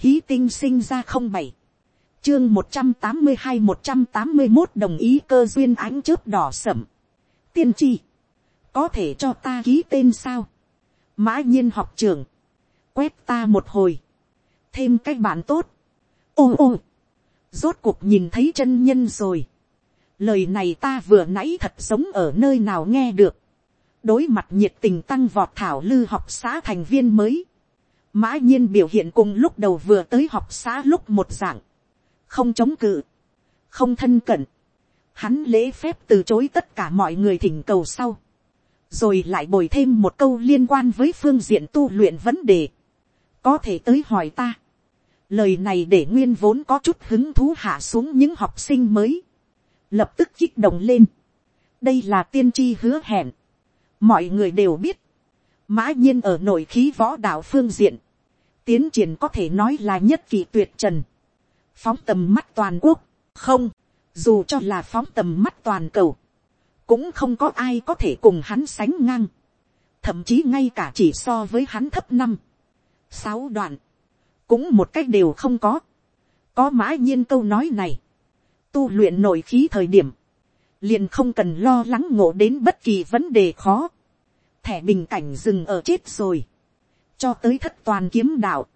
hí tinh sinh ra không bảy, chương một trăm tám mươi hai một trăm tám mươi một đồng ý cơ duyên ánh chớp đỏ sẩm. tiên tri, có thể cho ta ký tên sao, mã nhiên học trường, quét ta một hồi, thêm cách bạn tốt, ô ô, rốt cuộc nhìn thấy chân nhân rồi, lời này ta vừa nãy thật sống ở nơi nào nghe được, đối mặt nhiệt tình tăng vọt thảo lư học xã thành viên mới, mã nhiên biểu hiện cùng lúc đầu vừa tới học xã lúc một dạng, không chống cự, không thân cận, hắn lễ phép từ chối tất cả mọi người thỉnh cầu sau, rồi lại bồi thêm một câu liên quan với phương diện tu luyện vấn đề, có thể tới hỏi ta, lời này để nguyên vốn có chút hứng thú hạ xuống những học sinh mới, lập tức kích động lên, đây là tiên tri hứa hẹn, mọi người đều biết, mã nhiên ở nội khí võ đạo phương diện, tiến triển có thể nói là nhất kỳ tuyệt trần, phóng tầm mắt toàn quốc, không, dù cho là phóng tầm mắt toàn cầu, cũng không có ai có thể cùng hắn sánh ngang, thậm chí ngay cả chỉ so với hắn thấp năm, sáu đoạn, cũng một cách đều không có, có mã nhiên câu nói này, tu luyện nội khí thời điểm, liền không cần lo lắng ngộ đến bất kỳ vấn đề khó, thẻ bình cảnh dừng ở chết rồi, cho tới thất toàn kiếm đạo,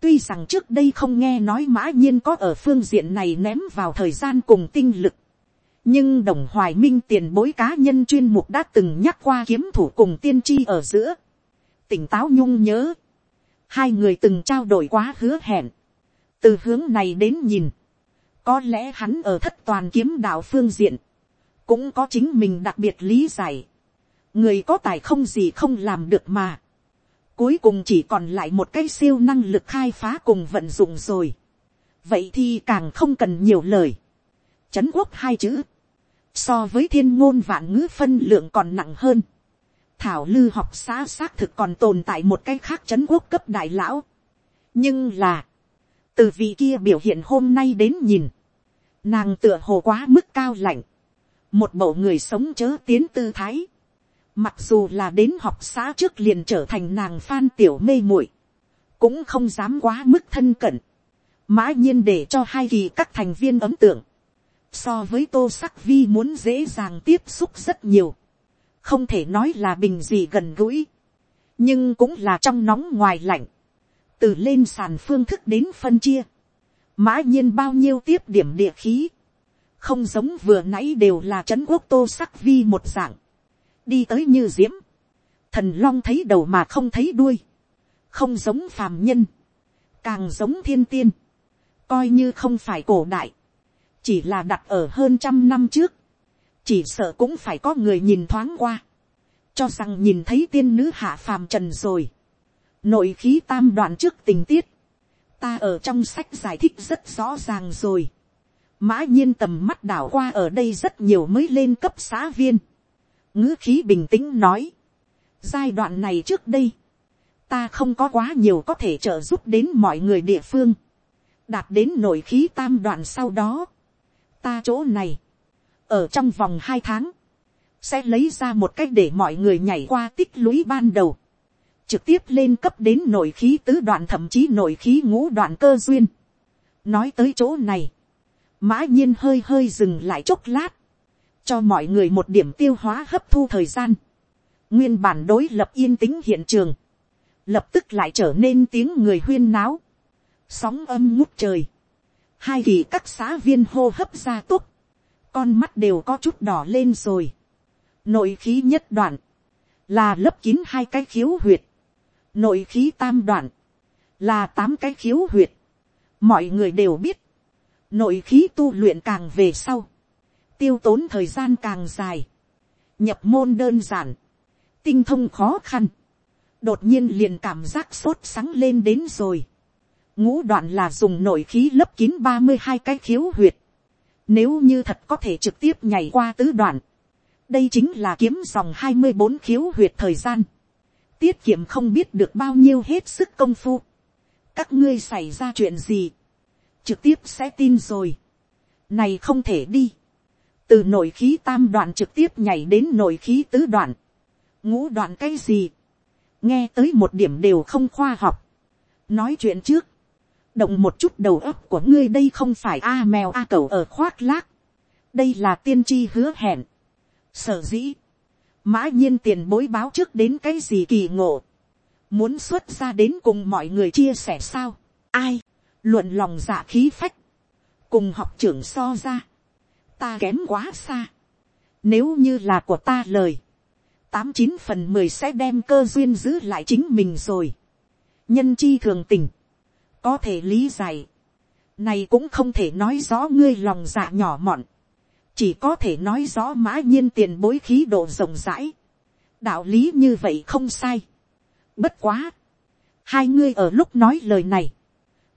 tuy rằng trước đây không nghe nói mã nhiên có ở phương diện này ném vào thời gian cùng tinh lực, nhưng đồng hoài minh tiền bối cá nhân chuyên mục đã từng nhắc qua kiếm thủ cùng tiên tri ở giữa, tỉnh táo nhung nhớ, hai người từng trao đổi quá hứa hẹn, từ hướng này đến nhìn, có lẽ hắn ở thất toàn kiếm đạo phương diện, cũng có chính mình đặc biệt lý giải, người có tài không gì không làm được mà, cuối cùng chỉ còn lại một cái siêu năng lực khai phá cùng vận dụng rồi, vậy thì càng không cần nhiều lời, chấn quốc hai chữ, so với thiên ngôn vạn ngữ phân lượng còn nặng hơn, thảo lư học xã xác thực còn tồn tại một cái khác chấn quốc cấp đại lão. nhưng là, từ vị kia biểu hiện hôm nay đến nhìn, nàng tựa hồ quá mức cao lạnh, một bộ người sống chớ tiến tư thái, mặc dù là đến học xã trước liền trở thành nàng phan tiểu mê muội, cũng không dám quá mức thân cận, mã nhiên để cho hai kỳ các thành viên ấm tượng, so với tô sắc vi muốn dễ dàng tiếp xúc rất nhiều, không thể nói là bình gì gần gũi, nhưng cũng là trong nóng ngoài lạnh, từ lên sàn phương thức đến phân chia, mã nhiên bao nhiêu tiếp điểm địa khí, không giống vừa nãy đều là trấn quốc tô sắc vi một dạng, đi tới như diễm, thần long thấy đầu mà không thấy đuôi, không giống phàm nhân, càng giống thiên tiên, coi như không phải cổ đại, chỉ là đặt ở hơn trăm năm trước, chỉ sợ cũng phải có người nhìn thoáng qua, cho rằng nhìn thấy tiên nữ hạ phàm trần rồi, nội khí tam đoạn trước tình tiết, ta ở trong sách giải thích rất rõ ràng rồi, mã nhiên tầm mắt đảo qua ở đây rất nhiều mới lên cấp xã viên, ngữ khí bình tĩnh nói, giai đoạn này trước đây, ta không có quá nhiều có thể trợ giúp đến mọi người địa phương, đạt đến nội khí tam đoạn sau đó, ta chỗ này, ở trong vòng hai tháng, sẽ lấy ra một cách để mọi người nhảy qua tích lũy ban đầu, trực tiếp lên cấp đến nội khí tứ đoạn thậm chí nội khí ngũ đoạn cơ duyên. nói tới chỗ này, mã nhiên hơi hơi dừng lại chốc lát, cho mọi người một điểm tiêu hóa hấp thu thời gian. nguyên bản đối lập yên tĩnh hiện trường, lập tức lại trở nên tiếng người huyên náo, sóng âm ngút trời, hai kỳ các xã viên hô hấp ra túc, con mắt đều có chút đỏ lên rồi. Nội khí nhất đoạn, là lấp kín hai cái khiếu huyệt. Nội khí tam đoạn, là tám cái khiếu huyệt. Mọi người đều biết, nội khí tu luyện càng về sau, tiêu tốn thời gian càng dài, nhập môn đơn giản, tinh thông khó khăn, đột nhiên liền cảm giác sốt sáng lên đến rồi. ngũ đoạn là dùng nội khí lấp kín ba mươi hai cái khiếu huyệt, nếu như thật có thể trực tiếp nhảy qua tứ đoạn. Đây chính là kiếm dòng hai mươi bốn khiếu huyệt thời gian. Tiết kiệm không biết được bao nhiêu hết sức công phu. Các ngươi xảy ra chuyện gì. Trực tiếp sẽ tin rồi. Này không thể đi. Từ nội khí tam đoạn trực tiếp nhảy đến nội khí tứ đoạn. Ngũ đoạn cái gì. Nghe tới một điểm đều không khoa học. Nói chuyện trước. động một chút đầu óc của ngươi đây không phải a mèo a cầu ở khoác lác, đây là tiên tri hứa hẹn, sở dĩ, mã nhiên tiền bối báo trước đến cái gì kỳ ngộ, muốn xuất ra đến cùng mọi người chia sẻ sao, ai, luận lòng dạ khí phách, cùng học trưởng so ra, ta kém quá xa, nếu như là của ta lời, tám chín phần mười sẽ đem cơ duyên giữ lại chính mình rồi, nhân chi thường tình, có thể lý giải, này cũng không thể nói rõ ngươi lòng dạ nhỏ mọn, chỉ có thể nói rõ mã nhiên tiền bối khí độ rộng rãi, đạo lý như vậy không sai. Bất quá, hai ngươi ở lúc nói lời này,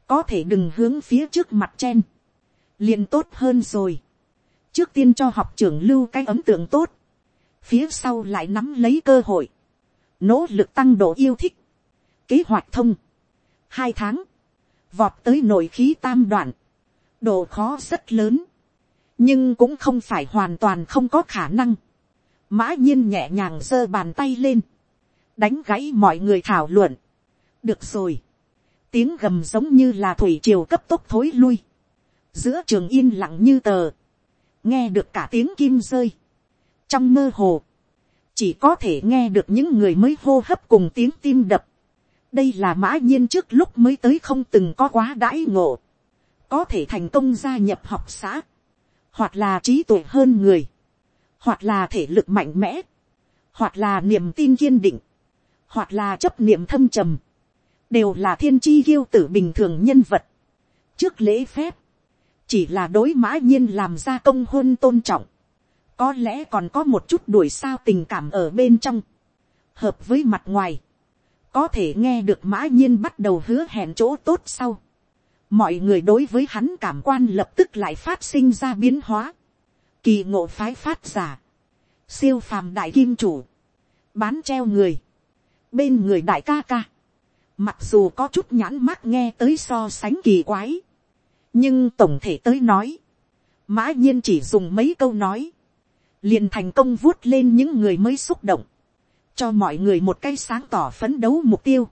có thể đừng hướng phía trước mặt chen, liền tốt hơn rồi trước tiên cho học trưởng lưu cái ấn tượng tốt, phía sau lại nắm lấy cơ hội, nỗ lực tăng độ yêu thích, kế hoạch thông, hai tháng, vọt tới nội khí tam đoạn, độ khó rất lớn, nhưng cũng không phải hoàn toàn không có khả năng. mã nhiên nhẹ nhàng giơ bàn tay lên, đánh gãy mọi người thảo luận. được rồi, tiếng gầm giống như là thủy triều cấp tốc thối lui, giữa trường yên lặng như tờ, nghe được cả tiếng kim rơi, trong mơ hồ, chỉ có thể nghe được những người mới hô hấp cùng tiếng tim đập, đây là mã nhiên trước lúc mới tới không từng có quá đãi ngộ, có thể thành công gia nhập học xã, hoặc là trí tuệ hơn người, hoặc là thể lực mạnh mẽ, hoặc là niềm tin kiên định, hoặc là chấp niệm thâm trầm, đều là thiên chi kiêu tử bình thường nhân vật. trước lễ phép, chỉ là đối mã nhiên làm ra công hôn tôn trọng, có lẽ còn có một chút đuổi sao tình cảm ở bên trong, hợp với mặt ngoài, có thể nghe được mã nhiên bắt đầu hứa hẹn chỗ tốt sau. mọi người đối với hắn cảm quan lập tức lại phát sinh ra biến hóa. kỳ ngộ phái phát giả, siêu phàm đại kim chủ, bán treo người, bên người đại ca ca. mặc dù có chút nhãn mắt nghe tới so sánh kỳ quái, nhưng tổng thể tới nói, mã nhiên chỉ dùng mấy câu nói, liền thành công vuốt lên những người mới xúc động cho mọi người một cái sáng tỏ phấn đấu mục tiêu,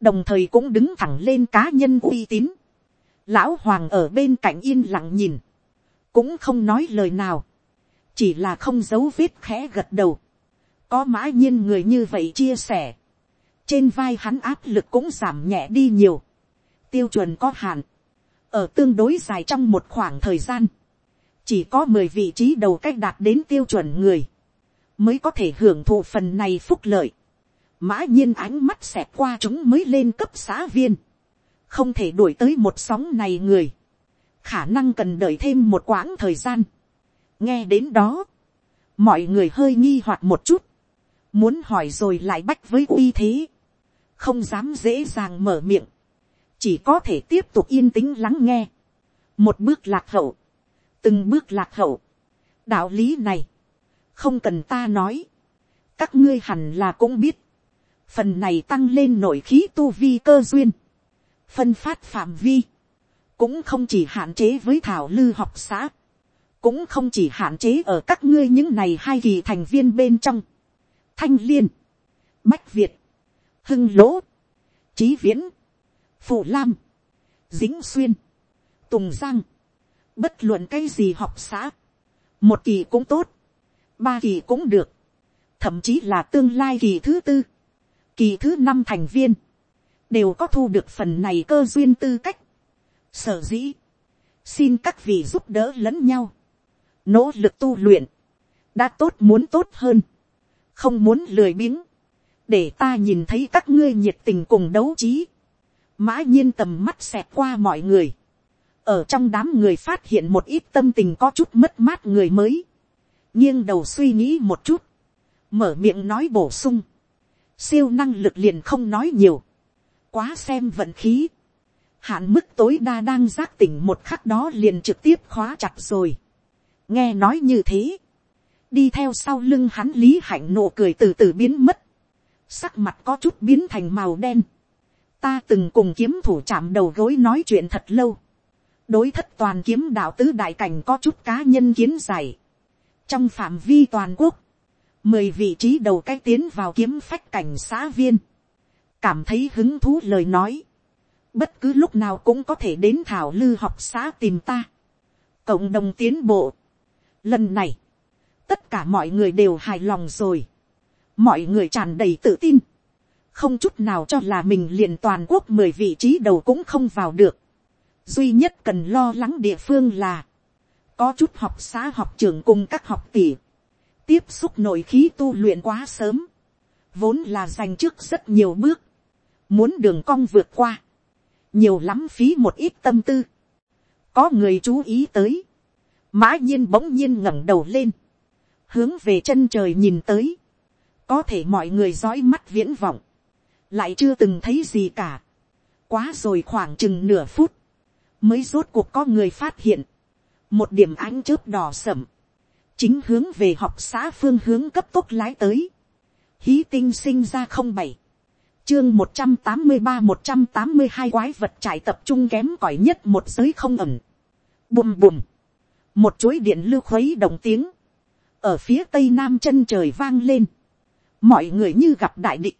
đồng thời cũng đứng thẳng lên cá nhân uy tín. Lão hoàng ở bên cạnh yên lặng nhìn, cũng không nói lời nào, chỉ là không giấu vết khẽ gật đầu. có mã nhiên người như vậy chia sẻ, trên vai hắn áp lực cũng giảm nhẹ đi nhiều, tiêu chuẩn có hạn, ở tương đối dài trong một khoảng thời gian, chỉ có mười vị trí đầu cách đạt đến tiêu chuẩn người, mới có thể hưởng thụ phần này phúc lợi. mã nhiên ánh mắt xẹt qua chúng mới lên cấp xã viên. không thể đuổi tới một sóng này người. khả năng cần đợi thêm một quãng thời gian. nghe đến đó, mọi người hơi nghi hoặc một chút. muốn hỏi rồi lại bách với uy thế. không dám dễ dàng mở miệng chỉ có thể tiếp tục yên tĩnh lắng nghe. một bước lạc hậu. từng bước lạc hậu. đạo lý này. Không cần ta nói, các ngươi hẳn là cũng biết, phần này tăng lên nội khí tu vi cơ duyên, phân phát phạm vi, cũng không chỉ hạn chế với thảo lư học xã, cũng không chỉ hạn chế ở các ngươi những này hai kỳ thành viên bên trong, thanh liên, bách việt, hưng lỗ, trí viễn, phụ lam, dính xuyên, tùng giang, bất luận cái gì học xã, một kỳ cũng tốt, ba kỳ cũng được, thậm chí là tương lai kỳ thứ tư, kỳ thứ năm thành viên, đều có thu được phần này cơ duyên tư cách. Sở dĩ, xin các vị giúp đỡ lẫn nhau, nỗ lực tu luyện, đã tốt muốn tốt hơn, không muốn lười biếng, để ta nhìn thấy các ngươi nhiệt tình cùng đấu trí, mã nhiên tầm mắt xẹt qua mọi người, ở trong đám người phát hiện một ít tâm tình có chút mất mát người mới, nghiêng đầu suy nghĩ một chút, mở miệng nói bổ sung, siêu năng lực liền không nói nhiều, quá xem vận khí, hạn mức tối đa đang giác tỉnh một khắc đó liền trực tiếp khóa chặt rồi, nghe nói như thế, đi theo sau lưng hắn lý hạnh nụ cười từ từ biến mất, sắc mặt có chút biến thành màu đen, ta từng cùng kiếm thủ chạm đầu gối nói chuyện thật lâu, đối thất toàn kiếm đạo tứ đại cảnh có chút cá nhân kiến giải, trong phạm vi toàn quốc, mười vị trí đầu cách tiến vào kiếm phách cảnh xã viên, cảm thấy hứng thú lời nói, bất cứ lúc nào cũng có thể đến thảo lư học xã tìm ta, cộng đồng tiến bộ. Lần này, tất cả mọi người đều hài lòng rồi, mọi người tràn đầy tự tin, không chút nào cho là mình liền toàn quốc mười vị trí đầu cũng không vào được. duy nhất cần lo lắng địa phương là, có chút học xã học trường cùng các học tỷ, tiếp xúc nội khí tu luyện quá sớm, vốn là dành trước rất nhiều bước, muốn đường cong vượt qua, nhiều lắm phí một ít tâm tư, có người chú ý tới, mã nhiên bỗng nhiên ngẩng đầu lên, hướng về chân trời nhìn tới, có thể mọi người dõi mắt viễn vọng, lại chưa từng thấy gì cả, quá rồi khoảng chừng nửa phút, mới rốt cuộc có người phát hiện, một điểm ánh chớp đỏ sẩm, chính hướng về học xã phương hướng cấp tốc lái tới, hí tinh sinh ra không bảy, chương một trăm tám mươi ba một trăm tám mươi hai quái vật trải tập trung kém cỏi nhất một giới không ẩm, bùm bùm, một chuỗi điện lưu khuấy đồng tiếng, ở phía tây nam chân trời vang lên, mọi người như gặp đại địch,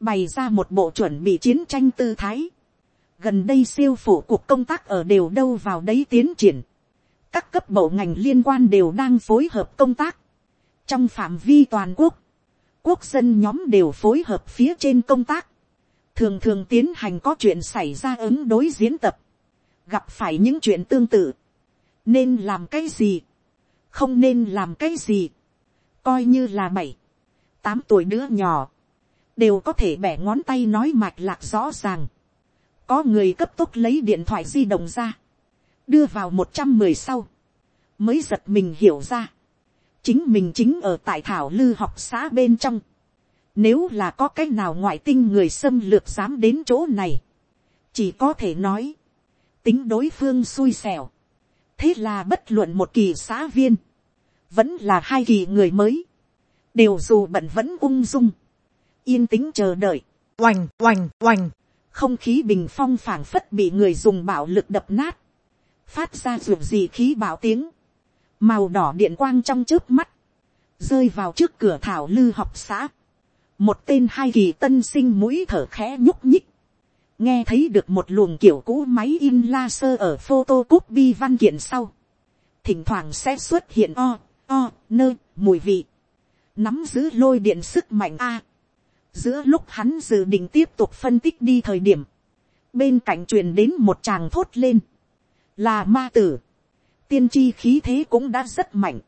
bày ra một bộ chuẩn bị chiến tranh tư thái. gần đây siêu phủ cuộc công tác ở đều đâu vào đấy tiến triển. các cấp bộ ngành liên quan đều đang phối hợp công tác. trong phạm vi toàn quốc, quốc dân nhóm đều phối hợp phía trên công tác. thường thường tiến hành có chuyện xảy ra ứng đối diễn tập. gặp phải những chuyện tương tự. nên làm cái gì. không nên làm cái gì. coi như là bảy, tám tuổi đứa nhỏ đều có thể bẻ ngón tay nói mạch lạc rõ ràng. có người cấp tốc lấy điện thoại di động ra, đưa vào một trăm mười sau, mới giật mình hiểu ra, chính mình chính ở tại thảo lư học xã bên trong, nếu là có cách nào ngoại tinh người xâm lược dám đến chỗ này, chỉ có thể nói, tính đối phương xui xẻo, thế là bất luận một kỳ xã viên, vẫn là hai kỳ người mới, đều dù bận vẫn ung dung, yên tĩnh chờ đợi, oành oành oành, không khí bình phong phảng phất bị người dùng bạo lực đập nát, phát ra ruột gì khí bạo tiếng, màu đỏ điện quang trong trước mắt, rơi vào trước cửa thảo lư học xã, một tên hai kỳ tân sinh mũi thở khẽ nhúc nhích, nghe thấy được một luồng kiểu cũ máy in laser ở photo copy văn kiện sau, thỉnh thoảng sẽ xuất hiện o, o, nơ, mùi vị, nắm giữ lôi điện sức mạnh a, giữa lúc hắn dự định tiếp tục phân tích đi thời điểm, bên cạnh truyền đến một chàng thốt lên, là ma tử, tiên tri khí thế cũng đã rất mạnh,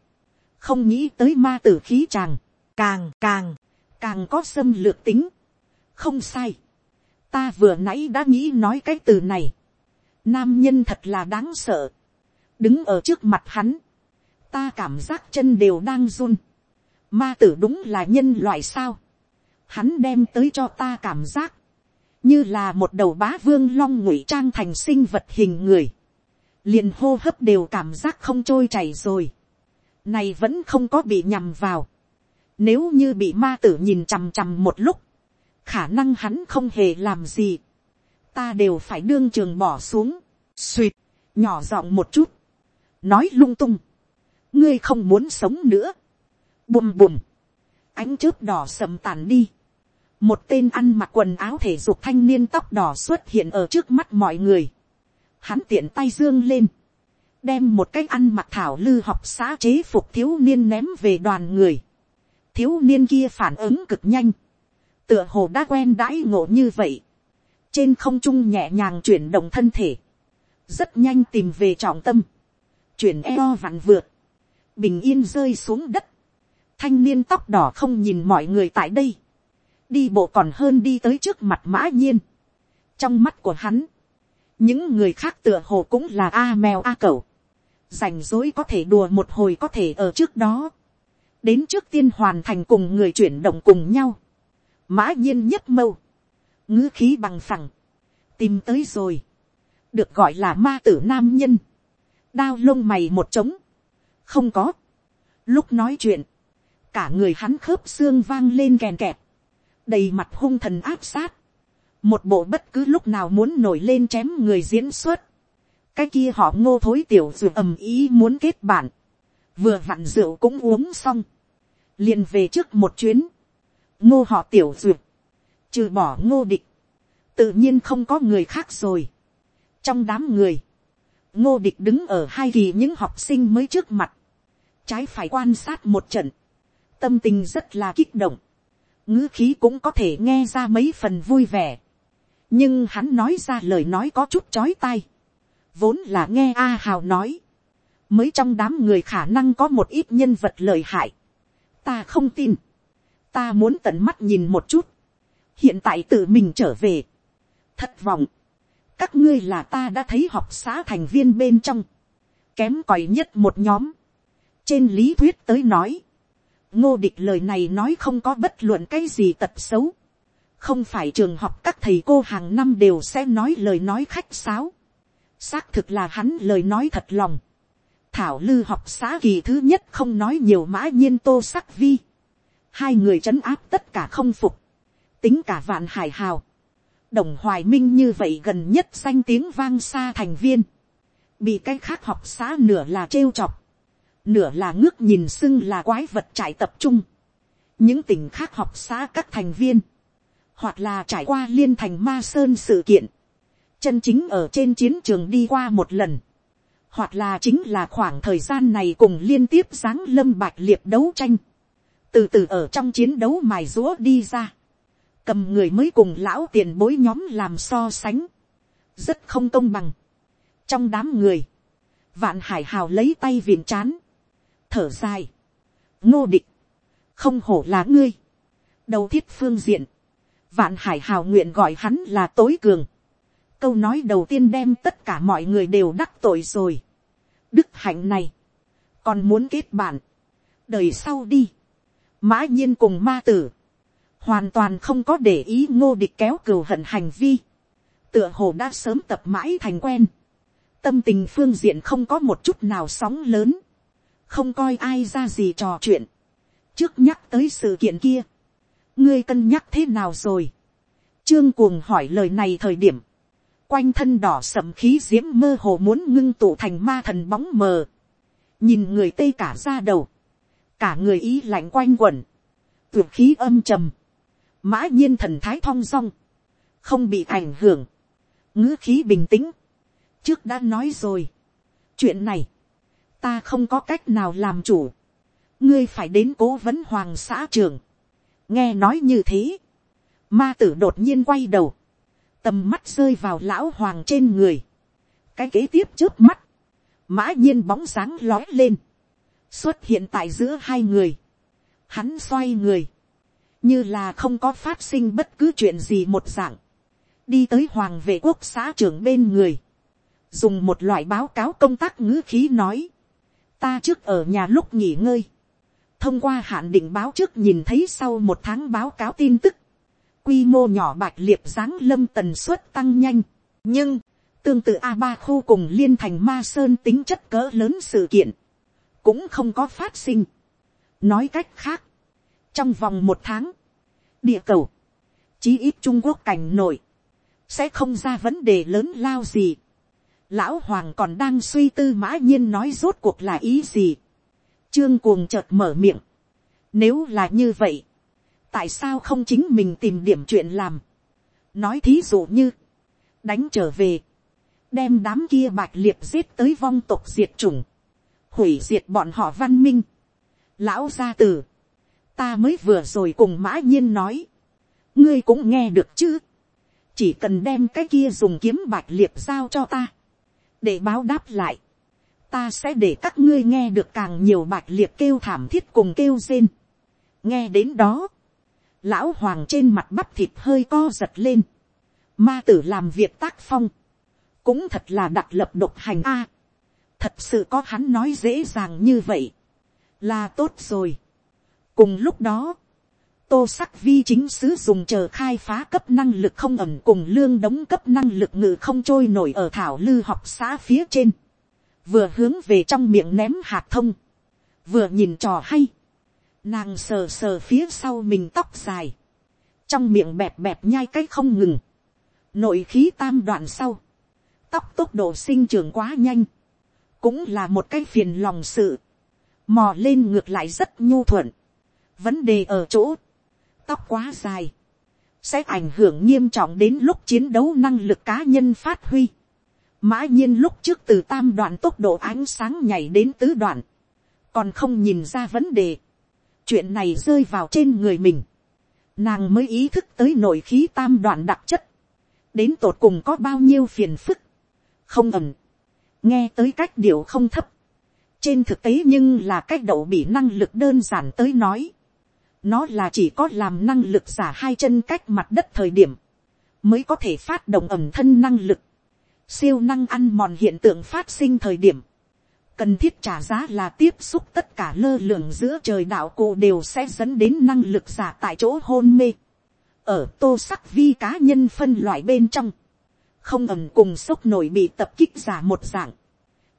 không nghĩ tới ma tử khí chàng, càng càng, càng có xâm lược tính, không sai, ta vừa nãy đã nghĩ nói cái từ này, nam nhân thật là đáng sợ, đứng ở trước mặt hắn, ta cảm giác chân đều đang run, ma tử đúng là nhân loại sao, hắn đem tới cho ta cảm giác, như là một đầu bá vương long ngụy trang thành sinh vật hình người, liền hô hấp đều cảm giác không trôi chảy rồi, này vẫn không có bị nhầm vào, nếu như bị ma tử nhìn chằm chằm một lúc, khả năng hắn không hề làm gì, ta đều phải đương trường bỏ xuống, suỵt, nhỏ giọng một chút, nói lung tung, ngươi không muốn sống nữa, bùm bùm, ánh chớp đỏ sầm tàn đi, một tên ăn mặc quần áo thể dục thanh niên tóc đỏ xuất hiện ở trước mắt mọi người. Hắn tiện tay dương lên, đem một cái ăn mặc thảo lư học xã chế phục thiếu niên ném về đoàn người. Thiếu niên kia phản ứng cực nhanh, tựa hồ đã quen đãi ngộ như vậy. Trên không trung nhẹ nhàng chuyển động thân thể, rất nhanh tìm về trọng tâm, chuyển eo vặn vượt, bình yên rơi xuống đất. Thanh niên tóc đỏ không nhìn mọi người tại đây đi bộ còn hơn đi tới trước mặt mã nhiên. trong mắt của hắn, những người khác tựa hồ cũng là a mèo a cẩu. rảnh rối có thể đùa một hồi có thể ở trước đó. đến trước tiên hoàn thành cùng người chuyển động cùng nhau. mã nhiên nhất mâu. ngữ khí bằng phẳng. tìm tới rồi. được gọi là ma tử nam nhân. đao lông mày một trống. không có. lúc nói chuyện, cả người hắn khớp xương vang lên kèn kẹt đầy mặt hung thần áp sát, một bộ bất cứ lúc nào muốn nổi lên chém người diễn xuất, cái kia họ ngô thối tiểu dù ầm ý muốn kết bạn, vừa vặn rượu cũng uống xong, liền về trước một chuyến, ngô họ tiểu dù, trừ bỏ ngô địch, tự nhiên không có người khác rồi. trong đám người, ngô địch đứng ở hai kỳ những học sinh mới trước mặt, trái phải quan sát một trận, tâm tình rất là kích động, ngữ khí cũng có thể nghe ra mấy phần vui vẻ, nhưng hắn nói ra lời nói có chút chói tai, vốn là nghe a hào nói, mới trong đám người khả năng có một ít nhân vật lời hại, ta không tin, ta muốn tận mắt nhìn một chút, hiện tại tự mình trở về, thất vọng, các ngươi là ta đã thấy học xã thành viên bên trong, kém còi nhất một nhóm, trên lý thuyết tới nói, ngô địch lời này nói không có bất luận cái gì tật xấu, không phải trường học các thầy cô hàng năm đều sẽ nói lời nói khách sáo, xác thực là hắn lời nói thật lòng, thảo lư học xã kỳ thứ nhất không nói nhiều mã nhiên tô sắc vi, hai người trấn áp tất cả không phục, tính cả vạn hải hào, đồng hoài minh như vậy gần nhất danh tiếng vang xa thành viên, bị cái khác học xã nửa là trêu chọc, nửa là ngước nhìn xưng là quái vật trải tập trung, những tỉnh khác học xã các thành viên, hoặc là trải qua liên thành ma sơn sự kiện, chân chính ở trên chiến trường đi qua một lần, hoặc là chính là khoảng thời gian này cùng liên tiếp giáng lâm bạch liệt đấu tranh, từ từ ở trong chiến đấu mài rúa đi ra, cầm người mới cùng lão tiền bối nhóm làm so sánh, rất không công bằng. trong đám người, vạn hải hào lấy tay viện chán, thở dài, ngô địch, không hổ là ngươi, đầu thiết phương diện, vạn hải hào nguyện gọi hắn là tối cường, câu nói đầu tiên đem tất cả mọi người đều đắc tội rồi, đức hạnh này, còn muốn kết bạn, đời sau đi, mã nhiên cùng ma tử, hoàn toàn không có để ý ngô địch kéo cừu hận hành vi, tựa hồ đã sớm tập mãi thành quen, tâm tình phương diện không có một chút nào sóng lớn, không coi ai ra gì trò chuyện, trước nhắc tới sự kiện kia, ngươi cân nhắc thế nào rồi, trương cuồng hỏi lời này thời điểm, quanh thân đỏ sậm khí d i ễ m mơ hồ muốn ngưng tụ thành ma thần bóng mờ, nhìn người tây cả ra đầu, cả người ý lạnh quanh quẩn, tuyệt khí âm trầm, mã nhiên thần thái thong dong, không bị ảnh hưởng, ngữ khí bình tĩnh, trước đã nói rồi, chuyện này, ta không có cách nào làm chủ, ngươi phải đến cố vấn hoàng xã trường, nghe nói như thế, ma tử đột nhiên quay đầu, tầm mắt rơi vào lão hoàng trên người, cái kế tiếp trước mắt, mã nhiên bóng sáng lói lên, xuất hiện tại giữa hai người, hắn xoay người, như là không có phát sinh bất cứ chuyện gì một dạng, đi tới hoàng vệ quốc xã trưởng bên người, dùng một loại báo cáo công tác ngữ khí nói, ta trước ở nhà lúc nghỉ ngơi, thông qua hạn định báo trước nhìn thấy sau một tháng báo cáo tin tức, quy mô nhỏ bạch liệt giáng lâm tần suất tăng nhanh. nhưng, tương tự a ba khu cùng liên thành ma sơn tính chất cỡ lớn sự kiện, cũng không có phát sinh. nói cách khác, trong vòng một tháng, địa cầu, chí ít trung quốc cảnh nổi, sẽ không ra vấn đề lớn lao gì lão hoàng còn đang suy tư mã nhiên nói rốt cuộc là ý gì. trương cuồng chợt mở miệng. nếu là như vậy, tại sao không chính mình tìm điểm chuyện làm. nói thí dụ như, đánh trở về, đem đám kia bạch liệt giết tới vong tộc diệt chủng, hủy diệt bọn họ văn minh. lão gia tử, ta mới vừa rồi cùng mã nhiên nói, ngươi cũng nghe được chứ, chỉ cần đem cái kia dùng kiếm bạch liệt giao cho ta, để báo đáp lại, ta sẽ để các ngươi nghe được càng nhiều bạch liệt kêu thảm thiết cùng kêu rên. nghe đến đó, lão hoàng trên mặt bắp thịt hơi co giật lên, ma tử làm việc tác phong, cũng thật là đặc lập độc hành a, thật sự có hắn nói dễ dàng như vậy, là tốt rồi. cùng lúc đó, tô sắc vi chính sứ dùng chờ khai phá cấp năng lực không ẩm cùng lương đóng cấp năng lực ngự không trôi nổi ở thảo lư học xã phía trên, vừa hướng về trong miệng ném hạt thông, vừa nhìn trò hay, Nàng sờ sờ phía sau mình tóc dài. Trong miệng bẹp bẹp nhai cái không ngừng. Nội khí tam đoạn sau. Tóc tốc độ sinh trưởng quá nhanh. Cũng là một cái phiền lòng sự. Mò lên ngược lại rất nhu thuận. Vấn đề ở chỗ. Tóc quá dài. sẽ ảnh hưởng nghiêm trọng đến lúc chiến đấu năng lực cá nhân phát huy. Mã nhiên lúc trước từ tam đoạn tốc độ ánh sáng nhảy đến tứ đoạn, còn không nhìn ra vấn đề. Chuyện này rơi vào trên người mình. Nàng mới ý thức tới nội khí tam đoạn đặc chất. Đến tột cùng có bao nhiêu phiền phức. Không ẩm. Nghe tới cách điều không thấp. Trên thực tế nhưng là cách đậu bị năng lực đơn giản tới nói. Nó là chỉ có làm năng lực giả hai chân cách mặt đất thời điểm. Mới có thể phát động ẩm thân năng lực siêu năng ăn mòn hiện tượng phát sinh thời điểm, cần thiết trả giá là tiếp xúc tất cả lơ lường giữa trời đạo cụ đều sẽ dẫn đến năng lực giả tại chỗ hôn mê. ở tô sắc vi cá nhân phân loại bên trong, không ẩm cùng sốc nổi bị tập kích giả một dạng,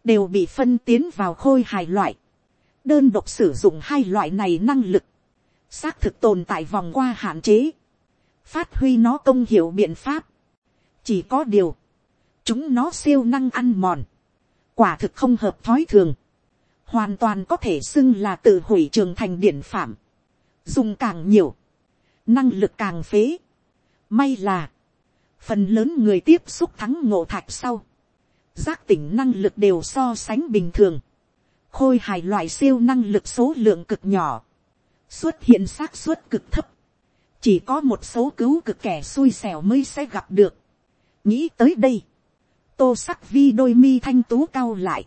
đều bị phân tiến vào khôi hài loại. đơn độc sử dụng hai loại này năng lực, xác thực tồn tại vòng qua hạn chế, phát huy nó công hiệu biện pháp. chỉ có điều, chúng nó siêu năng ăn mòn, quả thực không hợp thói thường, hoàn toàn có thể xưng là tự hủy trường thành điển phạm, dùng càng nhiều, năng lực càng phế. May là, phần lớn người tiếp xúc thắng ngộ thạch sau, giác tỉnh năng lực đều so sánh bình thường, khôi hài loại siêu năng lực số lượng cực nhỏ, xuất hiện xác suất cực thấp, chỉ có một số cứu cực kẻ xui xẻo mới sẽ gặp được. nghĩ tới đây, tô sắc vi đôi mi thanh tú cao lại,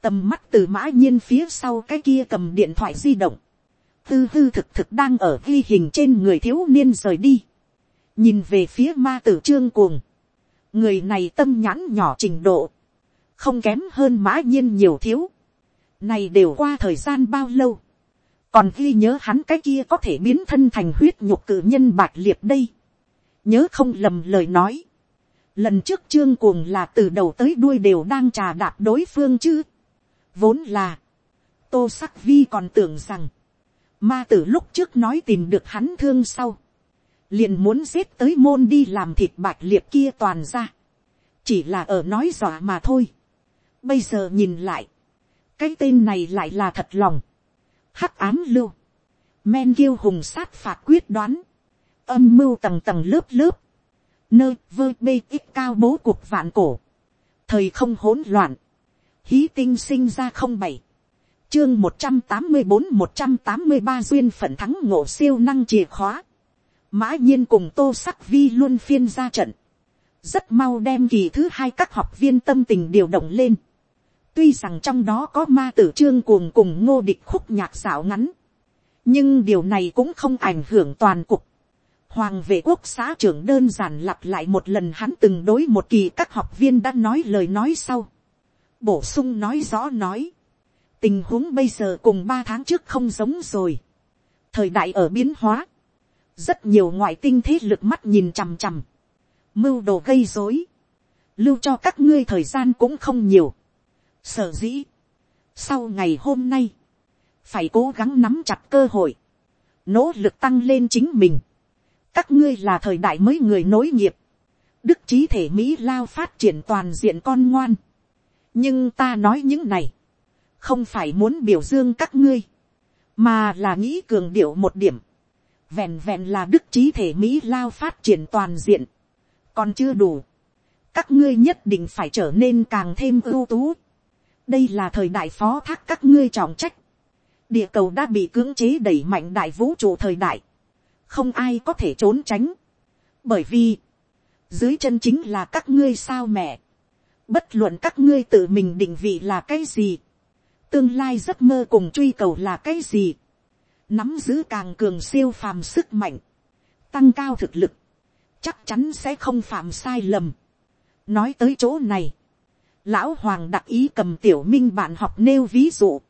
tầm mắt từ mã nhiên phía sau cái kia cầm điện thoại di động, tư tư thực thực đang ở ghi hình trên người thiếu niên rời đi, nhìn về phía ma tử trương cuồng, người này tâm nhãn nhỏ trình độ, không kém hơn mã nhiên nhiều thiếu, này đều qua thời gian bao lâu, còn ghi nhớ hắn cái kia có thể biến thân thành huyết nhục cử nhân bạc liệt đây, nhớ không lầm lời nói, Lần trước trương cuồng là từ đầu tới đuôi đều đang trà đạp đối phương chứ. Vốn là. Tô sắc vi còn tưởng rằng. Ma tử lúc trước nói tìm được hắn thương sau. Liền muốn giết tới môn đi làm thịt bạc liệt kia toàn ra. Chỉ là ở nói dọa mà thôi. Bây giờ nhìn lại. Cái tên này lại là thật lòng. Hắc ám lưu. Men kiêu hùng sát phạt quyết đoán. Âm mưu tầng tầng lớp lớp nơi vơ, bê ít cao bố cuộc vạn cổ. Thời không hỗn loạn. Hí tinh sinh ra không bảy. Chương một trăm tám mươi bốn, một trăm tám mươi ba duyên phận thắng ngộ siêu năng chìa khóa. Mã nhiên cùng tô sắc vi luôn phiên ra trận. Rất mau đem kỳ thứ hai các học viên tâm tình điều động lên. Tuy rằng trong đó có ma tử trương cuồng cùng ngô địch khúc nhạc xảo ngắn. Nhưng điều này cũng không ảnh hưởng toàn cục Hoàng vệ quốc xã trưởng đơn giản lặp lại một lần hắn từng đối một kỳ các học viên đã nói lời nói sau. Bổ sung nói rõ nói. Tình huống bây giờ cùng ba tháng trước không giống rồi. Thời đại ở biến hóa. Rất nhiều ngoại tinh thế lực mắt nhìn chằm chằm. Mưu đồ gây rối. Lưu cho các ngươi thời gian cũng không nhiều. Sở dĩ. Sau ngày hôm nay. Phải cố gắng nắm chặt cơ hội. Nỗ lực tăng lên chính mình các ngươi là thời đại mới người nối nghiệp, đức trí thể mỹ lao phát triển toàn diện con ngoan. nhưng ta nói những này, không phải muốn biểu dương các ngươi, mà là nghĩ cường điệu một điểm, vẹn vẹn là đức trí thể mỹ lao phát triển toàn diện, còn chưa đủ, các ngươi nhất định phải trở nên càng thêm ưu tú đây là thời đại phó thác các ngươi trọng trách, địa cầu đã bị cưỡng chế đẩy mạnh đại vũ trụ thời đại, không ai có thể trốn tránh, bởi vì, dưới chân chính là các ngươi sao mẹ, bất luận các ngươi tự mình định vị là cái gì, tương lai giấc mơ cùng truy cầu là cái gì, nắm giữ càng cường siêu phàm sức mạnh, tăng cao thực lực, chắc chắn sẽ không phạm sai lầm. nói tới chỗ này, lão hoàng đặc ý cầm tiểu minh bạn học nêu ví dụ,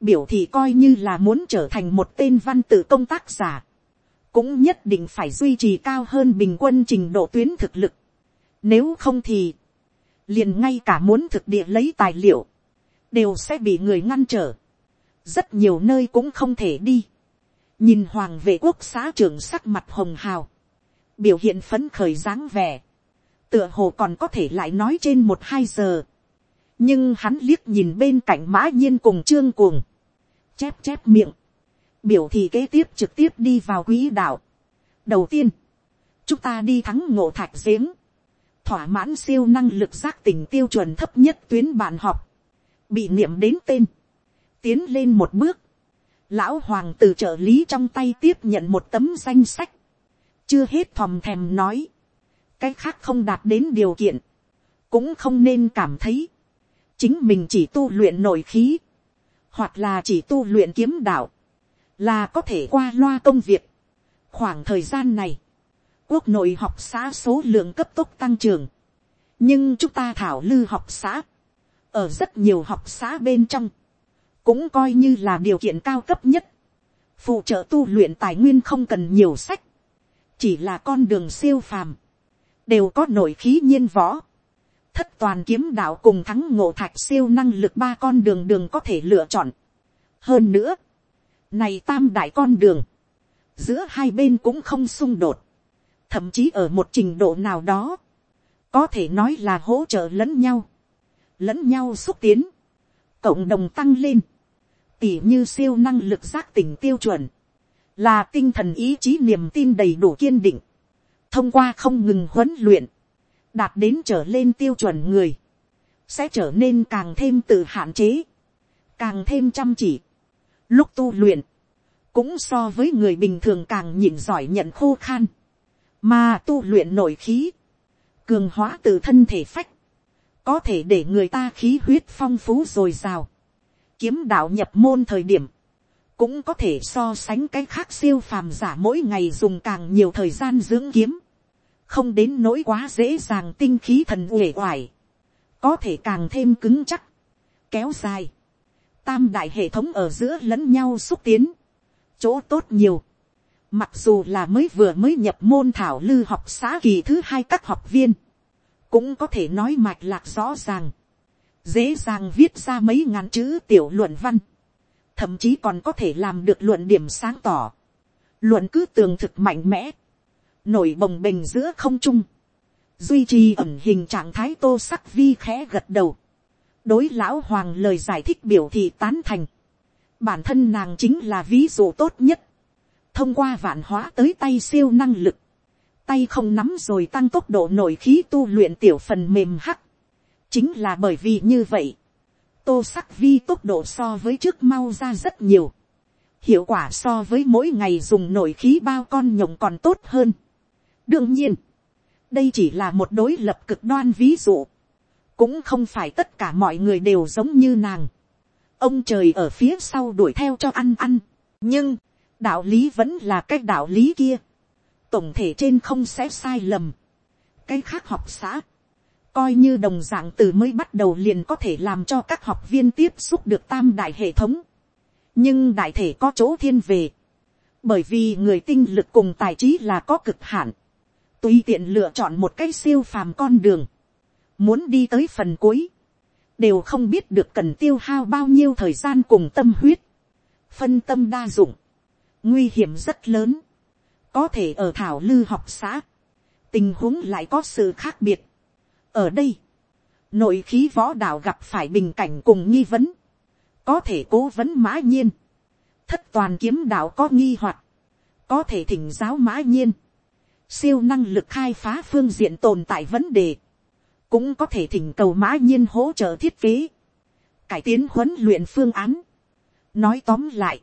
biểu thì coi như là muốn trở thành một tên văn tự công tác giả, cũng nhất định phải duy trì cao hơn bình quân trình độ tuyến thực lực. Nếu không thì, liền ngay cả muốn thực địa lấy tài liệu, đều sẽ bị người ngăn trở. Rất nhiều nơi cũng không thể đi. Nhìn hoàng vệ quốc xã trưởng sắc mặt hồng hào, biểu hiện phấn khởi dáng vẻ, tựa hồ còn có thể lại nói trên một hai giờ nhưng hắn liếc nhìn bên cạnh mã nhiên cùng trương cuồng, chép chép miệng, biểu thì kế tiếp trực tiếp đi vào quỹ đạo. đầu tiên, chúng ta đi thắng ngộ thạch giếng, thỏa mãn siêu năng lực giác tỉnh tiêu chuẩn thấp nhất tuyến bạn học, bị niệm đến tên, tiến lên một bước, lão hoàng từ trợ lý trong tay tiếp nhận một tấm danh sách, chưa hết thòm thèm nói, cái khác không đạt đến điều kiện, cũng không nên cảm thấy, chính mình chỉ tu luyện nội khí, hoặc là chỉ tu luyện kiếm đạo, là có thể qua loa công việc. khoảng thời gian này, quốc nội học xã số lượng cấp tốc tăng trưởng, nhưng chúng ta thảo lư học xã, ở rất nhiều học xã bên trong, cũng coi như là điều kiện cao cấp nhất, phụ trợ tu luyện tài nguyên không cần nhiều sách, chỉ là con đường siêu phàm, đều có nội khí nhiên võ, thất toàn kiếm đạo cùng thắng ngộ thạch siêu năng lực ba con đường đường có thể lựa chọn. hơn nữa, này tam đại con đường, giữa hai bên cũng không xung đột, thậm chí ở một trình độ nào đó, có thể nói là hỗ trợ lẫn nhau, lẫn nhau xúc tiến, cộng đồng tăng lên, tỉ như siêu năng lực giác tỉnh tiêu chuẩn, là tinh thần ý chí niềm tin đầy đủ kiên định, thông qua không ngừng huấn luyện, đạt đến trở lên tiêu chuẩn người, sẽ trở nên càng thêm tự hạn chế, càng thêm chăm chỉ. Lúc tu luyện, cũng so với người bình thường càng nhịn giỏi nhận khô khan, mà tu luyện nội khí, cường hóa từ thân thể phách, có thể để người ta khí huyết phong phú dồi dào, kiếm đạo nhập môn thời điểm, cũng có thể so sánh cái khác siêu phàm giả mỗi ngày dùng càng nhiều thời gian dưỡng kiếm, không đến nỗi quá dễ dàng tinh khí thần uể oải, có thể càng thêm cứng chắc, kéo dài, tam đại hệ thống ở giữa lẫn nhau xúc tiến, chỗ tốt nhiều, mặc dù là mới vừa mới nhập môn thảo lư học xã kỳ thứ hai các học viên, cũng có thể nói mạch lạc rõ ràng, dễ dàng viết ra mấy ngàn chữ tiểu luận văn, thậm chí còn có thể làm được luận điểm sáng tỏ, luận cứ tường thực mạnh mẽ, nổi bồng bềnh giữa không trung, duy trì ẩn hình trạng thái tô sắc vi khẽ gật đầu, đối lão hoàng lời giải thích biểu thị tán thành, bản thân nàng chính là ví dụ tốt nhất, thông qua vạn hóa tới tay siêu năng lực, tay không nắm rồi tăng tốc độ nổi khí tu luyện tiểu phần mềm hắc, chính là bởi vì như vậy, tô sắc vi tốc độ so với trước mau ra rất nhiều, hiệu quả so với mỗi ngày dùng nổi khí bao con nhộng còn tốt hơn đương nhiên, đây chỉ là một đối lập cực đoan ví dụ, cũng không phải tất cả mọi người đều giống như nàng. ông trời ở phía sau đuổi theo cho ăn ăn, nhưng, đạo lý vẫn là cái đạo lý kia, tổng thể trên không sẽ sai lầm, cái khác học xã, coi như đồng dạng từ mới bắt đầu liền có thể làm cho các học viên tiếp xúc được tam đại hệ thống, nhưng đại thể có chỗ thiên về, bởi vì người tinh lực cùng tài trí là có cực hạn, tùy tiện lựa chọn một cái siêu phàm con đường, muốn đi tới phần cuối, đều không biết được cần tiêu hao bao nhiêu thời gian cùng tâm huyết, phân tâm đa dụng, nguy hiểm rất lớn, có thể ở thảo lư học xã, tình huống lại có sự khác biệt. ở đây, nội khí võ đạo gặp phải bình cảnh cùng nghi vấn, có thể cố vấn mã nhiên, thất toàn kiếm đạo có nghi hoặc, có thể thỉnh giáo mã nhiên, siêu năng lực khai phá phương diện tồn tại vấn đề, cũng có thể thỉnh cầu mã nhiên hỗ trợ thiết kế, cải tiến huấn luyện phương án. nói tóm lại,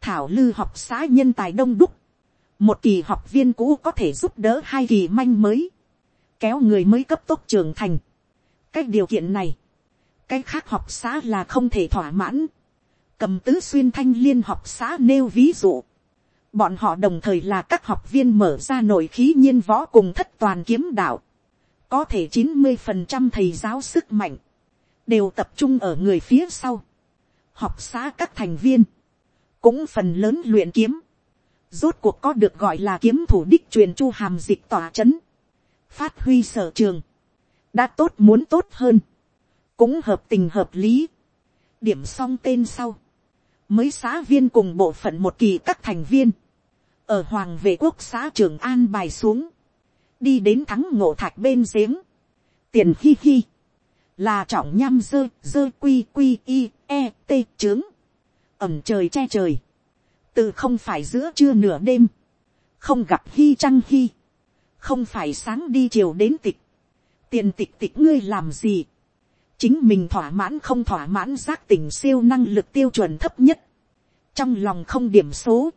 thảo lư học xã nhân tài đông đúc, một kỳ học viên cũ có thể giúp đỡ hai kỳ manh mới, kéo người mới cấp tốc trưởng thành. cái điều kiện này, cái khác học xã là không thể thỏa mãn, cầm tứ xuyên thanh liên học xã nêu ví dụ, Bọn họ đồng thời là các học viên mở ra nội khí nhiên võ cùng thất toàn kiếm đạo. Có thể chín mươi phần trăm thầy giáo sức mạnh. Đều tập trung ở người phía sau. Học xã các thành viên. Cũng phần lớn luyện kiếm. Rốt cuộc có được gọi là kiếm thủ đích truyền chu hàm dịch tỏa chấn. Phát huy sở trường. Đã tốt muốn tốt hơn. Cũng hợp tình hợp lý. Điểm xong tên sau mới xã viên cùng bộ phận một kỳ các thành viên, ở hoàng vệ quốc xã trường an bài xuống, đi đến thắng ngộ thạch bên giếng, tiền khi khi là trọng nhăm dơ dơ quy quy i e t trướng, ẩm trời che trời, từ không phải giữa trưa nửa đêm, không gặp khi trăng khi không phải sáng đi chiều đến tịch, tiền tịch tịch ngươi làm gì, chính mình thỏa mãn không thỏa mãn giác tỉnh siêu năng lực tiêu chuẩn thấp nhất, trong lòng không điểm số,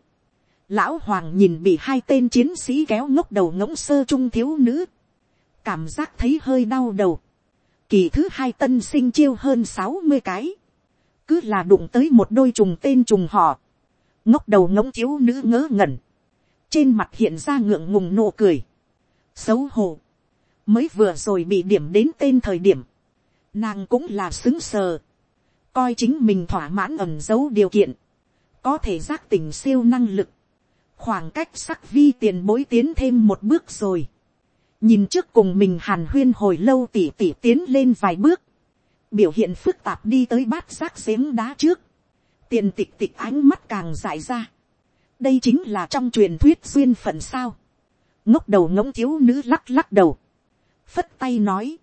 lão hoàng nhìn bị hai tên chiến sĩ kéo ngốc đầu ngỗng sơ trung thiếu nữ, cảm giác thấy hơi đau đầu, kỳ thứ hai tân sinh chiêu hơn sáu mươi cái, cứ là đụng tới một đôi trùng tên trùng họ, ngốc đầu ngỗng thiếu nữ ngớ ngẩn, trên mặt hiện ra ngượng ngùng nụ cười, xấu hổ, mới vừa rồi bị điểm đến tên thời điểm, nàng cũng là xứng sờ, coi chính mình thỏa mãn ẩm dấu điều kiện, có thể giác tỉnh siêu năng lực, khoảng cách sắc vi tiền bối tiến thêm một bước rồi, nhìn trước cùng mình hàn huyên hồi lâu tỉ tỉ tiến lên vài bước, biểu hiện phức tạp đi tới bát giác giếng đá trước, tiền tịch tịch ánh mắt càng dại ra, đây chính là trong truyền thuyết duyên phận sao, ngốc đầu ngỗng thiếu nữ lắc lắc đầu, phất tay nói,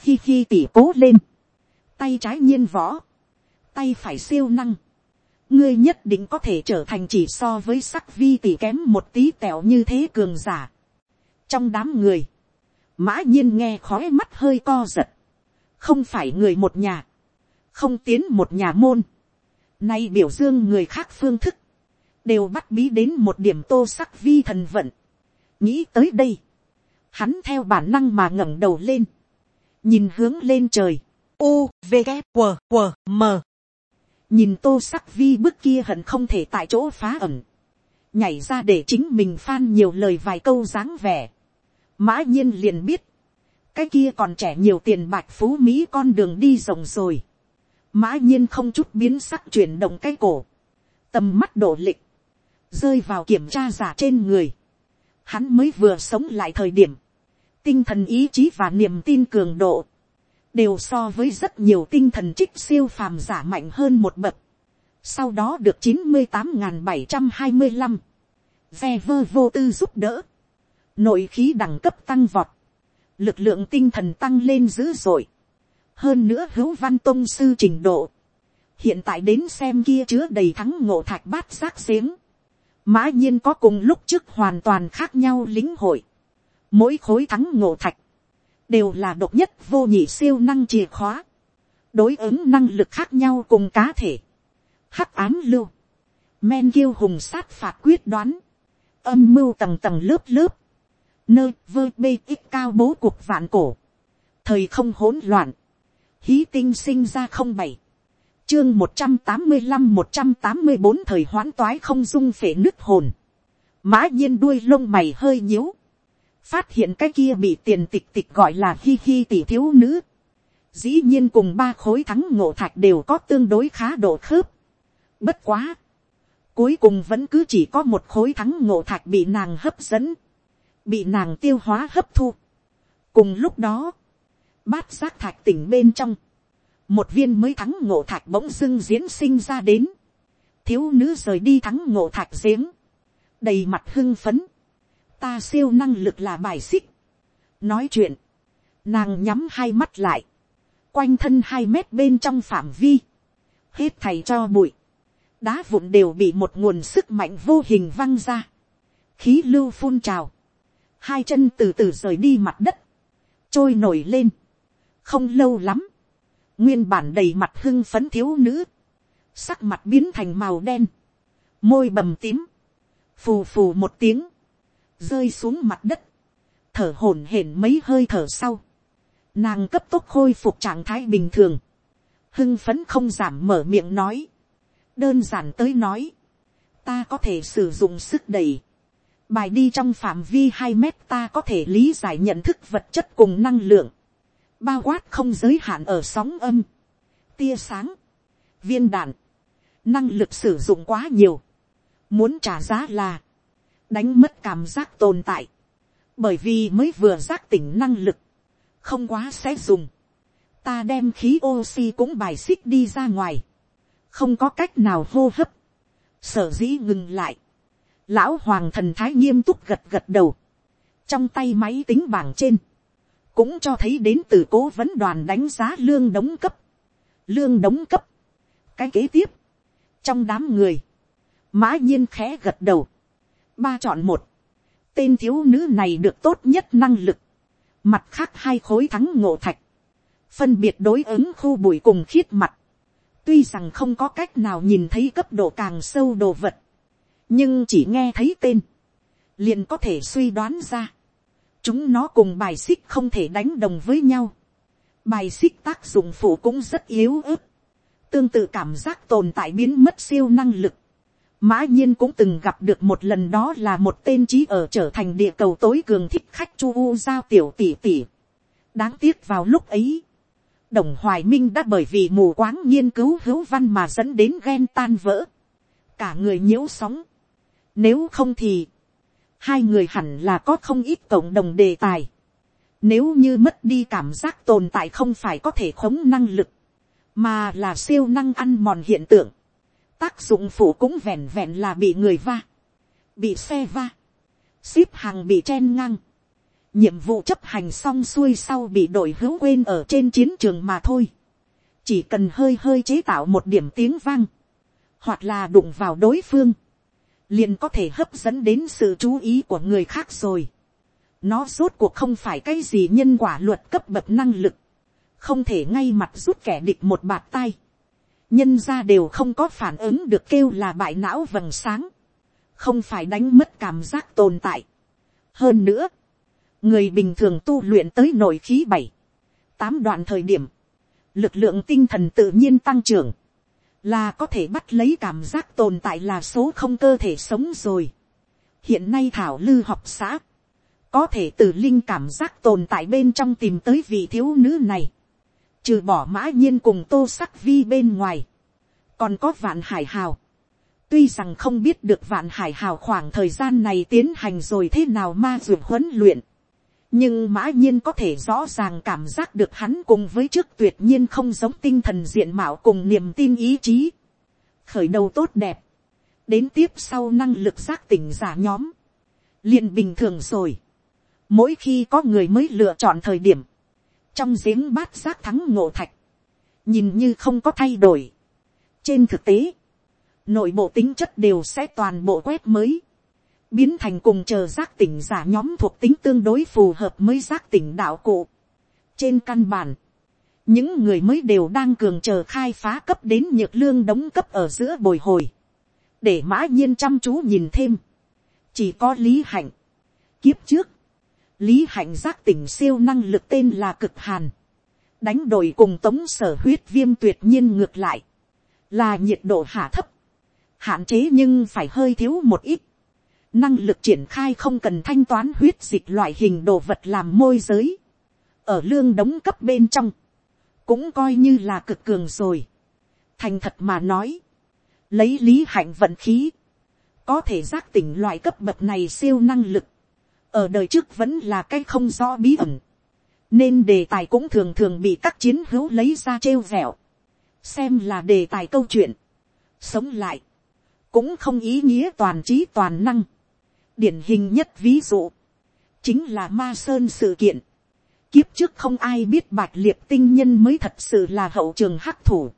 khi khi tỉ cố lên, tay trái nhiên võ, tay phải siêu năng, ngươi nhất định có thể trở thành chỉ so với sắc vi tỉ kém một tí tẹo như thế cường giả. trong đám người, mã nhiên nghe khói mắt hơi co giật, không phải người một nhà, không tiến một nhà môn, nay biểu dương người khác phương thức, đều bắt bí đến một điểm tô sắc vi thần vận. nghĩ tới đây, hắn theo bản năng mà ngẩng đầu lên, nhìn hướng lên trời, u v g q q m. Nhìn tô sắc vi bức kia hận không thể tại chỗ phá ẩm, nhảy ra để chính mình phan nhiều lời vài câu dáng vẻ, mã nhiên liền biết, cái kia còn trẻ nhiều tiền bạch phú mỹ con đường đi rộng rồi, mã nhiên không chút biến sắc chuyển động cái cổ, tầm mắt đổ lịch, rơi vào kiểm tra giả trên người, hắn mới vừa sống lại thời điểm, tinh thần ý chí và niềm tin cường độ, đều so với rất nhiều tinh thần trích siêu phàm giả mạnh hơn một bậc, sau đó được chín mươi tám n bảy trăm hai mươi năm, ve vơ vô tư giúp đỡ, nội khí đẳng cấp tăng vọt, lực lượng tinh thần tăng lên dữ dội, hơn nữa hữu văn tôn sư trình độ, hiện tại đến xem kia chứa đầy thắng ngộ thạch bát giác giếng, mã nhiên có cùng lúc trước hoàn toàn khác nhau lính hội, mỗi khối thắng ngộ thạch, đều là độc nhất vô nhị siêu năng chìa khóa, đối ứng năng lực khác nhau cùng cá thể, hắc ám lưu, men kiêu hùng sát phạt quyết đoán, âm mưu tầng tầng lớp lớp, nơi vơ bê ít cao bố cuộc vạn cổ, thời không hỗn loạn, hí tinh sinh ra không bảy, chương một trăm tám mươi năm một trăm tám mươi bốn thời hoãn toái không dung phể nứt hồn, mã nhiên đuôi lông mày hơi nhíu, phát hiện cái kia bị tiền tịch tịch gọi là hi hi tỷ thiếu nữ, dĩ nhiên cùng ba khối thắng ngộ thạch đều có tương đối khá độ khớp. Bất quá, cuối cùng vẫn cứ chỉ có một khối thắng ngộ thạch bị nàng hấp dẫn, bị nàng tiêu hóa hấp thu. cùng lúc đó, bát giác thạch tỉnh bên trong, một viên mới thắng ngộ thạch bỗng dưng diễn sinh ra đến, thiếu nữ rời đi thắng ngộ thạch giếng, đầy mặt hưng phấn, ta siêu năng lực là bài xích. nói chuyện, nàng nhắm hai mắt lại, quanh thân hai mét bên trong phạm vi, hết thầy cho bụi, đá vụn đều bị một nguồn sức mạnh vô hình văng ra, khí lưu phun trào, hai chân từ từ rời đi mặt đất, trôi nổi lên, không lâu lắm, nguyên bản đầy mặt hưng phấn thiếu nữ, sắc mặt biến thành màu đen, môi bầm tím, phù phù một tiếng, rơi xuống mặt đất, thở hổn hển mấy hơi thở sau, nàng cấp tốc khôi phục trạng thái bình thường, hưng phấn không giảm mở miệng nói, đơn giản tới nói, ta có thể sử dụng sức đầy, bài đi trong phạm vi hai mét ta có thể lý giải nhận thức vật chất cùng năng lượng, bao quát không giới hạn ở sóng âm, tia sáng, viên đạn, năng lực sử dụng quá nhiều, muốn trả giá là, đánh mất cảm giác tồn tại, bởi vì mới vừa giác tỉnh năng lực, không quá sẽ dùng, ta đem khí oxy cũng bài xích đi ra ngoài, không có cách nào hô hấp, sở dĩ ngừng lại, lão hoàng thần thái nghiêm túc gật gật đầu, trong tay máy tính bảng trên, cũng cho thấy đến từ cố vấn đoàn đánh giá lương đóng cấp, lương đóng cấp, cái kế tiếp, trong đám người, mã nhiên khẽ gật đầu, ba chọn một, tên thiếu nữ này được tốt nhất năng lực, mặt khác hai khối thắng ngộ thạch, phân biệt đối ứng khu bụi cùng khiết mặt, tuy rằng không có cách nào nhìn thấy cấp độ càng sâu đồ vật, nhưng chỉ nghe thấy tên, liền có thể suy đoán ra, chúng nó cùng bài xích không thể đánh đồng với nhau, bài xích tác dụng phụ cũng rất yếu ớt, tương tự cảm giác tồn tại biến mất siêu năng lực, mã nhiên cũng từng gặp được một lần đó là một tên trí ở trở thành địa cầu tối cường thích khách chu u giao tiểu tỷ tỷ. đáng tiếc vào lúc ấy, đồng hoài minh đã bởi vì mù quáng nghiên cứu hữu văn mà dẫn đến ghen tan vỡ, cả người nhiễu sóng. nếu không thì, hai người hẳn là có không ít cộng đồng đề tài. Nếu như mất đi cảm giác tồn tại không phải có thể khống năng lực, mà là siêu năng ăn mòn hiện tượng. Tác dụng phụ cũng vẹn vẹn là bị người va, bị xe va, ship hàng bị chen ngang. Nhiệm vụ chấp hành xong xuôi sau bị đội hữu quên ở trên chiến trường mà thôi. Chỉ cần hơi hơi chế tạo một điểm tiếng vang, hoặc là đụng vào đối phương liền có thể hấp dẫn đến sự chú ý của người khác rồi. Nó rốt cuộc không phải cái gì nhân quả luật cấp bậc năng lực. Không thể ngay mặt rút kẻ địch một bạt tay. Nhân ra đều không có phản ứng được kêu là bại não vầng sáng. Không phải đánh mất cảm giác tồn tại. Hơn nữa, người bình thường tu luyện tới nội khí bảy, tám đoạn thời điểm, lực lượng tinh thần tự nhiên tăng trưởng là có thể bắt lấy cảm giác tồn tại là số không cơ thể sống rồi. hiện nay thảo lư học xã, có thể từ linh cảm giác tồn tại bên trong tìm tới vị thiếu nữ này, trừ bỏ mã nhiên cùng tô sắc vi bên ngoài, còn có vạn hải hào. tuy rằng không biết được vạn hải hào khoảng thời gian này tiến hành rồi thế nào ma dược huấn luyện, nhưng mã nhiên có thể rõ ràng cảm giác được hắn cùng với trước tuyệt nhiên không giống tinh thần diện mạo cùng niềm tin ý chí. khởi đầu tốt đẹp, đến tiếp sau năng lực giác tỉnh giả nhóm, liền bình thường rồi. mỗi khi có người mới lựa chọn thời điểm, trong giếng bát giác thắng ngộ thạch, nhìn như không có thay đổi. trên thực tế, nội bộ tính chất đều sẽ toàn bộ quét mới biến thành cùng chờ giác tỉnh giả nhóm thuộc tính tương đối phù hợp mới giác tỉnh đạo cụ. trên căn bản, những người mới đều đang cường chờ khai phá cấp đến nhược lương đóng cấp ở giữa bồi hồi, để mã nhiên chăm chú nhìn thêm, chỉ có lý hạnh. kiếp trước, lý hạnh giác tỉnh siêu năng lực tên là cực hàn, đánh đổi cùng tống sở huyết viêm tuyệt nhiên ngược lại, là nhiệt độ hạ thấp, hạn chế nhưng phải hơi thiếu một ít, năng lực triển khai không cần thanh toán huyết dịch loại hình đồ vật làm môi giới, ở lương đóng cấp bên trong, cũng coi như là cực cường rồi. thành thật mà nói, lấy lý hạnh vận khí, có thể giác tỉnh loại cấp bậc này siêu năng lực, ở đời trước vẫn là cái không rõ bí ẩn, nên đề tài cũng thường thường bị các chiến hữu lấy ra trêu vẹo, xem là đề tài câu chuyện, sống lại, cũng không ý nghĩa toàn trí toàn năng, điển hình nhất ví dụ, chính là ma sơn sự kiện. Kiếp trước không ai biết bạch liệt tinh nhân mới thật sự là hậu trường hắc thủ.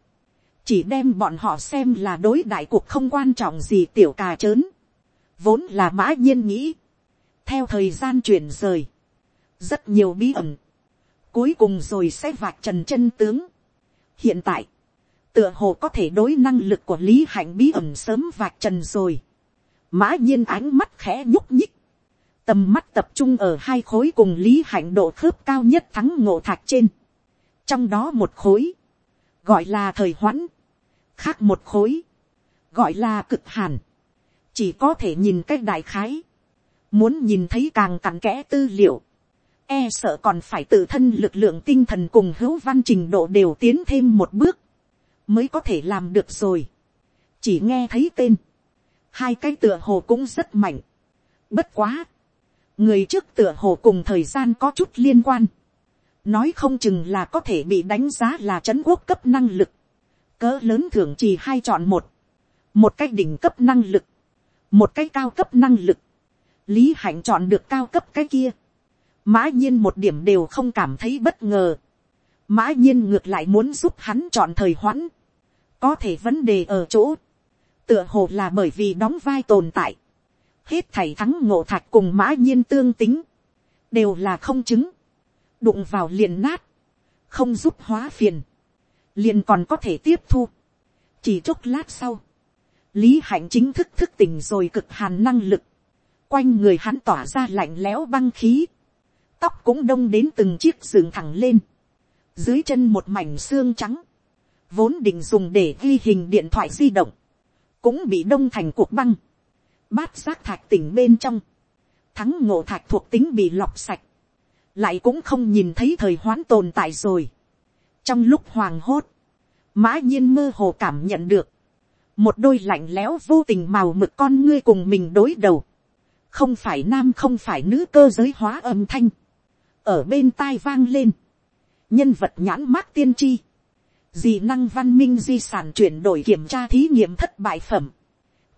Chỉ đem bọn họ xem là đối đại cuộc không quan trọng gì tiểu cà trớn. Vốn là mã nhiên nghĩ. Theo thời gian chuyển rời. Rất nhiều bí ẩn. Cuối cùng rồi sẽ vạch trần chân tướng. Hiện tại. Tựa hồ có thể đối năng lực của Lý Hạnh bí ẩn sớm vạch trần rồi mã nhiên ánh mắt khẽ nhúc nhích, tầm mắt tập trung ở hai khối cùng lý hạnh độ khớp cao nhất thắng ngộ thạch trên, trong đó một khối, gọi là thời hoãn, khác một khối, gọi là cực hàn, chỉ có thể nhìn cách đại khái, muốn nhìn thấy càng cặn kẽ tư liệu, e sợ còn phải tự thân lực lượng tinh thần cùng hữu văn trình độ đều tiến thêm một bước, mới có thể làm được rồi. chỉ nghe thấy tên, hai cái tựa hồ cũng rất mạnh. Bất quá, người trước tựa hồ cùng thời gian có chút liên quan. Nói không chừng là có thể bị đánh giá là trấn quốc cấp năng lực. Cỡ lớn thưởng chỉ hai chọn một. Một cái đỉnh cấp năng lực. Một cái cao cấp năng lực. Lý hạnh chọn được cao cấp cái kia. Mã nhiên một điểm đều không cảm thấy bất ngờ. Mã nhiên ngược lại muốn giúp hắn chọn thời hoãn. Có thể vấn đề ở chỗ tựa hồ là bởi vì đóng vai tồn tại, hết thầy thắng ngộ thạch cùng mã nhiên tương tính, đều là không chứng, đụng vào liền nát, không giúp hóa phiền, liền còn có thể tiếp thu. chỉ chốc lát sau, lý hạnh chính thức thức tỉnh rồi cực hàn năng lực, quanh người hắn tỏa ra lạnh lẽo băng khí, tóc cũng đông đến từng chiếc giường thẳng lên, dưới chân một mảnh xương trắng, vốn định dùng để ghi hình điện thoại di động, cũng bị đông thành cuộc băng, bát giác thạch tỉnh bên trong, thắng ngộ thạch thuộc tính bị lọc sạch, lại cũng không nhìn thấy thời hoán tồn tại rồi. trong lúc hoàng hốt, mã nhiên mơ hồ cảm nhận được, một đôi lạnh lẽo vô tình màu mực con ngươi cùng mình đối đầu, không phải nam không phải nữ cơ giới hóa âm thanh, ở bên tai vang lên, nhân vật nhãn mát tiên tri, dị năng văn minh di sản chuyển đổi kiểm tra thí nghiệm thất bại phẩm,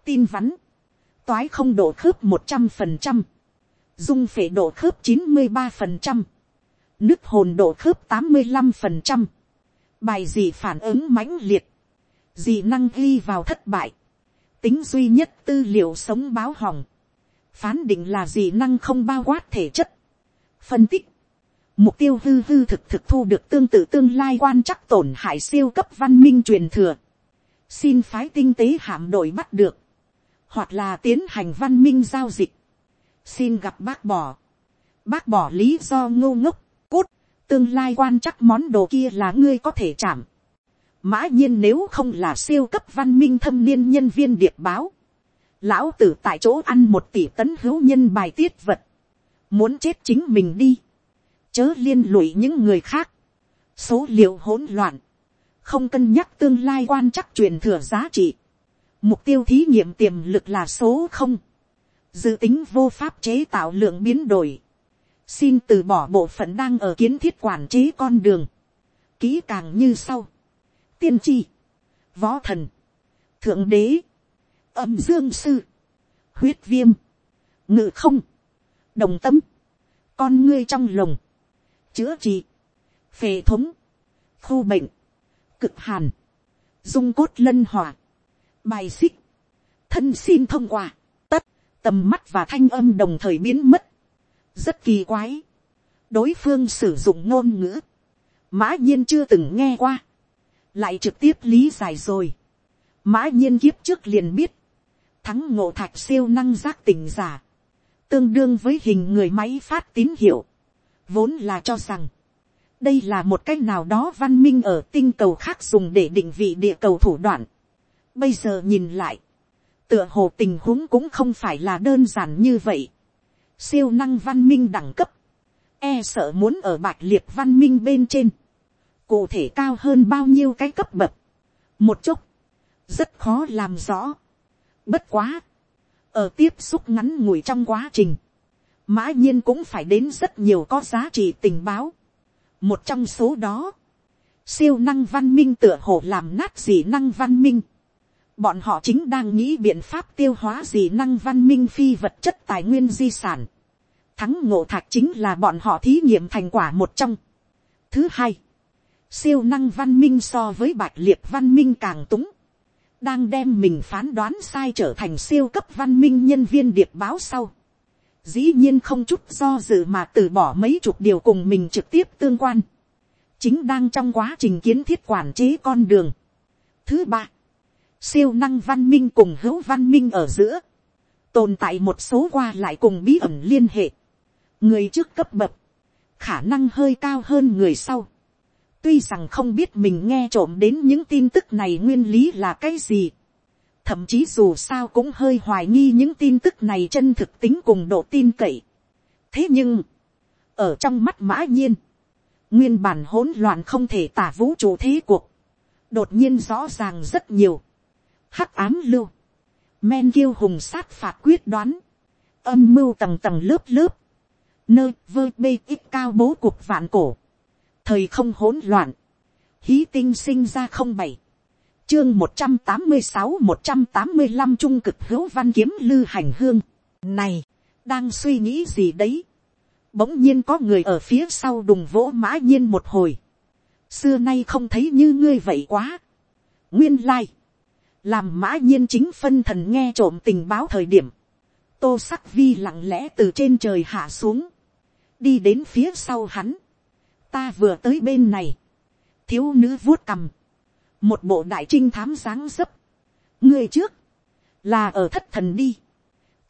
tin vắn, toái không độ khớp một trăm phần trăm, dung phệ độ khớp chín mươi ba phần trăm, nước hồn độ khớp tám mươi năm phần trăm, bài gì phản ứng mãnh liệt, dị năng ghi vào thất bại, tính duy nhất tư liệu sống báo hỏng, phán định là gì năng không bao quát thể chất, phân tích, mục tiêu hư hư thực thực thu được tương tự tương lai quan chắc tổn hại siêu cấp văn minh truyền thừa, xin phái tinh tế hạm đội bắt được, hoặc là tiến hành văn minh giao dịch, xin gặp bác bỏ, bác bỏ lý do ngô ngốc, cút, tương lai quan chắc món đồ kia là ngươi có thể chạm. mã nhiên nếu không là siêu cấp văn minh thâm niên nhân viên điệp báo, lão tử tại chỗ ăn một tỷ tấn hữu nhân bài tiết vật, muốn chết chính mình đi, chớ liên lụy những người khác, số liệu hỗn loạn, không cân nhắc tương lai quan chắc truyền thừa giá trị, mục tiêu thí nghiệm tiềm lực là số không, dự tính vô pháp chế tạo lượng biến đổi, xin từ bỏ bộ phận đang ở kiến thiết quản chế con đường, kỹ càng như sau, tiên tri, võ thần, thượng đế, âm dương sư, huyết viêm, ngự không, đồng tâm, con ngươi trong lồng, chữa trị, phề thống, khu bệnh, cực hàn, dung cốt lân hòa, bài xích, thân xin thông qua, tất, tầm mắt và thanh âm đồng thời biến mất, rất kỳ quái, đối phương sử dụng ngôn ngữ, mã nhiên chưa từng nghe qua, lại trực tiếp lý giải rồi, mã nhiên kiếp trước liền biết, thắng ngộ thạch siêu năng giác tỉnh giả, tương đương với hình người máy phát tín hiệu, vốn là cho rằng, đây là một cách nào đó văn minh ở tinh cầu khác dùng để định vị địa cầu thủ đoạn. Bây giờ nhìn lại, tựa hồ tình huống cũng không phải là đơn giản như vậy. Siêu năng văn minh đẳng cấp, e sợ muốn ở bạch liệt văn minh bên trên, cụ thể cao hơn bao nhiêu cái cấp bậc. Một chút, rất khó làm rõ. Bất quá, ở tiếp xúc ngắn ngủi trong quá trình, mã nhiên cũng phải đến rất nhiều có giá trị tình báo. một trong số đó, siêu năng văn minh tựa hồ làm nát dị năng văn minh. bọn họ chính đang nghĩ biện pháp tiêu hóa dị năng văn minh phi vật chất tài nguyên di sản. thắng ngộ thạc chính là bọn họ thí nghiệm thành quả một trong. thứ hai, siêu năng văn minh so với bạch liệt văn minh càng túng đang đem mình phán đoán sai trở thành siêu cấp văn minh nhân viên điệp báo sau dĩ nhiên không chút do dự mà từ bỏ mấy chục điều cùng mình trực tiếp tương quan, chính đang trong quá trình kiến thiết quản chế con đường. Thứ ba, siêu năng văn minh cùng hữu văn minh ở giữa, tồn tại một số qua lại cùng bí ẩn liên hệ, người trước cấp bậc, khả năng hơi cao hơn người sau tuy rằng không biết mình nghe trộm đến những tin tức này nguyên lý là cái gì, thậm chí dù sao cũng hơi hoài nghi những tin tức này chân thực tính cùng độ tin cậy. thế nhưng, ở trong mắt mã nhiên, nguyên bản hỗn loạn không thể tả vũ trụ thế cuộc, đột nhiên rõ ràng rất nhiều, hắc ám lưu, men kiêu hùng sát phạt quyết đoán, âm mưu tầng tầng lớp lớp, nơi vơ bê ít cao bố cuộc vạn cổ, thời không hỗn loạn, hí tinh sinh ra không bảy, chương một trăm tám mươi sáu một trăm tám mươi năm trung cực hữu văn kiếm lư hành hương. này, đang suy nghĩ gì đấy. bỗng nhiên có người ở phía sau đùng vỗ mã nhiên một hồi. xưa nay không thấy như ngươi vậy quá. nguyên lai, làm mã nhiên chính phân thần nghe trộm tình báo thời điểm, tô sắc vi lặng lẽ từ trên trời hạ xuống, đi đến phía sau hắn, ta vừa tới bên này, thiếu nữ vuốt cằm, một bộ đại trinh thám sáng dấp, ngươi trước, là ở thất thần đi,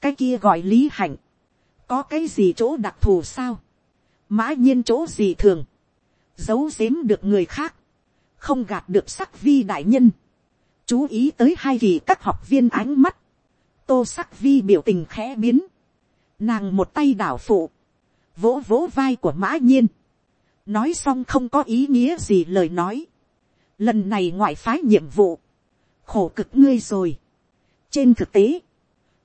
cái kia gọi lý hạnh, có cái gì chỗ đặc thù sao, mã nhiên chỗ gì thường, giấu giếm được người khác, không gạt được sắc vi đại nhân, chú ý tới hai kỳ các học viên ánh mắt, tô sắc vi biểu tình khẽ biến, nàng một tay đảo phụ, vỗ vỗ vai của mã nhiên, nói xong không có ý nghĩa gì lời nói, lần này ngoại phái nhiệm vụ, khổ cực ngươi rồi, trên thực tế,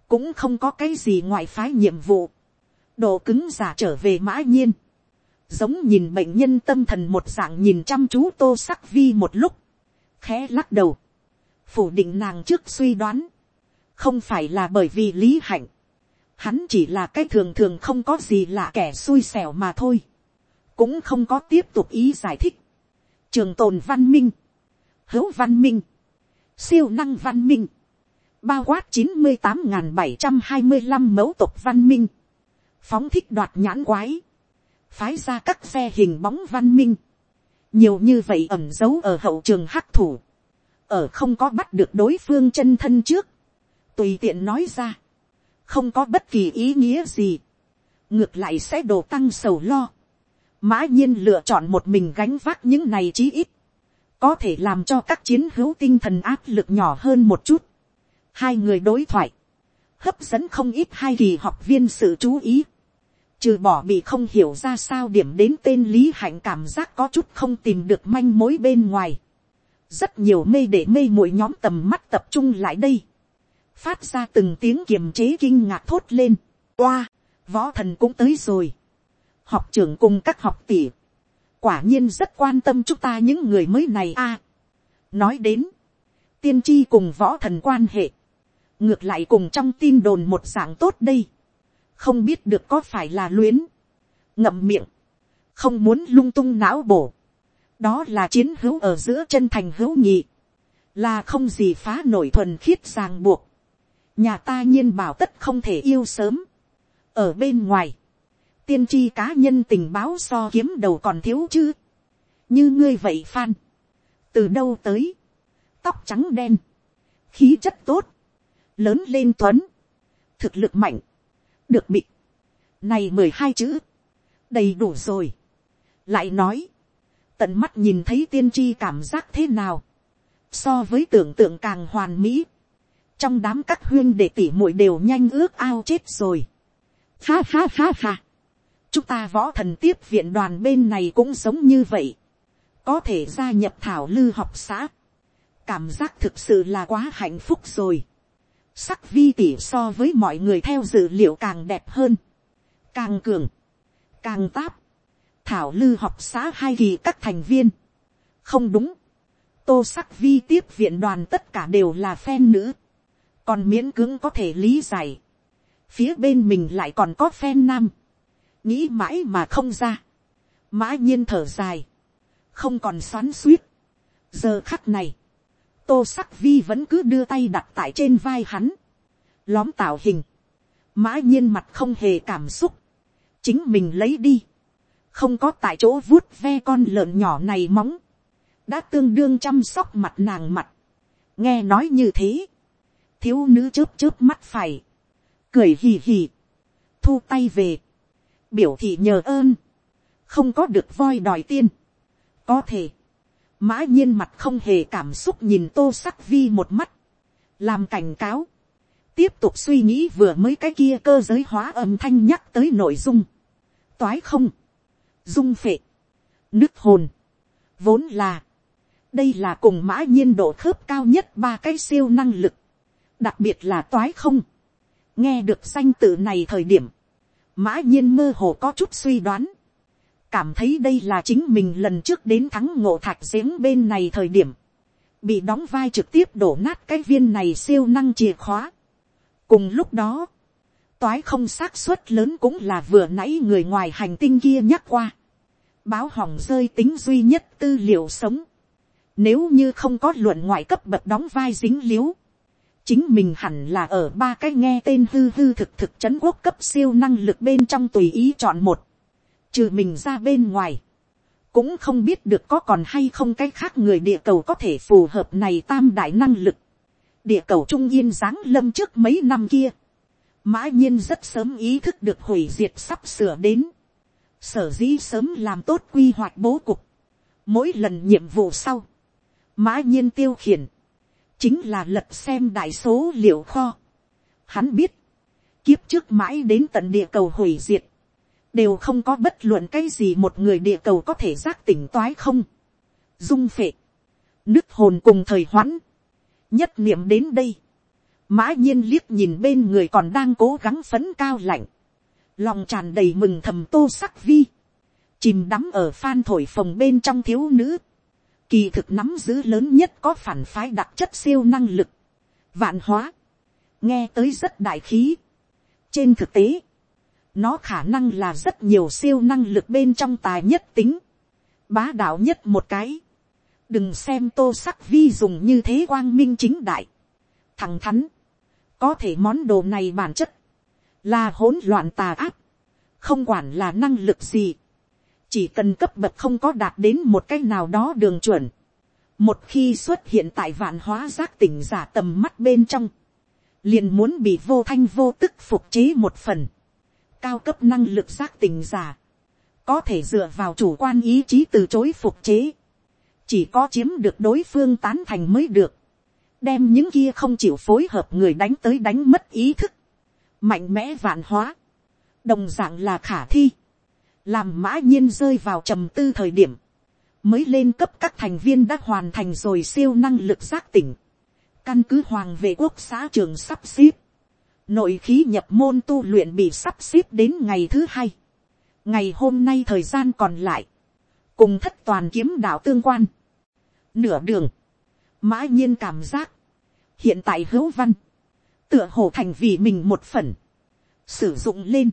cũng không có cái gì ngoại phái nhiệm vụ, độ cứng giả trở về mã nhiên, giống nhìn bệnh nhân tâm thần một dạng nhìn chăm chú tô sắc vi một lúc, khẽ lắc đầu, phủ định nàng trước suy đoán, không phải là bởi vì lý hạnh, hắn chỉ là cái thường thường không có gì là kẻ xui xẻo mà thôi, cũng không có tiếp tục ý giải thích, trường tồn văn minh, hữu văn minh, siêu năng văn minh, bao quát chín mươi tám bảy trăm hai mươi năm mẫu tục văn minh, phóng thích đoạt nhãn quái, phái ra các xe hình bóng văn minh, nhiều như vậy ẩm giấu ở hậu trường hắc thủ, ở không có bắt được đối phương chân thân trước, tùy tiện nói ra, không có bất kỳ ý nghĩa gì, ngược lại sẽ đổ tăng sầu lo, mã nhiên lựa chọn một mình gánh vác những này chí ít, có thể làm cho các chiến hữu tinh thần áp lực nhỏ hơn một chút. Hai người đối thoại, hấp dẫn không ít hai kỳ học viên sự chú ý. Trừ bỏ bị không hiểu ra sao điểm đến tên Lý Hạnh cảm giác có chút không tìm được manh mối bên ngoài. Rất nhiều mê để mê mỗi nhóm tầm mắt tập trung lại đây. Phát ra từng tiếng kiềm chế kinh ngạc thốt lên. Oa, võ thần cũng tới rồi. Học trưởng cùng các học tỷ. Quả nhiên rất quan tâm chúng ta những người mới này a. nói đến, tiên tri cùng võ thần quan hệ, ngược lại cùng trong tin đồn một dạng tốt đây, không biết được có phải là luyến, ngậm miệng, không muốn lung tung não bổ, đó là chiến hữu ở giữa chân thành hữu nhị, là không gì phá nổi thuần khiết ràng buộc, nhà ta nhiên bảo tất không thể yêu sớm, ở bên ngoài, tiên tri cá nhân tình báo so kiếm đầu còn thiếu chứ. như ngươi vậy, phan. từ đâu tới. tóc trắng đen. khí chất tốt. lớn lên tuấn. thực lực mạnh. được bị. này mười hai chữ. đầy đủ rồi. lại nói. tận mắt nhìn thấy tiên tri cảm giác thế nào. so với tưởng tượng càng hoàn mỹ. trong đám các huyên để tỉ muội đều nhanh ước ao chết rồi. ha ha ha ha chúng ta võ thần tiếp viện đoàn bên này cũng giống như vậy, có thể gia nhập thảo lư học xã, cảm giác thực sự là quá hạnh phúc rồi. Sắc vi tỉ so với mọi người theo dự liệu càng đẹp hơn, càng cường, càng táp, thảo lư học xã hai kỳ các thành viên. không đúng, tô sắc vi tiếp viện đoàn tất cả đều là phen nữ, còn miễn cưỡng có thể lý giải. phía bên mình lại còn có phen nam, nghĩ mãi mà không ra, mã nhiên thở dài, không còn xoắn suýt. giờ khắc này, tô sắc vi vẫn cứ đưa tay đặt tại trên vai hắn, lóm tạo hình, mã nhiên mặt không hề cảm xúc, chính mình lấy đi, không có tại chỗ vuốt ve con lợn nhỏ này móng, đã tương đương chăm sóc mặt nàng mặt, nghe nói như thế, thiếu nữ chớp chớp mắt phải, cười hì hì, thu tay về, biểu thị nhờ ơn, không có được voi đòi tiên, có thể, mã nhiên mặt không hề cảm xúc nhìn tô sắc vi một mắt, làm cảnh cáo, tiếp tục suy nghĩ vừa mới cái kia cơ giới hóa âm thanh nhắc tới nội dung, toái không, dung phệ, nước hồn, vốn là, đây là cùng mã nhiên độ khớp cao nhất ba cái siêu năng lực, đặc biệt là toái không, nghe được danh tự này thời điểm, mã nhiên mơ hồ có chút suy đoán, cảm thấy đây là chính mình lần trước đến thắng ngộ thạch giếng bên này thời điểm, bị đóng vai trực tiếp đổ nát cái viên này siêu năng chìa khóa. cùng lúc đó, toái không xác suất lớn cũng là vừa nãy người ngoài hành tinh kia nhắc qua, báo hỏng rơi tính duy nhất tư liệu sống, nếu như không có luận ngoại cấp bậc đóng vai dính l i ễ u chính mình hẳn là ở ba cái nghe tên hư hư thực thực c h ấ n quốc cấp siêu năng lực bên trong tùy ý chọn một, trừ mình ra bên ngoài, cũng không biết được có còn hay không cái khác người địa cầu có thể phù hợp này tam đại năng lực, địa cầu trung yên giáng lâm trước mấy năm kia, mã nhiên rất sớm ý thức được hủy diệt sắp sửa đến, sở dĩ sớm làm tốt quy hoạch bố cục, mỗi lần nhiệm vụ sau, mã nhiên tiêu khiển, chính là lật xem đại số liệu kho. Hắn biết, kiếp trước mãi đến tận địa cầu hủy diệt, đều không có bất luận cái gì một người địa cầu có thể giác tỉnh toái không. Dung phệ, nước hồn cùng thời hoãn, nhất niệm đến đây, mã nhiên liếc nhìn bên người còn đang cố gắng phấn cao lạnh, lòng tràn đầy mừng thầm tô sắc vi, chìm đắm ở phan thổi phòng bên trong thiếu nữ, kỳ thực nắm giữ lớn nhất có phản phái đặc chất siêu năng lực, vạn hóa, nghe tới rất đại khí. trên thực tế, nó khả năng là rất nhiều siêu năng lực bên trong tài nhất tính, bá đạo nhất một cái. đừng xem tô sắc vi dùng như thế quang minh chính đại, thằng thắn, có thể món đồ này bản chất, là hỗn loạn tà áp, không quản là năng lực gì, chỉ cần cấp bậc không có đạt đến một cái nào đó đường chuẩn, một khi xuất hiện tại vạn hóa giác tỉnh giả tầm mắt bên trong, liền muốn bị vô thanh vô tức phục chế một phần, cao cấp năng lực giác tỉnh giả, có thể dựa vào chủ quan ý chí từ chối phục chế, chỉ có chiếm được đối phương tán thành mới được, đem những kia không chịu phối hợp người đánh tới đánh mất ý thức, mạnh mẽ vạn hóa, đồng d ạ n g là khả thi, làm mã nhiên rơi vào trầm tư thời điểm, mới lên cấp các thành viên đã hoàn thành rồi siêu năng lực giác tỉnh, căn cứ hoàng về quốc xã trường sắp xếp, nội khí nhập môn tu luyện bị sắp xếp đến ngày thứ hai, ngày hôm nay thời gian còn lại, cùng thất toàn kiếm đạo tương quan, nửa đường, mã nhiên cảm giác, hiện tại hữu văn, tựa hồ thành vì mình một phần, sử dụng lên,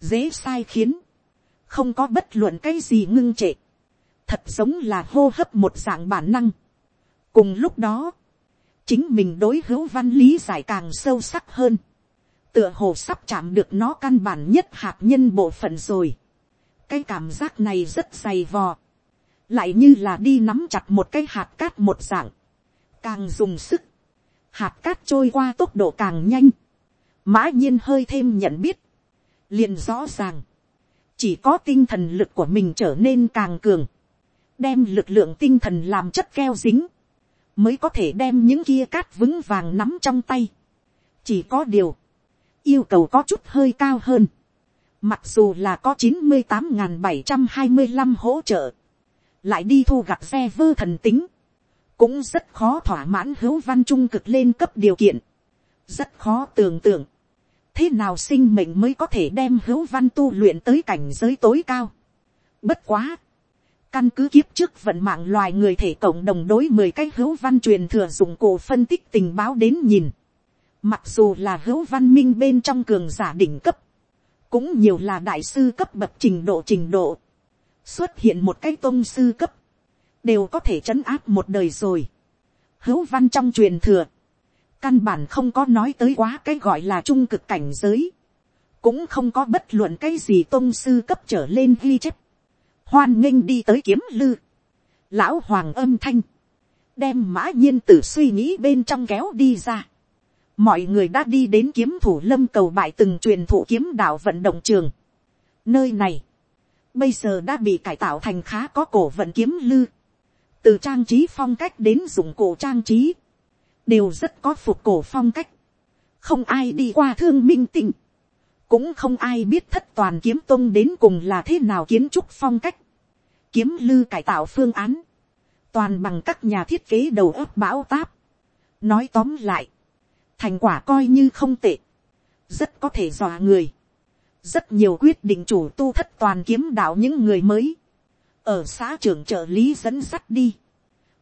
dễ sai khiến, không có bất luận cái gì ngưng trệ, thật giống là hô hấp một dạng bản năng. cùng lúc đó, chính mình đối hữu văn lý giải càng sâu sắc hơn, tựa hồ sắp chạm được nó căn bản nhất hạt nhân bộ phận rồi. cái cảm giác này rất dày vò, lại như là đi nắm chặt một cái hạt cát một dạng, càng dùng sức, hạt cát trôi qua tốc độ càng nhanh, mã nhiên hơi thêm nhận biết, liền rõ ràng, chỉ có tinh thần lực của mình trở nên càng cường, đem lực lượng tinh thần làm chất keo dính, mới có thể đem những kia cát vững vàng nắm trong tay. chỉ có điều, yêu cầu có chút hơi cao hơn, mặc dù là có chín mươi tám bảy trăm hai mươi năm hỗ trợ, lại đi thu gặt xe vơ thần tính, cũng rất khó thỏa mãn hữu văn trung cực lên cấp điều kiện, rất khó tưởng tượng, thế nào sinh mệnh mới có thể đem hữu văn tu luyện tới cảnh giới tối cao. Bất quá, căn cứ kiếp trước vận mạng loài người thể cộng đồng đối mười cái hữu văn truyền thừa dụng cổ phân tích tình báo đến nhìn. Mặc dù là hữu văn minh bên trong cường giả đỉnh cấp, cũng nhiều là đại sư cấp bậc trình độ trình độ. Xuất hiện một cái tôn sư cấp, đều có thể trấn áp một đời rồi. Hữu văn trong truyền thừa, căn bản không có nói tới quá cái gọi là trung cực cảnh giới, cũng không có bất luận cái gì tôn sư cấp trở lên ghi chép, hoan nghênh đi tới kiếm lư, lão hoàng âm thanh, đem mã nhiên t suy nghĩ bên trong kéo đi ra, mọi người đã đi đến kiếm thủ lâm cầu bại từng truyền thụ kiếm đạo vận động trường, nơi này, bây giờ đã bị cải tạo thành khá có cổ vận kiếm lư, từ trang trí phong cách đến dụng cụ trang trí, đều rất có phục cổ phong cách, không ai đi qua thương minh tỉnh, cũng không ai biết thất toàn kiếm tông đến cùng là thế nào kiến trúc phong cách, kiếm lư cải tạo phương án, toàn bằng các nhà thiết kế đầu óc bão táp. nói tóm lại, thành quả coi như không tệ, rất có thể dò người, rất nhiều quyết định chủ tu thất toàn kiếm đạo những người mới, ở xã trưởng trợ lý dẫn sắt đi,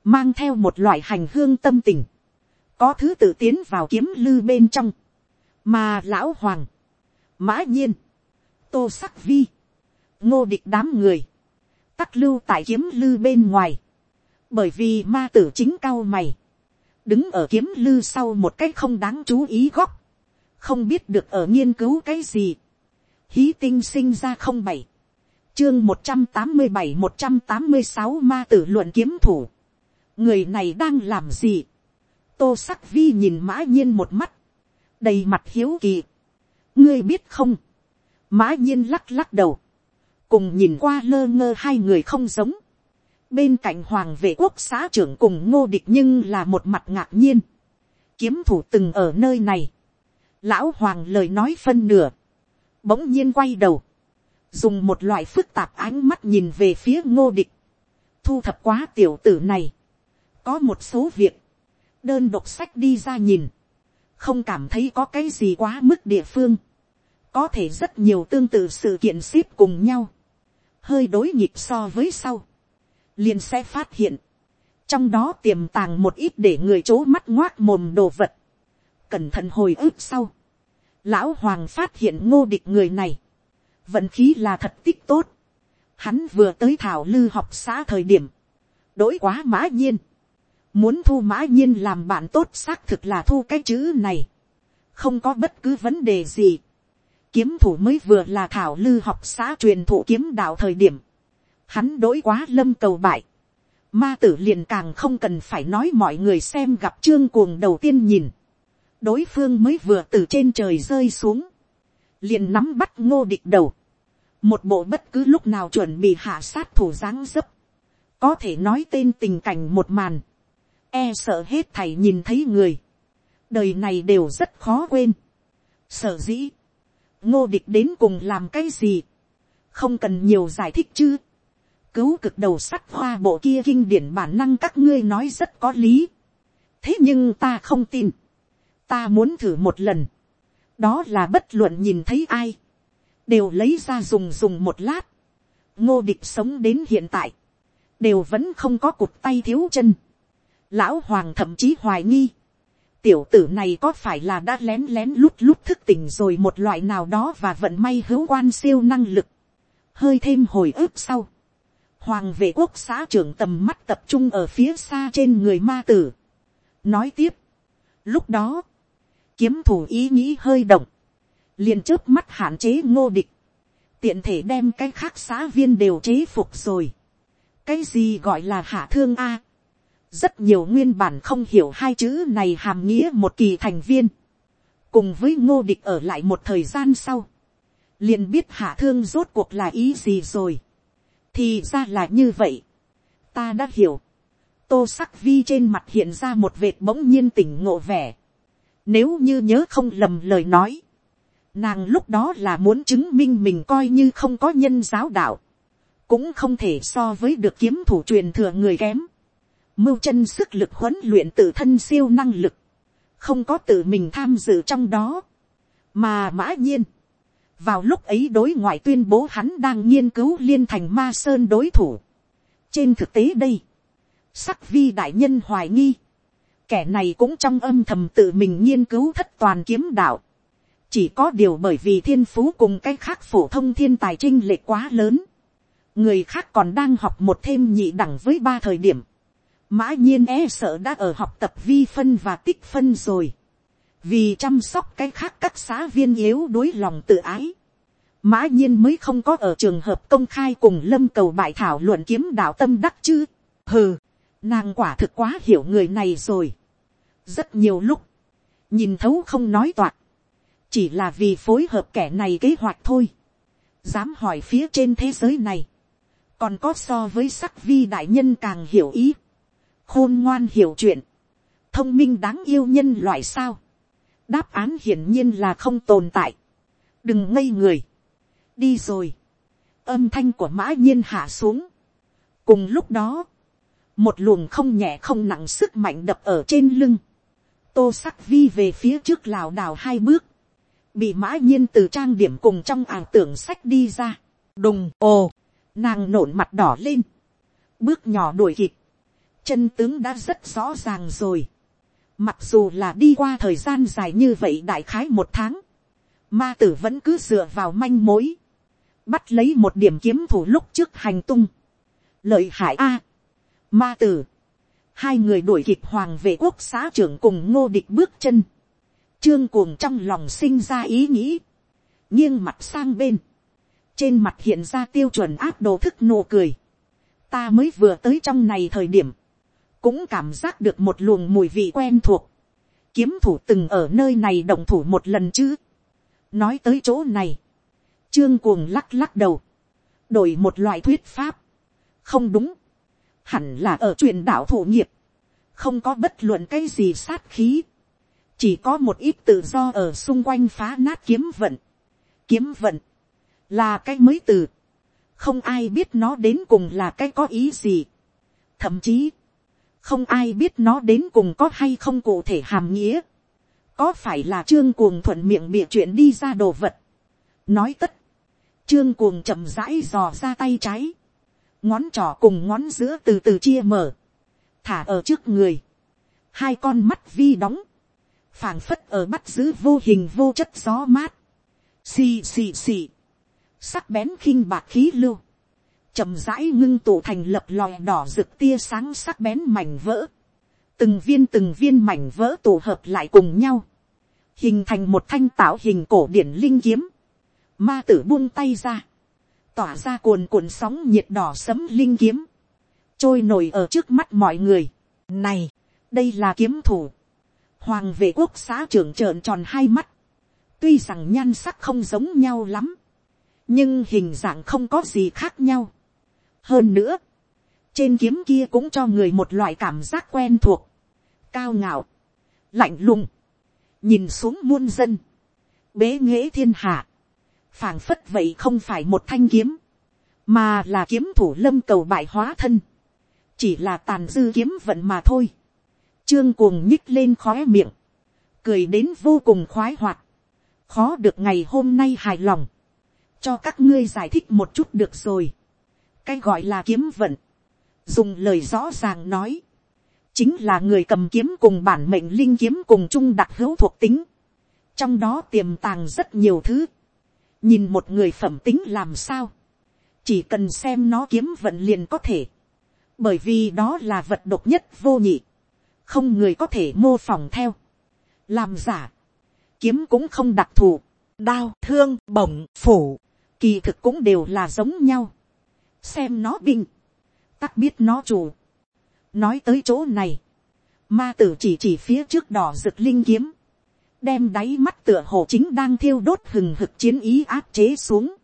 mang theo một loại hành hương tâm tình, có thứ tự tiến vào kiếm lư bên trong, mà lão hoàng, mã nhiên, tô sắc vi, ngô địch đám người, tắc lưu tại kiếm lư bên ngoài, bởi vì ma tử chính cao mày, đứng ở kiếm lư sau một cách không đáng chú ý góc, không biết được ở nghiên cứu cái gì, hí tinh sinh ra không bảy, chương một trăm tám mươi bảy một trăm tám mươi sáu ma tử luận kiếm thủ, người này đang làm gì, tô sắc vi nhìn mã nhiên một mắt, đầy mặt hiếu kỳ, ngươi biết không, mã nhiên lắc lắc đầu, cùng nhìn qua lơ ngơ hai người không giống, bên cạnh hoàng vệ quốc xã trưởng cùng ngô địch nhưng là một mặt ngạc nhiên, kiếm thủ từng ở nơi này, lão hoàng lời nói phân nửa, bỗng nhiên quay đầu, dùng một loại phức tạp ánh mắt nhìn về phía ngô địch, thu thập quá tiểu tử này, có một số việc, đơn độc sách đi ra nhìn, không cảm thấy có cái gì quá mức địa phương, có thể rất nhiều tương tự sự kiện ship cùng nhau, hơi đối nhịp so với sau, liền sẽ phát hiện, trong đó tiềm tàng một ít để người c mắt ngoác mồm đồ vật, cẩn thận hồi ức sau, lão hoàng phát hiện ngô địch người này, vận khí là thật tích tốt, hắn vừa tới thảo lư học xã thời điểm, đỗi quá mã nhiên, muốn thu mã nhiên làm bạn tốt xác thực là thu cái chữ này, không có bất cứ vấn đề gì, kiếm thủ mới vừa là thảo lư học xã truyền thụ kiếm đạo thời điểm, hắn đối quá lâm cầu bại, ma tử liền càng không cần phải nói mọi người xem gặp trương cuồng đầu tiên nhìn, đối phương mới vừa từ trên trời rơi xuống, liền nắm bắt ngô địch đầu, một bộ bất cứ lúc nào chuẩn bị hạ sát thủ dáng dấp, có thể nói tên tình cảnh một màn, e sợ hết thầy nhìn thấy người, đời này đều rất khó quên, sở dĩ, ngô địch đến cùng làm cái gì, không cần nhiều giải thích chứ, cứu cực đầu sắt hoa bộ kia kinh điển bản năng các ngươi nói rất có lý, thế nhưng ta không tin, ta muốn thử một lần, đó là bất luận nhìn thấy ai, đều lấy ra dùng dùng một lát, ngô địch sống đến hiện tại, đều vẫn không có cụt tay thiếu chân, lão hoàng thậm chí hoài nghi, tiểu tử này có phải là đã lén lén lút lút thức tỉnh rồi một loại nào đó và vận may hữu quan siêu năng lực, hơi thêm hồi ức sau, hoàng vệ quốc xã trưởng tầm mắt tập trung ở phía xa trên người ma tử, nói tiếp, lúc đó, kiếm thủ ý nghĩ hơi động, liền trước mắt hạn chế ngô địch, tiện thể đem cái khác xã viên đều chế phục rồi. cái gì gọi là hạ thương a rất nhiều nguyên bản không hiểu hai chữ này hàm nghĩa một kỳ thành viên. cùng với ngô địch ở lại một thời gian sau, liền biết hạ thương rốt cuộc là ý gì rồi. thì ra là như vậy. ta đã hiểu. tô sắc vi trên mặt hiện ra một vệt bỗng nhiên tỉnh ngộ vẻ. nếu như nhớ không lầm lời nói, Nàng lúc đó là muốn chứng minh mình coi như không có nhân giáo đạo. Cũng không thể so với được kiếm thủ truyền thừa người kém. Mưu chân sức lực huấn luyện tự thân siêu năng lực. Không có tự mình tham dự trong đó. Mà mã nhiên. Vào lúc ấy đối ngoại tuyên bố hắn đang nghiên cứu liên thành ma sơn đối thủ. Trên thực tế đây. Sắc vi đại nhân hoài nghi. Kẻ này cũng trong âm thầm tự mình nghiên cứu thất toàn kiếm đạo chỉ có điều bởi vì thiên phú cùng cái khác phổ thông thiên tài trinh lệ quá lớn, người khác còn đang học một thêm nhị đẳng với ba thời điểm, mã nhiên e sợ đã ở học tập vi phân và tích phân rồi, vì chăm sóc cái khác các xã viên yếu đối lòng tự ái, mã nhiên mới không có ở trường hợp công khai cùng lâm cầu bại thảo luận kiếm đạo tâm đắc chứ, hừ, nàng quả thực quá hiểu người này rồi, rất nhiều lúc, nhìn thấu không nói toạc, chỉ là vì phối hợp kẻ này kế hoạch thôi. dám hỏi phía trên thế giới này, còn có so với sắc vi đại nhân càng hiểu ý, khôn ngoan hiểu chuyện, thông minh đáng yêu nhân loại sao. đáp án hiển nhiên là không tồn tại. đừng ngây người. đi rồi. âm thanh của mã nhiên hạ xuống. cùng lúc đó, một luồng không nhẹ không nặng sức mạnh đập ở trên lưng. tô sắc vi về phía trước lảo đảo hai bước bị mã nhiên từ trang điểm cùng trong ảo tưởng sách đi ra, đùng ồ, nàng nổn mặt đỏ lên, bước nhỏ đuổi kịp, chân tướng đã rất rõ ràng rồi, mặc dù là đi qua thời gian dài như vậy đại khái một tháng, ma tử vẫn cứ dựa vào manh mối, bắt lấy một điểm kiếm thủ lúc trước hành tung, lợi hại a, ma tử, hai người đuổi kịp hoàng vệ quốc xã trưởng cùng ngô địch bước chân, trương cuồng trong lòng sinh ra ý nghĩ, nghiêng mặt sang bên, trên mặt hiện ra tiêu chuẩn áp đồ thức nụ cười, ta mới vừa tới trong này thời điểm, cũng cảm giác được một luồng mùi vị quen thuộc, kiếm thủ từng ở nơi này động thủ một lần chứ, nói tới chỗ này, trương cuồng lắc lắc đầu, đổi một loại thuyết pháp, không đúng, hẳn là ở truyền đạo thủ nghiệp, không có bất luận cái gì sát khí, chỉ có một ít tự do ở xung quanh phá nát kiếm vận. Kiếm vận, là cái mới từ, không ai biết nó đến cùng là cái có ý gì. Thậm chí, không ai biết nó đến cùng có hay không cụ thể hàm nghĩa. Có phải là trương cuồng thuận miệng bịa chuyện đi ra đồ vật. Nói tất, trương cuồng chậm rãi dò ra tay trái. Ngón trỏ cùng ngón giữa từ từ chia mở. Thả ở trước người. Hai con mắt vi đóng phảng phất ở bắt giữ vô hình vô chất gió mát, xì xì xì, sắc bén khinh bạc khí lưu, chậm rãi ngưng tụ thành lập lòi đỏ rực tia sáng sắc bén mảnh vỡ, từng viên từng viên mảnh vỡ tổ hợp lại cùng nhau, hình thành một thanh tạo hình cổ điển linh kiếm, ma tử buông tay ra, tỏa ra cuồn cuộn sóng nhiệt đỏ sấm linh kiếm, trôi nổi ở trước mắt mọi người. Này, đây là kiếm thủ, hoàng vệ quốc xã trưởng trợn tròn hai mắt, tuy rằng nhan sắc không giống nhau lắm, nhưng hình dạng không có gì khác nhau hơn nữa, trên kiếm kia cũng cho người một loại cảm giác quen thuộc, cao ngạo, lạnh lùng, nhìn xuống muôn dân, bế nghễ thiên hạ, phảng phất vậy không phải một thanh kiếm, mà là kiếm thủ lâm cầu bại hóa thân, chỉ là tàn dư kiếm vận mà thôi. Trương cuồng nhích lên khóe miệng. Cười đến vô cùng khoái hoạt. Khó được ngày hôm nay hài lòng. Cho các ngươi giải thích một chút được rồi. Cái gọi là kiếm vận. Dùng lời rõ ràng nói. Chính là người cầm kiếm cùng bản mệnh linh kiếm cùng chung đặc hữu thuộc tính. Trong đó tiềm tàng rất nhiều thứ. Nhìn một người phẩm tính làm sao. Chỉ cần xem nó kiếm vận liền có thể bởi vì đó là vật độc nhất vô nhị không người có thể mô phỏng theo, làm giả, kiếm cũng không đặc thù, đao thương bổng phủ, kỳ thực cũng đều là giống nhau, xem nó binh, tắc biết nó chủ. nói tới chỗ này, ma tử chỉ chỉ phía trước đỏ rực linh kiếm, đem đáy mắt tựa hồ chính đang thiêu đốt hừng hực chiến ý áp chế xuống,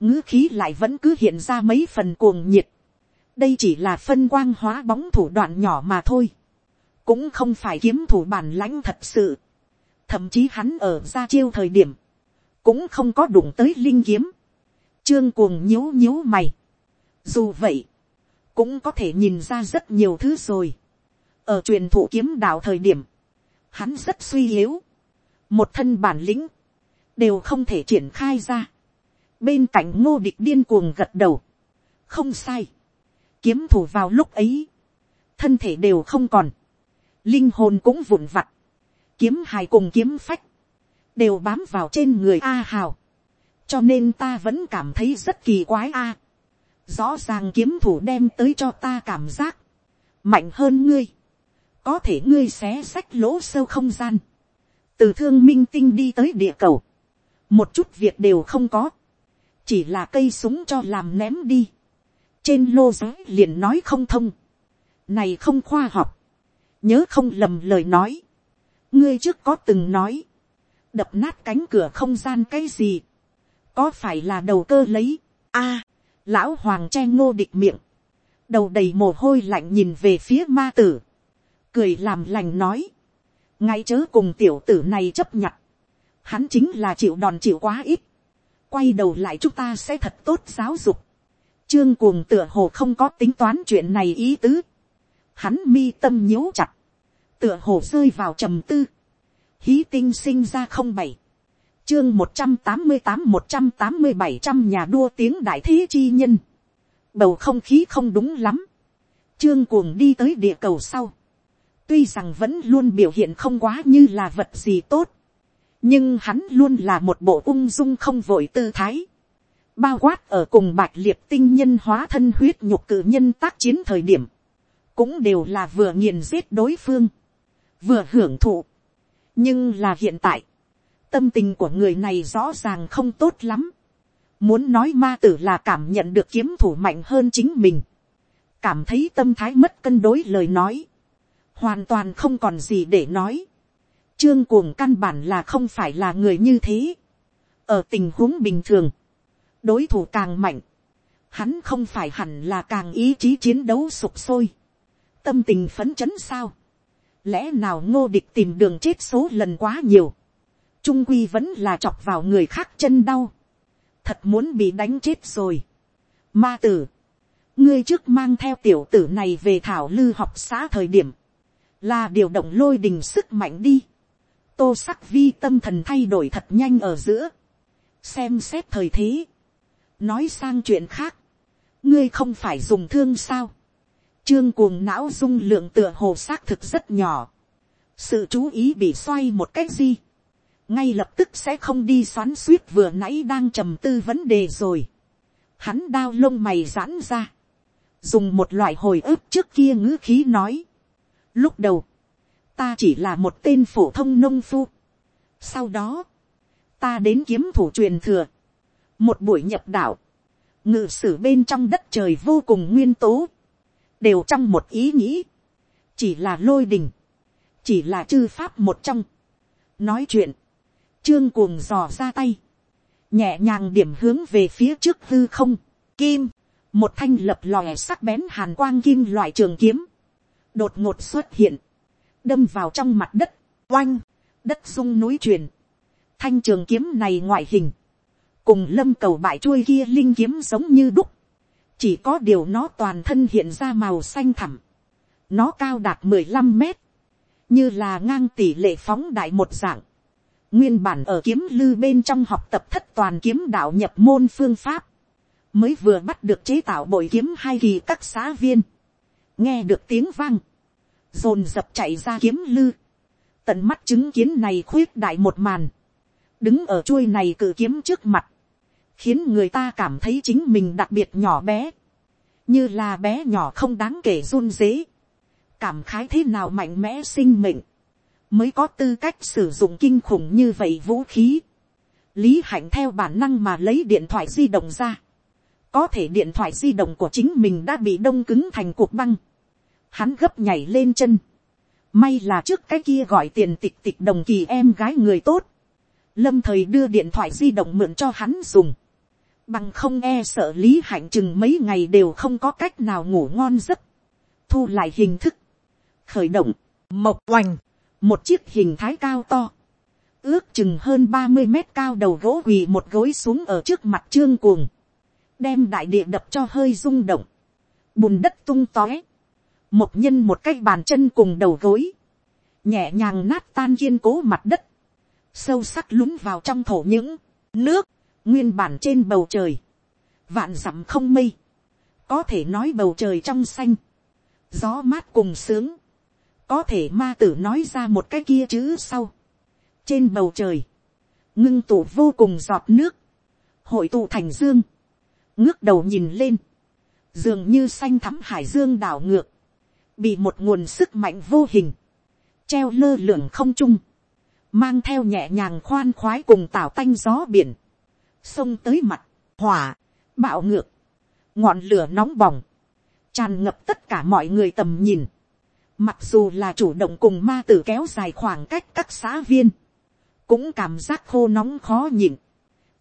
ngữ khí lại vẫn cứ hiện ra mấy phần cuồng nhiệt, đây chỉ là phân quang hóa bóng thủ đoạn nhỏ mà thôi cũng không phải kiếm thủ bản lãnh thật sự. Thậm chí hắn ở ra chiêu thời điểm, cũng không có đụng tới linh kiếm. Trương cuồng nhíu nhíu mày. Dù vậy, cũng có thể nhìn ra rất nhiều thứ rồi. Ở truyền thụ kiếm đạo thời điểm, hắn rất suy yếu. Một thân bản lĩnh, đều không thể triển khai ra. Bên cạnh ngô địch điên cuồng gật đầu. Không sai. Kiếm thủ vào lúc ấy, thân thể đều không còn linh hồn cũng vụn vặt, kiếm hài cùng kiếm phách, đều bám vào trên người a hào, cho nên ta vẫn cảm thấy rất kỳ quái a rõ ràng kiếm thủ đem tới cho ta cảm giác, mạnh hơn ngươi, có thể ngươi xé sách lỗ sâu không gian, từ thương minh tinh đi tới địa cầu, một chút việc đều không có, chỉ là cây súng cho làm ném đi, trên lô giới liền nói không thông, này không khoa học, nhớ không lầm lời nói, ngươi trước có từng nói, đập nát cánh cửa không gian cái gì, có phải là đầu cơ lấy, a, lão hoàng che ngô địch miệng, đầu đầy mồ hôi lạnh nhìn về phía ma tử, cười làm lành nói, ngay chớ cùng tiểu tử này chấp nhận, hắn chính là chịu đòn chịu quá ít, quay đầu lại chúng ta sẽ thật tốt giáo dục, trương cuồng tựa hồ không có tính toán chuyện này ý tứ, hắn mi tâm nhíu chặt, tựa hồ rơi vào trầm tư, hí tinh sinh ra không bảy, chương một trăm tám mươi tám một trăm tám mươi bảy trăm nhà đua tiếng đại thế chi nhân, bầu không khí không đúng lắm, trương cuồng đi tới địa cầu sau, tuy rằng vẫn luôn biểu hiện không quá như là vật gì tốt, nhưng hắn luôn là một bộ ung dung không vội tư thái, bao quát ở cùng bạch liệt tinh nhân hóa thân huyết nhục cử nhân tác chiến thời điểm, cũng đều là vừa nghiền giết đối phương, vừa hưởng thụ. nhưng là hiện tại, tâm tình của người này rõ ràng không tốt lắm. muốn nói ma tử là cảm nhận được kiếm thủ mạnh hơn chính mình, cảm thấy tâm thái mất cân đối lời nói, hoàn toàn không còn gì để nói. Trương cuồng căn bản là không phải là người như thế. ở tình huống bình thường, đối thủ càng mạnh, hắn không phải hẳn là càng ý chí chiến đấu sụp sôi, tâm tình phấn chấn sao, lẽ nào ngô địch tìm đường chết số lần quá nhiều, trung quy vẫn là chọc vào người khác chân đau, thật muốn bị đánh chết rồi. Ma tử, ngươi trước mang theo tiểu tử này về thảo lư học xã thời điểm, là điều động lôi đình sức mạnh đi. tô sắc vi tâm thần thay đổi thật nhanh ở giữa, xem xét thời thế, nói sang chuyện khác, ngươi không phải dùng thương sao, trương cuồng não dung lượng tựa hồ xác thực rất nhỏ, sự chú ý bị xoay một cách gì, ngay lập tức sẽ không đi xoắn suýt vừa nãy đang trầm tư vấn đề rồi, hắn đao lông mày giãn ra, dùng một loại hồi ức trước kia ngữ khí nói, lúc đầu, ta chỉ là một tên phổ thông nông phu, sau đó, ta đến kiếm thủ truyền thừa, một buổi nhập đạo, ngự sử bên trong đất trời vô cùng nguyên tố, đều trong một ý nghĩ, chỉ là lôi đình, chỉ là chư pháp một trong. nói chuyện, trương cuồng dò ra tay, nhẹ nhàng điểm hướng về phía trước hư không, kim, một thanh lập lòe sắc bén hàn quang kim loại trường kiếm, đột ngột xuất hiện, đâm vào trong mặt đất, oanh, đất sung núi truyền, thanh trường kiếm này ngoại hình, cùng lâm cầu bại chuôi kia linh kiếm giống như đúc, chỉ có điều nó toàn thân hiện ra màu xanh thẳm, nó cao đạt mười lăm mét, như là ngang tỷ lệ phóng đại một dạng, nguyên bản ở kiếm lư bên trong học tập thất toàn kiếm đạo nhập môn phương pháp, mới vừa bắt được chế tạo bội kiếm hai kỳ các xã viên, nghe được tiếng vang, dồn dập chạy ra kiếm lư, tận mắt chứng kiến này khuyết đại một màn, đứng ở chuôi này cự kiếm trước mặt, khiến người ta cảm thấy chính mình đặc biệt nhỏ bé, như là bé nhỏ không đáng kể run dế, cảm khái thế nào mạnh mẽ sinh mệnh, mới có tư cách sử dụng kinh khủng như vậy vũ khí. lý hạnh theo bản năng mà lấy điện thoại di động ra, có thể điện thoại di động của chính mình đã bị đông cứng thành cuộc băng, hắn gấp nhảy lên chân, may là trước cái kia gọi tiền tịch tịch đồng kỳ em gái người tốt, lâm thời đưa điện thoại di động mượn cho hắn dùng, bằng không e sợ lý hạnh chừng mấy ngày đều không có cách nào ngủ ngon giấc, thu lại hình thức, khởi động, mộc oành, một chiếc hình thái cao to, ước chừng hơn ba mươi mét cao đầu gỗ quỳ một gối xuống ở trước mặt trương cuồng, đem đại địa đập cho hơi rung động, bùn đất tung tóe, một nhân một cái bàn chân cùng đầu gối, nhẹ nhàng nát tan kiên cố mặt đất, sâu sắc lún vào trong thổ những, nước, nguyên bản trên bầu trời, vạn dặm không mây, có thể nói bầu trời trong xanh, gió mát cùng sướng, có thể ma tử nói ra một cái kia chữ sau, trên bầu trời, ngưng tụ vô cùng giọt nước, hội tụ thành dương, ngước đầu nhìn lên, dường như xanh thắm hải dương đảo ngược, bị một nguồn sức mạnh vô hình, treo lơ lửng không trung, mang theo nhẹ nhàng khoan khoái cùng tảo tanh gió biển, sông tới mặt, hỏa, bạo ngược, ngọn lửa nóng bỏng, tràn ngập tất cả mọi người tầm nhìn, mặc dù là chủ động cùng ma tử kéo dài khoảng cách các xã viên, cũng cảm giác khô nóng khó nhịn,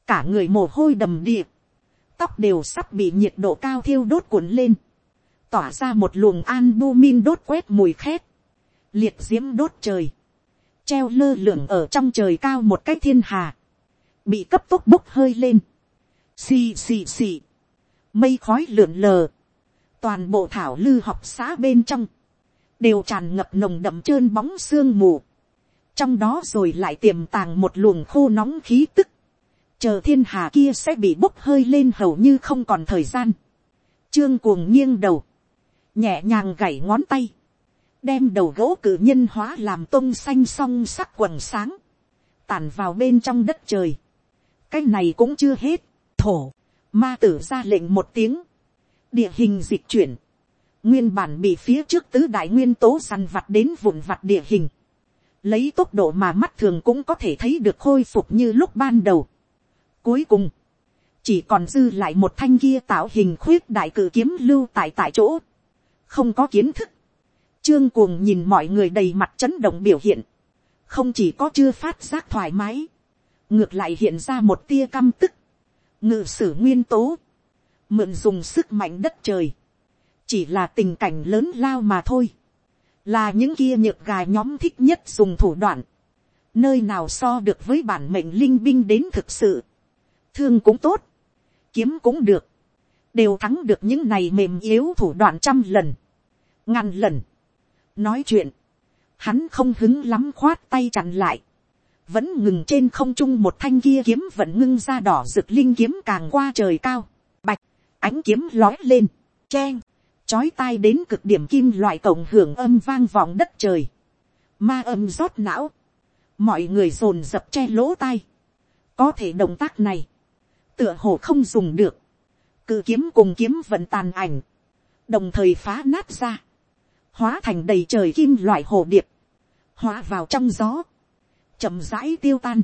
cả người mồ hôi đầm điệp, tóc đều sắp bị nhiệt độ cao thiêu đốt cuộn lên, tỏa ra một luồng albumin đốt quét mùi khét, liệt diễm đốt trời, treo lơ lửng ở trong trời cao một cái thiên hà, bị cấp tốc bốc hơi lên, xì xì xì, mây khói lượn lờ, toàn bộ thảo lư học xã bên trong, đều tràn ngập nồng đậm trơn bóng sương mù, trong đó rồi lại tiềm tàng một luồng khô nóng khí tức, chờ thiên hà kia sẽ bị bốc hơi lên hầu như không còn thời gian, trương cuồng nghiêng đầu, nhẹ nhàng gảy ngón tay, đem đầu gỗ cử nhân hóa làm tông xanh song sắc quần sáng, tàn vào bên trong đất trời. cái này cũng chưa hết, thổ, ma tử ra lệnh một tiếng, địa hình dịch chuyển, nguyên bản bị phía trước tứ đại nguyên tố săn vặt đến vụn vặt địa hình, lấy tốc độ mà mắt thường cũng có thể thấy được khôi phục như lúc ban đầu. Cuối cùng, chỉ còn dư lại một thanh kia tạo hình khuyết đại cử kiếm lưu tại tại chỗ, không có kiến thức. Trương cuồng nhìn mọi người đầy mặt chấn động biểu hiện, không chỉ có chưa phát giác thoải mái, ngược lại hiện ra một tia căm tức, ngự sử nguyên tố, mượn dùng sức mạnh đất trời, chỉ là tình cảnh lớn lao mà thôi, là những kia nhược gà nhóm thích nhất dùng thủ đoạn, nơi nào so được với bản mệnh linh binh đến thực sự, thương cũng tốt, kiếm cũng được, đều thắng được những này mềm yếu thủ đoạn trăm lần, ngàn lần. nói chuyện, hắn không hứng lắm khoát tay chặn lại, vẫn ngừng trên không trung một thanh kia kiếm vẫn ngưng ra đỏ rực linh kiếm càng qua trời cao, bạch, ánh kiếm lói lên, c chói tai đến cực điểm kim loại cộng hưởng âm vang vọng đất trời, ma âm rót não, mọi người dồn dập che lỗ tai, có thể động tác này, tựa hồ không dùng được, cự kiếm cùng kiếm vận tàn ảnh, đồng thời phá nát ra, hóa thành đầy trời kim loại hồ điệp, hóa vào trong gió, chậm rãi tiêu tan,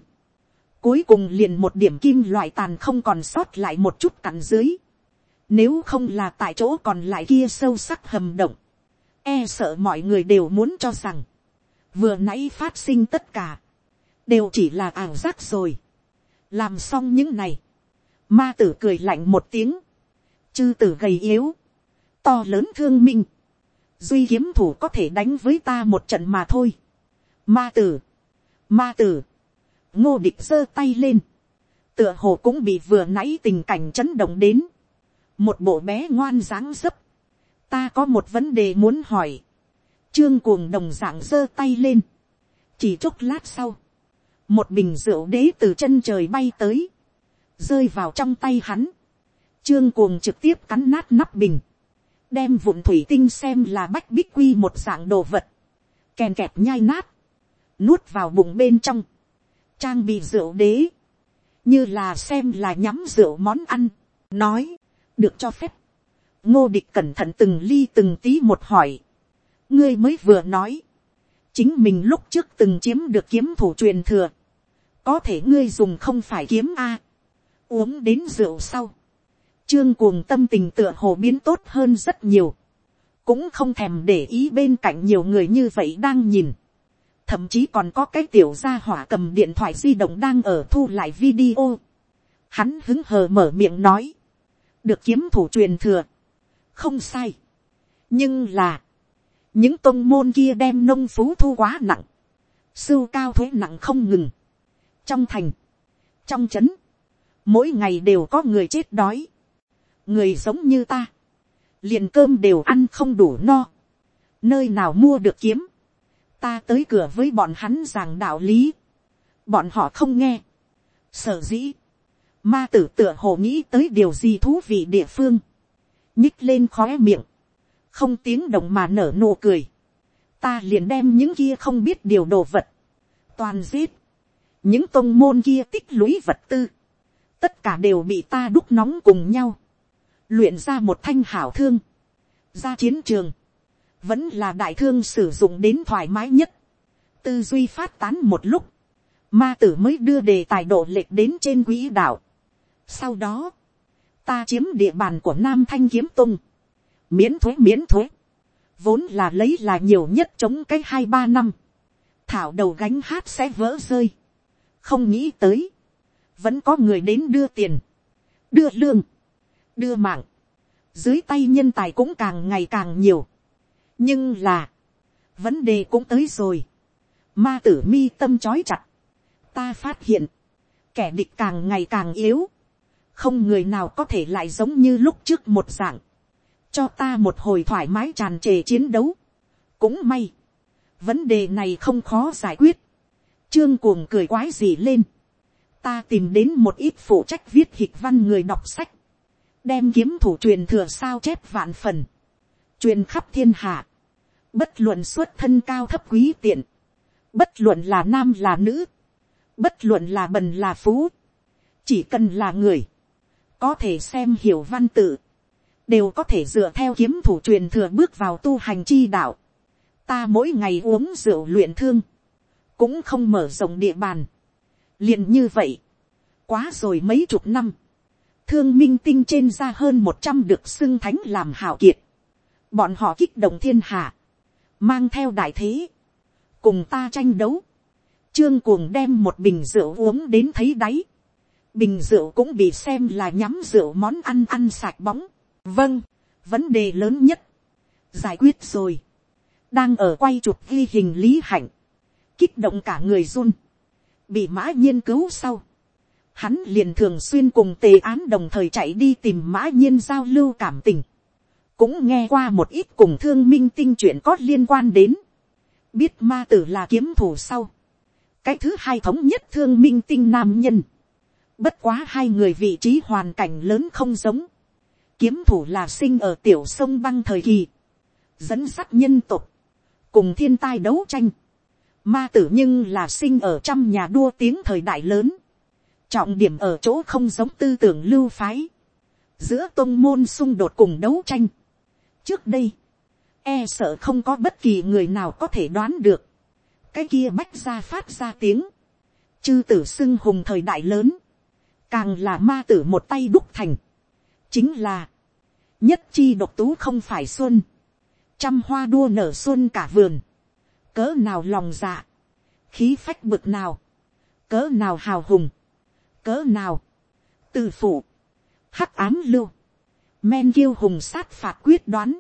cuối cùng liền một điểm kim loại tàn không còn sót lại một chút cặn dưới, nếu không là tại chỗ còn lại kia sâu sắc hầm động, e sợ mọi người đều muốn cho rằng, vừa nãy phát sinh tất cả, đều chỉ là ảo giác rồi. làm xong những này, ma tử cười lạnh một tiếng, chư tử gầy yếu, to lớn thương minh, duy kiếm thủ có thể đánh với ta một trận mà thôi. ma tử, ma tử, ngô địch giơ tay lên, tựa hồ cũng bị vừa nãy tình cảnh chấn động đến, một bộ bé ngoan dáng dấp, ta có một vấn đề muốn hỏi, trương cuồng đồng dạng giơ tay lên, chỉ chốc lát sau, một bình rượu đế từ chân trời bay tới, rơi vào trong tay hắn, trương cuồng trực tiếp cắn nát nắp bình, đem vụn thủy tinh xem là bách bích quy một dạng đồ vật, kèn kẹp nhai nát, nuốt vào bụng bên trong, trang bị rượu đế, như là xem là nhắm rượu món ăn, nói, được cho phép. ngô địch cẩn thận từng ly từng tí một hỏi. ngươi mới vừa nói. chính mình lúc trước từng chiếm được kiếm thủ truyền thừa. có thể ngươi dùng không phải kiếm a. uống đến rượu sau. trương cuồng tâm tình tựa hồ biến tốt hơn rất nhiều. cũng không thèm để ý bên cạnh nhiều người như vậy đang nhìn thậm chí còn có cái tiểu gia hỏa cầm điện thoại di động đang ở thu lại video. Hắn hứng hờ mở miệng nói được kiếm thủ truyền thừa, không sai. nhưng là, những tôn môn kia đem nông phú thu quá nặng, sưu cao thuế nặng không ngừng. trong thành, trong trấn, mỗi ngày đều có người chết đói, người giống như ta, liền cơm đều ăn không đủ no, nơi nào mua được kiếm, ta tới cửa với bọn hắn giảng đạo lý, bọn họ không nghe, sở dĩ, Ma tử tựa hồ nghĩ tới điều gì thú vị địa phương. nhích lên khóe miệng. Không tiếng động mà nở nụ cười. Ta liền đem những kia không biết điều đồ vật. Toàn giết. Những tôn môn kia tích lũy vật tư. Tất cả đều bị ta đúc nóng cùng nhau. Luyện ra một thanh hảo thương. Ra chiến trường. Vẫn là đại thương sử dụng đến thoải mái nhất. Tư duy phát tán một lúc ma tử mới đưa đề tài độ lệch đến trên quỹ đạo. Sau đó, ta chiếm địa bàn của Nam Thanh Kiếm Tông. Miễn thuế miễn thuế. Vốn là lấy là nhiều nhất chống cái hai ba năm. Thảo đầu gánh hát sẽ vỡ rơi. Không nghĩ tới. Vẫn có người đến đưa tiền. Đưa lương. Đưa mạng. Dưới tay nhân tài cũng càng ngày càng nhiều. Nhưng là. Vấn đề cũng tới rồi. Ma tử mi tâm chói chặt. Ta phát hiện. Kẻ địch càng ngày càng yếu không người nào có thể lại giống như lúc trước một dạng, cho ta một hồi thoải mái tràn trề chiến đấu. cũng may, vấn đề này không khó giải quyết. trương cuồng cười quái gì lên. ta tìm đến một ít phụ trách viết hịch văn người đọc sách, đem kiếm thủ truyền thừa sao chép vạn phần, truyền khắp thiên hạ, bất luận xuất thân cao thấp quý tiện, bất luận là nam là nữ, bất luận là bần là phú, chỉ cần là người, có thể xem hiểu văn tự, đều có thể dựa theo kiếm thủ truyền thừa bước vào tu hành chi đạo. ta mỗi ngày uống rượu luyện thương, cũng không mở rộng địa bàn. liền như vậy, quá rồi mấy chục năm, thương minh tinh trên ra hơn một trăm được xưng thánh làm hảo kiệt, bọn họ kích động thiên hạ, mang theo đại thế, cùng ta tranh đấu, trương cuồng đem một bình rượu uống đến thấy đáy, bình rượu cũng bị xem là nhắm rượu món ăn ăn sạch bóng, vâng, vấn đề lớn nhất, giải quyết rồi, đang ở quay chụp ghi hình lý hạnh, kích động cả người run, bị mã nhiên cứu sau, hắn liền thường xuyên cùng tề án đồng thời chạy đi tìm mã nhiên giao lưu cảm tình, cũng nghe qua một ít cùng thương minh tinh chuyện có liên quan đến, biết ma tử là kiếm thủ sau, cái thứ hai thống nhất thương minh tinh nam nhân, bất quá hai người vị trí hoàn cảnh lớn không giống, kiếm thủ là sinh ở tiểu sông băng thời kỳ, dẫn sắt nhân tục, cùng thiên tai đấu tranh, ma tử nhưng là sinh ở trăm nhà đua tiếng thời đại lớn, trọng điểm ở chỗ không giống tư tưởng lưu phái, giữa tôn môn xung đột cùng đấu tranh. trước đây, e sợ không có bất kỳ người nào có thể đoán được, cái kia bách ra phát ra tiếng, chư tử xưng hùng thời đại lớn, càng là ma tử một tay đúc thành, chính là, nhất chi độc tú không phải xuân, trăm hoa đua nở xuân cả vườn, cỡ nào lòng dạ, khí phách bực nào, cỡ nào hào hùng, cỡ nào, tự phụ, hắc ám lưu, men kiêu hùng sát phạt quyết đoán,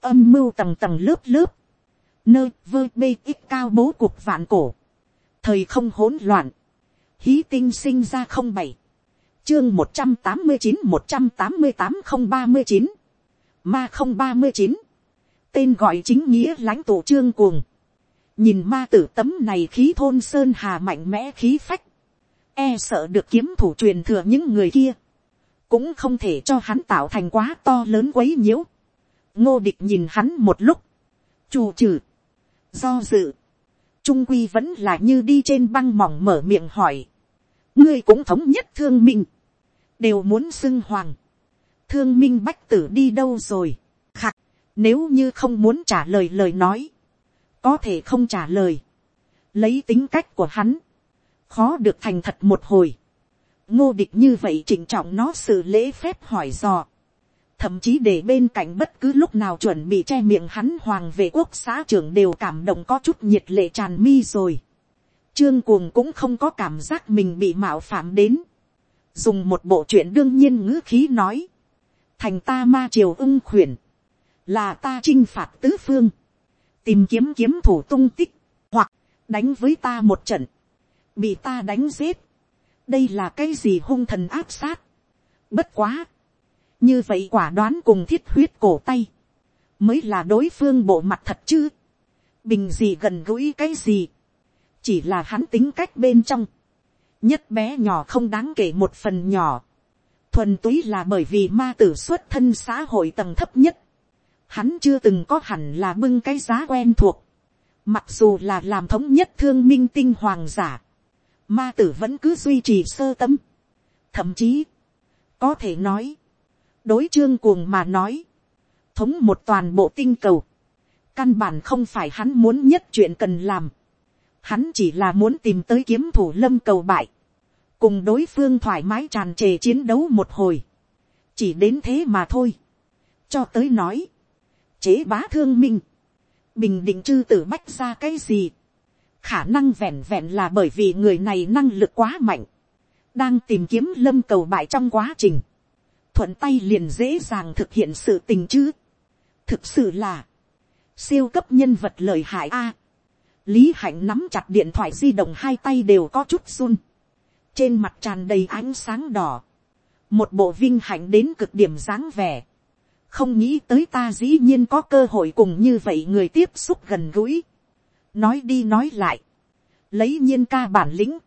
âm mưu tầng tầng lớp lớp, nơi vơ bê ít cao bố cuộc vạn cổ, thời không hỗn loạn, hí tinh sinh ra không bảy, chương một trăm tám mươi chín một trăm tám mươi tám không ba mươi chín, ma không ba mươi chín, tên gọi chính nghĩa lãnh tổ trương cuồng, nhìn ma tử tấm này khí thôn sơn hà mạnh mẽ khí phách, e sợ được kiếm thủ truyền thừa những người kia, cũng không thể cho hắn tạo thành quá to lớn quấy nhiễu. ngô địch nhìn hắn một lúc, trù trừ, do dự, trung quy vẫn là như đi trên băng mỏng mở miệng hỏi, ngươi cũng thống nhất thương minh, đều muốn xưng hoàng, thương minh bách tử đi đâu rồi, khạc, nếu như không muốn trả lời lời nói, có thể không trả lời, lấy tính cách của hắn, khó được thành thật một hồi, ngô địch như vậy chỉnh trọng nó sự lễ phép hỏi dò, thậm chí để bên cạnh bất cứ lúc nào chuẩn bị che miệng hắn hoàng về quốc xã trưởng đều cảm động có chút nhiệt lệ tràn mi rồi. Trương cuồng cũng không có cảm giác mình bị mạo phạm đến. Dùng một bộ chuyện đương nhiên ngữ khí nói. Thành ta ma triều ưng khuyển. Là ta chinh phạt tứ phương. Tìm kiếm kiếm thủ tung tích. Hoặc đánh với ta một trận. Bị ta đánh giết. Đây là cái gì hung thần áp sát. Bất quá như vậy quả đoán cùng thiết huyết cổ tay, mới là đối phương bộ mặt thật chứ, bình gì gần gũi cái gì, chỉ là hắn tính cách bên trong, nhất bé nhỏ không đáng kể một phần nhỏ, thuần túy là bởi vì ma tử xuất thân xã hội tầng thấp nhất, hắn chưa từng có hẳn là bưng cái giá quen thuộc, mặc dù là làm thống nhất thương minh tinh hoàng giả, ma tử vẫn cứ duy trì sơ tâm, thậm chí, có thể nói, đối trương cuồng mà nói, thống một toàn bộ tinh cầu, căn bản không phải hắn muốn nhất chuyện cần làm, hắn chỉ là muốn tìm tới kiếm thủ lâm cầu bại, cùng đối phương thoải mái tràn trề chiến đấu một hồi, chỉ đến thế mà thôi, cho tới nói, chế bá thương minh, bình định chư tử bách ra cái gì, khả năng vẹn vẹn là bởi vì người này năng lực quá mạnh, đang tìm kiếm lâm cầu bại trong quá trình, thuận tay liền dễ dàng thực hiện sự tình chứ. thực sự là, siêu cấp nhân vật lợi hại a lý hạnh nắm chặt điện thoại di động hai tay đều có chút run. trên mặt tràn đầy ánh sáng đỏ. một bộ vinh hạnh đến cực điểm dáng vẻ. không nghĩ tới ta dĩ nhiên có cơ hội cùng như vậy người tiếp xúc gần gũi. nói đi nói lại. lấy nhiên ca bản lĩnh.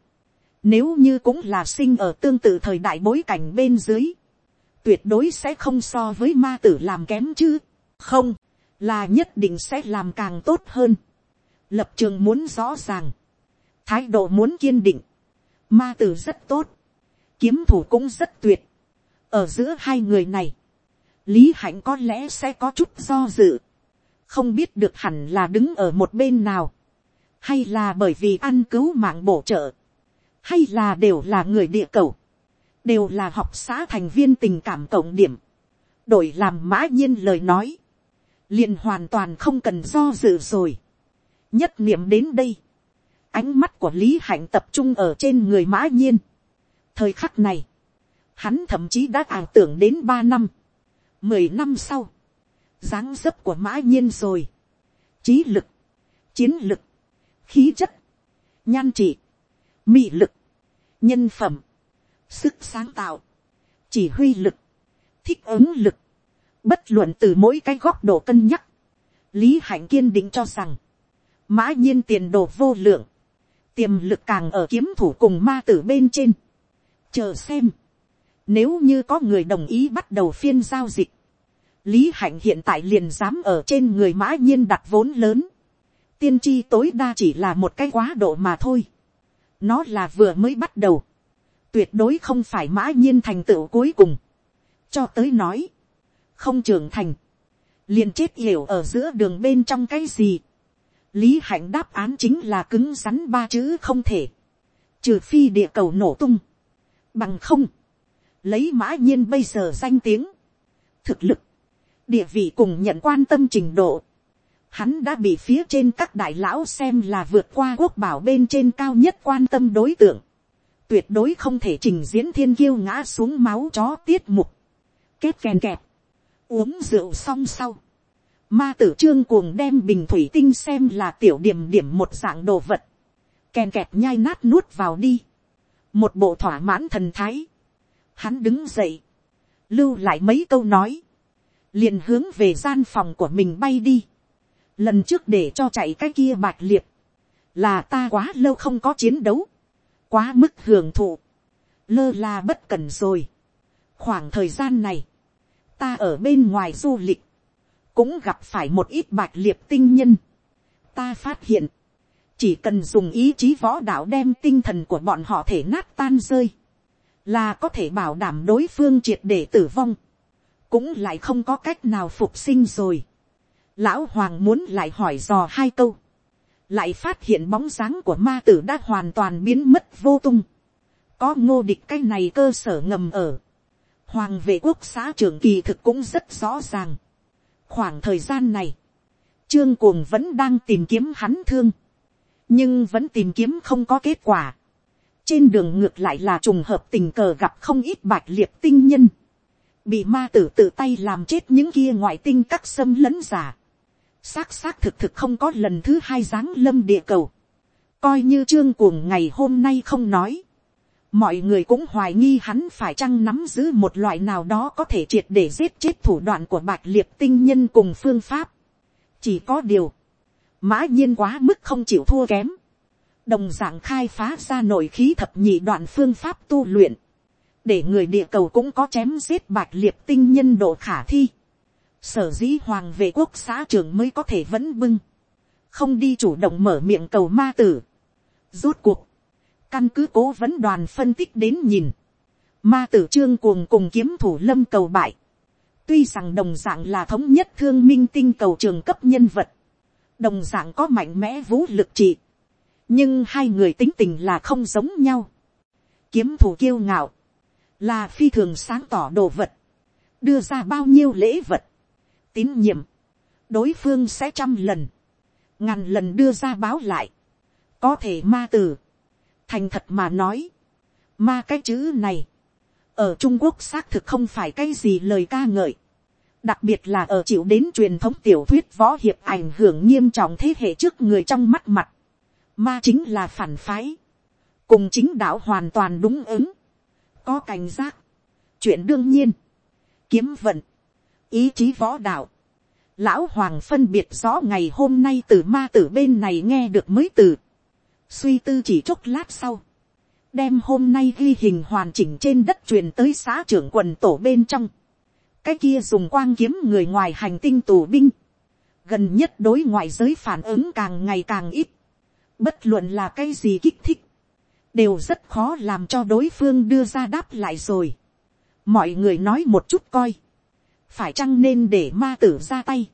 Nếu như cũng là sinh ở tương tự thời đại bối cảnh bên dưới tuyệt đối sẽ không so với ma tử làm kém chứ. không, là nhất định sẽ làm càng tốt hơn lập trường muốn rõ ràng, thái độ muốn kiên định, ma tử rất tốt, kiếm thủ cũng rất tuyệt. ở giữa hai người này, lý hạnh có lẽ sẽ có chút do dự, không biết được hẳn là đứng ở một bên nào, hay là bởi vì ăn cứu mạng bổ trợ, hay là đều là người địa cầu, đều là học xã thành viên tình cảm cộng điểm, đổi làm mã nhiên lời nói, liền hoàn toàn không cần do dự rồi nhất niệm đến đây, ánh mắt của lý hạnh tập trung ở trên người mã nhiên. thời khắc này, hắn thậm chí đã ảo tưởng đến ba năm, mười năm sau, dáng dấp của mã nhiên rồi, trí lực, chiến lực, khí chất, nhan trị, mị lực, nhân phẩm, sức sáng tạo, chỉ huy lực, thích ứng lực, bất luận từ mỗi cái góc độ cân nhắc, lý hạnh kiên định cho rằng, mã nhiên tiền đồ vô lượng, tiềm lực càng ở kiếm thủ cùng ma tử bên trên. chờ xem, nếu như có người đồng ý bắt đầu phiên giao dịch, lý hạnh hiện tại liền dám ở trên người mã nhiên đặt vốn lớn, tiên tri tối đa chỉ là một cái quá độ mà thôi. nó là vừa mới bắt đầu, tuyệt đối không phải mã nhiên thành tựu cuối cùng. cho tới nói, không trưởng thành, liền chết hiểu ở giữa đường bên trong cái gì lý hạnh đáp án chính là cứng rắn ba chữ không thể, trừ phi địa cầu nổ tung, bằng không, lấy mã nhiên bây giờ danh tiếng, thực lực, địa vị cùng nhận quan tâm trình độ, hắn đã bị phía trên các đại lão xem là vượt qua quốc bảo bên trên cao nhất quan tâm đối tượng, tuyệt đối không thể trình diễn thiên kiêu ngã xuống máu chó tiết mục, kết kèn kẹp, uống rượu xong sau, ma tử trương cuồng đem bình thủy tinh xem là tiểu điểm điểm một dạng đồ vật, kèn kẹt nhai nát nuốt vào đi, một bộ thỏa mãn thần thái, hắn đứng dậy, lưu lại mấy câu nói, liền hướng về gian phòng của mình bay đi, lần trước để cho chạy cái kia bạch liệt, là ta quá lâu không có chiến đấu, quá mức hưởng thụ, lơ là bất cần rồi. khoảng thời gian này, ta ở bên ngoài du lịch, cũng gặp phải một ít bạch liệt tinh nhân. ta phát hiện, chỉ cần dùng ý chí võ đạo đem tinh thần của bọn họ thể nát tan rơi, là có thể bảo đảm đối phương triệt để tử vong, cũng lại không có cách nào phục sinh rồi. Lão Hoàng muốn lại hỏi dò hai câu, lại phát hiện bóng dáng của ma tử đã hoàn toàn biến mất vô tung. Có ngô địch cái này cơ sở ngầm ở. Hoàng vệ quốc xã trưởng kỳ thực cũng rất rõ ràng. Khoảng thời gian này, trương cuồng vẫn đang tìm kiếm hắn thương. Nhưng vẫn tìm kiếm không có kết quả. Trên đường ngược lại là trùng hợp tình cờ gặp không ít bạch liệt tinh nhân. Bị ma tử tự tay làm chết những kia ngoại tinh các xâm lấn giả xác xác thực thực không có lần thứ hai giáng lâm địa cầu, coi như trương cuồng ngày hôm nay không nói, mọi người cũng hoài nghi hắn phải chăng nắm giữ một loại nào đó có thể triệt để giết chết thủ đoạn của bạch liệt tinh nhân cùng phương pháp. chỉ có điều, mã nhiên quá mức không chịu thua kém, đồng d ạ n g khai phá ra nội khí thập nhị đoạn phương pháp tu luyện, để người địa cầu cũng có chém giết bạch liệt tinh nhân độ khả thi sở dĩ hoàng vệ quốc xã trưởng mới có thể vẫn bưng, không đi chủ động mở miệng cầu ma tử. rút cuộc, căn cứ cố vấn đoàn phân tích đến nhìn, ma tử trương cuồng cùng kiếm thủ lâm cầu bại, tuy rằng đồng dạng là thống nhất thương minh tinh cầu trường cấp nhân vật, đồng dạng có mạnh mẽ vũ lực trị, nhưng hai người tính tình là không giống nhau. kiếm thủ kiêu ngạo, là phi thường sáng tỏ đồ vật, đưa ra bao nhiêu lễ vật, tín nhiệm, đối phương sẽ trăm lần, ngàn lần đưa ra báo lại, có thể ma tử thành thật mà nói, ma cái chữ này, ở trung quốc xác thực không phải cái gì lời ca ngợi, đặc biệt là ở chịu đến truyền thống tiểu thuyết võ hiệp ảnh hưởng nghiêm trọng thế hệ trước người trong mắt mặt, ma chính là phản phái, cùng chính đạo hoàn toàn đúng ứng, có cảnh giác, chuyện đương nhiên, kiếm vận, ý chí võ đạo. Lão Hoàng phân biệt rõ ngày hôm nay từ ma tử bên này nghe được mới từ. Suy tư chỉ chốc lát sau. Đem hôm nay ghi hình hoàn chỉnh trên đất truyền tới xã trưởng quần tổ bên trong. Cái kia dùng quang kiếm người ngoài hành tinh tù binh. Gần nhất đối ngoại giới phản ứng càng ngày càng ít. Bất luận là cái gì kích thích. Đều rất khó làm cho đối phương đưa ra đáp lại rồi. Mọi người nói một chút coi phải chăng nên để ma tử ra tay,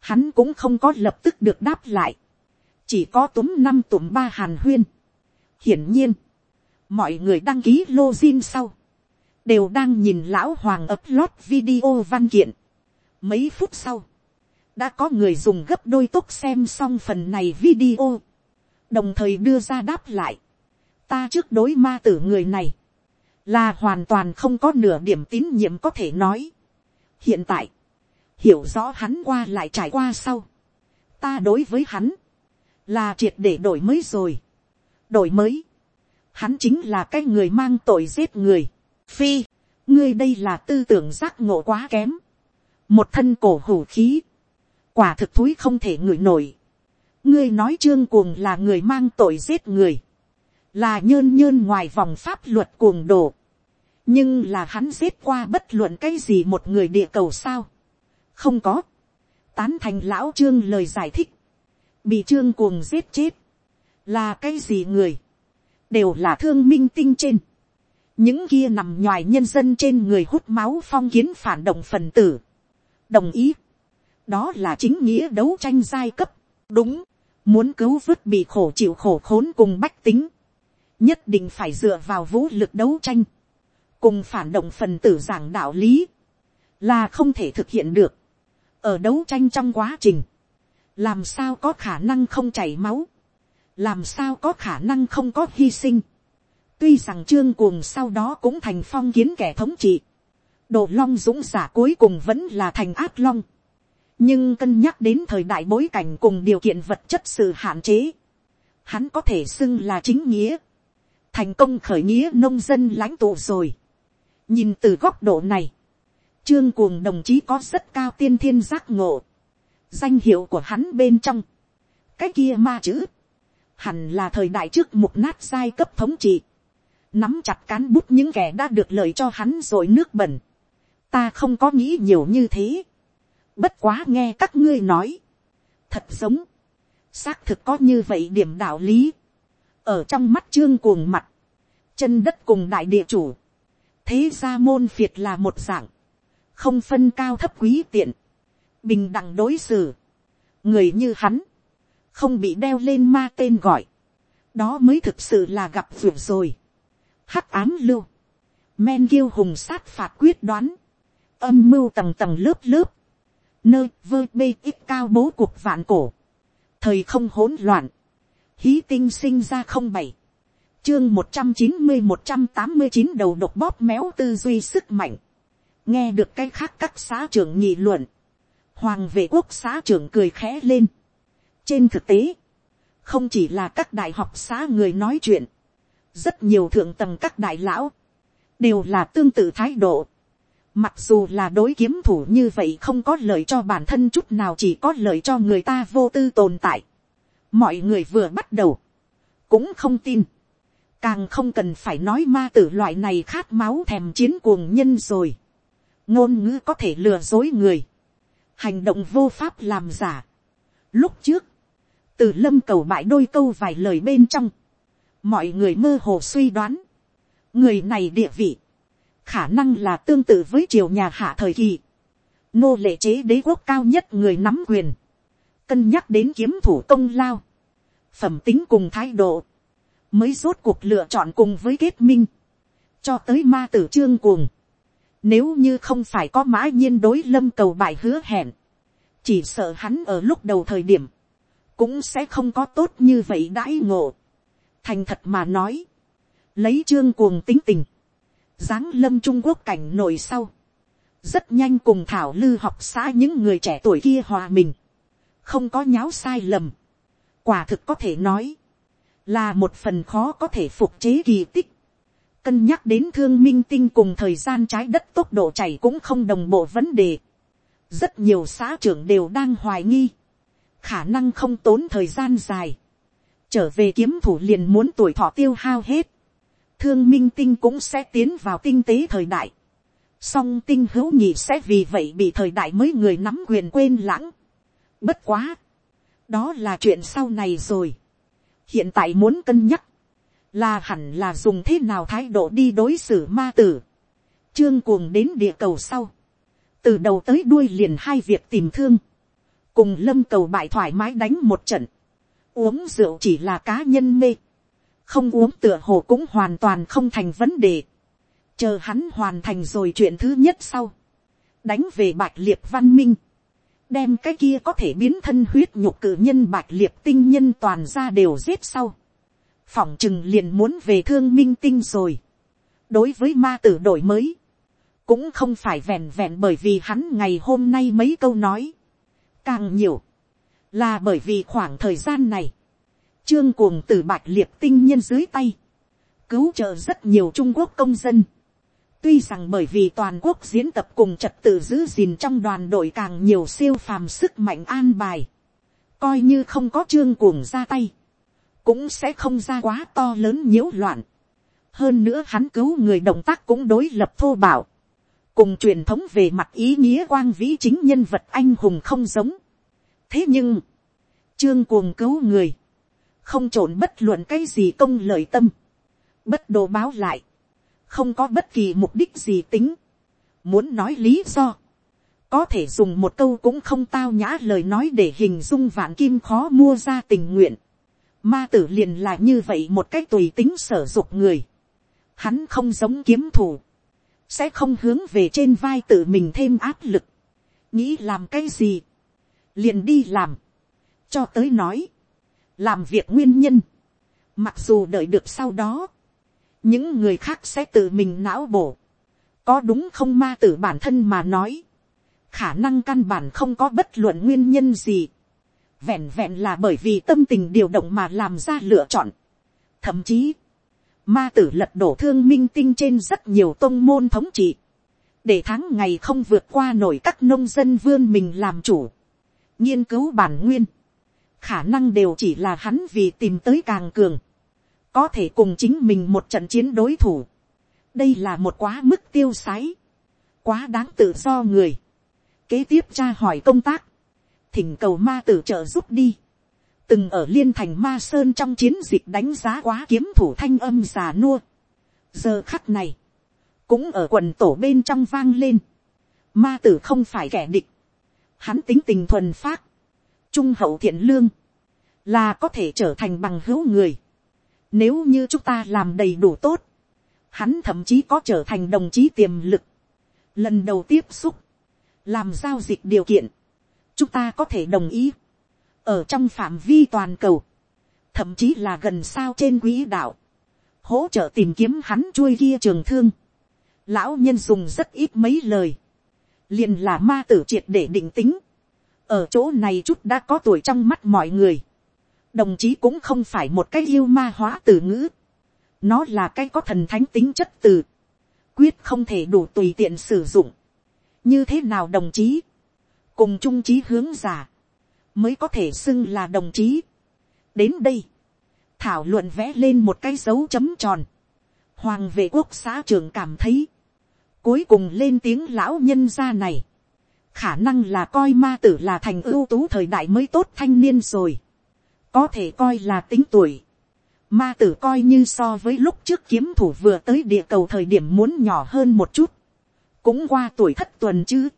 hắn cũng không có lập tức được đáp lại, chỉ có túm năm túm ba hàn huyên. hiển nhiên, mọi người đăng ký lô zin sau, đều đang nhìn lão hoàng upload video văn kiện. mấy phút sau, đã có người dùng gấp đôi tốc xem xong phần này video, đồng thời đưa ra đáp lại. ta trước đối ma tử người này, là hoàn toàn không có nửa điểm tín nhiệm có thể nói. hiện tại, hiểu rõ hắn qua lại trải qua sau, ta đối với hắn, là triệt để đổi mới rồi. đổi mới, hắn chính là cái người mang tội giết người. phi, ngươi đây là tư tưởng giác ngộ quá kém. một thân cổ hủ khí, quả thực thúi không thể ngửi nổi. ngươi nói trương cuồng là người mang tội giết người, là nhơn nhơn ngoài vòng pháp luật cuồng đồ. nhưng là hắn giết qua bất luận cái gì một người địa cầu sao. không có. tán thành lão trương lời giải thích bị trương cuồng giết chết. là cái gì người. đều là thương minh tinh trên. những kia nằm ngoài nhân dân trên người hút máu phong kiến phản động phần tử. đồng ý đó là chính nghĩa đấu tranh giai cấp, đúng, muốn cứu vớt bị khổ chịu khổ khốn cùng bách tính, nhất định phải dựa vào vũ lực đấu tranh, cùng phản động phần tử giảng đạo lý, là không thể thực hiện được. ở đấu tranh trong quá trình, làm sao có khả năng không chảy máu, làm sao có khả năng không có hy sinh. tuy rằng trương cuồng sau đó cũng thành phong kiến kẻ thống trị, đồ long dũng giả cuối cùng vẫn là thành át long. Nhưng cân nhắc đến thời đại bối cảnh cùng điều kiện vật chất sự hạn chế, hắn có thể xưng là chính nghĩa, thành công khởi nghĩa nông dân lãnh tụ rồi. nhìn từ góc độ này, trương cuồng đồng chí có rất cao tiên thiên giác ngộ, danh hiệu của hắn bên trong, cái kia ma chữ, hẳn là thời đại trước mục nát giai cấp thống trị, nắm chặt cán bút những kẻ đã được lợi cho hắn rồi nước bẩn, ta không có nghĩ nhiều như thế, Bất quá nghe các ngươi nói. Thật giống. Xác thực có như vậy điểm đạo lý. Ở trong mắt trương cuồng mặt. Chân đất cùng đại địa chủ. Thế ra môn phiệt là một dạng. Không phân cao thấp quý tiện. Bình đẳng đối xử. Người như hắn. Không bị đeo lên ma tên gọi. Đó mới thực sự là gặp vượt rồi. Hắc ám lưu. Men kiêu hùng sát phạt quyết đoán âm mưu tầng tầng lớp lớp, nơi vơ bê ít cao bố cuộc vạn cổ, thời không hỗn loạn, hí tinh sinh ra không bảy, chương một trăm chín mươi một trăm tám mươi chín đầu độc bóp méo tư duy sức mạnh, nghe được cái khác các xã trưởng nhị luận, hoàng vệ quốc xã trưởng cười khẽ lên. trên thực tế, không chỉ là các đại học xã người nói chuyện, rất nhiều thượng tầng các đại lão, đều là tương tự thái độ. Mặc dù là đối kiếm thủ như vậy không có lợi cho bản thân chút nào chỉ có lợi cho người ta vô tư tồn tại. Mọi người vừa bắt đầu. Cũng không tin. Càng không cần phải nói ma tử loại này khát máu thèm chiến cuồng nhân rồi. Ngôn ngữ có thể lừa dối người. Hành động vô pháp làm giả. Lúc trước. Từ lâm cầu bại đôi câu vài lời bên trong. Mọi người mơ hồ suy đoán. Người này địa vị khả năng là tương tự với triều nhà hạ thời kỳ, nô lệ chế đế quốc cao nhất người nắm quyền, cân nhắc đến kiếm thủ công lao, phẩm tính cùng thái độ, mới rốt cuộc lựa chọn cùng với kết minh, cho tới ma tử trương cuồng. Nếu như không phải có mã nhiên đối lâm cầu bài hứa hẹn, chỉ sợ hắn ở lúc đầu thời điểm, cũng sẽ không có tốt như vậy đãi ngộ. thành thật mà nói, lấy trương cuồng tính tình, giáng lâm trung quốc cảnh nổi sau, rất nhanh cùng thảo lư học xã những người trẻ tuổi kia hòa mình, không có nháo sai lầm, quả thực có thể nói, là một phần khó có thể phục chế kỳ tích, cân nhắc đến thương minh tinh cùng thời gian trái đất tốc độ chảy cũng không đồng bộ vấn đề, rất nhiều xã trưởng đều đang hoài nghi, khả năng không tốn thời gian dài, trở về kiếm thủ liền muốn tuổi thọ tiêu hao hết, thương minh tinh cũng sẽ tiến vào tinh tế thời đại. song tinh hữu nhị sẽ vì vậy bị thời đại mới người nắm quyền quên lãng. bất quá. đó là chuyện sau này rồi. hiện tại muốn cân nhắc, là hẳn là dùng thế nào thái độ đi đối xử ma tử. trương cuồng đến địa cầu sau. từ đầu tới đuôi liền hai việc tìm thương, cùng lâm cầu bại thoải mái đánh một trận, uống rượu chỉ là cá nhân mê, không uống tựa hồ cũng hoàn toàn không thành vấn đề, chờ hắn hoàn thành rồi chuyện thứ nhất sau, đánh về bạch liệt văn minh, đem cái kia có thể biến thân huyết nhục cử nhân bạch liệt tinh nhân toàn ra đều giết sau, phỏng chừng liền muốn về thương minh tinh rồi, đối với ma tử đổi mới, cũng không phải vẹn vẹn bởi vì hắn ngày hôm nay mấy câu nói, càng nhiều, là bởi vì khoảng thời gian này, trương cuồng từ bạch liệt tinh nhân dưới tay, cứu trợ rất nhiều trung quốc công dân, tuy rằng bởi vì toàn quốc diễn tập cùng trật tự giữ gìn trong đoàn đội càng nhiều siêu phàm sức mạnh an bài, coi như không có trương cuồng ra tay, cũng sẽ không ra quá to lớn nhiễu loạn. hơn nữa hắn cứu người động tác cũng đối lập thô bảo, cùng truyền thống về mặt ý nghĩa quang vĩ chính nhân vật anh hùng không giống. thế nhưng, trương cuồng cứu người, không trộn bất luận cái gì công lợi tâm, bất đồ báo lại, không có bất kỳ mục đích gì tính, muốn nói lý do, có thể dùng một câu cũng không tao nhã lời nói để hình dung vạn kim khó mua ra tình nguyện. Ma tử liền là như vậy một cách tùy tính sở dục người. Hắn không giống kiếm thủ. Sẽ không hướng về trên vai tự mình thêm áp lực. Nghĩ làm cái gì. Liền đi làm. Cho tới nói. Làm việc nguyên nhân. Mặc dù đợi được sau đó. Những người khác sẽ tự mình não bổ. Có đúng không ma tử bản thân mà nói. Khả năng căn bản không có bất luận nguyên nhân gì vẹn vẹn là bởi vì tâm tình điều động mà làm ra lựa chọn. Thậm chí, ma tử lật đổ thương minh tinh trên rất nhiều tôn môn thống trị, để tháng ngày không vượt qua nổi các nông dân vươn mình làm chủ, nghiên cứu bản nguyên, khả năng đều chỉ là hắn vì tìm tới càng cường, có thể cùng chính mình một trận chiến đối thủ. đây là một quá mức tiêu sái, quá đáng tự do người. kế tiếp tra hỏi công tác, thỉnh cầu ma tử trợ giúp đi. từng ở liên thành ma sơn trong chiến dịch đánh giá quá kiếm thủ thanh âm già nua. giờ khắc này, cũng ở quần tổ bên trong vang lên. ma tử không phải kẻ địch. hắn tính tình thuần phát, trung hậu thiện lương, là có thể trở thành bằng hữu người. nếu như chúng ta làm đầy đủ tốt, hắn thậm chí có trở thành đồng chí tiềm lực. lần đầu tiếp xúc, làm giao dịch điều kiện, chúng ta có thể đồng ý, ở trong phạm vi toàn cầu, thậm chí là gần sao trên quỹ đạo, hỗ trợ tìm kiếm hắn chuôi kia trường thương. Lão nhân dùng rất ít mấy lời, liền là ma tử triệt để định tính. ở chỗ này chút đã có tuổi trong mắt mọi người. đồng chí cũng không phải một cái yêu ma hóa từ ngữ. nó là cái có thần thánh tính chất từ. quyết không thể đủ tùy tiện sử dụng. như thế nào đồng chí, cùng trung trí hướng giả, mới có thể xưng là đồng chí. đến đây, thảo luận vẽ lên một cái dấu chấm tròn. hoàng vệ quốc xã trưởng cảm thấy, cuối cùng lên tiếng lão nhân gia này, khả năng là coi ma tử là thành ưu tú thời đại mới tốt thanh niên rồi, có thể coi là tính tuổi. Ma tử coi như so với lúc trước kiếm thủ vừa tới địa cầu thời điểm muốn nhỏ hơn một chút, cũng qua tuổi thất tuần chứ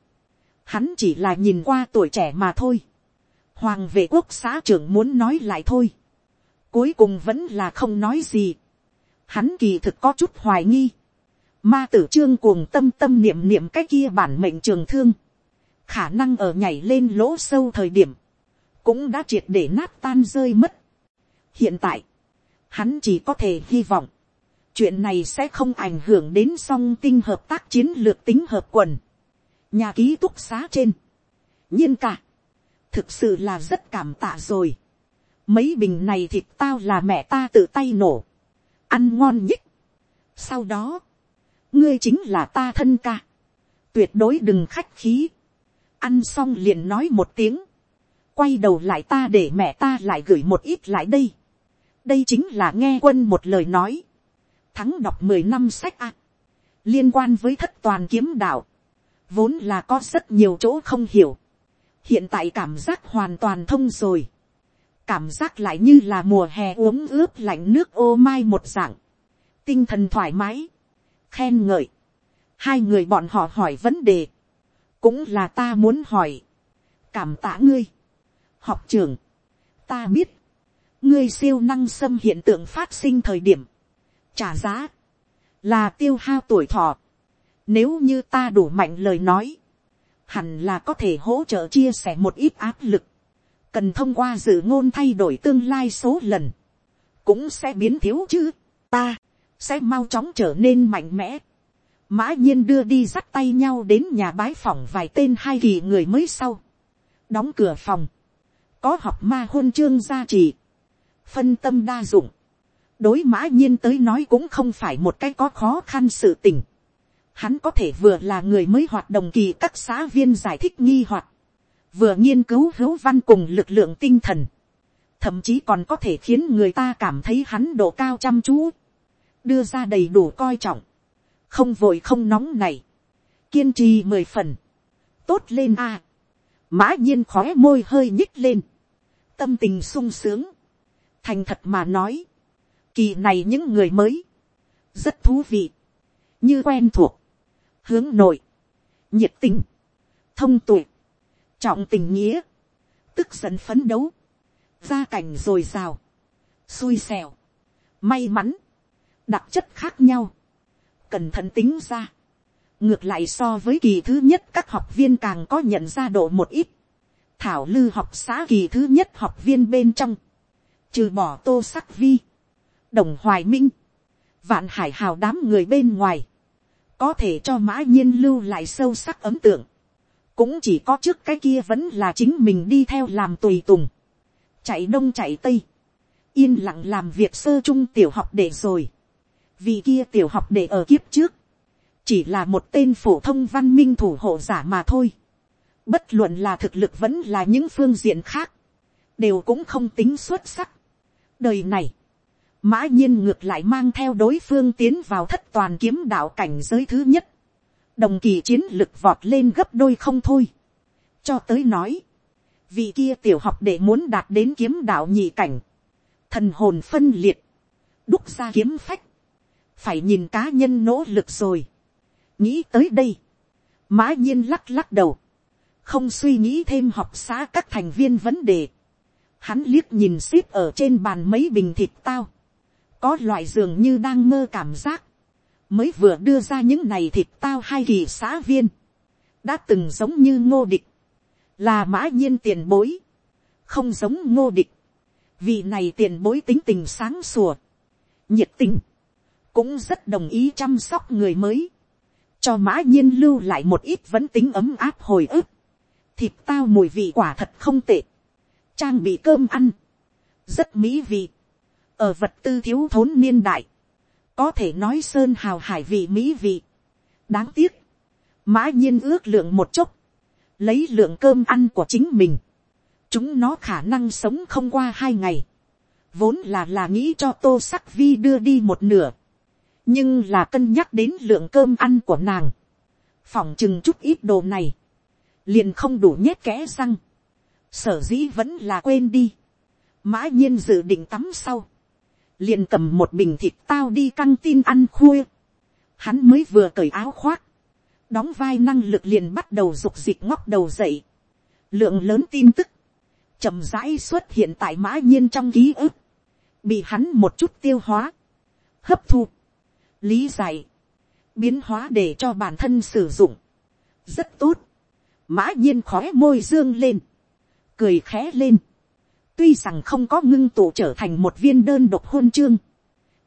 hắn chỉ là nhìn qua tuổi trẻ mà thôi. hoàng vệ quốc xã trưởng muốn nói lại thôi. cuối cùng vẫn là không nói gì. hắn kỳ thực có chút hoài nghi. ma tử trương cuồng tâm tâm niệm niệm cái kia bản mệnh trường thương. khả năng ở nhảy lên lỗ sâu thời điểm, cũng đã triệt để nát tan rơi mất. hiện tại, hắn chỉ có thể hy vọng, chuyện này sẽ không ảnh hưởng đến song tinh hợp tác chiến lược tính hợp quần nhà ký túc xá trên, nhiên cả, thực sự là rất cảm tạ rồi. mấy bình này thịt tao là mẹ ta tự tay nổ, ăn ngon nhất. sau đó, ngươi chính là ta thân ca, tuyệt đối đừng khách khí, ăn xong liền nói một tiếng, quay đầu lại ta để mẹ ta lại gửi một ít lại đây. đây chính là nghe quân một lời nói, thắng đọc mười năm sách ạ, liên quan với thất toàn kiếm đạo, vốn là có rất nhiều chỗ không hiểu, hiện tại cảm giác hoàn toàn thông rồi, cảm giác lại như là mùa hè uống ướp lạnh nước ô mai một dạng, tinh thần thoải mái, khen ngợi, hai người bọn họ hỏi vấn đề, cũng là ta muốn hỏi, cảm tạ ngươi, học trường, ta biết, ngươi siêu năng xâm hiện tượng phát sinh thời điểm, trả giá, là tiêu hao tuổi thọ, nếu như ta đủ mạnh lời nói, hẳn là có thể hỗ trợ chia sẻ một ít áp lực, cần thông qua dự ngôn thay đổi tương lai số lần, cũng sẽ biến thiếu chứ, ta, sẽ mau chóng trở nên mạnh mẽ. Mã nhiên đưa đi dắt tay nhau đến nhà bái phòng vài tên hai kỳ người mới sau. Đóng cửa phòng. Có học ma hôn chương gia trì. Phân tâm đa dụng. Đối mã nhiên tới nói cũng không phải một cái có khó khăn sự tình. Hắn có thể vừa là người mới hoạt động kỳ các xã viên giải thích nghi hoạt. Vừa nghiên cứu hữu văn cùng lực lượng tinh thần. Thậm chí còn có thể khiến người ta cảm thấy hắn độ cao chăm chú đưa ra đầy đủ coi trọng, không vội không nóng này, kiên trì mười phần, tốt lên a, mã nhiên khó môi hơi nhích lên, tâm tình sung sướng, thành thật mà nói, kỳ này những người mới, rất thú vị, như quen thuộc, hướng nội, nhiệt tình, thông tuệ, trọng tình nghĩa, tức giận phấn đấu, gia cảnh dồi dào, xui xẻo, may mắn, đặc chất khác nhau, cẩn thận tính ra, ngược lại so với kỳ thứ nhất các học viên càng có nhận ra độ một ít, thảo lư học xã kỳ thứ nhất học viên bên trong, trừ bỏ tô sắc vi, đồng hoài minh, vạn hải hào đám người bên ngoài, có thể cho mã nhiên lưu lại sâu sắc ấm tượng, cũng chỉ có trước cái kia vẫn là chính mình đi theo làm tùy tùng, chạy đông chạy tây, yên lặng làm việc sơ trung tiểu học để rồi, vì kia tiểu học để ở kiếp trước, chỉ là một tên phổ thông văn minh thủ hộ giả mà thôi. Bất luận là thực lực vẫn là những phương diện khác, đều cũng không tính xuất sắc. Đời này, mã nhiên ngược lại mang theo đối phương tiến vào thất toàn kiếm đạo cảnh giới thứ nhất. Đồng kỳ chiến lực vọt lên gấp đôi không thôi. Cho tới nói, vị kia tiểu học để muốn đạt đến kiếm đạo nhị cảnh. Thần hồn phân liệt, đúc ra kiếm phách phải nhìn cá nhân nỗ lực rồi. nghĩ tới đây, mã nhiên lắc lắc đầu, không suy nghĩ thêm học xã các thành viên vấn đề. Hắn liếc nhìn xếp ở trên bàn mấy bình thịt tao, có loại dường như đang mơ cảm giác, mới vừa đưa ra những này thịt tao hai kỳ xã viên, đã từng giống như ngô địch, là mã nhiên tiền bối, không giống ngô địch, vì này tiền bối tính tình sáng sủa, nhiệt tình, cũng rất đồng ý chăm sóc người mới, cho mã nhiên lưu lại một ít vẫn tính ấm áp hồi ức, thịt tao mùi vị quả thật không tệ, trang bị cơm ăn, rất mỹ vị, ở vật tư thiếu thốn niên đại, có thể nói sơn hào hải vị mỹ vị, đáng tiếc, mã nhiên ước lượng một chút, lấy lượng cơm ăn của chính mình, chúng nó khả năng sống không qua hai ngày, vốn là là nghĩ cho tô sắc vi đưa đi một nửa, nhưng là cân nhắc đến lượng cơm ăn của nàng, phỏng chừng chút ít đồ này, liền không đủ nhét kẽ răng, sở dĩ vẫn là quên đi, mã nhiên dự định tắm sau, liền cầm một bình thịt tao đi căng tin ăn khuya, hắn mới vừa cởi áo khoác, đóng vai năng lực liền bắt đầu rục dịch ngóc đầu dậy, lượng lớn tin tức, chậm rãi xuất hiện tại mã nhiên trong ký ức, bị hắn một chút tiêu hóa, hấp thu, lý giải, biến hóa để cho bản thân sử dụng, rất tốt, mã nhiên khói môi dương lên, cười khẽ lên, tuy rằng không có ngưng tụ trở thành một viên đơn độc hôn chương,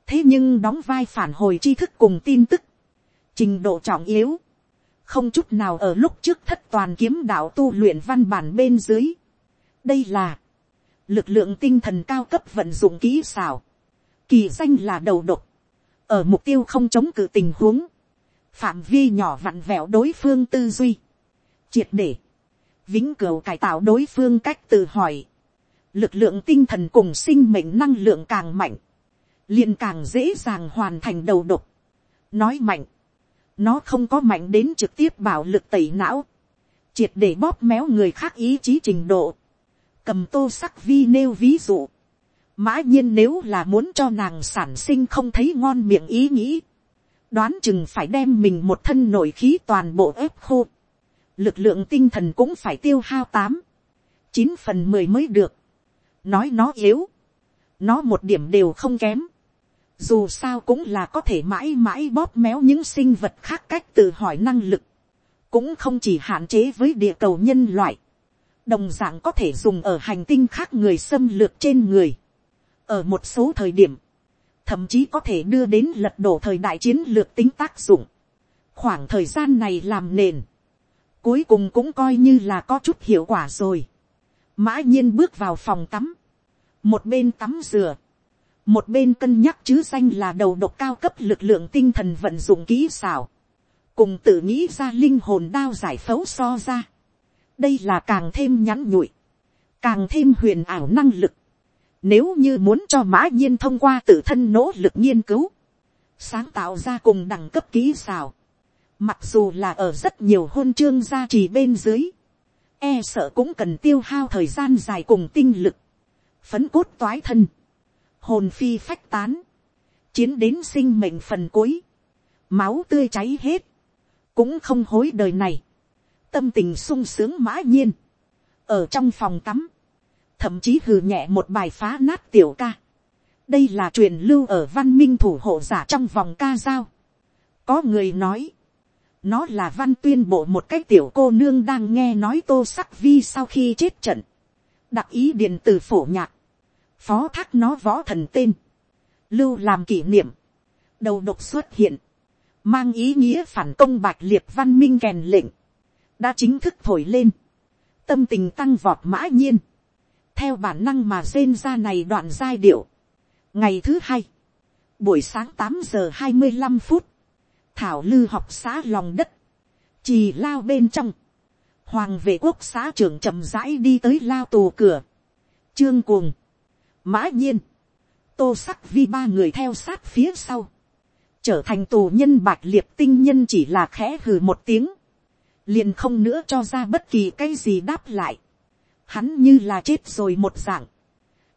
thế nhưng đóng vai phản hồi tri thức cùng tin tức, trình độ trọng yếu, không chút nào ở lúc trước thất toàn kiếm đạo tu luyện văn bản bên dưới. đây là, lực lượng tinh thần cao cấp vận dụng kỹ xảo, kỳ danh là đầu độc, ở mục tiêu không chống cự tình huống, phạm vi nhỏ vặn vẹo đối phương tư duy, triệt để, vĩnh cửu cải tạo đối phương cách tự hỏi, lực lượng tinh thần cùng sinh mệnh năng lượng càng mạnh, liền càng dễ dàng hoàn thành đầu độc. nói mạnh, nó không có mạnh đến trực tiếp bảo lực tẩy não, triệt để bóp méo người khác ý chí trình độ, cầm tô sắc vi nêu ví dụ, Mã nhiên nếu là muốn cho nàng sản sinh không thấy ngon miệng ý nghĩ. Đoán chừng phải đem mình một thân nội khí toàn bộ ép khô. lực lượng tinh thần cũng phải tiêu hao tám, chín phần mười mới được, nói nó yếu, nó một điểm đều không kém, dù sao cũng là có thể mãi mãi bóp méo những sinh vật khác cách tự hỏi năng lực, cũng không chỉ hạn chế với địa cầu nhân loại, đồng d ạ n g có thể dùng ở hành tinh khác người xâm lược trên người, ở một số thời điểm, thậm chí có thể đưa đến lật đổ thời đại chiến lược tính tác dụng, khoảng thời gian này làm nền, cuối cùng cũng coi như là có chút hiệu quả rồi, mã nhiên bước vào phòng tắm, một bên tắm rửa, một bên cân nhắc chứ danh là đầu độc cao cấp lực lượng tinh thần vận dụng kỹ xảo, cùng tự nghĩ ra linh hồn đao giải phẫu so ra, đây là càng thêm nhắn nhụi, càng thêm huyền ảo năng lực. Nếu như muốn cho mã nhiên thông qua tự thân nỗ lực nghiên cứu, sáng tạo ra cùng đẳng cấp kỹ xảo, mặc dù là ở rất nhiều hôn chương gia trì bên dưới, e sợ cũng cần tiêu hao thời gian dài cùng tinh lực, phấn cốt toái thân, hồn phi phách tán, chiến đến sinh mệnh phần cuối, máu tươi cháy hết, cũng không hối đời này, tâm tình sung sướng mã nhiên, ở trong phòng tắm, thậm chí hừ nhẹ một bài phá nát tiểu ca. đây là truyền lưu ở văn minh thủ hộ giả trong vòng ca giao. có người nói, nó là văn tuyên bộ một cái tiểu cô nương đang nghe nói tô sắc vi sau khi chết trận, đặc ý điện từ phổ nhạc, phó thác nó võ thần tên, lưu làm kỷ niệm, đầu độc xuất hiện, mang ý nghĩa phản công bạch liệt văn minh kèn lệnh, đã chính thức thổi lên, tâm tình tăng vọt mã nhiên, theo bản năng mà rên ra này đoạn giai điệu. ngày thứ hai, buổi sáng tám giờ hai mươi năm phút, thảo lư học xã lòng đất, trì lao bên trong, hoàng vệ quốc xã trưởng chậm rãi đi tới lao tù cửa, trương cuồng, mã nhiên, tô sắc vi ba người theo sát phía sau, trở thành tù nhân bạc liệt tinh nhân chỉ là khẽ hừ một tiếng, liền không nữa cho ra bất kỳ cái gì đáp lại. Hắn như là chết rồi một dạng,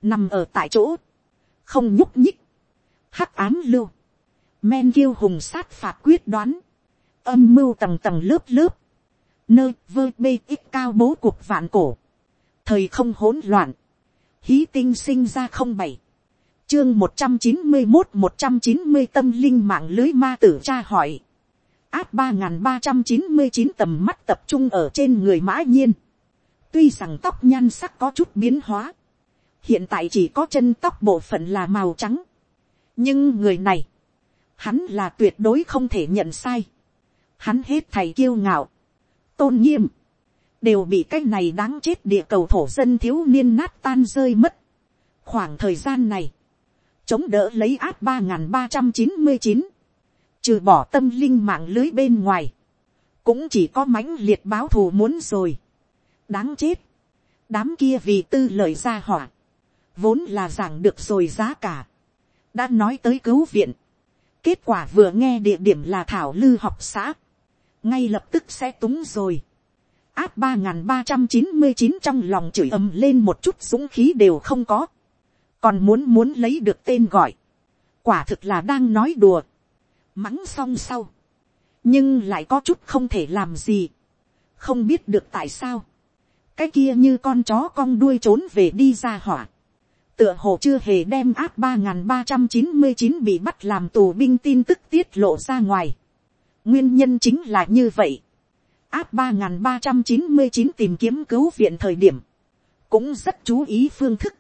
nằm ở tại chỗ, không nhúc nhích, hắc ám lưu, men kiêu hùng sát phạt quyết đoán, âm mưu tầng tầng lớp lớp, nơi vơ bê ít cao bố cuộc vạn cổ, thời không hỗn loạn, hí tinh sinh ra không bảy, chương một trăm chín mươi một một trăm chín mươi tâm linh mạng lưới ma tử tra hỏi, áp ba n ba trăm chín mươi chín tầm mắt tập trung ở trên người mã nhiên. tuy rằng tóc nhan sắc có chút biến hóa, hiện tại chỉ có chân tóc bộ phận là màu trắng. nhưng người này, hắn là tuyệt đối không thể nhận sai. hắn hết thầy kiêu ngạo, tôn nghiêm, đều bị cái này đáng chết địa cầu thổ dân thiếu niên nát tan rơi mất. khoảng thời gian này, chống đỡ lấy áp ba nghìn ba trăm chín mươi chín trừ bỏ tâm linh mạng lưới bên ngoài, cũng chỉ có mãnh liệt báo thù muốn rồi. đáng chết, đám kia vì tư lời ra hỏa, vốn là giảng được rồi giá cả, đã nói tới cứu viện, kết quả vừa nghe địa điểm là thảo lư học xã, ngay lập tức sẽ túng rồi. áp ba n ba trăm chín mươi chín trong lòng chửi ầm lên một chút dũng khí đều không có, còn muốn muốn lấy được tên gọi, quả thực là đang nói đùa. Mắng xong sau, nhưng lại có chút không thể làm gì, không biết được tại sao, cái kia như con chó cong đuôi trốn về đi ra hỏa, tựa hồ chưa hề đem áp ba n g h n ba trăm chín mươi chín bị bắt làm tù binh tin tức tiết lộ ra ngoài. nguyên nhân chính là như vậy. áp ba n g h n ba trăm chín mươi chín tìm kiếm cứu viện thời điểm, cũng rất chú ý phương thức,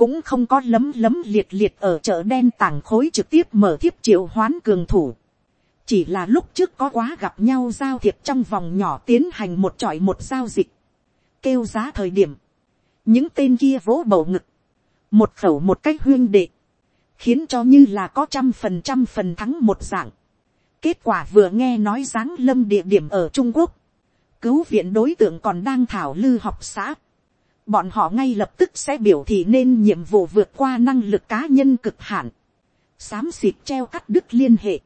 cũng không có lấm lấm liệt liệt ở chợ đen tảng khối trực tiếp mở thiếp triệu hoán cường thủ. chỉ là lúc trước có quá gặp nhau giao thiệp trong vòng nhỏ tiến hành một trọi một giao dịch. kêu giá thời điểm, những tên kia vỗ bầu ngực, một khẩu một cách huyên đệ, khiến cho như là có trăm phần trăm phần thắng một dạng. kết quả vừa nghe nói giáng lâm địa điểm ở trung quốc, cứu viện đối tượng còn đang thảo lư học xã. Bọn họ ngay lập tức sẽ biểu thị nên nhiệm vụ vượt qua năng lực cá nhân cực hạn, xám xịt treo cắt đứt liên hệ.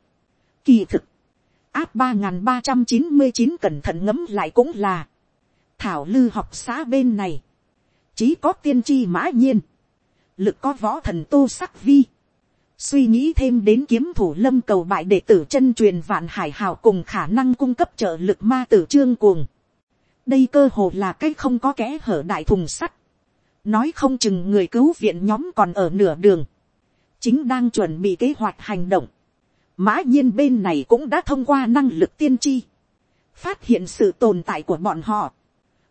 Kỳ thực, áp ba nghìn ba trăm chín mươi chín cẩn thận ngấm lại cũng là, thảo lư học xã bên này, chỉ có tiên tri mã nhiên, lực có võ thần tô sắc vi, suy nghĩ thêm đến kiếm thủ lâm cầu bại đệ tử chân truyền vạn hải hào cùng khả năng cung cấp trợ lực ma tử trương cuồng, đây cơ hồ là cái không có kẽ hở đại thùng sắt, nói không chừng người cứu viện nhóm còn ở nửa đường, chính đang chuẩn bị kế hoạch hành động, mã nhiên bên này cũng đã thông qua năng lực tiên tri, phát hiện sự tồn tại của bọn họ,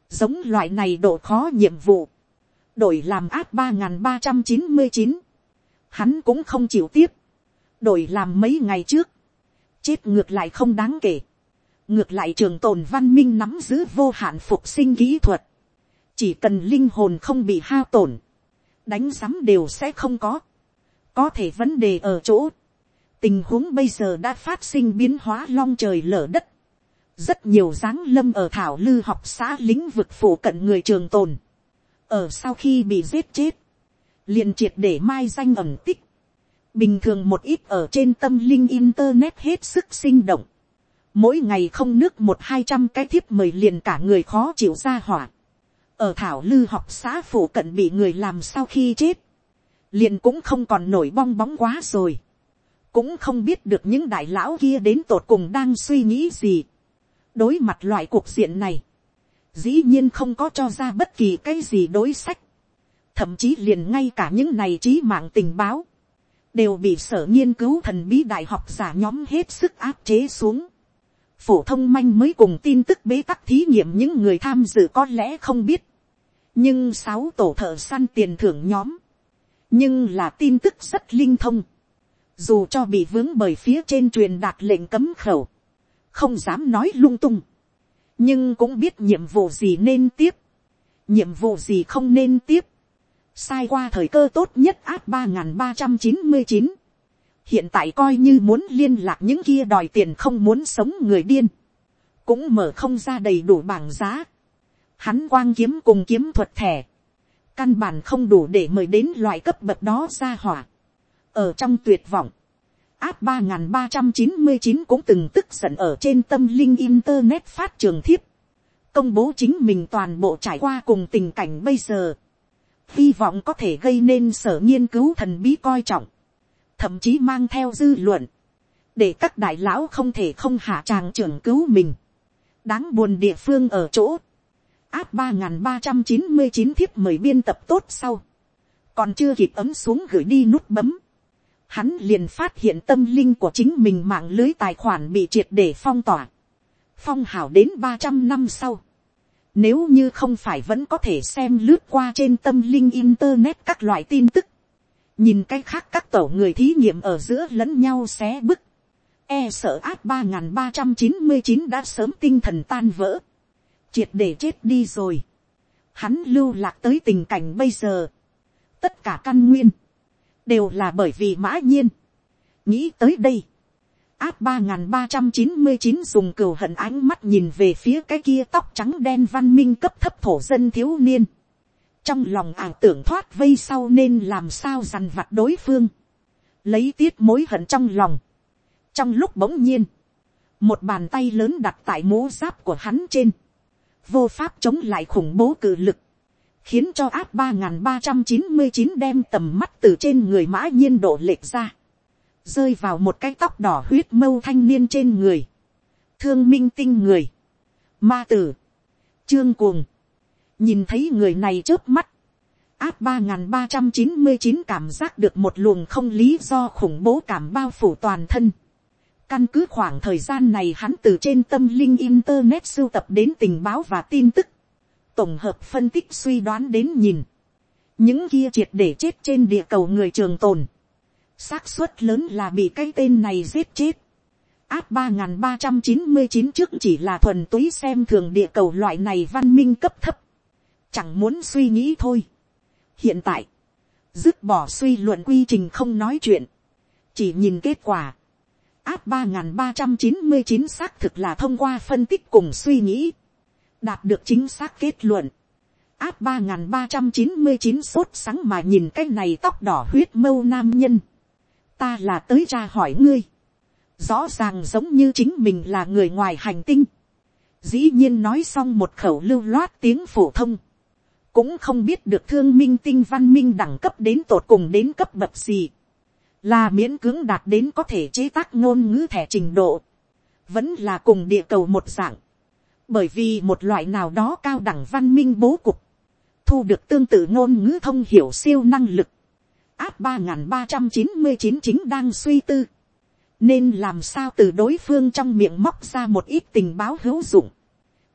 giống loại này độ khó nhiệm vụ, đổi làm áp ba nghìn ba trăm chín mươi chín, hắn cũng không chịu tiếp, đổi làm mấy ngày trước, chết ngược lại không đáng kể, ngược lại trường tồn văn minh nắm giữ vô hạn phục sinh kỹ thuật, chỉ cần linh hồn không bị hao tổn, đánh sắm đều sẽ không có, có thể vấn đề ở chỗ, tình huống bây giờ đã phát sinh biến hóa long trời lở đất, rất nhiều dáng lâm ở thảo lư học xã lĩnh vực phổ cận người trường tồn, ở sau khi bị giết chết, liền triệt để mai danh ẩm tích, bình thường một ít ở trên tâm linh internet hết sức sinh động, mỗi ngày không nước một hai trăm cái thiếp mời liền cả người khó chịu ra hỏa, ở thảo lư học xã phủ cận bị người làm sau khi chết, liền cũng không còn nổi bong bóng quá rồi, cũng không biết được những đại lão kia đến tột cùng đang suy nghĩ gì, đối mặt loại cuộc diện này, dĩ nhiên không có cho ra bất kỳ cái gì đối sách, thậm chí liền ngay cả những này trí mạng tình báo, đều bị sở nghiên cứu thần bí đại học giả nhóm hết sức áp chế xuống. phổ thông manh mới cùng tin tức bế tắc thí nghiệm những người tham dự có lẽ không biết, nhưng sáu tổ thợ săn tiền thưởng nhóm, nhưng là tin tức rất linh thông, dù cho bị vướng bởi phía trên truyền đạt lệnh cấm khẩu, không dám nói lung tung, nhưng cũng biết nhiệm vụ gì nên tiếp, nhiệm vụ gì không nên tiếp, sai qua thời cơ tốt nhất áp ba n g h n ba trăm chín mươi chín, hiện tại coi như muốn liên lạc những kia đòi tiền không muốn sống người điên, cũng mở không ra đầy đủ bảng giá, hắn quang kiếm cùng kiếm thuật thẻ, căn bản không đủ để mời đến loại cấp bậc đó ra hỏa, ở trong tuyệt vọng, áp ba n ba trăm chín mươi chín cũng từng tức giận ở trên tâm linh internet phát trường thiếp, công bố chính mình toàn bộ trải qua cùng tình cảnh bây giờ, hy vọng có thể gây nên sở nghiên cứu thần bí coi trọng, thậm chí mang theo dư luận, để các đại lão không thể không hạ tràng trưởng cứu mình, đáng buồn địa phương ở chỗ, áp ba n ba trăm chín mươi chín thiếp mời biên tập tốt sau, còn chưa kịp ấm xuống gửi đi nút bấm, hắn liền phát hiện tâm linh của chính mình mạng lưới tài khoản bị triệt để phong tỏa. Phong hảo đến ba trăm năm sau. Nếu như không phải vẫn có thể xem lướt qua trên tâm linh internet các loại tin tức. Nhìn cái khác các tổ người thí nghiệm ở giữa lẫn nhau xé bức. E sợ áp ba ba trăm chín mươi chín đã sớm tinh thần tan vỡ. Triệt để chết đi rồi. Hắn lưu lạc tới tình cảnh bây giờ. Tất cả căn nguyên đều là bởi vì mã nhiên. nghĩ tới đây, áp ba n g h n ba trăm chín mươi chín dùng cừu hận ánh mắt nhìn về phía cái kia tóc trắng đen văn minh cấp thấp thổ dân thiếu niên. trong lòng ảo tưởng thoát vây sau nên làm sao dằn vặt đối phương, lấy tiết mối hận trong lòng. trong lúc bỗng nhiên, một bàn tay lớn đặt tại mố giáp của hắn trên, vô pháp chống lại khủng bố cự lực, khiến cho áp ba n ba trăm chín mươi chín đem tầm mắt từ trên người mã nhiên độ lệch ra, rơi vào một cái tóc đỏ huyết mâu thanh niên trên người, thương minh tinh người, ma tử, trương cuồng, nhìn thấy người này trước mắt, áp ba n ba trăm chín mươi chín cảm giác được một luồng không lý do khủng bố cảm bao phủ toàn thân. Căn cứ khoảng thời gian này hắn từ trên tâm linh internet sưu tập đến tình báo và tin tức tổng hợp phân tích suy đoán đến nhìn, những kia triệt để chết trên địa cầu người trường tồn, xác suất lớn là bị cái tên này giết chết. áp ba n g h n ba trăm chín mươi chín trước chỉ là thuần túy xem thường địa cầu loại này văn minh cấp thấp, chẳng muốn suy nghĩ thôi. hiện tại, dứt bỏ suy luận quy trình không nói chuyện, chỉ nhìn kết quả. áp ba n g h n ba trăm chín mươi chín xác thực là thông qua phân tích cùng suy nghĩ, đạt được chính xác kết luận. áp ba n g h n ba trăm chín mươi chín sốt sáng mà nhìn cái này tóc đỏ huyết mâu nam nhân. ta là tới ra hỏi ngươi. rõ ràng giống như chính mình là người ngoài hành tinh. dĩ nhiên nói xong một khẩu lưu loát tiếng phổ thông. cũng không biết được thương minh tinh văn minh đẳng cấp đến tột cùng đến cấp bậc gì. là miễn cưỡng đạt đến có thể chế tác ngôn ngữ thẻ trình độ. vẫn là cùng địa cầu một dạng bởi vì một loại nào đó cao đẳng văn minh bố cục, thu được tương tự ngôn ngữ thông hiểu siêu năng lực, áp ba n ba trăm chín mươi chín chính đang suy tư, nên làm sao từ đối phương trong miệng móc ra một ít tình báo hữu dụng,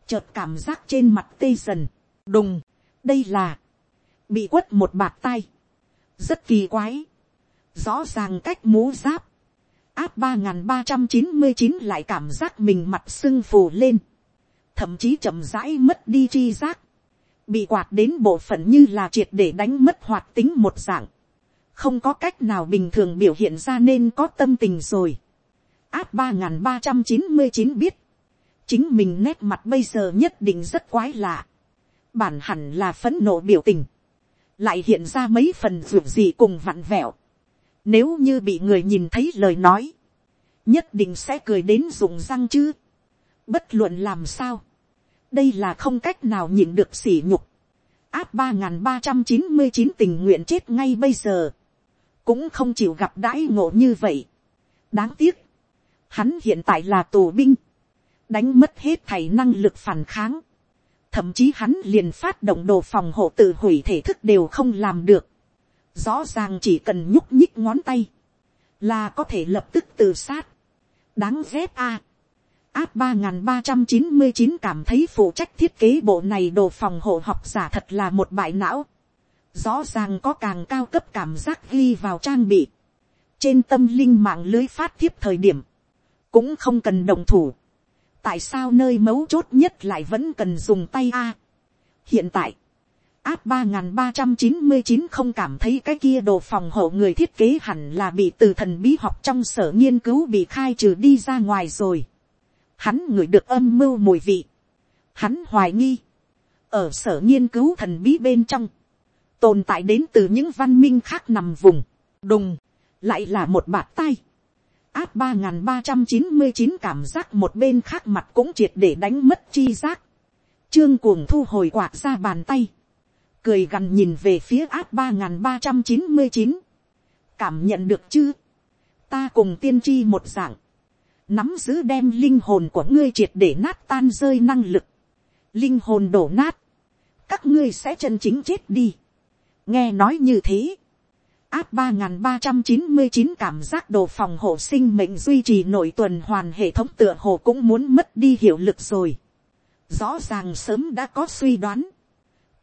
chợt cảm giác trên mặt tê dần, đùng, đây là, bị quất một bạt tay, rất kỳ quái, rõ ràng cách mũ giáp, áp ba n ba trăm chín mươi chín lại cảm giác mình mặt sưng phù lên, thậm chí chậm rãi mất đi chi giác, bị quạt đến bộ phận như là triệt để đánh mất hoạt tính một dạng, không có cách nào bình thường biểu hiện ra nên có tâm tình rồi. áp ba n ba trăm chín mươi chín biết, chính mình nét mặt bây giờ nhất định rất quái lạ, bản hẳn là phấn nộ biểu tình, lại hiện ra mấy phần ruột gì cùng vặn vẹo. Nếu như bị người nhìn thấy lời nói, nhất định sẽ cười đến dùng răng chứ. Bất luận làm sao, đây là không cách nào nhịn được sỉ nhục. Áp ba ba trăm chín mươi chín tình nguyện chết ngay bây giờ, cũng không chịu gặp đãi ngộ như vậy. đáng tiếc, hắn hiện tại là tù binh, đánh mất hết thảy năng lực phản kháng thậm chí hắn liền phát động đồ phòng hộ tự hủy thể thức đều không làm được. Rõ ràng chỉ cần nhúc nhích ngón tay, là có thể lập tức tự sát. đáng ghét a áp ba n ba trăm chín mươi chín cảm thấy phụ trách thiết kế bộ này đồ phòng hộ học giả thật là một bại não. rõ ràng có càng cao cấp cảm giác ghi vào trang bị. trên tâm linh mạng lưới phát thiếp thời điểm, cũng không cần đồng thủ tại sao nơi mấu chốt nhất lại vẫn cần dùng tay a. hiện tại, áp ba n ba trăm chín mươi chín không cảm thấy cái kia đồ phòng hộ người thiết kế hẳn là bị từ thần bí học trong sở nghiên cứu bị khai trừ đi ra ngoài rồi. Hắn ngửi được âm mưu mùi vị. Hắn hoài nghi. Ở sở nghiên cứu thần bí bên trong. Tồn tại đến từ những văn minh khác nằm vùng. Đùng. Lại là một bạt tay áp ba n ba trăm chín mươi chín cảm giác một bên khác mặt cũng triệt để đánh mất chi giác. Trương cuồng thu hồi quạt ra bàn tay. Cười gần nhìn về phía áp ba n ba trăm chín mươi chín Cảm nhận được chứ? Ta cùng tiên tri một dạng. Nắm giữ đem linh hồn của ngươi triệt để nát tan rơi năng lực. Linh hồn đổ nát. Các ngươi sẽ chân chính chết đi. Nghe nói như thế áp ba ba trăm chín mươi chín cảm giác đồ phòng hộ sinh mệnh duy trì nội tuần hoàn hệ thống tựa hồ cũng muốn mất đi hiệu lực rồi. Rõ ràng sớm đã có suy đoán.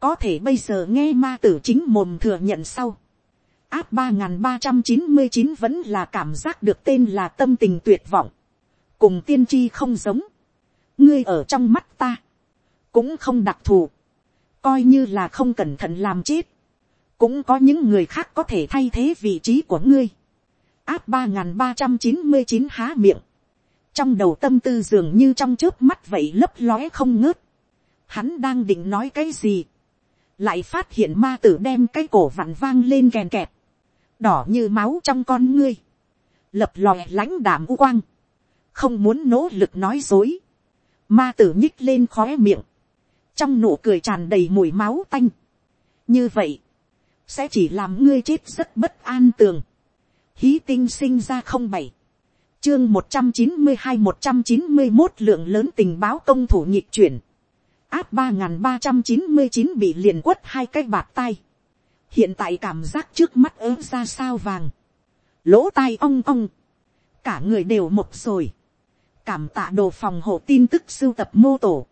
Có thể bây giờ nghe ma tử chính mồm thừa nhận sau. Áp ba ba trăm chín mươi chín vẫn là cảm giác được tên là tâm tình tuyệt vọng. Cùng tiên tri không giống. Ngươi ở trong mắt ta. Cũng không đặc thù. Coi như là không cẩn thận làm chết, cũng có những người khác có thể thay thế vị trí của ngươi. áp ba n ba trăm chín mươi chín há miệng. trong đầu tâm tư dường như trong trước mắt vậy lấp lóe không ngớt. hắn đang định nói cái gì. lại phát hiện ma tử đem cái cổ vặn vang lên kèn kẹp. đỏ như máu trong con ngươi. lập lòe lãnh đảm u quang không muốn nỗ lực nói dối. ma tử nhích lên khóe miệng. trong nụ cười tràn đầy mùi máu tanh. như vậy, sẽ chỉ làm ngươi chết rất bất an tường. Hí tinh sinh ra không bảy, chương một trăm chín mươi hai một trăm chín mươi một lượng lớn tình báo công thủ nhịp chuyển. Áp ba ba trăm chín mươi chín bị liền quất hai cái bạc tay. Hiện tại cảm giác trước mắt ớ ra sao vàng. Lỗ tai ong ong. Cả người đều mộc rồi. Cảm tạ đồ phòng hộ tin tức sưu tập mô tổ.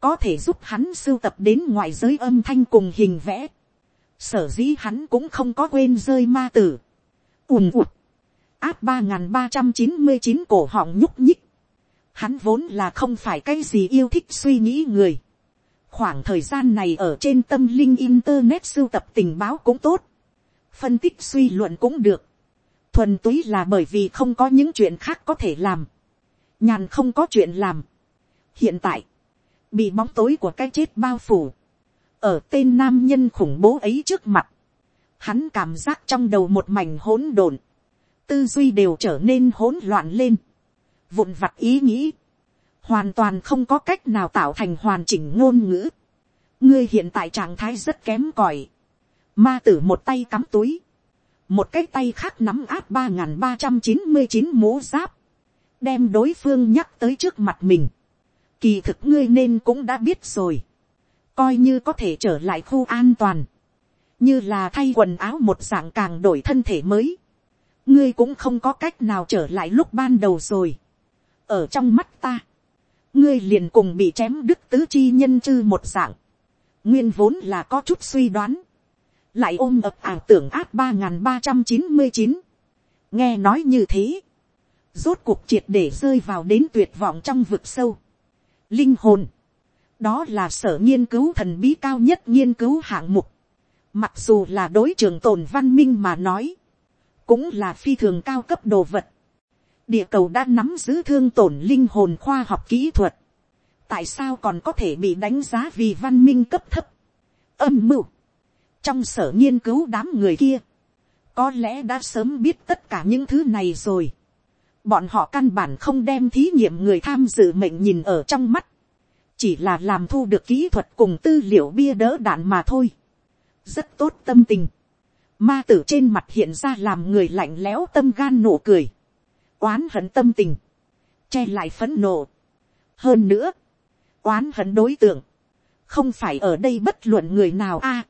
Có thể giúp hắn sưu tập đến ngoài giới âm thanh cùng hình vẽ. Sở dĩ hắn cũng không có quên rơi ma tử, ùn ụt, áp ba nghìn ba trăm chín mươi chín cổ họng nhúc nhích, hắn vốn là không phải cái gì yêu thích suy nghĩ người, khoảng thời gian này ở trên tâm linh internet sưu tập tình báo cũng tốt, phân tích suy luận cũng được, thuần túy là bởi vì không có những chuyện khác có thể làm, nhàn không có chuyện làm. hiện tại, bị bóng tối của cái chết bao phủ, ở tên nam nhân khủng bố ấy trước mặt, hắn cảm giác trong đầu một mảnh hỗn độn, tư duy đều trở nên hỗn loạn lên, vụn vặt ý nghĩ, hoàn toàn không có cách nào tạo thành hoàn chỉnh ngôn ngữ. ngươi hiện tại trạng thái rất kém còi, ma tử một tay cắm túi, một cái tay khác nắm áp ba n g h n ba trăm chín mươi chín mố giáp, đem đối phương nhắc tới trước mặt mình, kỳ thực ngươi nên cũng đã biết rồi, coi như có thể trở lại khu an toàn, như là thay quần áo một dạng càng đổi thân thể mới, ngươi cũng không có cách nào trở lại lúc ban đầu rồi. ở trong mắt ta, ngươi liền cùng bị chém đức tứ chi nhân chư một dạng, nguyên vốn là có chút suy đoán, lại ôm ập ảo tưởng áp ba n ba trăm chín mươi chín, nghe nói như thế, rốt cuộc triệt để rơi vào đến tuyệt vọng trong vực sâu, linh hồn, đó là sở nghiên cứu thần bí cao nhất nghiên cứu hạng mục, mặc dù là đối trường tồn văn minh mà nói, cũng là phi thường cao cấp đồ vật, địa cầu đã nắm giữ thương tổn linh hồn khoa học kỹ thuật, tại sao còn có thể bị đánh giá vì văn minh cấp thấp, âm mưu, trong sở nghiên cứu đám người kia, có lẽ đã sớm biết tất cả những thứ này rồi. Bọn họ căn bản không đem thí nghiệm người tham dự mệnh nhìn ở trong mắt, chỉ là làm thu được kỹ thuật cùng tư liệu bia đỡ đạn mà thôi. rất tốt tâm tình. Ma tử trên mặt hiện ra làm người lạnh lẽo tâm gan nổ cười, oán hận tâm tình, che lại phấn nộ. hơn nữa, oán hận đối tượng, không phải ở đây bất luận người nào a.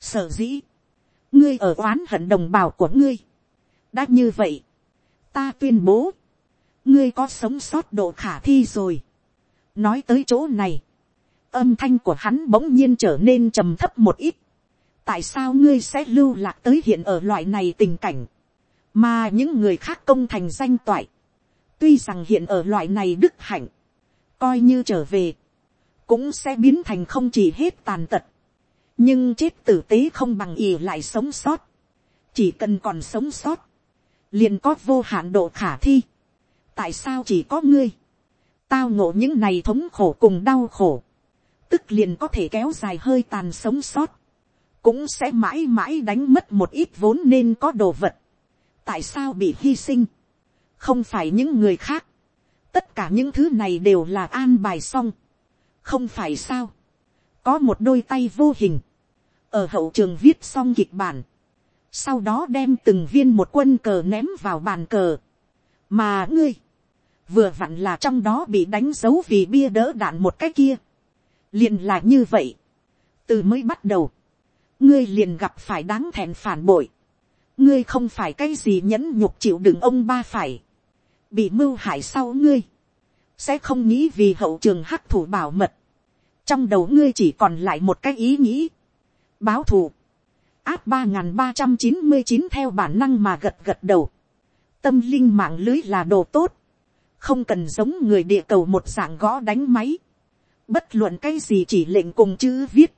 sở dĩ, ngươi ở oán hận đồng bào của ngươi. đã như vậy, ta tuyên bố, ngươi có sống sót độ khả thi rồi. nói tới chỗ này, âm thanh của hắn bỗng nhiên trở nên trầm thấp một ít. tại sao ngươi sẽ lưu lạc tới hiện ở loại này tình cảnh, mà những người khác công thành danh toại, tuy rằng hiện ở loại này đức hạnh, coi như trở về, cũng sẽ biến thành không chỉ hết tàn tật, nhưng chết tử tế không bằng ì lại sống sót, chỉ cần còn sống sót, liền có vô hạn độ khả thi. tại sao chỉ có ngươi, tao ngộ những này thống khổ cùng đau khổ, tức liền có thể kéo dài hơi tàn sống sót, cũng sẽ mãi mãi đánh mất một ít vốn nên có đồ vật. tại sao bị hy sinh, không phải những người khác, tất cả những thứ này đều là an bài xong, không phải sao, có một đôi tay vô hình, ở hậu trường viết xong kịch bản, sau đó đem từng viên một quân cờ ném vào bàn cờ, mà ngươi, vừa vặn là trong đó bị đánh dấu vì bia đỡ đạn một cái kia, liền là như vậy, từ mới bắt đầu, ngươi liền gặp phải đáng thẹn phản bội, ngươi không phải cái gì nhẫn nhục chịu đựng ông ba phải, bị mưu hại sau ngươi, sẽ không nghĩ vì hậu trường hắc thủ bảo mật, trong đầu ngươi chỉ còn lại một cái ý nghĩ, báo thù, áp ba n g h n ba trăm chín mươi chín theo bản năng mà gật gật đầu, tâm linh mạng lưới là đồ tốt, không cần giống người địa cầu một dạng gõ đánh máy, bất luận cái gì chỉ lệnh cùng chữ viết,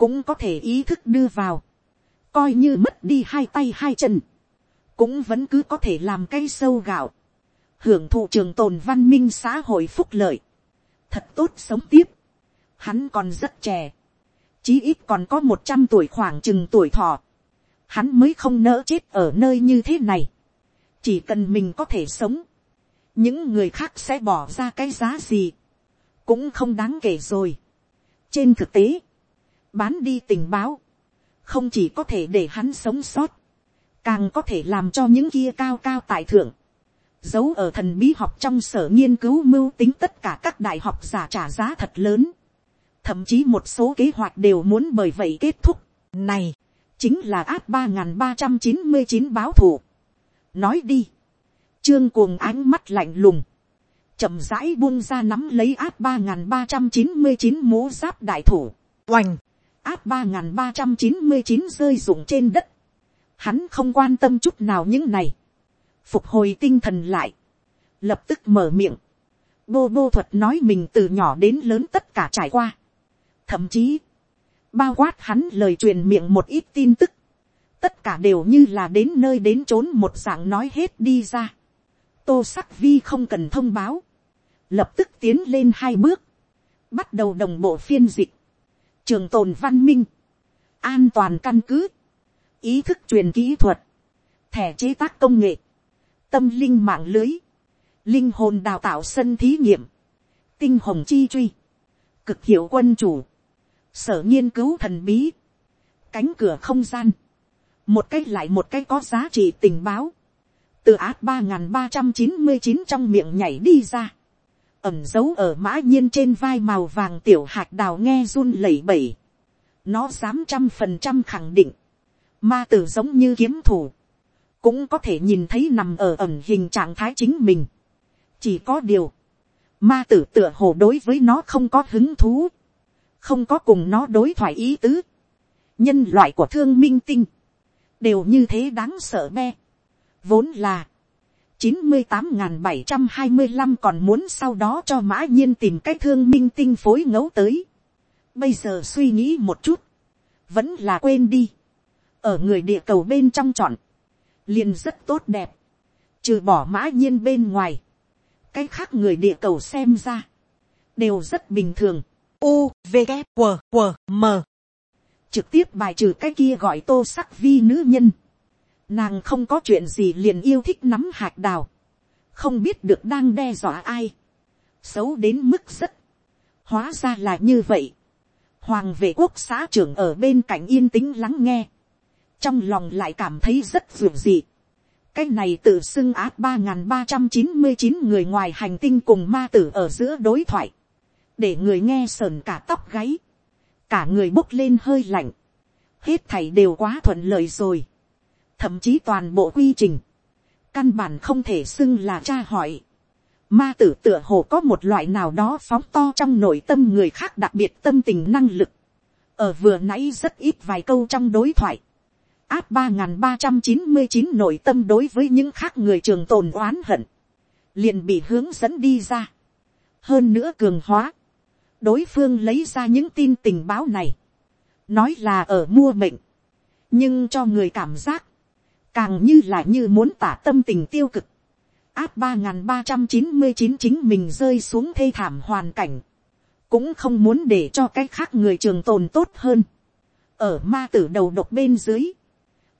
cũng có thể ý thức đưa vào, coi như mất đi hai tay hai chân, cũng vẫn cứ có thể làm cây sâu gạo, hưởng thụ trường tồn văn minh xã hội phúc lợi, thật tốt sống tiếp, hắn còn rất trẻ, chí ít còn có một trăm tuổi khoảng chừng tuổi thọ, hắn mới không nỡ chết ở nơi như thế này, chỉ cần mình có thể sống, những người khác sẽ bỏ ra cái giá gì, cũng không đáng kể rồi. trên thực tế, bán đi tình báo, không chỉ có thể để hắn sống sót, càng có thể làm cho những kia cao cao tại thượng, giấu ở thần bí học trong sở nghiên cứu mưu tính tất cả các đại học giả trả giá thật lớn thậm chí một số kế hoạch đều muốn bởi vậy kết thúc. này, chính là áp ba n ba trăm chín mươi chín báo thủ nói đi, trương cuồng ánh mắt lạnh lùng, chậm rãi buông ra nắm lấy áp ba n ba trăm chín mươi chín mố giáp đại thủ, oành, áp ba n ba trăm chín mươi chín rơi rụng trên đất. Hắn không quan tâm chút nào những này, phục hồi tinh thần lại, lập tức mở miệng, bô bô thuật nói mình từ nhỏ đến lớn tất cả trải qua, thậm chí, bao quát hắn lời truyền miệng một ít tin tức, tất cả đều như là đến nơi đến trốn một dạng nói hết đi ra. tô sắc vi không cần thông báo, lập tức tiến lên hai bước, bắt đầu đồng bộ phiên dịch, trường tồn văn minh, an toàn căn cứ, ý thức truyền kỹ thuật, thẻ chế tác công nghệ, tâm linh mạng lưới, linh hồn đào tạo sân thí nghiệm, tinh hồng chi truy, cực hiệu quân chủ, sở nghiên cứu thần bí, cánh cửa không gian, một cách lại một cách có giá trị tình báo, từ át ba n g h n ba trăm chín mươi chín trong miệng nhảy đi ra, ẩm giấu ở mã nhiên trên vai màu vàng tiểu hạt đào nghe run lẩy bẩy, nó dám trăm phần trăm khẳng định, ma tử giống như kiếm thủ, cũng có thể nhìn thấy nằm ở ẩm hình trạng thái chính mình. chỉ có điều, ma tử tựa hồ đối với nó không có hứng thú, không có cùng nó đối thoại ý tứ. nhân loại của thương minh tinh, đều như thế đáng sợ me. vốn là, chín mươi tám n bảy trăm hai mươi năm còn muốn sau đó cho mã nhiên tìm cái thương minh tinh phối ngấu tới. bây giờ suy nghĩ một chút, vẫn là quên đi. ở người địa cầu bên trong chọn, liền rất tốt đẹp, trừ bỏ mã nhiên bên ngoài, cái khác người địa cầu xem ra, đều rất bình thường. U, V, K, q q M. Trực tiếp bài trừ cái kia gọi tô sắc vi nữ nhân. Nàng không có chuyện gì liền yêu thích nắm hạt đào. Không biết được đang đe dọa ai. Xấu đến mức rất. Hóa ra là như vậy. Hoàng vệ quốc xã trưởng ở bên cạnh yên tĩnh lắng nghe. Trong lòng lại cảm thấy rất ruộng dị. Cái này tự xưng áp ba ba trăm chín mươi chín người ngoài hành tinh cùng ma tử ở giữa đối thoại. Để người nghe sờn cả tóc gáy. Cả người bốc lên hơi lạnh. Hết thảy đều quá thuận lợi rồi. Thậm chí toàn bộ quy trình. Căn bản không thể xưng là tra hỏi. Ma tử tựa hồ có một loại nào đó phóng to trong nội tâm người khác đặc biệt tâm tình năng lực. Ở vừa nãy rất ít vài câu trong đối thoại áp ba n ba trăm chín mươi chín nội tâm đối với những khác người trường tồn oán hận, liền bị hướng dẫn đi ra. hơn nữa cường hóa, đối phương lấy ra những tin tình báo này, nói là ở mua mệnh, nhưng cho người cảm giác, càng như là như muốn tả tâm tình tiêu cực, áp ba n ba trăm chín mươi chín chính mình rơi xuống thê thảm hoàn cảnh, cũng không muốn để cho cái khác người trường tồn tốt hơn, ở ma tử đầu độc bên dưới,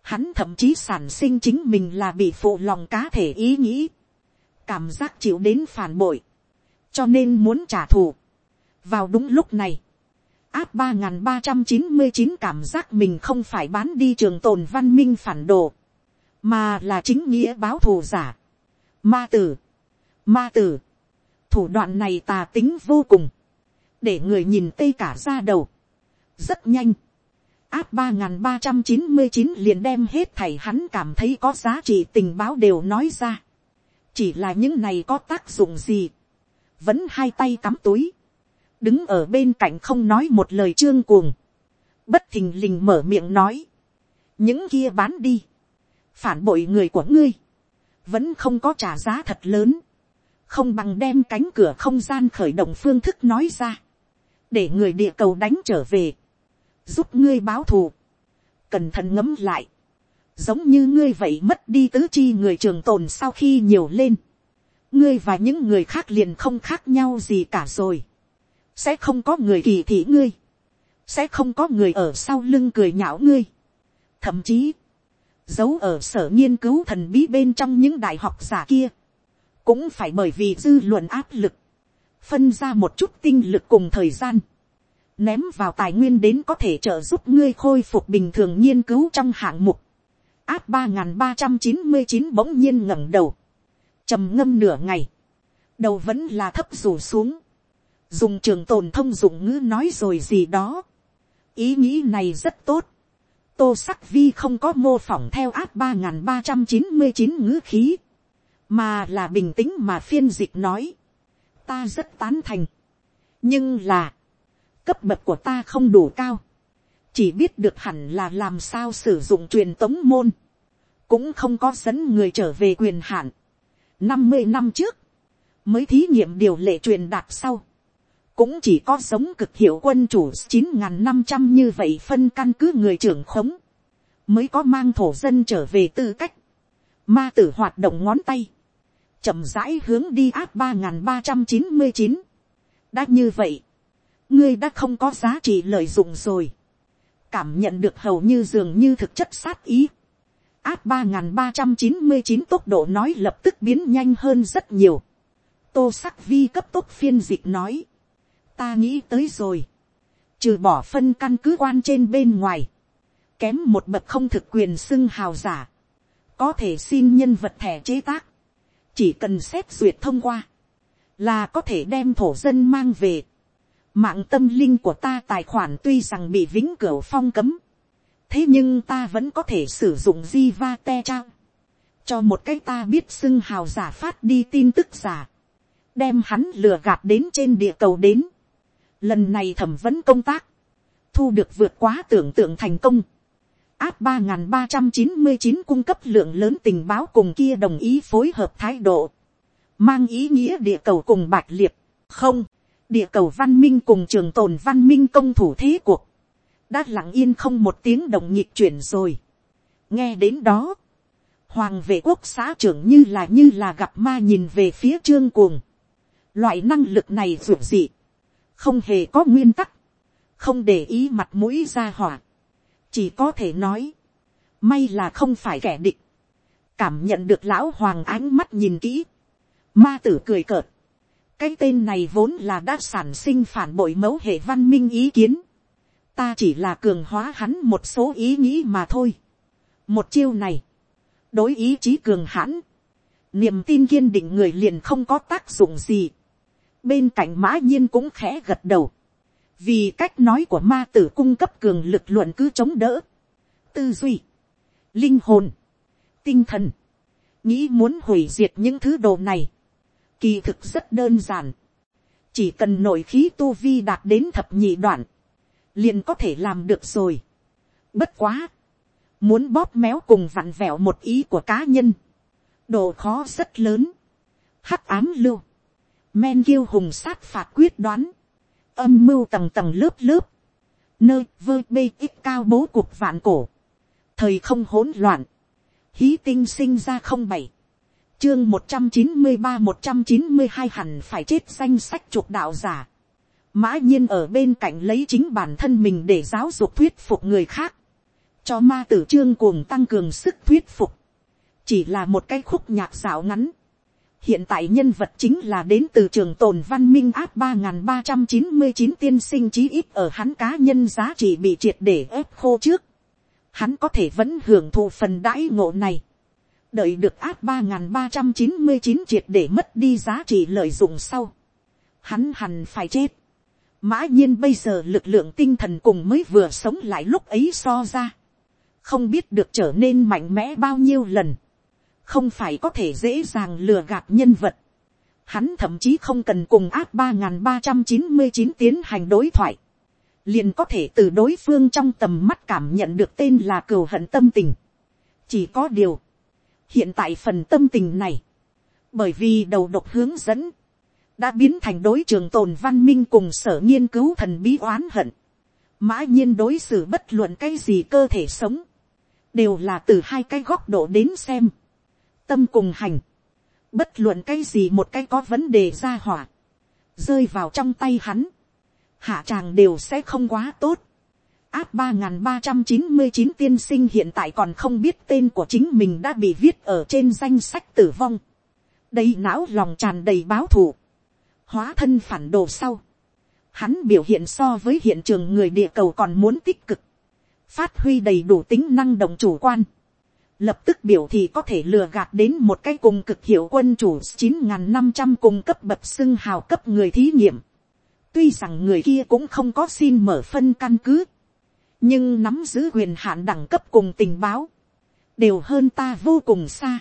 Hắn thậm chí sản sinh chính mình là bị phụ lòng cá thể ý nghĩ. Cảm giác chịu đến phản bội. Cho nên muốn trả thù. Vào đúng lúc này. Áp ba ba trăm chín mươi chín cảm giác mình không phải bán đi trường tồn văn minh phản đồ. Mà là chính nghĩa báo thù giả. Ma tử. Ma tử. Thủ đoạn này tà tính vô cùng. Để người nhìn tê cả ra đầu. Rất nhanh, áp ba n ba trăm chín mươi chín liền đem hết thầy hắn cảm thấy có giá trị tình báo đều nói ra. chỉ là những này có tác dụng gì. vẫn hai tay cắm túi đứng ở bên cạnh không nói một lời trương cuồng. bất thình lình mở miệng nói. những kia bán đi. phản bội người của ngươi. vẫn không có trả giá thật lớn. không bằng đem cánh cửa không gian khởi động phương thức nói ra. để người địa cầu đánh trở về giúp ngươi báo thù, cẩn thận ngấm lại, giống như ngươi vậy mất đi tứ chi người trường tồn sau khi nhiều lên, ngươi và những người khác liền không khác nhau gì cả rồi, sẽ không có người kỳ thị ngươi, sẽ không có người ở sau lưng cười nhạo ngươi, thậm chí, giấu ở sở nghiên cứu thần bí bên trong những đại học giả kia, cũng phải bởi vì dư luận áp lực, phân ra một chút tinh lực cùng thời gian, ném vào tài nguyên đến có thể trợ giúp ngươi khôi phục bình thường nghiên cứu trong hạng mục. áp ba n ba trăm chín mươi chín bỗng nhiên ngẩng đầu, trầm ngâm nửa ngày, đầu vẫn là thấp rủ xuống, dùng trường tồn thông dụng ngữ nói rồi gì đó. ý nghĩ này rất tốt. tô sắc vi không có mô phỏng theo áp ba n ba trăm chín mươi chín ngữ khí, mà là bình tĩnh mà phiên dịch nói. ta rất tán thành. nhưng là, cấp bậc của ta không đủ cao, chỉ biết được hẳn là làm sao sử dụng truyền tống môn, cũng không có dẫn người trở về quyền hạn. năm mươi năm trước, mới thí nghiệm điều lệ truyền đạt sau, cũng chỉ có sống cực hiệu quân chủ chín n g h n năm trăm như vậy phân căn cứ người trưởng khống, mới có mang thổ dân trở về tư cách, ma tử hoạt động ngón tay, chậm rãi hướng đi áp ba n g h n ba trăm chín mươi chín, đã như vậy, ngươi đã không có giá trị lợi dụng rồi. cảm nhận được hầu như dường như thực chất sát ý. áp ba n ba trăm chín mươi chín tốc độ nói lập tức biến nhanh hơn rất nhiều. tô sắc vi cấp tốc phiên dịch nói ta nghĩ tới rồi. trừ bỏ phân căn cứ quan trên bên ngoài. kém một bậc không thực quyền xưng hào giả. có thể xin nhân vật thẻ chế tác. chỉ cần xét duyệt thông qua là có thể đem thổ dân mang về. Mạng tâm linh của ta tài khoản tuy rằng bị vĩnh cửu phong cấm, thế nhưng ta vẫn có thể sử dụng di va te trang, cho một cái ta biết xưng hào giả phát đi tin tức giả, đem hắn lừa gạt đến trên địa cầu đến. Lần này thẩm vấn công tác, thu được vượt quá tưởng tượng thành công. Áp ba ba trăm chín mươi chín cung cấp lượng lớn tình báo cùng kia đồng ý phối hợp thái độ. Mang ý nghĩa địa cầu cùng bạch liệt. Không, địa cầu văn minh cùng trường tồn văn minh công thủ thế cuộc. Đã lặng yên không một tiếng đồng nhịp chuyển rồi. Nghe đến đó. Hoàng vệ quốc xã trưởng như là như là gặp ma nhìn về phía trương cuồng. Loại năng lực này dù dị. Không hề có nguyên tắc không để ý mặt mũi ra hỏa, chỉ có thể nói, may là không phải kẻ địch, cảm nhận được lão hoàng ánh mắt nhìn kỹ, ma tử cười cợt, cái tên này vốn là đã sản sinh phản bội mẫu hệ văn minh ý kiến, ta chỉ là cường hóa hắn một số ý nghĩ mà thôi. một chiêu này, đối ý chí cường hãn, niềm tin kiên định người liền không có tác dụng gì bên cạnh mã nhiên cũng khẽ gật đầu. Vì cách nói của ma tử cung cấp cường lực luận cứ chống đỡ, tư duy, linh hồn, tinh thần, nghĩ muốn hủy diệt những thứ đồ này, kỳ thực rất đơn giản, chỉ cần nội khí tu vi đạt đến thập nhị đoạn, liền có thể làm được rồi. Bất quá, muốn bóp méo cùng vặn vẹo một ý của cá nhân, độ khó rất lớn, hắc ám lưu, men kiêu hùng sát phạt quyết đoán, âm mưu tầng tầng lớp lớp, nơi vơ bê ít cao bố cuộc vạn cổ, thời không hỗn loạn, hí tinh sinh ra không bảy, chương một trăm chín mươi ba một trăm chín mươi hai hẳn phải chết danh sách trục đạo giả, mã nhiên ở bên cạnh lấy chính bản thân mình để giáo dục thuyết phục người khác, cho ma tử trương cuồng tăng cường sức thuyết phục, chỉ là một cái khúc nhạc dạo ngắn, hiện tại nhân vật chính là đến từ trường tồn văn minh áp ba nghìn ba trăm chín mươi chín tiên sinh chí ít ở hắn cá nhân giá trị bị triệt để ép khô trước. Hắn có thể vẫn hưởng thụ phần đãi ngộ này. Đợi được áp ba nghìn ba trăm chín mươi chín triệt để mất đi giá trị lợi dụng sau. Hắn hẳn phải chết. Mã nhiên bây giờ lực lượng tinh thần cùng mới vừa sống lại lúc ấy so ra. Không biết được trở nên mạnh mẽ bao nhiêu lần không phải có thể dễ dàng lừa gạt nhân vật. Hắn thậm chí không cần cùng áp ba ba trăm chín mươi chín tiến hành đối thoại. Liền có thể từ đối phương trong tầm mắt cảm nhận được tên là cừu hận tâm tình. Chỉ có điều. Hiện tại phần tâm tình này. Bởi vì đầu độc hướng dẫn. Đã biến thành đối trường tồn văn minh cùng sở nghiên cứu thần bí oán hận. Mã nhiên đối xử bất luận cái gì cơ thể sống. Đều là từ hai cái góc độ đến xem tâm cùng hành, bất luận cái gì một cái có vấn đề ra hỏa, rơi vào trong tay hắn, hạ tràng đều sẽ không quá tốt. áp ba n ba trăm chín mươi chín tiên sinh hiện tại còn không biết tên của chính mình đã bị viết ở trên danh sách tử vong. đây não lòng tràn đầy báo thù, hóa thân phản đồ sau. Hắn biểu hiện so với hiện trường người địa cầu còn muốn tích cực, phát huy đầy đủ tính năng động chủ quan lập tức biểu thì có thể lừa gạt đến một cái cùng cực hiệu quân chủ chín n năm trăm cùng cấp bậc xưng hào cấp người thí nghiệm. tuy rằng người kia cũng không có xin mở phân căn cứ, nhưng nắm giữ quyền hạn đẳng cấp cùng tình báo, đều hơn ta vô cùng xa.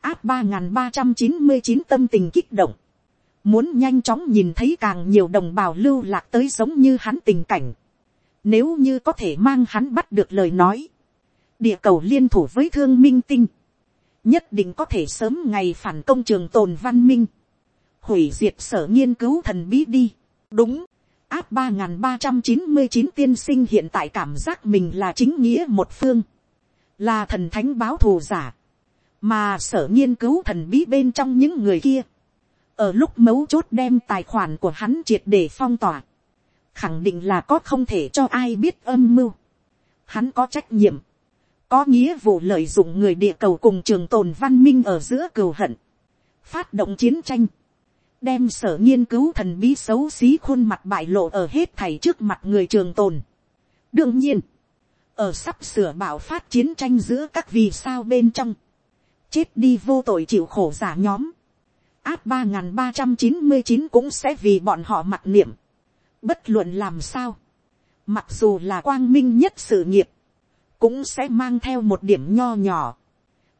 áp ba n ba trăm chín mươi chín tâm tình kích động, muốn nhanh chóng nhìn thấy càng nhiều đồng bào lưu lạc tới giống như hắn tình cảnh. Nếu như có thể mang hắn bắt được lời nói, địa cầu liên thủ với thương minh tinh, nhất định có thể sớm ngày phản công trường tồn văn minh, hủy diệt sở nghiên cứu thần bí đi. đúng, áp ba n g h n ba trăm chín mươi chín tiên sinh hiện tại cảm giác mình là chính nghĩa một phương, là thần thánh báo thù giả, mà sở nghiên cứu thần bí bên trong những người kia, ở lúc mấu chốt đem tài khoản của hắn triệt để phong tỏa, khẳng định là có không thể cho ai biết âm mưu, hắn có trách nhiệm, có nghĩa vụ lợi dụng người địa cầu cùng trường tồn văn minh ở giữa cừu hận, phát động chiến tranh, đem sở nghiên cứu thần bí xấu xí khuôn mặt bại lộ ở hết thảy trước mặt người trường tồn. đương nhiên, ở sắp sửa bảo phát chiến tranh giữa các vì sao bên trong, chết đi vô tội chịu khổ giả nhóm, áp ba nghìn ba trăm chín mươi chín cũng sẽ vì bọn họ mặc niệm. bất luận làm sao, mặc dù là quang minh nhất sự nghiệp, cũng sẽ mang theo một điểm nho nhỏ,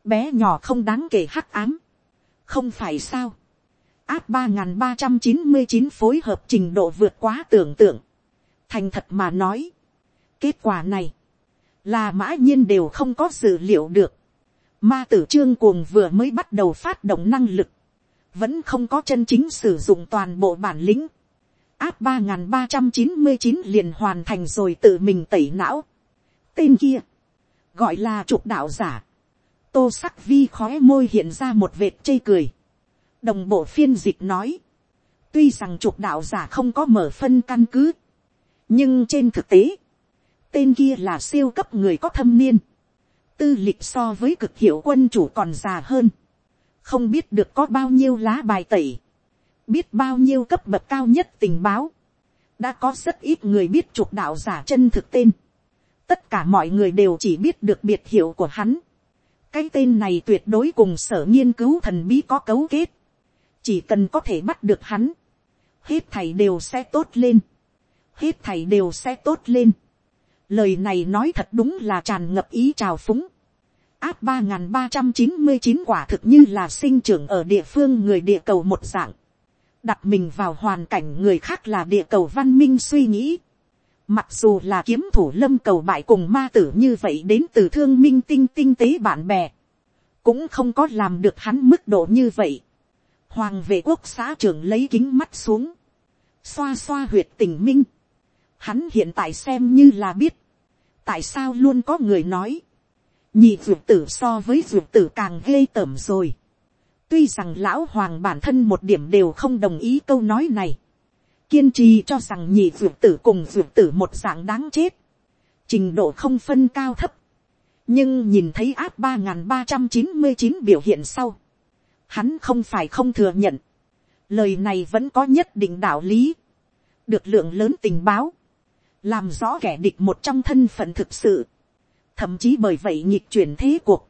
bé nhỏ không đáng kể hắc ám, không phải sao, áp ba n ba trăm chín mươi chín phối hợp trình độ vượt quá tưởng tượng, thành thật mà nói, kết quả này, là mã nhiên đều không có dự liệu được, ma tử trương cuồng vừa mới bắt đầu phát động năng lực, vẫn không có chân chính sử dụng toàn bộ bản lĩnh, áp ba n ba trăm chín mươi chín liền hoàn thành rồi tự mình tẩy não tên kia, gọi là trục đạo giả, tô sắc vi khói môi hiện ra một vệt chê cười, đồng bộ phiên dịch nói, tuy rằng trục đạo giả không có mở phân căn cứ, nhưng trên thực tế, tên kia là siêu cấp người có thâm niên, tư lịch so với cực hiệu quân chủ còn già hơn, không biết được có bao nhiêu lá bài tẩy, biết bao nhiêu cấp bậc cao nhất tình báo, đã có rất ít người biết trục đạo giả chân thực tên, tất cả mọi người đều chỉ biết được biệt hiệu của hắn, cái tên này tuyệt đối cùng sở nghiên cứu thần bí có cấu kết, chỉ cần có thể bắt được hắn, hết thầy đều sẽ tốt lên, hết thầy đều sẽ tốt lên. Lời này nói thật đúng là tràn ngập ý trào phúng. Áp ba ba trăm chín mươi chín quả thực như là sinh trưởng ở địa phương người địa cầu một dạng. Đặt mình vào hoàn cảnh người khác là địa cầu văn minh suy nghĩ. Mặc dù là kiếm thủ lâm cầu bại cùng ma tử như vậy đến từ thương minh tinh tinh tế bạn bè. Cũng không có làm được hắn mức độ như vậy. Hoàng vệ quốc xã trưởng lấy kính mắt xuống. Xoa xoa huyệt tình minh. Hắn hiện tại xem như là biết. Tại sao luôn có người nói. Nhị vượt tử so với vượt tử càng ghê tởm rồi. Tuy rằng lão hoàng bản thân một điểm đều không đồng ý câu nói này. Kiên trì cho rằng nhị vượt tử cùng vượt tử một dạng đáng chết. Trình độ không phân cao thấp. Nhưng nhìn thấy áp ba ba trăm chín mươi chín biểu hiện sau. Hắn không phải không thừa nhận. Lời này vẫn có nhất định đạo lý. Được lượng lớn tình báo làm rõ kẻ địch một trong thân phận thực sự, thậm chí bởi vậy nhịp chuyển thế cuộc,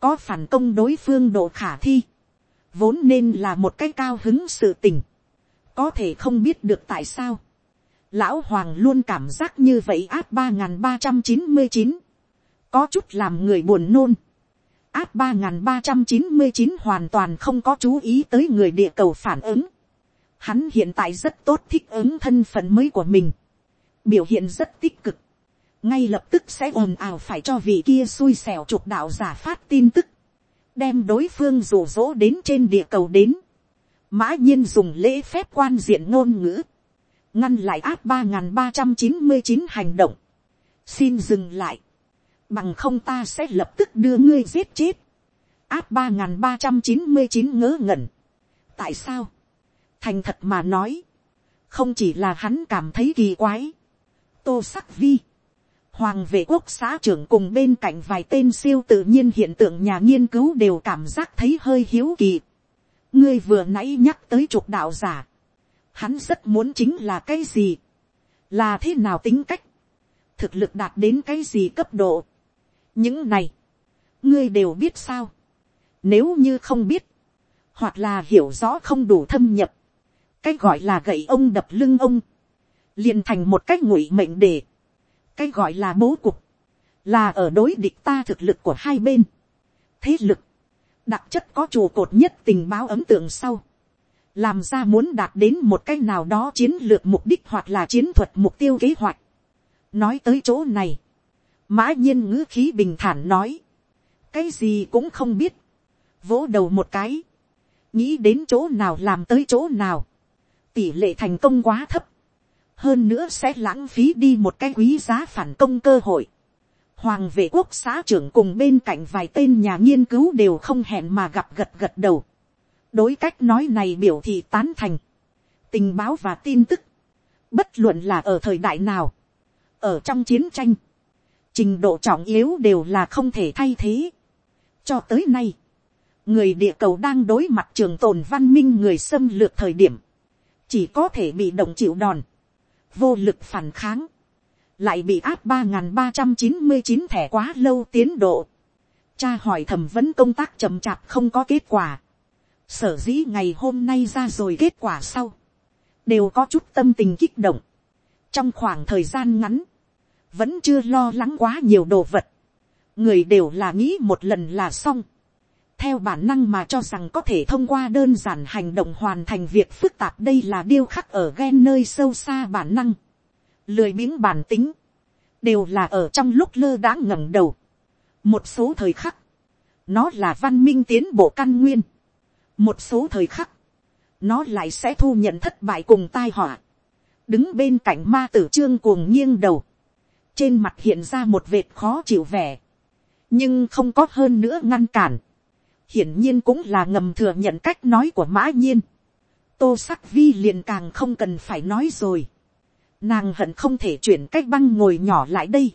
có phản công đối phương độ khả thi, vốn nên là một cái cao hứng sự tình, có thể không biết được tại sao, lão hoàng luôn cảm giác như vậy áp ba n g h n ba trăm chín mươi chín, có chút làm người buồn nôn, áp ba n g h n ba trăm chín mươi chín hoàn toàn không có chú ý tới người địa cầu phản ứng, hắn hiện tại rất tốt thích ứng thân phận mới của mình, biểu hiện rất tích cực, ngay lập tức sẽ ồn ào phải cho vị kia xui xẻo trục đạo giả phát tin tức, đem đối phương rủ rỗ đến trên địa cầu đến, mã nhiên dùng lễ phép quan diện ngôn ngữ, ngăn lại áp ba n ba trăm chín mươi chín hành động, xin dừng lại, bằng không ta sẽ lập tức đưa ngươi giết chết, áp ba n ba trăm chín mươi chín ngớ ngẩn, tại sao, thành thật mà nói, không chỉ là hắn cảm thấy kỳ quái, tô sắc vi, hoàng vệ quốc xã trưởng cùng bên cạnh vài tên siêu tự nhiên hiện tượng nhà nghiên cứu đều cảm giác thấy hơi hiếu kỳ ngươi vừa nãy nhắc tới trục đạo giả, hắn rất muốn chính là cái gì, là thế nào tính cách, thực lực đạt đến cái gì cấp độ. những này, ngươi đều biết sao, nếu như không biết, hoặc là hiểu rõ không đủ thâm nhập, cái gọi là gậy ông đập lưng ông, liền thành một cách ngụy mệnh để, cái gọi là bố cục, là ở đối địch ta thực lực của hai bên, thế lực, đặc chất có trụ cột nhất tình báo ấm tượng sau, làm ra muốn đạt đến một cái nào đó chiến lược mục đích hoặc là chiến thuật mục tiêu kế hoạch. nói tới chỗ này, mã nhiên ngữ khí bình thản nói, cái gì cũng không biết, vỗ đầu một cái, nghĩ đến chỗ nào làm tới chỗ nào, tỷ lệ thành công quá thấp, hơn nữa sẽ lãng phí đi một cái quý giá phản công cơ hội. Hoàng vệ quốc xã trưởng cùng bên cạnh vài tên nhà nghiên cứu đều không hẹn mà gặp gật gật đầu. đối cách nói này biểu thị tán thành. tình báo và tin tức. bất luận là ở thời đại nào. ở trong chiến tranh. trình độ trọng yếu đều là không thể thay thế. cho tới nay, người địa cầu đang đối mặt trường tồn văn minh người xâm lược thời điểm. chỉ có thể bị động chịu đòn vô lực phản kháng, lại bị áp ba n ba trăm chín mươi chín thẻ quá lâu tiến độ, cha hỏi thẩm vấn công tác chậm chạp không có kết quả, sở dĩ ngày hôm nay ra rồi kết quả sau, đều có chút tâm tình kích động. trong khoảng thời gian ngắn, vẫn chưa lo lắng quá nhiều đồ vật, người đều là nghĩ một lần là xong, theo bản năng mà cho rằng có thể thông qua đơn giản hành động hoàn thành việc phức tạp đây là điêu khắc ở ghen nơi sâu xa bản năng, lười biếng bản tính, đều là ở trong lúc lơ đã ngẩng đầu. một số thời khắc, nó là văn minh tiến bộ căn nguyên. một số thời khắc, nó lại sẽ thu nhận thất bại cùng tai họa. đứng bên cạnh ma tử trương cuồng nghiêng đầu, trên mặt hiện ra một vệt khó chịu vẻ, nhưng không có hơn nữa ngăn cản. hiển nhiên cũng là ngầm thừa nhận cách nói của mã nhiên. tô sắc vi liền càng không cần phải nói rồi Nàng hận không thể chuyển cách băng ngồi nhỏ lại đây.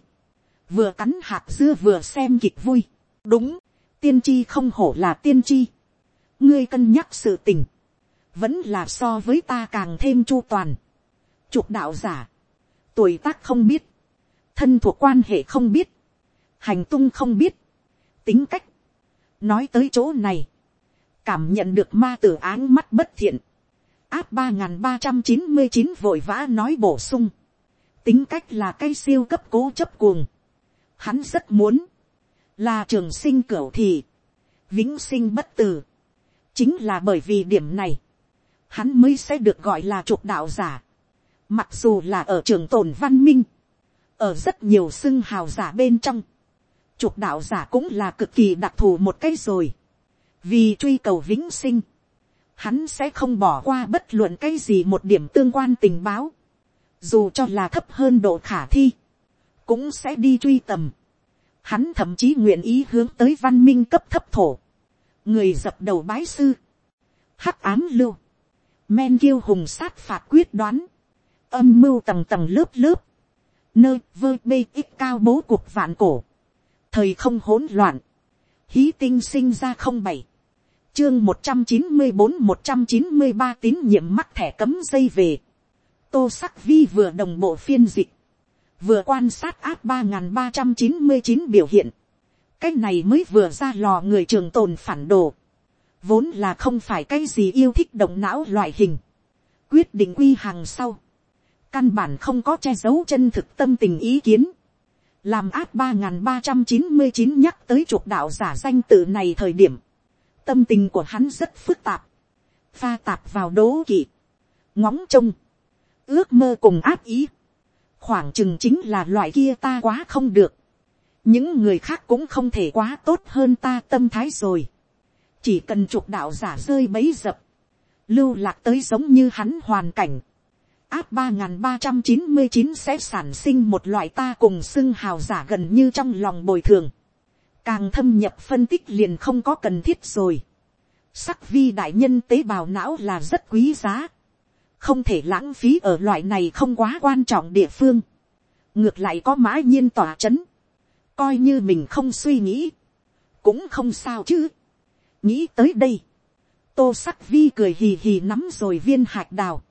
Vừa cắn hạt dưa vừa xem kịch vui. Đúng, tiên tri không hổ là tiên tri. Ngươi cân nhắc sự tình. Vẫn là so với ta càng thêm chu toàn. chục đạo giả. Tuổi tác không biết. Thân thuộc quan hệ không biết. Hành tung không biết. Tính cách. Nói tới chỗ này. Cảm nhận được ma tử áng mắt bất thiện áp ba n ba trăm chín mươi chín vội vã nói bổ sung. tính cách là cây siêu cấp cố chấp cuồng. hắn rất muốn, là trường sinh cửu thì, vĩnh sinh bất tử. chính là bởi vì điểm này, hắn mới sẽ được gọi là trục đạo giả. mặc dù là ở trường tồn văn minh, ở rất nhiều xưng hào giả bên trong, trục đạo giả cũng là cực kỳ đặc thù một cái rồi. vì truy cầu vĩnh sinh, hắn sẽ không bỏ qua bất luận cái gì một điểm tương quan tình báo, dù cho là thấp hơn độ khả thi, cũng sẽ đi truy tầm. Hắn thậm chí nguyện ý hướng tới văn minh cấp thấp thổ, người dập đầu bái sư, hắc ám lưu, men kiêu hùng sát phạt quyết đoán, âm mưu tầng tầng lớp lớp, nơi vơ bê ít cao bố cuộc vạn cổ, thời không hỗn loạn, hí tinh sinh ra không bảy, chương một trăm chín mươi bốn một trăm chín mươi ba tín nhiệm mắc thẻ cấm dây về. tô sắc vi vừa đồng bộ phiên dịch, vừa quan sát áp ba n ba trăm chín mươi chín biểu hiện. cái này mới vừa ra lò người trường tồn phản đồ. vốn là không phải cái gì yêu thích động não loại hình. quyết định quy hàng sau. căn bản không có che giấu chân thực tâm tình ý kiến. làm áp ba n ba trăm chín mươi chín nhắc tới trục đạo giả danh tự này thời điểm tâm tình của hắn rất phức tạp, pha tạp vào đố kỵ, ngóng trông, ước mơ cùng áp ý, khoảng chừng chính là loại kia ta quá không được, những người khác cũng không thể quá tốt hơn ta tâm thái rồi, chỉ cần trục đạo giả rơi bấy dập, lưu lạc tới giống như hắn hoàn cảnh, áp ba nghìn ba trăm chín mươi chín sẽ sản sinh một loại ta cùng xưng hào giả gần như trong lòng bồi thường càng thâm nhập phân tích liền không có cần thiết rồi. Sắc vi đại nhân tế bào não là rất quý giá. Không thể lãng phí ở loại này không quá quan trọng địa phương. Ngược lại có mã nhiên tỏa chấn. Coi như mình không suy nghĩ. Cũng không sao chứ. Nghĩ tới đây. Tô sắc vi cười hì hì nắm rồi viên hạt đào.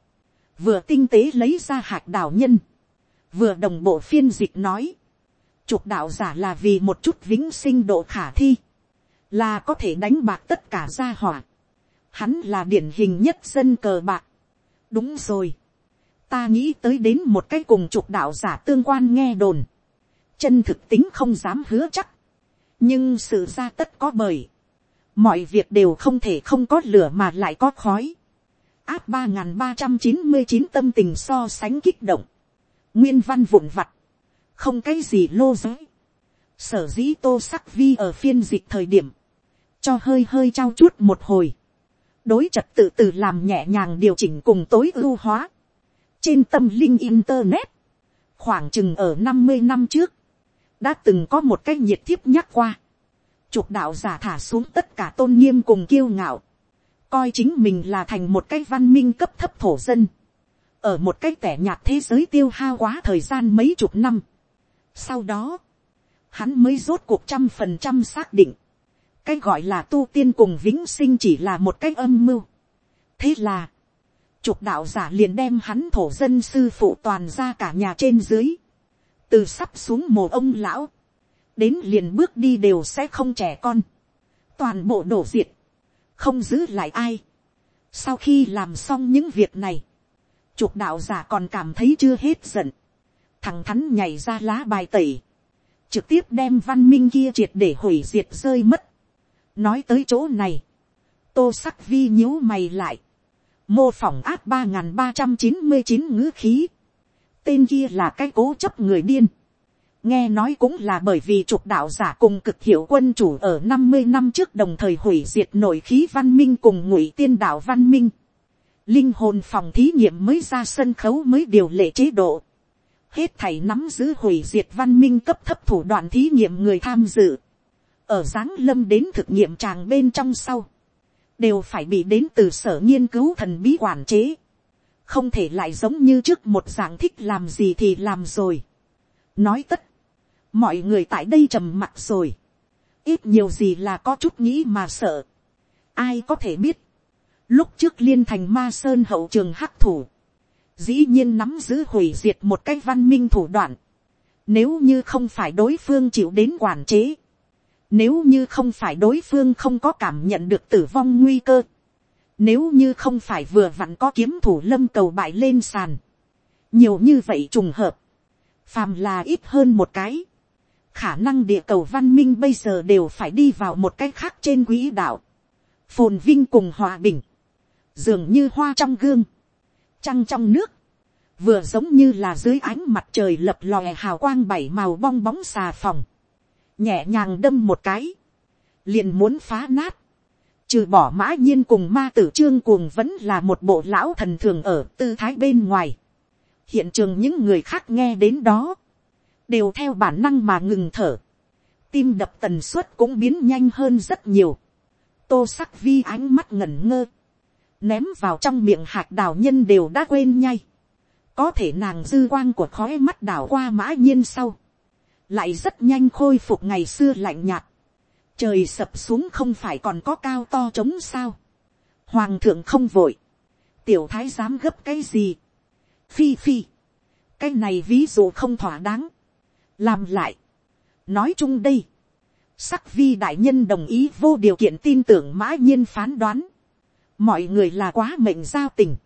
Vừa tinh tế lấy ra hạt đào nhân. Vừa đồng bộ phiên dịch nói trục đạo giả là vì một chút vĩnh sinh độ khả thi, là có thể đánh bạc tất cả gia hỏa. Hắn là điển hình nhất dân cờ bạc. đúng rồi. ta nghĩ tới đến một cái cùng trục đạo giả tương quan nghe đồn. chân thực tính không dám hứa chắc. nhưng sự ra tất có bởi. mọi việc đều không thể không có lửa mà lại có khói. áp ba n ba trăm chín mươi chín tâm tình so sánh kích động. nguyên văn vụn vặt không cái gì lô giới. sở dĩ tô sắc vi ở phiên dịch thời điểm, cho hơi hơi trao chút một hồi, đối trật tự từ làm nhẹ nhàng điều chỉnh cùng tối ưu hóa. trên tâm linh internet, khoảng chừng ở năm mươi năm trước, đã từng có một cái nhiệt thiếp nhắc qua, trục đạo giả thả xuống tất cả tôn nghiêm cùng kiêu ngạo, coi chính mình là thành một cái văn minh cấp thấp thổ dân, ở một cái tẻ nhạt thế giới tiêu hao quá thời gian mấy chục năm, sau đó, hắn mới rốt cuộc trăm phần trăm xác định. Cái gọi là tu tiên cùng vĩnh sinh chỉ là một cái âm mưu. Thế là, trục đạo giả liền đem hắn thổ dân sư phụ toàn ra cả nhà trên dưới. Từ sắp xuống mồ ông lão. Đến liền bước đi đều sẽ không trẻ con. Toàn bộ đổ diệt. không giữ lại ai. sau khi làm xong những việc này, trục đạo giả còn cảm thấy chưa hết giận, thằng thắn nhảy ra lá bài tẩy, trực tiếp đem văn minh kia triệt để hủy diệt rơi mất. nói tới chỗ này, tô sắc vi nhíu mày lại, mô phỏng áp ba n g h n ba trăm chín mươi chín ngữ khí, tên kia là cái cố chấp người điên, nghe nói cũng là bởi vì trục đạo giả cùng cực hiệu quân chủ ở năm mươi năm trước đồng thời hủy diệt nội khí văn minh cùng ngụy tiên đạo văn minh, linh hồn phòng thí nghiệm mới ra sân khấu mới điều lệ chế độ, hết thảy nắm giữ hủy diệt văn minh cấp thấp thủ đoạn thí nghiệm người tham dự, ở giáng lâm đến thực nghiệm tràng bên trong sau, đều phải bị đến từ sở nghiên cứu thần bí quản chế, không thể lại giống như trước một dạng thích làm gì thì làm rồi. nói tất, mọi người tại đây trầm mặc rồi, ít nhiều gì là có chút nghĩ mà sợ, ai có thể biết, lúc trước liên thành ma sơn hậu trường hắc thủ, dĩ nhiên nắm giữ hủy diệt một cái văn minh thủ đoạn, nếu như không phải đối phương chịu đến quản chế, nếu như không phải đối phương không có cảm nhận được tử vong nguy cơ. Nếu như không phải vừa vặn có kiếm thủ lâm cầu bại lên sàn. Nhiều như vậy trùng hợp. Phàm là ít hơn một cái. Khả năng địa cầu văn minh bây giờ đều phải đi vào một cái khác trên quỹ đạo. Phồn vinh cùng hòa bình. Dường như hoa trong gương. Trăng trong nước. Vừa giống như là dưới ánh mặt trời lập lòe hào quang bảy màu bong bóng xà phòng nhẹ nhàng đâm một cái, liền muốn phá nát, trừ bỏ mã nhiên cùng ma tử trương cuồng vẫn là một bộ lão thần thường ở tư thái bên ngoài. hiện trường những người khác nghe đến đó, đều theo bản năng mà ngừng thở, tim đập tần suất cũng biến nhanh hơn rất nhiều, tô sắc vi ánh mắt ngẩn ngơ, ném vào trong miệng hạt đào nhân đều đã quên nhay, có thể nàng dư quang của khói mắt đảo qua mã nhiên sau, lại rất nhanh khôi phục ngày xưa lạnh nhạt, trời sập xuống không phải còn có cao to trống sao, hoàng thượng không vội, tiểu thái dám gấp cái gì, phi phi, cái này ví dụ không thỏa đáng, làm lại, nói chung đây, sắc vi đại nhân đồng ý vô điều kiện tin tưởng mã nhiên phán đoán, mọi người là quá mệnh giao tình,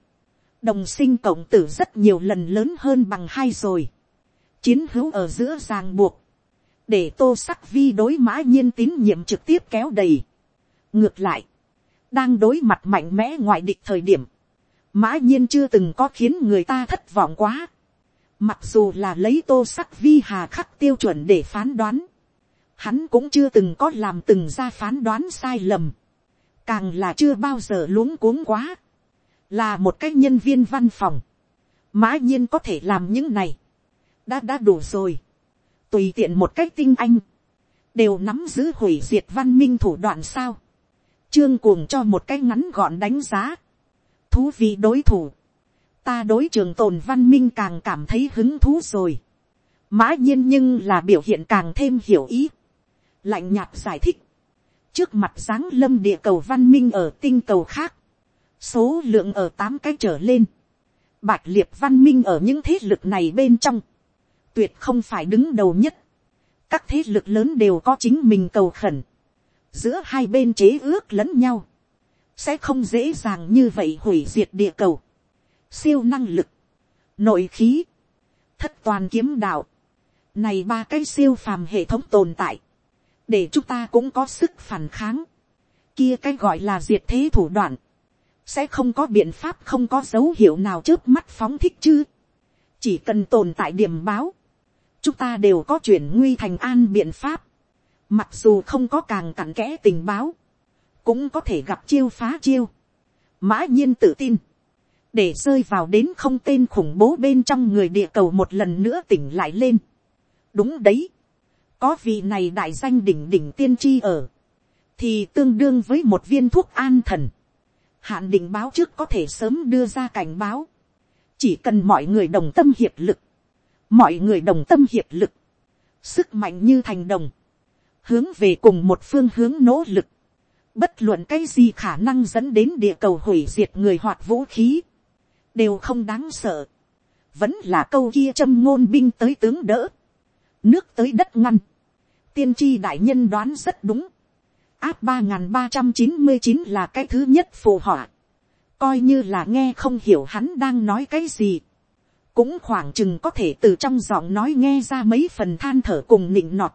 đồng sinh cộng tử rất nhiều lần lớn hơn bằng hai rồi, chiến hữu ở giữa ràng buộc, để tô sắc vi đối mã nhiên tín nhiệm trực tiếp kéo đầy. ngược lại, đang đối mặt mạnh mẽ ngoại địch thời điểm, mã nhiên chưa từng có khiến người ta thất vọng quá. mặc dù là lấy tô sắc vi hà khắc tiêu chuẩn để phán đoán, hắn cũng chưa từng có làm từng ra phán đoán sai lầm, càng là chưa bao giờ luống cuống quá, là một cái nhân viên văn phòng, mã nhiên có thể làm những này, đã đã đủ rồi. Tùy tiện một cách tinh anh, đều nắm giữ hủy diệt văn minh thủ đoạn sao. Trương cuồng cho một cái ngắn gọn đánh giá. Thú vị đối thủ. Ta đối trường tồn văn minh càng cảm thấy hứng thú rồi. Mã nhiên nhưng là biểu hiện càng thêm hiểu ý. Lạnh nhạt giải thích. Trước mặt dáng lâm địa cầu văn minh ở tinh cầu khác. Số lượng ở tám cái trở lên. Bạch liệt văn minh ở những thế lực này bên trong tuyệt không phải đứng đầu nhất. các thế lực lớn đều có chính mình cầu khẩn. giữa hai bên chế ước lẫn nhau, sẽ không dễ dàng như vậy hủy diệt địa cầu. siêu năng lực, nội khí, thất toàn kiếm đạo, này ba cái siêu phàm hệ thống tồn tại, để chúng ta cũng có sức phản kháng. kia cái gọi là diệt thế thủ đoạn, sẽ không có biện pháp không có dấu hiệu nào trước mắt phóng thích chứ. chỉ cần tồn tại điểm báo, chúng ta đều có chuyển nguy thành an biện pháp, mặc dù không có càng cặn kẽ tình báo, cũng có thể gặp chiêu phá chiêu, mã nhiên tự tin, để rơi vào đến không tên khủng bố bên trong người địa cầu một lần nữa tỉnh lại lên. đúng đấy, có vị này đại danh đỉnh đỉnh tiên tri ở, thì tương đương với một viên thuốc an thần, hạn định báo trước có thể sớm đưa ra cảnh báo, chỉ cần mọi người đồng tâm hiệp lực, mọi người đồng tâm hiệp lực, sức mạnh như thành đồng, hướng về cùng một phương hướng nỗ lực, bất luận cái gì khả năng dẫn đến địa cầu hủy diệt người hoạt vũ khí, đều không đáng sợ, vẫn là câu kia châm ngôn binh tới tướng đỡ, nước tới đất ngăn, tiên tri đại nhân đoán rất đúng, áp ba n ba trăm chín mươi chín là cái thứ nhất phù họa, coi như là nghe không hiểu hắn đang nói cái gì, cũng khoảng chừng có thể từ trong giọng nói nghe ra mấy phần than thở cùng nịnh nọt,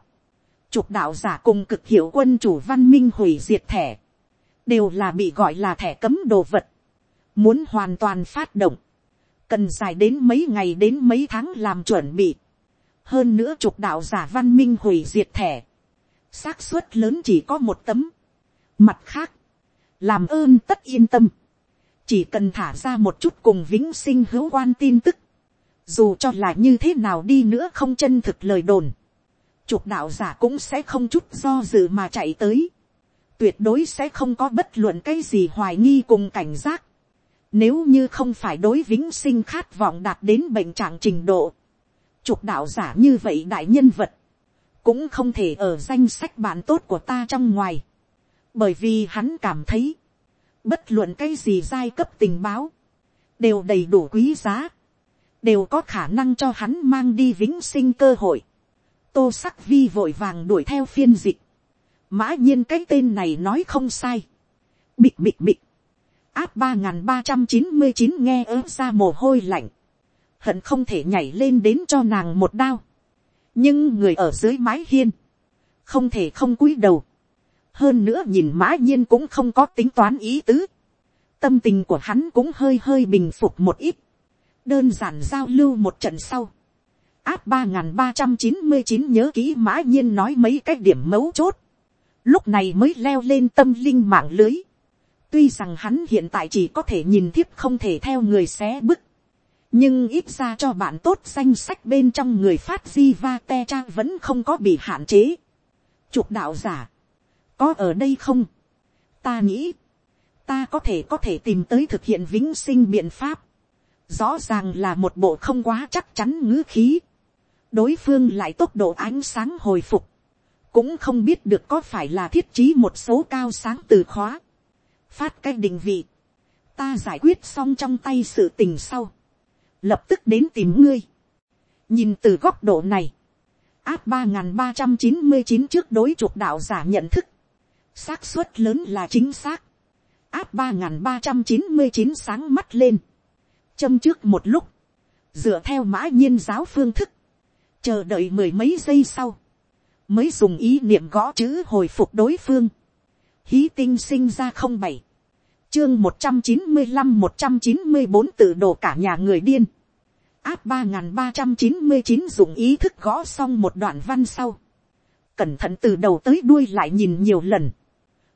chục đạo giả cùng cực hiệu quân chủ văn minh hủy diệt thẻ, đều là bị gọi là thẻ cấm đồ vật, muốn hoàn toàn phát động, cần dài đến mấy ngày đến mấy tháng làm chuẩn bị, hơn nữa trục đạo giả văn minh hủy diệt thẻ, xác suất lớn chỉ có một tấm. Mặt khác, làm ơn tất yên tâm, chỉ cần thả ra một chút cùng vĩnh sinh hữu quan tin tức, dù cho là như thế nào đi nữa không chân thực lời đồn, trục đạo giả cũng sẽ không chút do dự mà chạy tới, tuyệt đối sẽ không có bất luận cái gì hoài nghi cùng cảnh giác, nếu như không phải đối vĩnh sinh khát vọng đạt đến bệnh trạng trình độ, chục đạo giả như vậy đại nhân vật, cũng không thể ở danh sách bạn tốt của ta trong ngoài, bởi vì hắn cảm thấy, bất luận cái gì giai cấp tình báo, đều đầy đủ quý giá, đều có khả năng cho hắn mang đi vĩnh sinh cơ hội. tô sắc vi vội vàng đuổi theo phiên dịch, mã nhiên cái tên này nói không sai, bịt bịt bịt, áp ba n g h n ba trăm chín mươi chín nghe ớ ra mồ hôi lạnh, hận không thể nhảy lên đến cho nàng một đao, nhưng người ở dưới mái hiên, không thể không cúi đầu, hơn nữa nhìn mã nhiên cũng không có tính toán ý tứ, tâm tình của hắn cũng hơi hơi bình phục một ít, đơn giản giao lưu một trận sau, áp ba n g h n ba trăm chín mươi chín nhớ kỹ mã nhiên nói mấy cái điểm mấu chốt, lúc này mới leo lên tâm linh mạng lưới, tuy rằng hắn hiện tại chỉ có thể nhìn thiếp không thể theo người xé bức, nhưng ít ra cho bạn tốt danh sách bên trong người phát di va te cha vẫn không có bị hạn chế. Chục đạo giả, có ở đây không? Ta nghĩ, ta có thể có thể tìm tới thực hiện vĩnh sinh biện pháp. Rõ ràng là một bộ không quá chắc chắn ngữ khí. Đối phương lại tốc độ ánh sáng hồi phục. Cũng không biết được có phải là thiết trí một số cao sáng từ khóa. Phát cái định vị. Ta giải quyết xong trong tay sự tình sau lập tức đến tìm ngươi. nhìn từ góc độ này, áp ba nghìn ba trăm chín mươi chín trước đối trục đạo giả nhận thức, xác suất lớn là chính xác, áp ba nghìn ba trăm chín mươi chín sáng mắt lên, châm trước một lúc, dựa theo mã nhiên giáo phương thức, chờ đợi mười mấy giây sau, mới dùng ý niệm gõ chữ hồi phục đối phương, hí tinh sinh ra không bảy, chương một trăm chín mươi năm một trăm chín mươi bốn tự đồ cả nhà người điên. áp ba n ba trăm chín mươi chín dùng ý thức gõ xong một đoạn văn sau. cẩn thận từ đầu tới đuôi lại nhìn nhiều lần.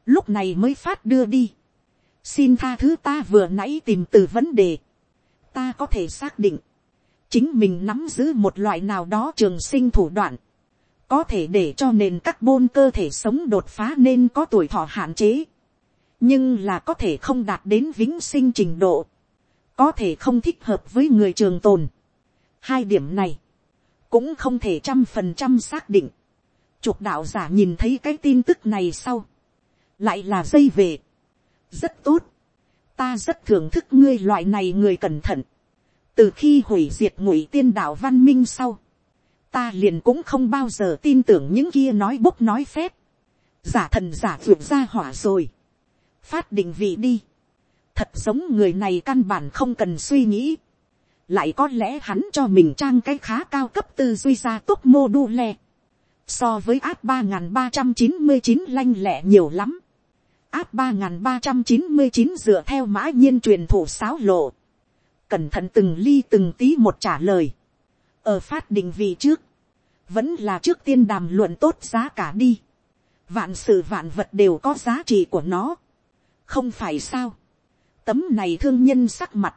lúc này mới phát đưa đi. xin tha thứ ta vừa nãy tìm từ vấn đề. ta có thể xác định. chính mình nắm giữ một loại nào đó trường sinh thủ đoạn. có thể để cho nền carbon cơ thể sống đột phá nên có tuổi thọ hạn chế nhưng là có thể không đạt đến vĩnh sinh trình độ, có thể không thích hợp với người trường tồn. hai điểm này, cũng không thể trăm phần trăm xác định. Chục đạo giả nhìn thấy cái tin tức này sau, lại là dây về. rất tốt, ta rất thưởng thức ngươi loại này người cẩn thận. từ khi hủy diệt ngụy tiên đạo văn minh sau, ta liền cũng không bao giờ tin tưởng những kia nói bốc nói phép. giả thần giả vượt ra hỏa rồi phát định vị đi. thật giống người này căn bản không cần suy nghĩ. lại có lẽ hắn cho mình trang cái khá cao cấp tư duy ra tốt mô đu le. so với áp ba n ba trăm chín mươi chín lanh lẹ nhiều lắm. áp ba n ba trăm chín mươi chín dựa theo mã nhiên truyền thủ sáo lộ. cẩn thận từng ly từng tí một trả lời. ở phát định vị trước, vẫn là trước tiên đàm luận tốt giá cả đi. vạn sự vạn vật đều có giá trị của nó không phải sao, tấm này thương nhân sắc mặt,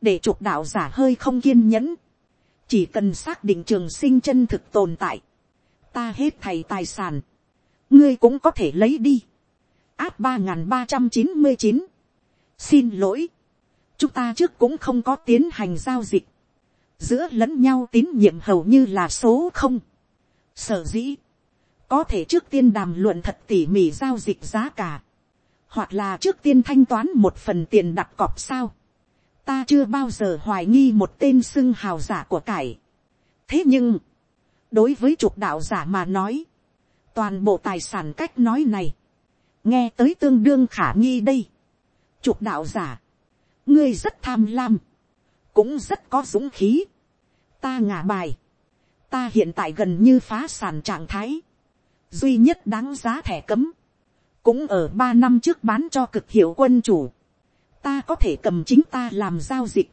để trục đạo giả hơi không kiên nhẫn, chỉ cần xác định trường sinh chân thực tồn tại, ta hết thầy tài sản, ngươi cũng có thể lấy đi, áp ba n g h n ba trăm chín mươi chín, xin lỗi, chúng ta trước cũng không có tiến hành giao dịch, giữa lẫn nhau tín nhiệm hầu như là số không, sở dĩ, có thể trước tiên đàm luận thật tỉ mỉ giao dịch giá cả, hoặc là trước tiên thanh toán một phần tiền đặt cọc sao. ta chưa bao giờ hoài nghi một tên xưng hào giả của cải. thế nhưng, đối với trục đạo giả mà nói, toàn bộ tài sản cách nói này, nghe tới tương đương khả nghi đây. Trục đạo giả, ngươi rất tham lam, cũng rất có dũng khí. Ta ngả bài, ta hiện tại gần như phá sản trạng thái, duy nhất đáng giá thẻ cấm, cũng ở ba năm trước bán cho cực hiệu quân chủ, ta có thể cầm chính ta làm giao dịch,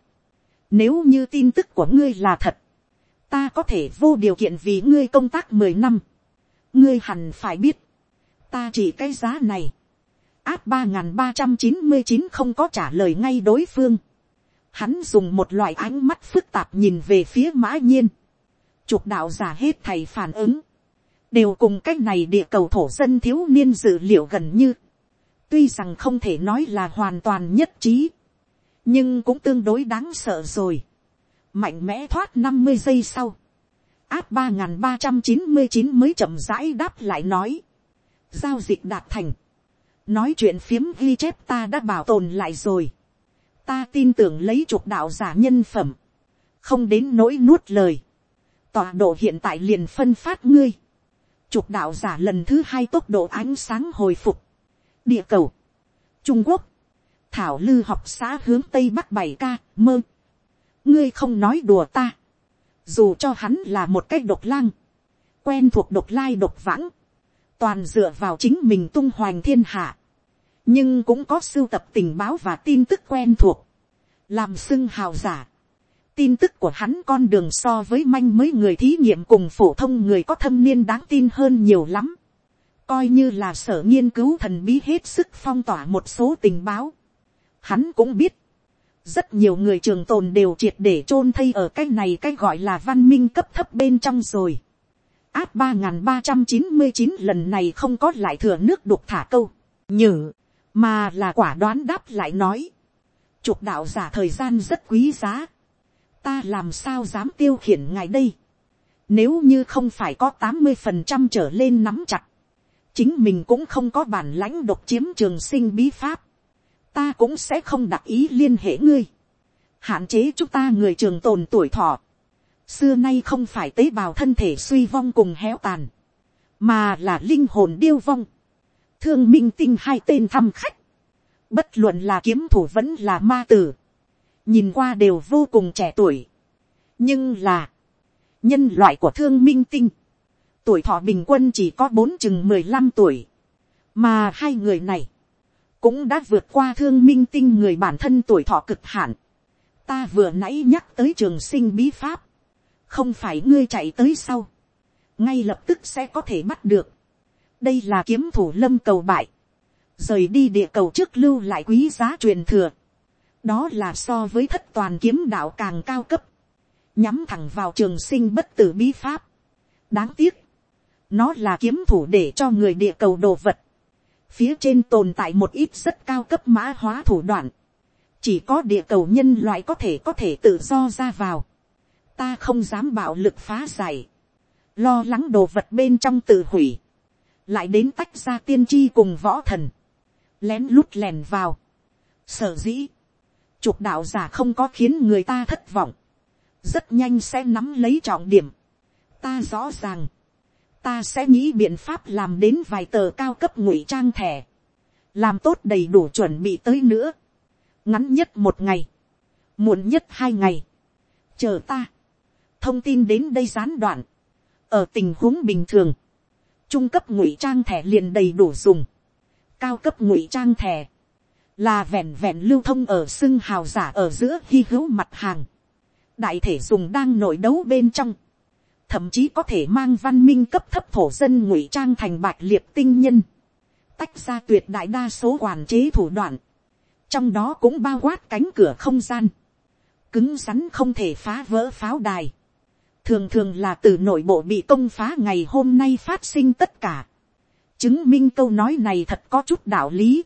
nếu như tin tức của ngươi là thật, ta có thể vô điều kiện vì ngươi công tác mười năm, ngươi hẳn phải biết, ta chỉ cái giá này, áp ba n g h n ba trăm chín mươi chín không có trả lời ngay đối phương, hắn dùng một loại ánh mắt phức tạp nhìn về phía mã nhiên, chục đạo giả hết thầy phản ứng, đều cùng cái này địa cầu thổ dân thiếu niên dự liệu gần như, tuy rằng không thể nói là hoàn toàn nhất trí, nhưng cũng tương đối đáng sợ rồi, mạnh mẽ thoát năm mươi giây sau, áp ba n g h n ba trăm chín mươi chín mới chậm rãi đáp lại nói, giao dịch đạt thành, nói chuyện phiếm ghi chép ta đã bảo tồn lại rồi, ta tin tưởng lấy chục đạo giả nhân phẩm, không đến nỗi nuốt lời, tọa độ hiện tại liền phân phát ngươi, chục đạo giả lần thứ hai tốc độ ánh sáng hồi phục, địa cầu, trung quốc, thảo lư học xã hướng tây bắc bảy ca mơ, ngươi không nói đùa ta, dù cho hắn là một cái độc lang, quen thuộc độc lai độc vãng, toàn dựa vào chính mình tung hoành thiên hạ, nhưng cũng có sưu tập tình báo và tin tức quen thuộc, làm xưng hào giả tin tức của hắn con đường so với manh mới người thí nghiệm cùng phổ thông người có thâm niên đáng tin hơn nhiều lắm, coi như là sở nghiên cứu thần bí hết sức phong tỏa một số tình báo. Hắn cũng biết, rất nhiều người trường tồn đều triệt để chôn thây ở cái này cái gọi là văn minh cấp thấp bên trong rồi. áp ba n ba trăm chín mươi chín lần này không có lại thừa nước đục thả câu, nhử, mà là quả đoán đáp lại nói. Trục đạo giả thời gian rất quý giá. Ta làm sao dám tiêu khiển ngài đây. Nếu như không phải có tám mươi phần trăm trở lên nắm chặt. Chính mình cũng không có bản lãnh độc chiếm trường sinh bí pháp. Ta cũng sẽ không đặc ý liên hệ ngươi, hạn chế chúng ta người trường tồn tuổi thọ, xưa nay không phải tế bào thân thể suy vong cùng héo tàn, mà là linh hồn điêu vong, thương minh tinh hai tên thăm khách, bất luận là kiếm thủ vẫn là ma tử, nhìn qua đều vô cùng trẻ tuổi, nhưng là, nhân loại của thương minh tinh, tuổi thọ bình quân chỉ có bốn chừng mười lăm tuổi, mà hai người này, cũng đã vượt qua thương minh tinh người bản thân tuổi thọ cực hạn. Ta vừa nãy nhắc tới trường sinh bí pháp, không phải ngươi chạy tới sau, ngay lập tức sẽ có thể bắt được. đây là kiếm thủ lâm cầu bại, rời đi địa cầu trước lưu lại quý giá truyền thừa đó là so với thất toàn kiếm đạo càng cao cấp, nhắm thẳng vào trường sinh bất tử bí pháp. đáng tiếc, nó là kiếm thủ để cho người địa cầu đồ vật, Phía trên tồn tại một ít rất cao cấp mã hóa thủ đoạn. Chỉ có địa cầu nhân loại có thể có thể tự do ra vào. Ta không dám bạo lực phá giải. Lo lắng đồ vật bên trong tự hủy. Lại đến tách ra tiên tri cùng võ thần. Lén lút lèn vào. Sở dĩ. Trục đạo giả không có khiến người ta thất vọng. Rất nhanh sẽ nắm lấy trọng điểm. Ta rõ ràng. Ta sẽ nghĩ biện pháp làm đến vài tờ cao cấp ngụy trang thẻ, làm tốt đầy đủ chuẩn bị tới nữa, ngắn nhất một ngày, muộn nhất hai ngày, chờ ta, thông tin đến đây gián đoạn, ở tình huống bình thường, trung cấp ngụy trang thẻ liền đầy đủ dùng, cao cấp ngụy trang thẻ, là vẹn vẹn lưu thông ở xưng hào giả ở giữa hy hữu mặt hàng, đại thể dùng đang nội đấu bên trong, thậm chí có thể mang văn minh cấp thấp thổ dân ngụy trang thành bạch liệt tinh nhân, tách ra tuyệt đại đa số quản chế thủ đoạn, trong đó cũng bao quát cánh cửa không gian, cứng rắn không thể phá vỡ pháo đài, thường thường là từ nội bộ bị công phá ngày hôm nay phát sinh tất cả, chứng minh câu nói này thật có chút đạo lý,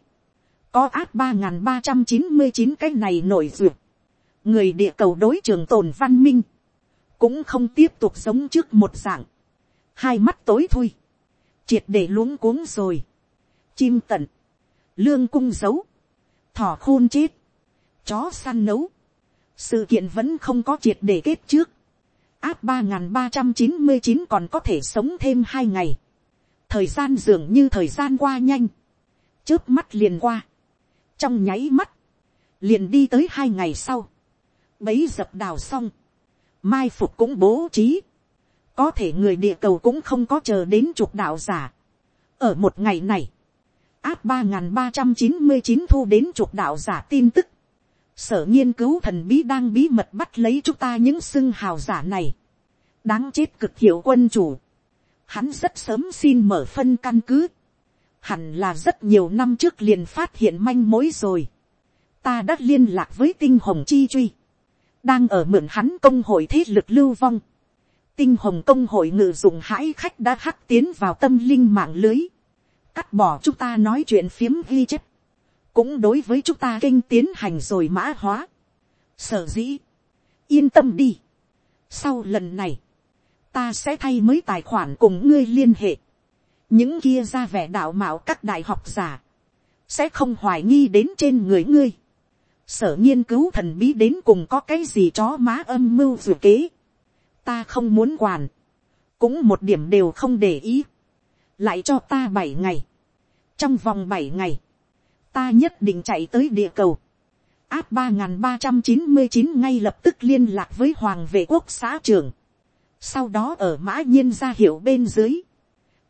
có át ba n g h n ba trăm chín mươi chín cái này nổi duyệt, người địa cầu đối trường tồn văn minh, cũng không tiếp tục sống trước một dạng, hai mắt tối thui, triệt để luống cuống rồi, chim tận, lương cung giấu, thỏ khôn chết, chó săn nấu, sự kiện vẫn không có triệt để kết trước, áp ba n g h n ba trăm chín mươi chín còn có thể sống thêm hai ngày, thời gian dường như thời gian qua nhanh, trước mắt liền qua, trong nháy mắt, liền đi tới hai ngày sau, bấy dập đào xong, mai phục cũng bố trí, có thể người địa cầu cũng không có chờ đến chục đạo giả. ở một ngày này, áp ba n g h n ba trăm chín mươi chín thu đến chục đạo giả tin tức, sở nghiên cứu thần bí đang bí mật bắt lấy chúng ta những xưng hào giả này, đáng chết cực hiệu quân chủ, hắn rất sớm xin mở phân căn cứ, hẳn là rất nhiều năm trước liền phát hiện manh mối rồi, ta đã liên lạc với tinh hồng chi truy, đang ở mượn hắn công hội thế lực lưu vong, tinh hồng công hội ngự dụng hãi khách đã hắc tiến vào tâm linh mạng lưới, cắt bỏ chúng ta nói chuyện phiếm ghi chép, cũng đối với chúng ta kinh tiến hành rồi mã hóa. Sở dĩ, yên tâm đi. Sau lần này, ta sẽ thay mới tài khoản cùng ngươi liên hệ những kia ra vẻ đạo mạo các đại học giả, sẽ không hoài nghi đến trên người ngươi. sở nghiên cứu thần bí đến cùng có cái gì chó má âm mưu dù kế. Ta không muốn quản, cũng một điểm đều không để ý, lại cho ta bảy ngày, trong vòng bảy ngày, ta nhất định chạy tới địa cầu, áp ba n g h n ba trăm chín mươi chín ngay lập tức liên lạc với hoàng vệ quốc xã trưởng, sau đó ở mã nhiên ra hiệu bên dưới,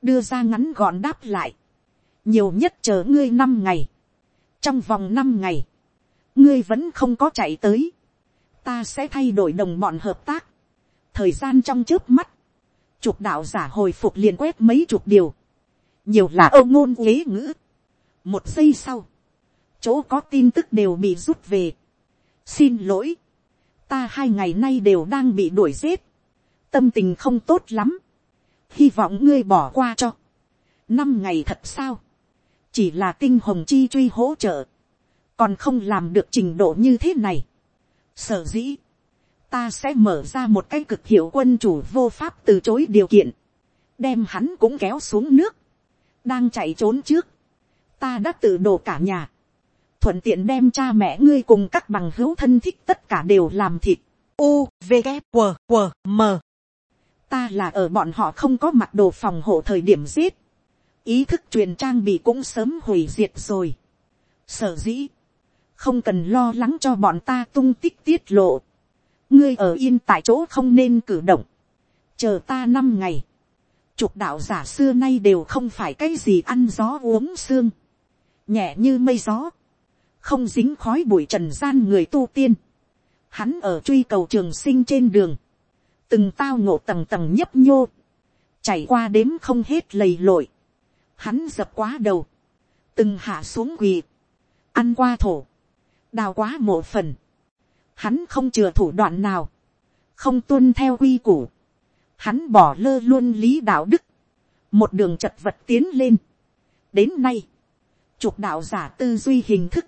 đưa ra ngắn gọn đáp lại, nhiều nhất chờ ngươi năm ngày, trong vòng năm ngày, ngươi vẫn không có chạy tới, ta sẽ thay đổi đồng bọn hợp tác, thời gian trong trước mắt, chục đạo giả hồi phục liền quét mấy chục điều, nhiều là âu ngôn ghế ngữ. một giây sau, chỗ có tin tức đều bị rút về. xin lỗi, ta hai ngày nay đều đang bị đuổi giết, tâm tình không tốt lắm, hy vọng ngươi bỏ qua cho. năm ngày thật sao, chỉ là tinh hồng chi truy hỗ trợ, còn không làm được trình độ như thế này. sở dĩ, ta sẽ mở ra một cái cực hiệu quân chủ vô pháp từ chối điều kiện, đem hắn cũng kéo xuống nước, đang chạy trốn trước, ta đã tự đổ cả nhà, thuận tiện đem cha mẹ ngươi cùng các bằng hữu thân thích tất cả đều làm thịt, u v K, W, W, m ta là ở bọn họ không có mặt đồ phòng hộ thời điểm giết, ý thức truyền trang bị cũng sớm hủy diệt rồi, sở dĩ, không cần lo lắng cho bọn ta tung tích tiết lộ, ngươi ở yên tại chỗ không nên cử động, chờ ta năm ngày, chục đạo giả xưa nay đều không phải cái gì ăn gió uống xương, nhẹ như mây gió, không dính khói bụi trần gian người tu tiên, hắn ở truy cầu trường sinh trên đường, từng tao ngộ tầng tầng nhấp nhô, chảy qua đếm không hết lầy lội, hắn dập quá đầu, từng hạ xuống quỳ, ăn qua thổ, đào quá mộ phần, hắn không chừa thủ đoạn nào, không tuân theo quy củ, hắn bỏ lơ luôn lý đạo đức, một đường chật vật tiến lên. đến nay, chục đạo giả tư duy hình thức,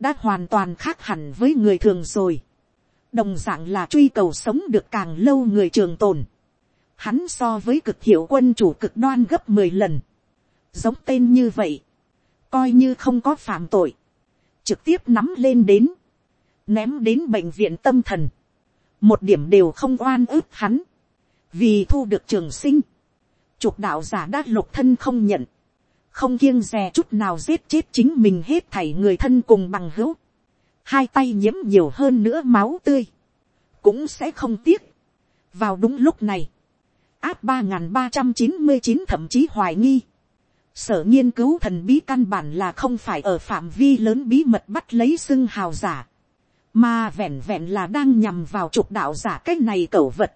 đã hoàn toàn khác hẳn với người thường rồi đồng dạng là truy cầu sống được càng lâu người trường tồn. hắn so với cực hiệu quân chủ cực đoan gấp mười lần. giống tên như vậy, coi như không có phạm tội, trực tiếp nắm lên đến, ném đến bệnh viện tâm thần, một điểm đều không oan ức hắn, vì thu được trường sinh, trục đạo giả đã lục thân không nhận, không kiêng dè chút nào giết chết chính mình hết thảy người thân cùng bằng hữu, hai tay nhiễm nhiều hơn nữa máu tươi, cũng sẽ không tiếc. vào đúng lúc này, áp ba n g h n ba trăm chín mươi chín thậm chí hoài nghi, sở nghiên cứu thần bí căn bản là không phải ở phạm vi lớn bí mật bắt lấy xưng hào giả, mà vẹn vẹn là đang nhằm vào trục đạo giả cái này cẩu vật,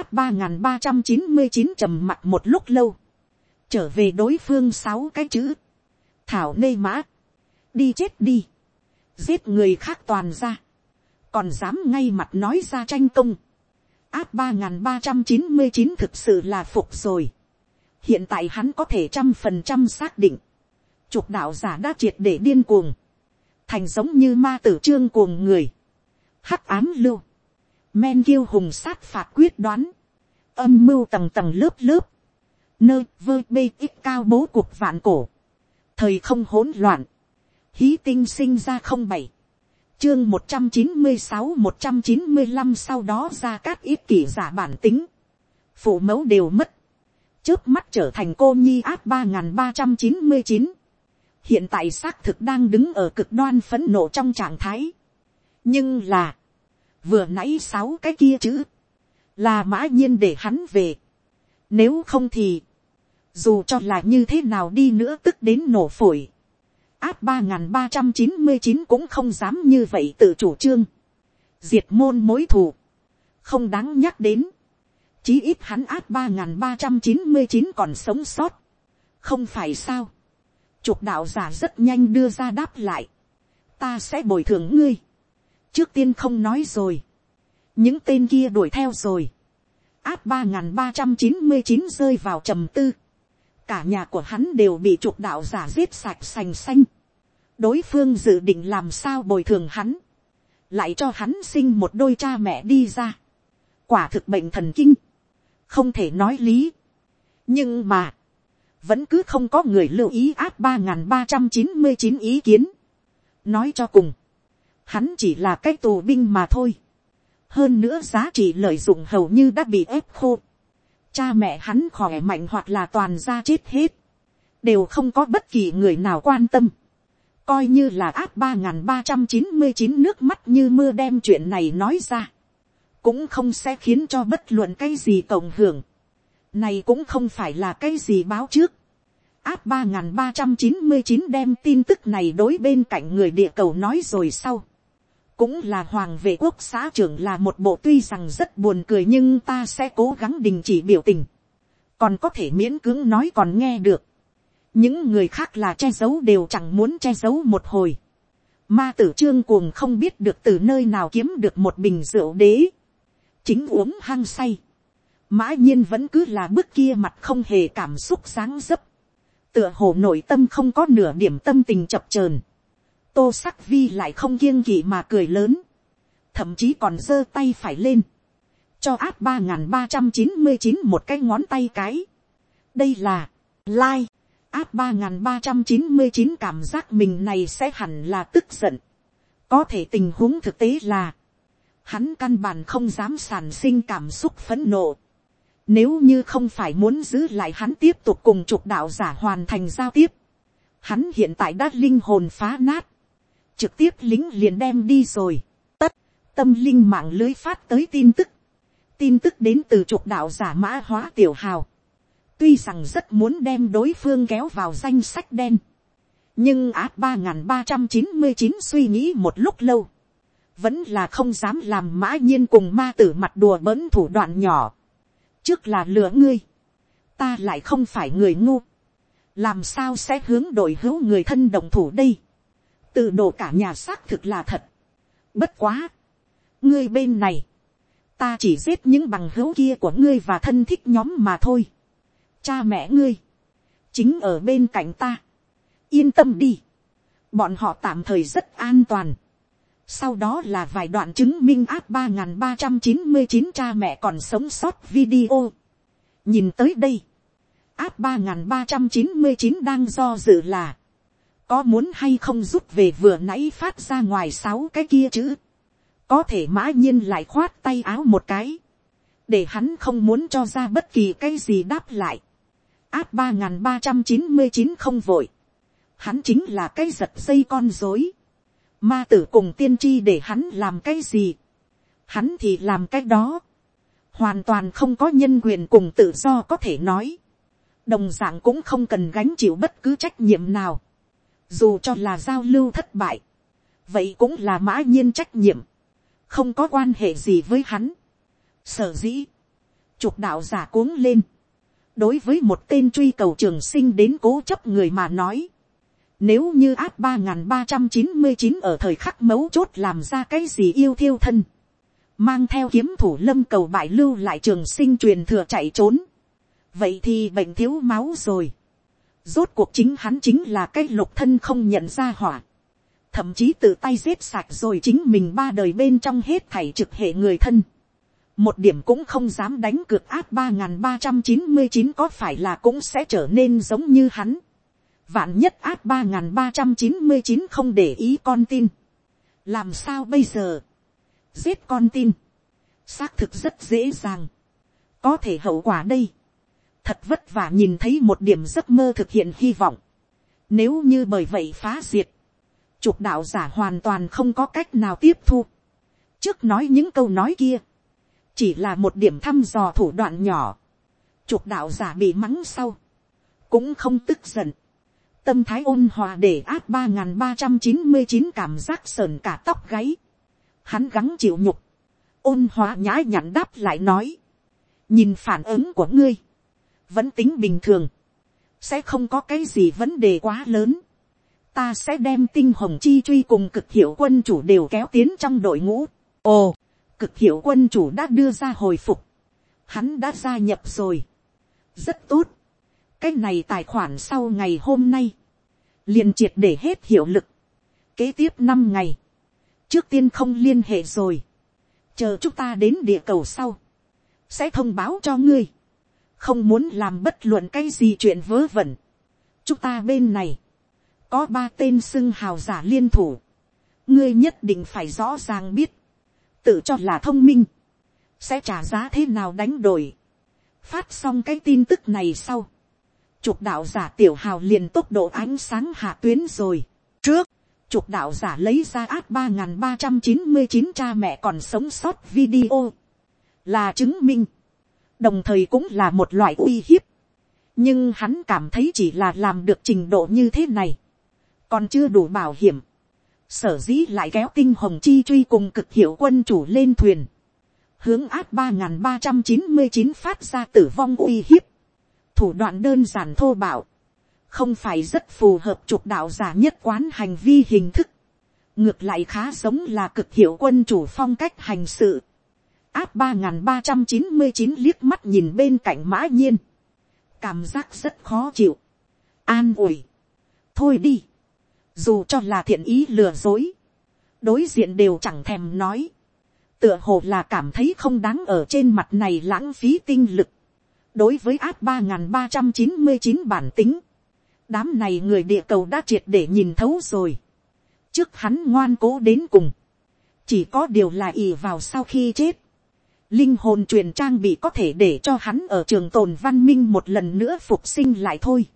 áp ba n g h n ba trăm chín mươi chín trầm mặt một lúc lâu, trở về đối phương sáu cái chữ, thảo nê mã, đi chết đi, giết người khác toàn ra, còn dám ngay mặt nói ra tranh công, áp ba n g h n ba trăm chín mươi chín thực sự là phục rồi, hiện tại hắn có thể trăm phần trăm xác định, trục đạo giả đã triệt để điên cuồng, thành giống như ma tử trương cuồng người, hắc ám lưu, men kiêu hùng sát phạt quyết đoán, âm mưu tầng tầng lớp lớp, nơi vơ bê ít cao bố cuộc vạn cổ, thời không hỗn loạn, hí tinh sinh ra không bảy, chương một trăm chín mươi sáu một trăm chín mươi năm sau đó ra các ít kỷ giả bản tính, phụ mẫu đều mất, trước mắt trở thành cô nhi áp ba n g h n ba trăm chín mươi chín, hiện tại xác thực đang đứng ở cực đoan phấn nộ trong trạng thái. nhưng là, vừa nãy sáu cái kia chữ, là mã nhiên để hắn về. nếu không thì, dù cho là như thế nào đi nữa tức đến nổ phổi, áp ba n g h n ba trăm chín mươi chín cũng không dám như vậy tự chủ trương, diệt môn mối thù, không đáng nhắc đến, chí ít hắn áp ba n g h n ba trăm chín mươi chín còn sống sót, không phải sao, trục đạo giả rất nhanh đưa ra đáp lại, ta sẽ bồi thường ngươi, trước tiên không nói rồi, những tên kia đuổi theo rồi, áp ba n g h n ba trăm chín mươi chín rơi vào trầm tư, cả nhà của hắn đều bị trục đạo giả giết sạch sành xanh. đối phương dự định làm sao bồi thường hắn, lại cho hắn sinh một đôi cha mẹ đi ra. quả thực bệnh thần kinh, không thể nói lý. nhưng mà, vẫn cứ không có người lưu ý áp ba nghìn ba trăm chín mươi chín ý kiến. nói cho cùng, hắn chỉ là cái tù binh mà thôi. hơn nữa giá trị lợi dụng hầu như đã bị ép khô cha mẹ hắn khỏe mạnh hoặc là toàn ra chết hết, đều không có bất kỳ người nào quan tâm, coi như là áp ba n g h n ba trăm chín mươi chín nước mắt như mưa đem chuyện này nói ra, cũng không sẽ khiến cho bất luận cái gì cộng hưởng, này cũng không phải là cái gì báo trước, áp ba n g h n ba trăm chín mươi chín đem tin tức này đối bên cạnh người địa cầu nói rồi sau, cũng là hoàng vệ quốc xã trưởng là một bộ tuy rằng rất buồn cười nhưng ta sẽ cố gắng đình chỉ biểu tình. còn có thể miễn cưỡng nói còn nghe được. những người khác là che giấu đều chẳng muốn che giấu một hồi. ma tử trương cuồng không biết được từ nơi nào kiếm được một bình rượu đế. chính uống hăng say. mã nhiên vẫn cứ là bước kia mặt không hề cảm xúc sáng dấp. tựa hồ nội tâm không có nửa điểm tâm tình chập chờn tô sắc vi lại không kiêng kỵ mà cười lớn, thậm chí còn giơ tay phải lên, cho áp ba n g h n ba trăm chín mươi chín một cái ngón tay cái. đây là, lai, áp ba n g h n ba trăm chín mươi chín cảm giác mình này sẽ hẳn là tức giận. có thể tình huống thực tế là, hắn căn bản không dám sản sinh cảm xúc phấn nộ. Nếu như không phải muốn giữ lại hắn tiếp tục cùng trục đạo giả hoàn thành giao tiếp, hắn hiện tại đã linh hồn phá nát, trực tiếp lính liền đem đi rồi. Tất, tâm linh mạng lưới phát tới tin tức. Tin tức đến từ trục đạo giả mã hóa tiểu hào. Tuy rằng rất muốn đem đối phương kéo vào danh sách đen. Nhưng áp ba ba trăm chín mươi chín suy nghĩ một lúc lâu. Vẫn là không dám làm mã nhiên cùng ma tử mặt đùa bỡn thủ đoạn nhỏ. Trước là lừa ngươi. Ta lại không phải người ngu. Làm sao sẽ hướng đội hữu người thân đồng thủ đây từ đồ cả nhà xác thực là thật. bất quá, ngươi bên này, ta chỉ giết những bằng hữu kia của ngươi và thân thích nhóm mà thôi. cha mẹ ngươi, chính ở bên cạnh ta, yên tâm đi, bọn họ tạm thời rất an toàn. sau đó là vài đoạn chứng minh áp ba n ba trăm chín mươi chín cha mẹ còn sống sót video. nhìn tới đây, áp ba n ba trăm chín mươi chín đang do dự là, có muốn hay không rút về vừa nãy phát ra ngoài sáu cái kia chứ? có thể mã nhiên lại khoát tay áo một cái, để hắn không muốn cho ra bất kỳ cái gì đáp lại, áp ba n g h n ba trăm chín mươi chín không vội, hắn chính là cái giật dây con dối, ma tử cùng tiên tri để hắn làm cái gì, hắn thì làm cái đó, hoàn toàn không có nhân quyền cùng tự do có thể nói, đồng d ạ n g cũng không cần gánh chịu bất cứ trách nhiệm nào, dù cho là giao lưu thất bại, vậy cũng là mã nhiên trách nhiệm, không có quan hệ gì với hắn. Sở dĩ, trục đạo giả cuống lên, đối với một tên truy cầu trường sinh đến cố chấp người mà nói, nếu như áp ba n ba trăm chín mươi chín ở thời khắc mấu chốt làm ra cái gì yêu thiêu thân, mang theo kiếm thủ lâm cầu bại lưu lại trường sinh truyền thừa chạy trốn, vậy thì bệnh thiếu máu rồi. Rốt cuộc chính hắn chính là cái lục thân không nhận ra hỏa. Thậm chí tự tay giết sạch rồi chính mình ba đời bên trong hết thảy trực hệ người thân. Một điểm cũng không dám đánh cược áp ba ba trăm chín mươi chín có phải là cũng sẽ trở nên giống như hắn. Vạn nhất áp ba ba trăm chín mươi chín không để ý con tin. Làm sao bây giờ? Giết con tin. Xác thực rất dễ dàng. Có thể hậu quả đây thật vất vả nhìn thấy một điểm giấc mơ thực hiện hy vọng. Nếu như bởi vậy phá diệt, trục đạo giả hoàn toàn không có cách nào tiếp thu. Trước nói những câu nói kia, chỉ là một điểm thăm dò thủ đoạn nhỏ. Trục đạo giả bị mắng sau, cũng không tức giận. Tâm thái ôn hòa để áp ba ba trăm chín mươi chín cảm giác sờn cả tóc gáy. Hắn gắng chịu nhục. Ôn hòa nhã nhặn đáp lại nói. Nhìn phản ứng của ngươi. Vẫn tính bình thường. Sẽ không có cái gì vấn đề quá lớn. Ta sẽ đem tinh hồng chi truy cùng cực hiệu quân chủ đều kéo tiến trong đội ngũ. Ồ, cực hiệu quân chủ đã đưa ra hồi phục. Hắn đã gia nhập rồi. Rất tốt. Cái này tài khoản sau ngày hôm nay. liền triệt để hết hiệu lực. Kế tiếp năm ngày. Trước tiên không liên hệ rồi. Chờ chúng ta đến địa cầu sau. Sẽ thông báo cho ngươi. Không muốn làm bất luận cái gì chuyện vớ vẩn. Chúng ta bên này. Có ba tên xưng hào giả liên thủ. Ngươi nhất định phải rõ ràng biết tự cho là thông minh, sẽ trả giá thế nào đánh đổi. phát xong cái tin tức này sau, trục đạo giả tiểu hào liền tốc độ ánh sáng hạ tuyến rồi. trước, trục đạo giả lấy ra át ba n ba trăm chín mươi chín cha mẹ còn sống sót video, là chứng minh, đồng thời cũng là một loại uy hiếp. nhưng hắn cảm thấy chỉ là làm được trình độ như thế này, còn chưa đủ bảo hiểm. Sở dĩ lại kéo tinh hồng chi truy cùng cực hiệu quân chủ lên thuyền, hướng áp ba n ba trăm chín mươi chín phát ra tử vong uy hiếp, thủ đoạn đơn giản thô bạo, không phải rất phù hợp trục đạo giả nhất quán hành vi hình thức, ngược lại khá giống là cực hiệu quân chủ phong cách hành sự, áp ba n ba trăm chín mươi chín liếc mắt nhìn bên cạnh mã nhiên, cảm giác rất khó chịu, an ủi, thôi đi, dù cho là thiện ý lừa dối, đối diện đều chẳng thèm nói, tựa hồ là cảm thấy không đáng ở trên mặt này lãng phí tinh lực, đối với áp ba n g h n ba trăm chín mươi chín bản tính, đám này người địa cầu đã triệt để nhìn thấu rồi, trước hắn ngoan cố đến cùng, chỉ có điều là ì vào sau khi chết, linh hồn truyền trang bị có thể để cho hắn ở trường tồn văn minh một lần nữa phục sinh lại thôi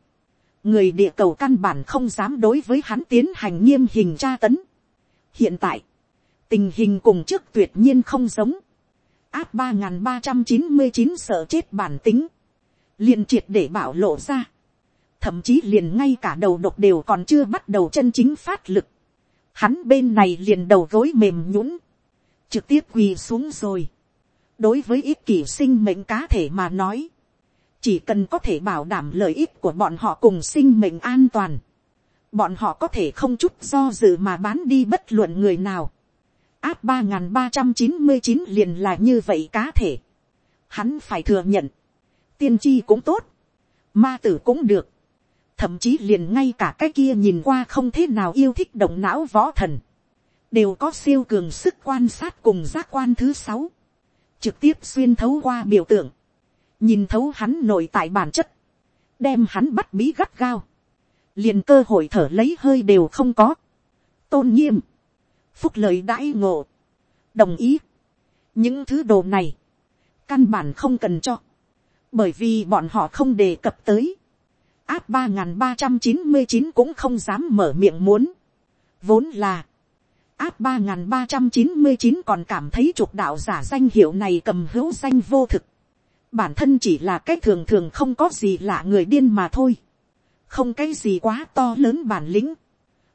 người địa cầu căn bản không dám đối với hắn tiến hành nghiêm hình tra tấn. hiện tại, tình hình cùng trước tuyệt nhiên không giống. áp ba nghìn ba trăm chín mươi chín sợ chết bản tính, liền triệt để bảo lộ ra. thậm chí liền ngay cả đầu độc đều còn chưa bắt đầu chân chính phát lực. hắn bên này liền đầu gối mềm nhũng, trực tiếp quỳ xuống rồi đối với ít kỷ sinh mệnh cá thể mà nói, chỉ cần có thể bảo đảm lợi ích của bọn họ cùng sinh mệnh an toàn, bọn họ có thể không chút do dự mà bán đi bất luận người nào. áp ba n ba trăm chín mươi chín liền là như vậy cá thể. hắn phải thừa nhận, tiên tri cũng tốt, ma tử cũng được, thậm chí liền ngay cả cái kia nhìn qua không thế nào yêu thích động não võ thần, đều có siêu cường sức quan sát cùng giác quan thứ sáu, trực tiếp xuyên thấu qua biểu tượng, nhìn thấu hắn nội tại bản chất, đem hắn bắt bí gắt gao, liền cơ hội thở lấy hơi đều không có, tôn nghiêm, phúc lợi đãi ngộ, đồng ý, những thứ đồ này, căn bản không cần cho, bởi vì bọn họ không đề cập tới, áp ba n g h n ba trăm chín mươi chín cũng không dám mở miệng muốn, vốn là, áp ba n g h n ba trăm chín mươi chín còn cảm thấy trục đạo giả danh hiệu này cầm hữu danh vô thực, bản thân chỉ là cái thường thường không có gì lạ người điên mà thôi, không cái gì quá to lớn bản lĩnh,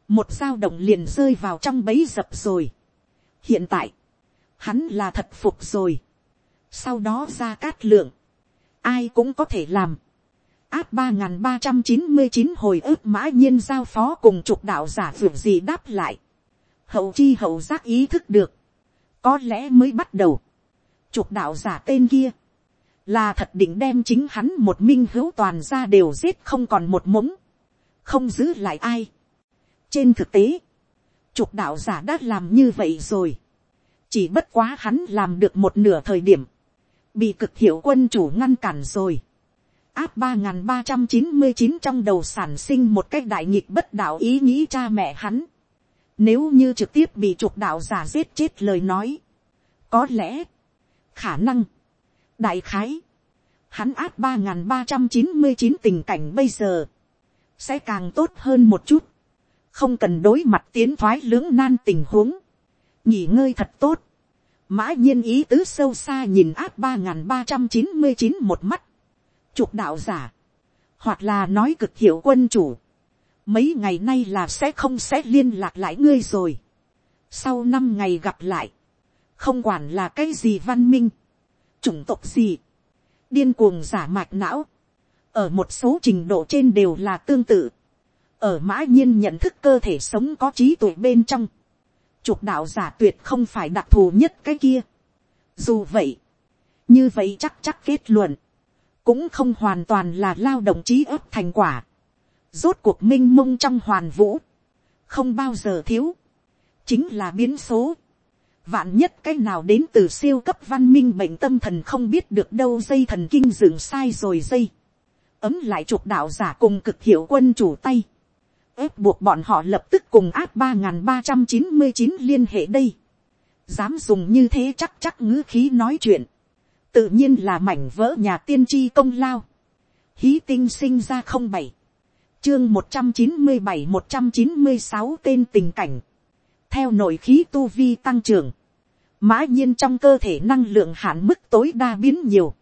một dao động liền rơi vào trong bấy dập rồi. hiện tại, hắn là thật phục rồi, sau đó ra cát lượng, ai cũng có thể làm, áp ba n g h n ba trăm chín mươi chín hồi ức mã nhiên giao phó cùng trục đạo giả vượt gì đáp lại, hậu chi hậu giác ý thức được, có lẽ mới bắt đầu, trục đạo giả tên kia, là thật định đem chính hắn một minh hữu toàn ra đều giết không còn một mống, không giữ lại ai. trên thực tế, trục đạo giả đã làm như vậy rồi, chỉ bất quá hắn làm được một nửa thời điểm, bị cực hiệu quân chủ ngăn cản rồi. áp ba n g h n ba trăm chín mươi chín trong đầu sản sinh một cách đại nghịch bất đạo ý nghĩ cha mẹ hắn. Nếu như trực tiếp bị trục đạo giả giết chết lời nói, có lẽ, khả năng, đại khái, hắn áp ba n ba trăm chín mươi chín tình cảnh bây giờ, sẽ càng tốt hơn một chút, không cần đối mặt tiến thoái lưỡng nan tình huống, nghỉ ngơi thật tốt, mã nhiên ý tứ sâu xa nhìn áp ba n g h n ba trăm chín mươi chín một mắt, trục đạo giả, hoặc là nói cực hiệu quân chủ, mấy ngày nay là sẽ không sẽ liên lạc lại ngươi rồi, sau năm ngày gặp lại, không quản là cái gì văn minh, chủng tộc gì, điên cuồng giả mạch não, ở một số trình độ trên đều là tương tự, ở mã nhiên nhận thức cơ thể sống có trí tuệ bên trong, Trục đạo giả tuyệt không phải đặc thù nhất cái kia. Dù vậy, như vậy chắc chắc kết luận, cũng không hoàn toàn là lao động trí ấp thành quả. Rốt cuộc minh mông trong hoàn vũ, không bao giờ thiếu, chính là biến số. Vạn nhất cái nào đến từ siêu cấp văn minh bệnh tâm thần không biết được đâu dây thần kinh dừng sai rồi dây. Ấm lại trục đạo giả cùng cực hiệu quân chủ tay ép buộc bọn họ lập tức cùng áp ba n ba trăm chín mươi chín liên hệ đây. Dám dùng như thế chắc chắc ngữ khí nói chuyện. Tự nhiên là mảnh vỡ nhà tiên tri công lao. Hí tinh sinh ra không bảy. Chương một trăm chín mươi bảy một trăm chín mươi sáu tên tình cảnh. Theo nội khí tu vi tăng trưởng. Mã nhiên trong cơ thể năng lượng hạn mức tối đa biến nhiều.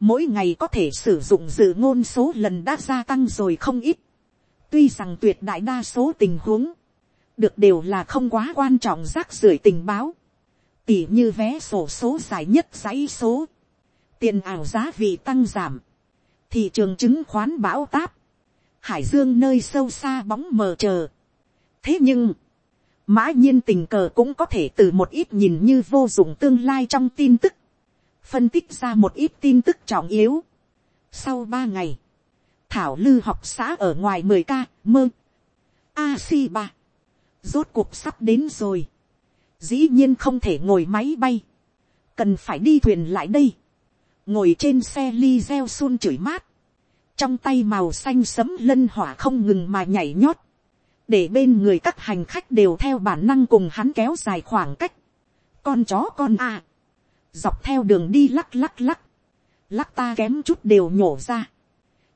Mỗi ngày có thể sử dụng dự ngôn số lần đã gia tăng rồi không ít Tuy rằng tuyệt đại đa số tình huống, được đều là không quá quan trọng rác rưởi tình báo. Tỉ như vé sổ số dài nhất dãy số, tiền ảo giá vị tăng giảm, thị trường chứng khoán bão táp, hải dương nơi sâu xa bóng mờ chờ. thế nhưng, mã nhiên tình cờ cũng có thể từ một ít nhìn như vô dụng tương lai trong tin tức, phân tích ra một ít tin tức trọng yếu. sau ba ngày, thảo lư học xã ở ngoài mười ca mơ. A si ba rốt cuộc sắp đến rồi. Dĩ nhiên không thể ngồi máy bay. Cần phải đi thuyền lại đây. Ngồi trên xe li reo sun chửi mát trong tay màu xanh sấm lân hỏa không ngừng mà nhảy nhót để bên người các hành khách đều theo bản năng cùng hắn kéo dài khoảng cách con chó con a dọc theo đường đi lắc lắc lắc lắc ta kém chút đều nhổ ra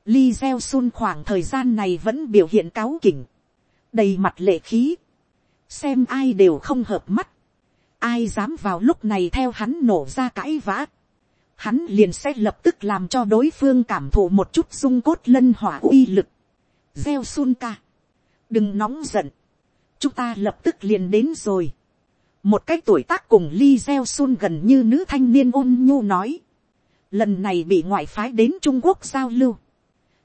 Li gieo sun khoảng thời gian này vẫn biểu hiện cáo kỉnh. Đầy mặt lệ khí. Xem ai đều không hợp mắt. Ai dám vào lúc này theo hắn nổ ra cãi vã. Hắn liền sẽ lập tức làm cho đối phương cảm thụ một chút dung cốt lân hỏa uy lực. Gieo sun ca. Đừng nóng giận. Chúng ta lập tức liền đến rồi. Một cái tuổi tác cùng ly gieo sun gần như nữ thanh niên ôn nhu nói. Lần này bị ngoại phái đến Trung Quốc giao lưu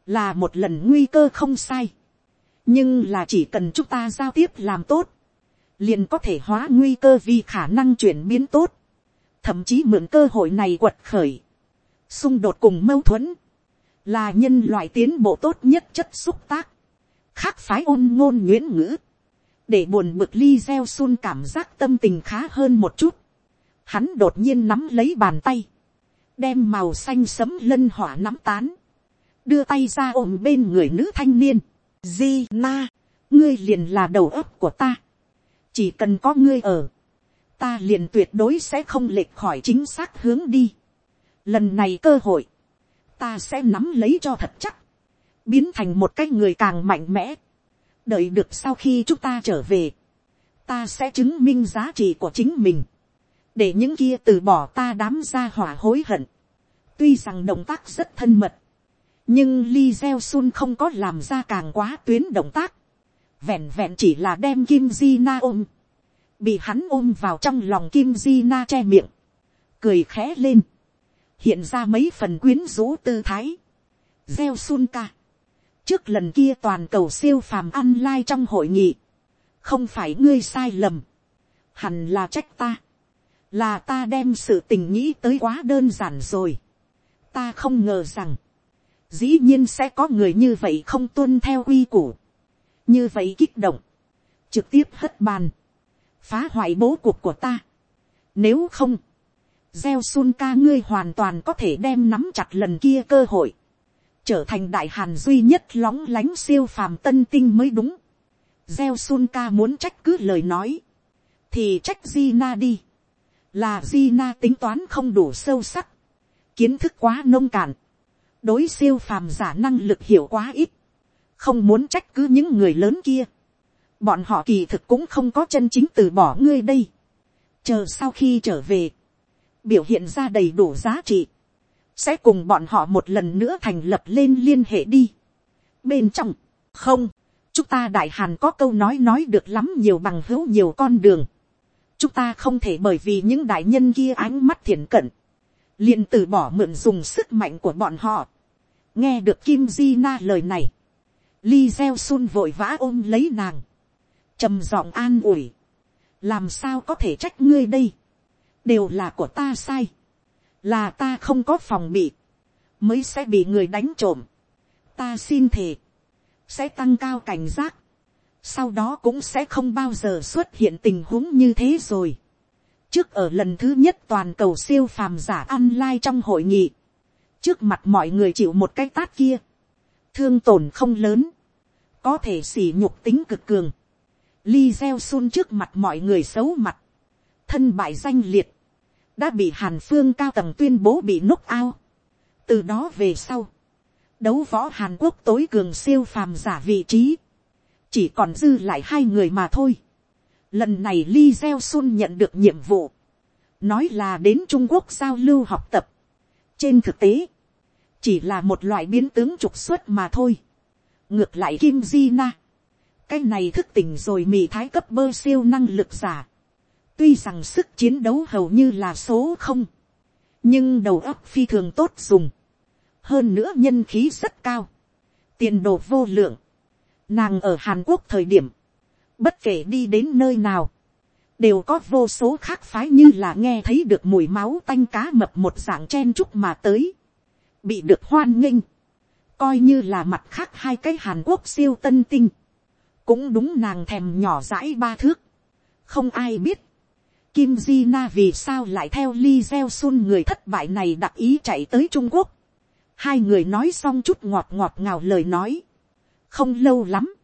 là một lần nguy cơ không sai, nhưng là chỉ cần chúng ta giao tiếp làm tốt, liền có thể hóa nguy cơ vì khả năng chuyển biến tốt, thậm chí mượn cơ hội này quật khởi, xung đột cùng mâu thuẫn, là nhân loại tiến bộ tốt nhất chất xúc tác, khác phái ôn ngôn nguyễn ngữ, để buồn bực ly gieo xuân cảm giác tâm tình khá hơn một chút, hắn đột nhiên nắm lấy bàn tay, đem màu xanh sấm lân hỏa nắm tán, đưa tay ra ôm bên người nữ thanh niên. Di na, ngươi liền là đầu óc của ta. chỉ cần có ngươi ở, ta liền tuyệt đối sẽ không lệch khỏi chính xác hướng đi. lần này cơ hội, ta sẽ nắm lấy cho thật chắc, biến thành một cái người càng mạnh mẽ. đợi được sau khi chúng ta trở về, ta sẽ chứng minh giá trị của chính mình, để những kia từ bỏ ta đám ra hỏa hối hận. tuy rằng động tác rất thân mật, nhưng Li Gieo Sun không có làm ra càng quá tuyến động tác, vẹn vẹn chỉ là đem Kim Di Na ôm, bị hắn ôm vào trong lòng Kim Di Na che miệng, cười khẽ lên, hiện ra mấy phần quyến rũ tư thái, Gieo Sun ca, trước lần kia toàn cầu siêu phàm ăn lai trong hội nghị, không phải ngươi sai lầm, hẳn là trách ta, là ta đem sự tình nghĩ tới quá đơn giản rồi, ta không ngờ rằng, dĩ nhiên sẽ có người như vậy không tuân theo quy củ, như vậy kích động, trực tiếp hất bàn, phá hoại bố cuộc của ta. Nếu không, gieo sun ca ngươi hoàn toàn có thể đem nắm chặt lần kia cơ hội, trở thành đại hàn duy nhất lóng lánh siêu phàm tân tinh mới đúng. gieo sun ca muốn trách cứ lời nói, thì trách di na đi, là di na tính toán không đủ sâu sắc, kiến thức quá nông cạn, đối siêu phàm giả năng lực hiểu quá ít, không muốn trách cứ những người lớn kia, bọn họ kỳ thực cũng không có chân chính từ bỏ ngươi đây, chờ sau khi trở về, biểu hiện ra đầy đủ giá trị, sẽ cùng bọn họ một lần nữa thành lập lên liên hệ đi. bên trong, không, chúng ta đại hàn có câu nói nói được lắm nhiều bằng hữu nhiều con đường. chúng ta không thể bởi vì những đại nhân kia ánh mắt thiện cận, liền từ bỏ mượn dùng sức mạnh của bọn họ. nghe được kim di na lời này, li gieo sun vội vã ôm lấy nàng, trầm giọng an ủi, làm sao có thể trách ngươi đây, đều là của ta sai, là ta không có phòng bị, mới sẽ bị người đánh trộm, ta xin thề, sẽ tăng cao cảnh giác, sau đó cũng sẽ không bao giờ xuất hiện tình huống như thế rồi. trước ở lần thứ nhất toàn cầu siêu phàm giả online trong hội nghị, trước mặt mọi người chịu một cái tát kia, thương tổn không lớn, có thể xỉ nhục tính cực cường, Li gieo sun trước mặt mọi người xấu mặt, thân bại danh liệt, đã bị hàn phương cao tầng tuyên bố bị núc ao. từ đó về sau, đấu võ hàn quốc tối cường siêu phàm giả vị trí, chỉ còn dư lại hai người mà thôi. lần này Li gieo sun nhận được nhiệm vụ, nói là đến trung quốc giao lưu học tập. trên thực tế, chỉ là một loại biến tướng trục xuất mà thôi. ngược lại kim di na, cái này thức tỉnh rồi mì thái cấp bơ siêu năng lực giả. tuy rằng sức chiến đấu hầu như là số không, nhưng đầu óc phi thường tốt dùng, hơn nữa nhân khí rất cao, tiền đồ vô lượng, nàng ở hàn quốc thời điểm, bất kể đi đến nơi nào, đều có vô số khác phái như là nghe thấy được mùi máu tanh cá mập một dạng chen chúc mà tới, bị được hoan nghênh, coi như là mặt khác hai cái hàn quốc siêu tân tinh, cũng đúng nàng thèm nhỏ dãi ba thước, không ai biết, Kim Di Na vì sao lại theo Li Gieo Sun người thất bại này đặc ý chạy tới Trung Quốc. Hai người nói xong chút ngọt ngọt ngào lời nói. Không lâu lắm.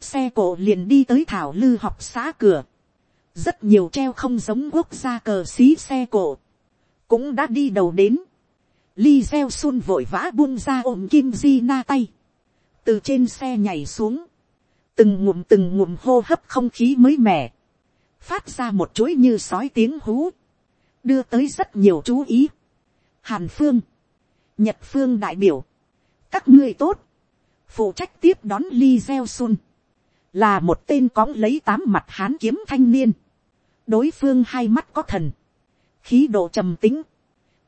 Xe cộ liền đi tới Thảo Lư học xã cửa. Rất nhiều treo không giống quốc gia cờ xí xe cộ. Cũng đã đi đầu đến. Li Gieo Sun vội vã buông ra ôm Kim Di Na tay. Từ trên xe nhảy xuống từng ngụm từng ngụm hô hấp không khí mới mẻ, phát ra một chuỗi như sói tiếng hú, đưa tới rất nhiều chú ý. Hàn phương, nhật phương đại biểu, các ngươi tốt, phụ trách tiếp đón Li Gieo Sun, là một tên cóng lấy tám mặt hán kiếm thanh niên, đối phương hai mắt có thần, khí độ trầm tính,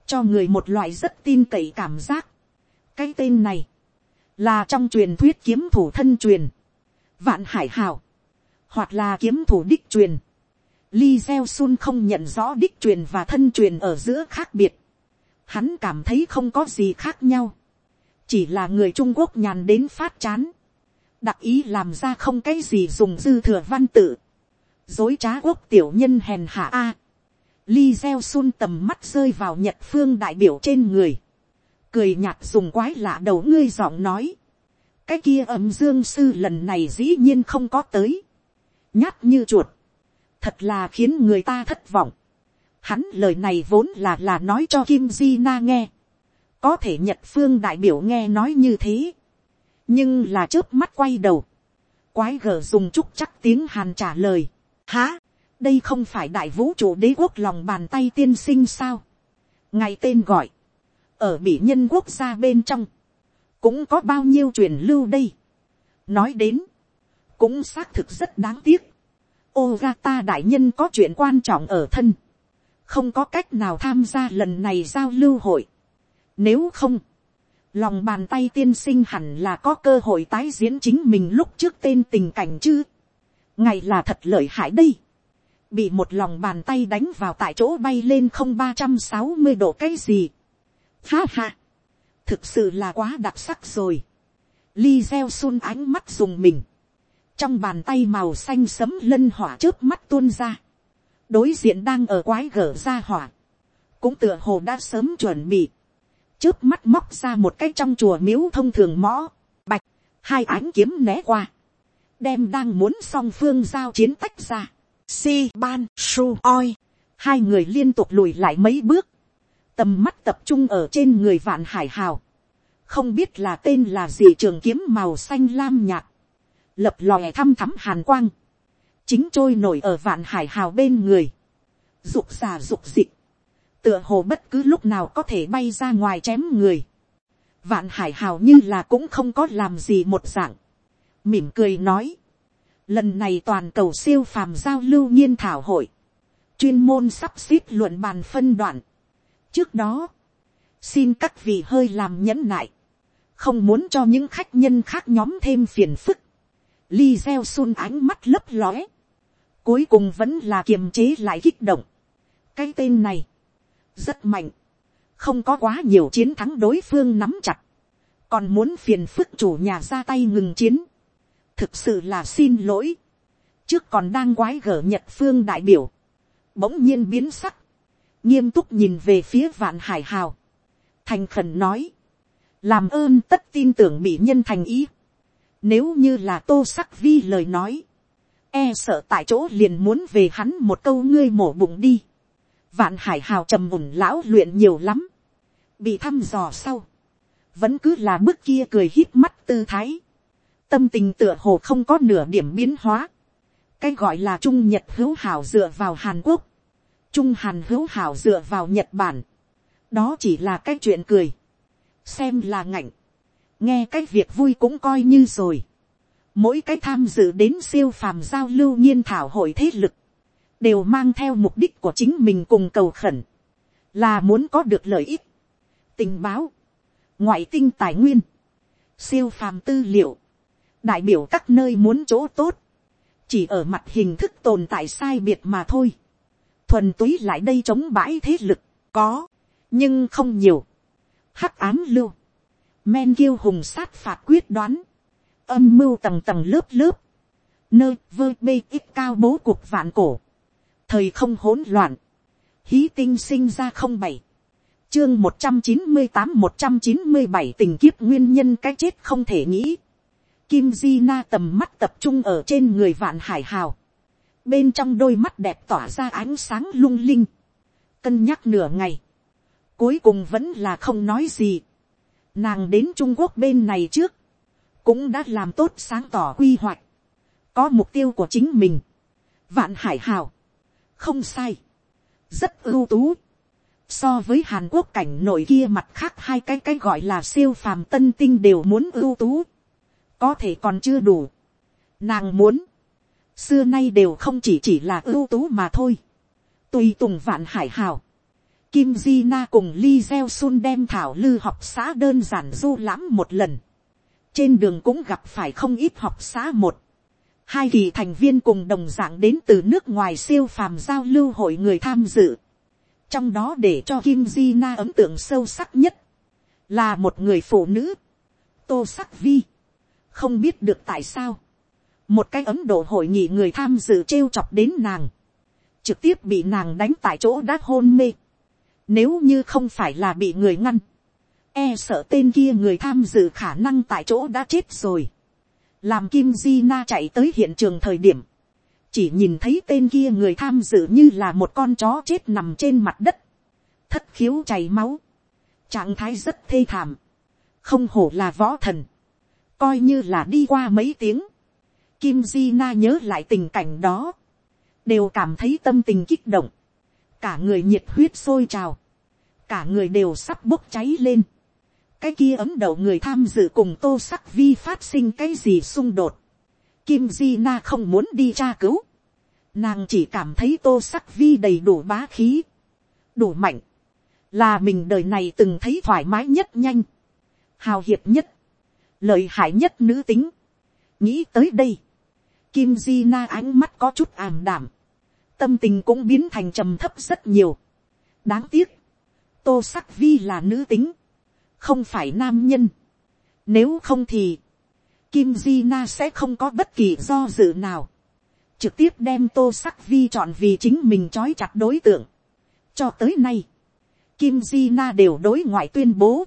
cho người một loại rất tin cậy cảm giác. cái tên này, là trong truyền thuyết kiếm thủ thân truyền, vạn hải hào, hoặc là kiếm thủ đích truyền. Li Gieo Sun không nhận rõ đích truyền và thân truyền ở giữa khác biệt. Hắn cảm thấy không có gì khác nhau. Chỉ là người Trung Quốc nhàn đến phát chán. Đặc ý làm ra không cái gì dùng dư thừa văn tự. Dối trá quốc tiểu nhân hèn hạ A. Li Gieo Sun tầm mắt rơi vào nhật phương đại biểu trên người. Cười nhạt dùng quái lạ đầu ngươi giọng nói cái kia âm dương sư lần này dĩ nhiên không có tới, nhát như chuột, thật là khiến người ta thất vọng. Hắn lời này vốn là là nói cho Kim Di Na nghe, có thể nhật phương đại biểu nghe nói như thế, nhưng là trước mắt quay đầu, quái gở dùng chúc chắc tiếng hàn trả lời, há, đây không phải đại vũ trụ đế quốc lòng bàn tay tiên sinh sao, ngày tên gọi, ở bị nhân quốc gia bên trong, cũng có bao nhiêu truyền lưu đây. nói đến, cũng xác thực rất đáng tiếc. Ogata đại nhân có chuyện quan trọng ở thân, không có cách nào tham gia lần này giao lưu hội. Nếu không, lòng bàn tay tiên sinh hẳn là có cơ hội tái diễn chính mình lúc trước tên tình cảnh chứ. ngày là thật lợi hại đây. bị một lòng bàn tay đánh vào tại chỗ bay lên không ba trăm sáu mươi độ cái gì. h a thực sự là quá đặc sắc rồi. Li gieo sun ánh mắt dùng mình, trong bàn tay màu xanh sấm lân hỏa trước mắt tuôn ra, đối diện đang ở quái gở ra hỏa, cũng tựa hồ đã sớm chuẩn bị, trước mắt móc ra một cái trong chùa miếu thông thường mõ, bạch, hai ánh kiếm né qua, đem đang muốn song phương giao chiến tách ra, si ban su oi, hai người liên tục lùi lại mấy bước, tầm mắt tập trung ở trên người vạn hải hào, không biết là tên là gì trường kiếm màu xanh lam nhạt, lập lòe thăm thắm hàn quang, chính trôi nổi ở vạn hải hào bên người, rục xà rục dịch, tựa hồ bất cứ lúc nào có thể bay ra ngoài chém người, vạn hải hào như là cũng không có làm gì một dạng, mỉm cười nói, lần này toàn cầu siêu phàm giao lưu nghiên thảo hội, chuyên môn sắp xếp luận bàn phân đoạn trước đó, xin các vị hơi làm nhẫn nại, không muốn cho những khách nhân khác nhóm thêm phiền phức. Li gieo sun ánh mắt lấp lóe, cuối cùng vẫn là kiềm chế lại kích động. cái tên này, rất mạnh, không có quá nhiều chiến thắng đối phương nắm chặt, còn muốn phiền phức chủ nhà ra tay ngừng chiến, thực sự là xin lỗi, trước còn đang quái gở nhật phương đại biểu, bỗng nhiên biến sắc, nghiêm túc nhìn về phía vạn hải hào, thành khẩn nói, làm ơn tất tin tưởng bị nhân thành ý, nếu như là tô sắc vi lời nói, e sợ tại chỗ liền muốn về hắn một câu ngươi mổ bụng đi, vạn hải hào trầm ủng lão luyện nhiều lắm, bị thăm dò sau, vẫn cứ là bước kia cười hít mắt tư thái, tâm tình tựa hồ không có nửa điểm biến hóa, cái gọi là trung nhật hữu hảo dựa vào hàn quốc, trung hàn hữu hảo dựa vào nhật bản, đó chỉ là cái chuyện cười, xem là ngạnh, nghe cái việc vui cũng coi như rồi, mỗi cái tham dự đến siêu phàm giao lưu nghiên thảo hội thế lực, đều mang theo mục đích của chính mình cùng cầu khẩn, là muốn có được lợi ích, tình báo, ngoại tinh tài nguyên, siêu phàm tư liệu, đại biểu các nơi muốn chỗ tốt, chỉ ở mặt hình thức tồn tại sai biệt mà thôi, thuần túy lại đây chống bãi thế lực, có, nhưng không nhiều, hắc ám lưu, men kiêu hùng sát phạt quyết đoán, âm mưu tầng tầng lớp lớp, nơi vơ bê ít cao bố cuộc vạn cổ, thời không hỗn loạn, hí tinh sinh ra không bảy, chương một trăm chín mươi tám một trăm chín mươi bảy tình kiếp nguyên nhân cái chết không thể nghĩ, kim di na tầm mắt tập trung ở trên người vạn hải hào, bên trong đôi mắt đẹp tỏa ra ánh sáng lung linh, cân nhắc nửa ngày, cuối cùng vẫn là không nói gì, nàng đến trung quốc bên này trước, cũng đã làm tốt sáng tỏ quy hoạch, có mục tiêu của chính mình, vạn hải hào, không sai, rất ưu tú, so với hàn quốc cảnh nội kia mặt khác hai cái cái gọi là siêu phàm tân tinh đều muốn ưu tú, có thể còn chưa đủ, nàng muốn, xưa nay đều không chỉ chỉ là ưu tú mà thôi, tùy tùng vạn hải hào, Kim Di Na cùng Li Gieo Sun đem thảo lư học xã đơn giản du lãm một lần. Trên đường cũng gặp phải không ít học xã một. Hai kỳ thành viên cùng đồng dạng đến từ nước ngoài siêu phàm giao lưu hội người tham dự. Trong đó để cho Kim Di Na ấn tượng sâu sắc nhất. Là một người phụ nữ. Tô Sắc Vi. Không biết được tại sao. Một cái ấn độ hội nghị người tham dự trêu chọc đến nàng. Trực tiếp bị nàng đánh tại chỗ đã hôn mê nếu như không phải là bị người ngăn. E sợ tên kia người tham dự khả năng tại chỗ đã chết rồi. Làm Kim Di Na chạy tới hiện trường thời điểm. Chỉ nhìn thấy tên kia người tham dự như là một con chó chết nằm trên mặt đất. Thất khiếu chảy máu. Trạng thái rất thê thảm. Không hổ là võ thần. Coi như là đi qua mấy tiếng. Kim Di Na nhớ lại tình cảnh đó. Đều cảm thấy tâm tình kích động cả người nhiệt huyết sôi trào, cả người đều sắp bốc cháy lên. cái kia ấm đầu người tham dự cùng tô sắc vi phát sinh cái gì xung đột. Kim Di Na không muốn đi tra cứu. Nàng chỉ cảm thấy tô sắc vi đầy đủ bá khí, đủ mạnh, là mình đời này từng thấy thoải mái nhất nhanh, hào hiệp nhất, lợi hại nhất nữ tính. nghĩ tới đây, Kim Di Na ánh mắt có chút ảm đảm, tâm tình cũng biến thành trầm thấp rất nhiều. đáng tiếc, tô sắc vi là nữ tính, không phải nam nhân. nếu không thì, kim di na sẽ không có bất kỳ do dự nào, trực tiếp đem tô sắc vi chọn vì chính mình trói chặt đối tượng. cho tới nay, kim di na đều đối ngoại tuyên bố,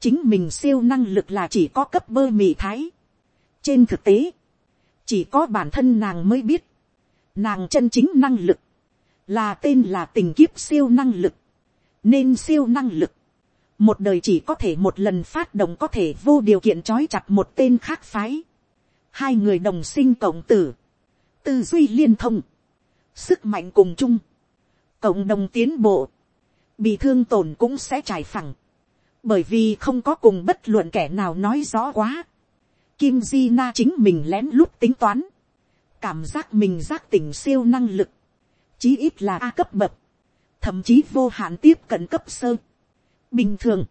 chính mình siêu năng lực là chỉ có cấp bơ mị thái. trên thực tế, chỉ có bản thân nàng mới biết, Nàng chân chính năng lực. Là tên là tình kiếp siêu năng lực. Nên siêu năng lực. một đời chỉ có thể một lần phát động có thể vô điều kiện trói chặt một tên khác phái, hai người đồng sinh cộng tử, tư duy liên thông, sức mạnh cùng chung, cộng đồng tiến bộ, bị thương tổn cũng sẽ trải phẳng, bởi vì không có cùng bất luận kẻ nào nói rõ quá. Kim Di Na chính mình lén lút tính toán, cảm giác mình giác tỉnh siêu năng lực, chí ít là a cấp bậc, thậm chí vô hạn tiếp cận cấp sơ. Bình thường,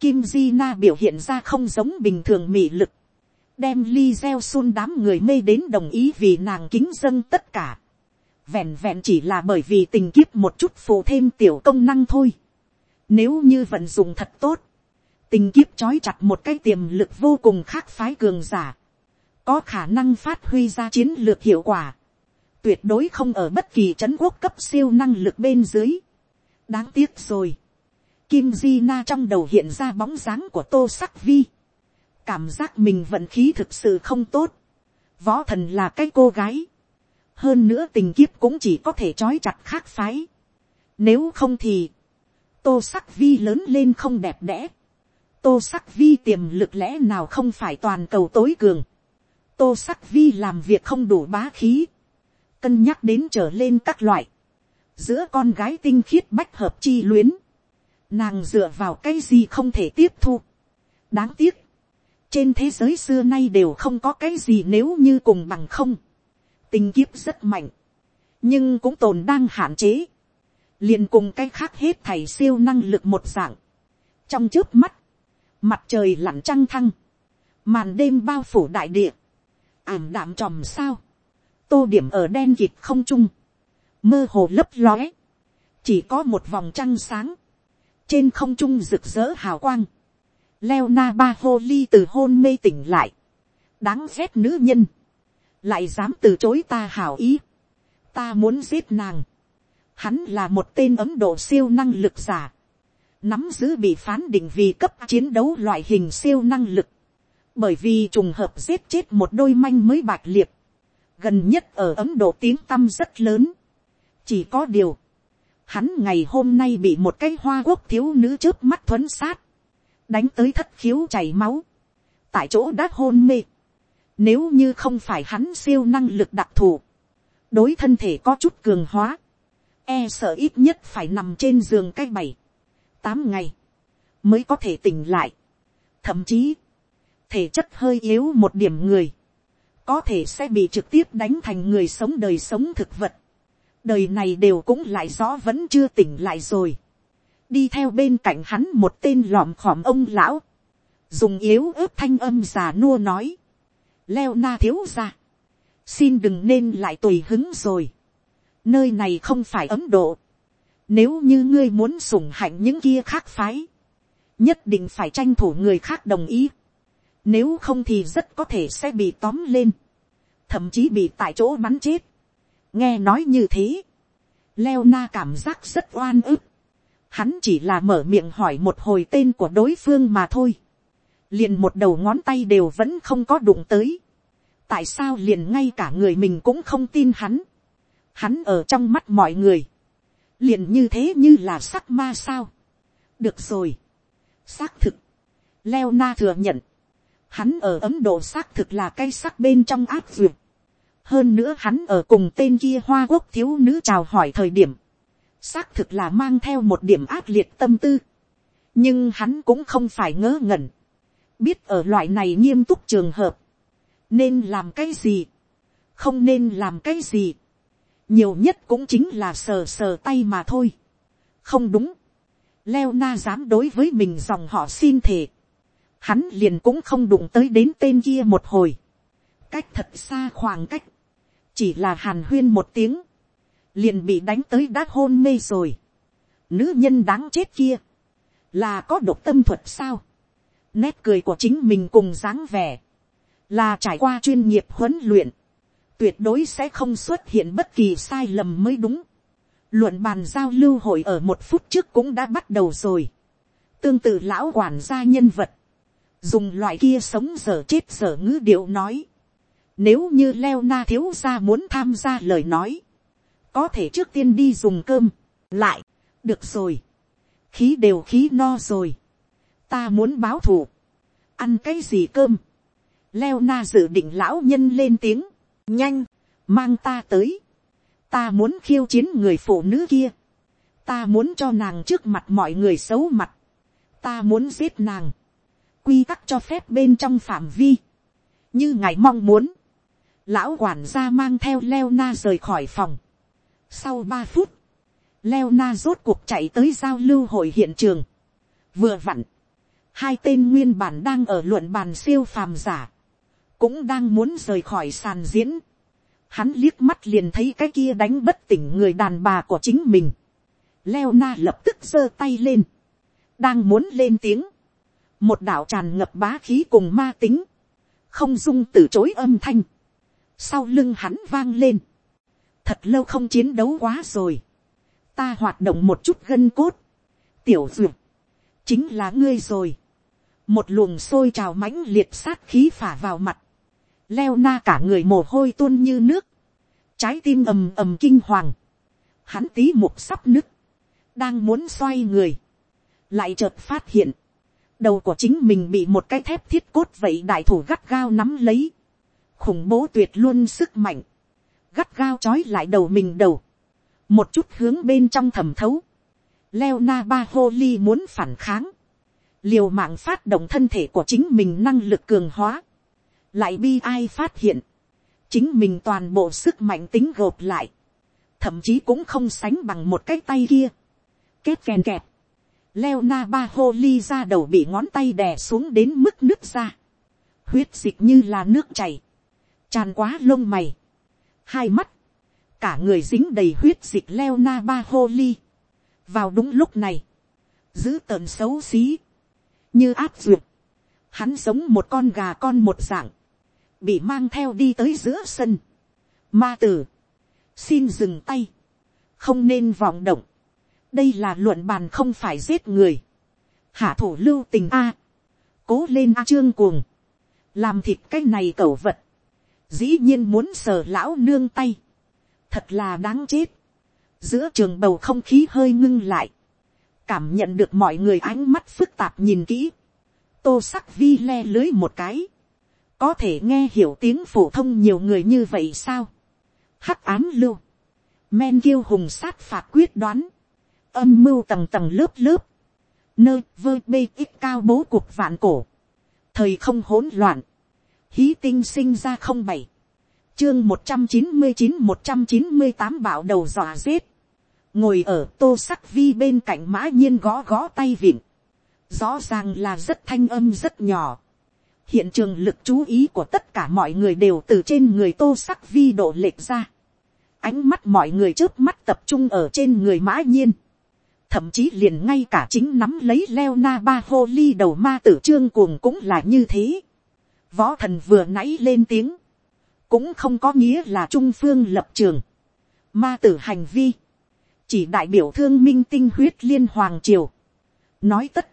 Kim Di Na biểu hiện ra không giống bình thường mị lực, đem Li Gieo Sun đám người mê đến đồng ý vì nàng kính dân tất cả. Vẹn vẹn chỉ là bởi vì tình kiếp một chút phụ thêm tiểu công năng thôi. Nếu như vận dụng thật tốt, tình kiếp trói chặt một cái tiềm lực vô cùng khác phái cường giả, có khả năng phát huy ra chiến lược hiệu quả, tuyệt đối không ở bất kỳ c quốc cấp siêu năng lực bên dưới. đáng tiếc rồi, kim di na trong đầu hiện ra bóng dáng của tô sắc vi, cảm giác mình vận khí thực sự không tốt, võ thần là cái cô gái, hơn nữa tình kiếp cũng chỉ có thể trói chặt khác phái, nếu không thì, tô sắc vi lớn lên không đẹp đẽ, tô sắc vi tiềm lực lẽ nào không phải toàn cầu tối cường, tô sắc vi làm việc không đủ bá khí, cân nhắc đến trở lên các loại, giữa con gái tinh khiết bách hợp chi luyến, nàng dựa vào cái gì không thể tiếp thu. đáng tiếc, trên thế giới xưa nay đều không có cái gì nếu như cùng bằng không, tình kiếp rất mạnh, nhưng cũng tồn đang hạn chế, liền cùng cái khác hết thảy siêu năng lực một dạng. trong trước mắt, mặt trời lặn trăng thăng, màn đêm bao phủ đại địa, ảm đạm tròm sao, tô điểm ở đen kịt không trung, mơ hồ lấp lóe, chỉ có một vòng trăng sáng, trên không trung rực rỡ hào quang, leo na ba hô ly từ hôn mê tỉnh lại, đáng ghét nữ nhân, lại dám từ chối ta hảo ý, ta muốn giết nàng, hắn là một tên ấm độ siêu năng lực giả, nắm giữ bị phán định vì cấp chiến đấu loại hình siêu năng lực, bởi vì trùng hợp giết chết một đôi manh mới bạch liệt, gần nhất ở ấm độ tiếng tăm rất lớn, chỉ có điều, hắn ngày hôm nay bị một cái hoa quốc thiếu nữ trước mắt thuấn sát, đánh tới thất khiếu chảy máu, tại chỗ đã hôn mê, nếu như không phải hắn siêu năng lực đặc thù, đối thân thể có chút cường hóa, e sợ ít nhất phải nằm trên giường cái bảy, tám ngày, mới có thể tỉnh lại. Thậm chí, thể chất hơi yếu một điểm người, có thể sẽ bị trực tiếp đánh thành người sống đời sống thực vật. đời này đều cũng lại rõ vẫn chưa tỉnh lại rồi. đi theo bên cạnh hắn một tên lòm khòm ông lão, dùng yếu ớt thanh âm già nua nói, leo na thiếu ra, xin đừng nên lại tùy hứng rồi, nơi này không phải ấm độ, nếu như ngươi muốn sủng hạnh những kia khác phái, nhất định phải tranh thủ người khác đồng ý, nếu không thì rất có thể sẽ bị tóm lên. Thậm chí bị tại chỗ bắn chết. Nghe nói như thế. Leo na cảm giác rất oan ức. Hắn chỉ là mở miệng hỏi một hồi tên của đối phương mà thôi. Liền một đầu ngón tay đều vẫn không có đụng tới. Tại sao liền ngay cả người mình cũng không tin hắn. Hắn ở trong mắt mọi người. Liền như thế như là sắc ma sao. Được rồi. Xác thực. Leo na thừa nhận Hắn ở Ấn Độ xác thực là cây sắc bên trong áp duyệt. Hơn nữa hắn ở cùng tên kia hoa quốc thiếu nữ chào hỏi thời điểm. Xác thực là mang theo một điểm ác liệt tâm tư. Nhưng hắn cũng không phải ngớ ngẩn. Biết ở loại này nghiêm túc trường hợp. Nên làm cái gì. Không nên làm cái gì. Nhiều nhất cũng chính là sờ sờ tay mà thôi. Không đúng. Leo na dám đối với mình dòng họ xin thề. Hắn liền cũng không đụng tới đến tên kia một hồi, cách thật xa khoảng cách, chỉ là hàn huyên một tiếng, liền bị đánh tới đã hôn mê rồi. Nữ nhân đáng chết kia, là có độc tâm thuật sao, nét cười của chính mình cùng dáng vẻ, là trải qua chuyên nghiệp huấn luyện, tuyệt đối sẽ không xuất hiện bất kỳ sai lầm mới đúng. Luận bàn giao lưu hội ở một phút trước cũng đã bắt đầu rồi. Tương tự lão quản gia nhân vật, dùng loại kia sống dở chết dở ngữ điệu nói, nếu như leo na thiếu gia muốn tham gia lời nói, có thể trước tiên đi dùng cơm, lại, được rồi, khí đều khí no rồi, ta muốn báo thù, ăn cái gì cơm, leo na dự định lão nhân lên tiếng, nhanh, mang ta tới, ta muốn khiêu chiến người phụ nữ kia, ta muốn cho nàng trước mặt mọi người xấu mặt, ta muốn giết nàng, quy tắc cho phép bên trong phạm vi, như ngài mong muốn, lão quản gia mang theo leo na rời khỏi phòng. sau ba phút, leo na rốt cuộc chạy tới giao lưu hội hiện trường, vừa vặn, hai tên nguyên bản đang ở luận bàn siêu phàm giả, cũng đang muốn rời khỏi sàn diễn. Hắn liếc mắt liền thấy cái kia đánh bất tỉnh người đàn bà của chính mình. Leo na lập tức giơ tay lên. Đang muốn lên tiếng. Một đạo tràn ngập bá khí cùng ma tính. Không dung từ chối âm thanh. Sau lưng hắn vang lên. Thật lâu không chiến đấu quá rồi. Ta hoạt động một chút gân cốt. Tiểu duyệt. Chính là ngươi rồi. Một luồng sôi trào mãnh liệt sát khí phả vào mặt. Leo na cả người mồ hôi tuôn như nước. Trái tim ầm ầm kinh hoàng. Hắn tí một sắp nứt. Đang muốn xoay người. Lại chợt phát hiện. Đầu của chính mình bị một cái thép thiết cốt vậy đại thủ gắt gao nắm lấy. Khủng bố tuyệt luôn sức mạnh. Gắt gao chói lại đầu mình đầu. Một chút hướng bên trong thẩm thấu. Leo na ba hô ly muốn phản kháng. Liều mạng phát động thân thể của chính mình năng lực cường hóa lại bi ai phát hiện, chính mình toàn bộ sức mạnh tính gộp lại, thậm chí cũng không sánh bằng một cái tay kia, kết kèn kẹt, leo na ba hô ly ra đầu bị ngón tay đè xuống đến mức nước ra, huyết dịch như là nước chảy, tràn quá lông mày, hai mắt, cả người dính đầy huyết dịch leo na ba hô ly, vào đúng lúc này, giữ tợn xấu xí, như áp duyệt, hắn giống một con gà con một dạng, bị mang theo đi tới giữa sân. Ma tử, xin dừng tay, không nên vọng động. đây là luận bàn không phải giết người. hạ thủ lưu tình a, cố lên a trương cuồng, làm thịt cái này cẩu vật, dĩ nhiên muốn sờ lão nương tay, thật là đáng chết. giữa trường bầu không khí hơi ngưng lại, cảm nhận được mọi người ánh mắt phức tạp nhìn kỹ, tô sắc vi le lưới một cái, có thể nghe hiểu tiếng phổ thông nhiều người như vậy sao. hắc ám lưu, men kiêu hùng sát phạt quyết đoán, âm mưu tầng tầng lớp lớp, nơi vơ bê ít cao bố cuộc vạn cổ, thời không hỗn loạn, hí tinh sinh ra không bảy, chương một trăm chín mươi chín một trăm chín mươi tám bảo đầu dọa giết, ngồi ở tô sắc vi bên cạnh mã nhiên gõ gõ tay vịn, rõ ràng là rất thanh âm rất nhỏ, hiện trường lực chú ý của tất cả mọi người đều từ trên người tô sắc vi độ lệch ra. ánh mắt mọi người trước mắt tập trung ở trên người mã nhiên. thậm chí liền ngay cả chính nắm lấy leo na ba hô ly đầu ma tử trương cuồng cũng là như thế. võ thần vừa nãy lên tiếng. cũng không có nghĩa là trung phương lập trường. ma tử hành vi. chỉ đại biểu thương minh tinh huyết liên hoàng triều. nói tất.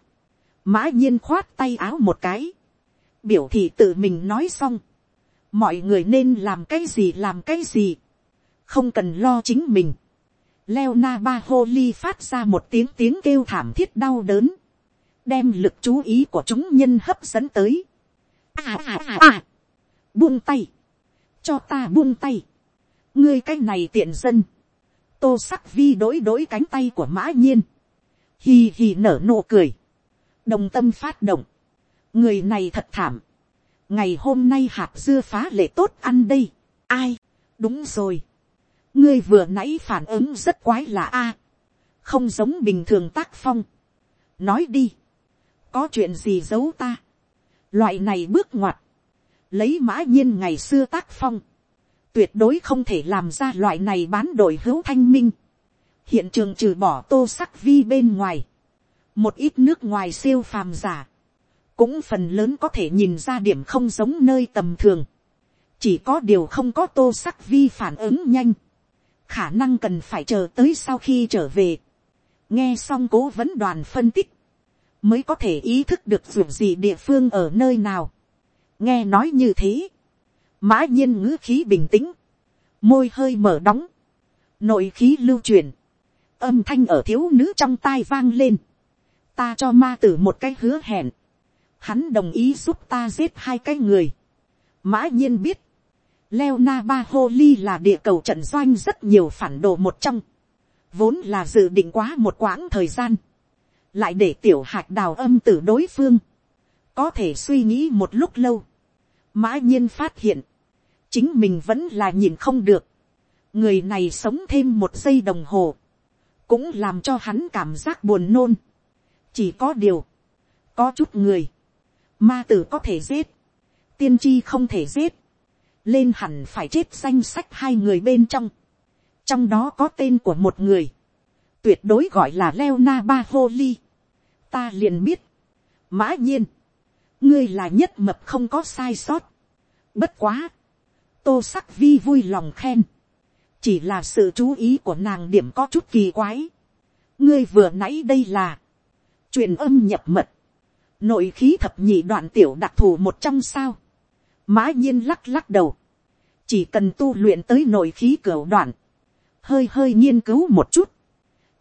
mã nhiên khoát tay áo một cái biểu thị tự mình nói xong, mọi người nên làm cái gì làm cái gì, không cần lo chính mình. Leo na ba hô ly phát ra một tiếng tiếng kêu thảm thiết đau đớn, đem lực chú ý của chúng nhân hấp dẫn tới. À à à à, buông tay, cho ta buông tay, ngươi cái này tiện dân, tô sắc vi đối đối cánh tay của mã nhiên, hì hì nở nụ cười, đồng tâm phát động, người này thật thảm, ngày hôm nay hạt dưa phá lệ tốt ăn đây, ai, đúng rồi, ngươi vừa nãy phản ứng rất quái là a, không giống bình thường tác phong, nói đi, có chuyện gì giấu ta, loại này bước ngoặt, lấy mã nhiên ngày xưa tác phong, tuyệt đối không thể làm ra loại này bán đổi hữu thanh minh, hiện trường trừ bỏ tô sắc vi bên ngoài, một ít nước ngoài siêu phàm giả, cũng phần lớn có thể nhìn ra điểm không giống nơi tầm thường, chỉ có điều không có tô sắc vi phản ứng nhanh, khả năng cần phải chờ tới sau khi trở về, nghe xong cố vấn đoàn phân tích, mới có thể ý thức được dù gì địa phương ở nơi nào. nghe nói như thế, mã nhiên ngữ khí bình tĩnh, môi hơi mở đóng, nội khí lưu truyền, âm thanh ở thiếu nữ trong tai vang lên, ta cho ma tử một cái hứa hẹn, hắn đồng ý giúp ta giết hai cái người, mã nhiên biết, leo na ba hô ly là địa cầu trận doanh rất nhiều phản đồ một trong, vốn là dự định quá một quãng thời gian, lại để tiểu hạt đào âm tử đối phương, có thể suy nghĩ một lúc lâu, mã nhiên phát hiện, chính mình vẫn là nhìn không được, người này sống thêm một giây đồng hồ, cũng làm cho hắn cảm giác buồn nôn. chỉ có điều, có chút người, ma tử có thể giết, tiên tri không thể giết, lên hẳn phải chết danh sách hai người bên trong, trong đó có tên của một người, tuyệt đối gọi là leo na ba hô ly, ta liền biết, mã nhiên, ngươi là nhất mập không có sai sót, bất quá, tô sắc vi vui lòng khen, chỉ là sự chú ý của nàng điểm có chút kỳ quái. ngươi vừa nãy đây là, truyền âm nhập mật, nội khí thập nhị đoạn tiểu đặc thù một trong sao, mã nhiên lắc lắc đầu, chỉ cần tu luyện tới nội khí cửa đoạn, hơi hơi nghiên cứu một chút,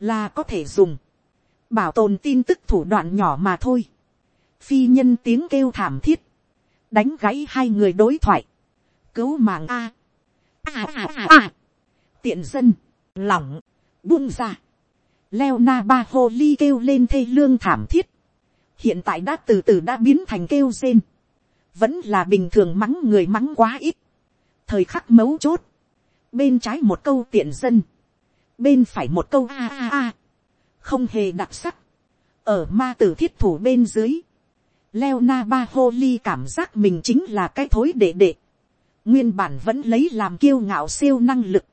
là có thể dùng, bảo tồn tin tức thủ đoạn nhỏ mà thôi, phi nhân tiếng kêu thảm thiết, đánh gãy hai người đối thoại, cứu mạng a, a a a a, tiện dân, lỏng, buông ra, leo na ba hô ly kêu lên thê lương thảm thiết, hiện tại đã từ từ đã biến thành kêu rên, vẫn là bình thường mắng người mắng quá ít, thời khắc mấu chốt, bên trái một câu tiện dân, bên phải một câu a a a, không hề đặc sắc, ở ma tử thiết thủ bên dưới, leo na ba hô ly cảm giác mình chính là cái thối đệ đệ, nguyên bản vẫn lấy làm kiêu ngạo siêu năng lực,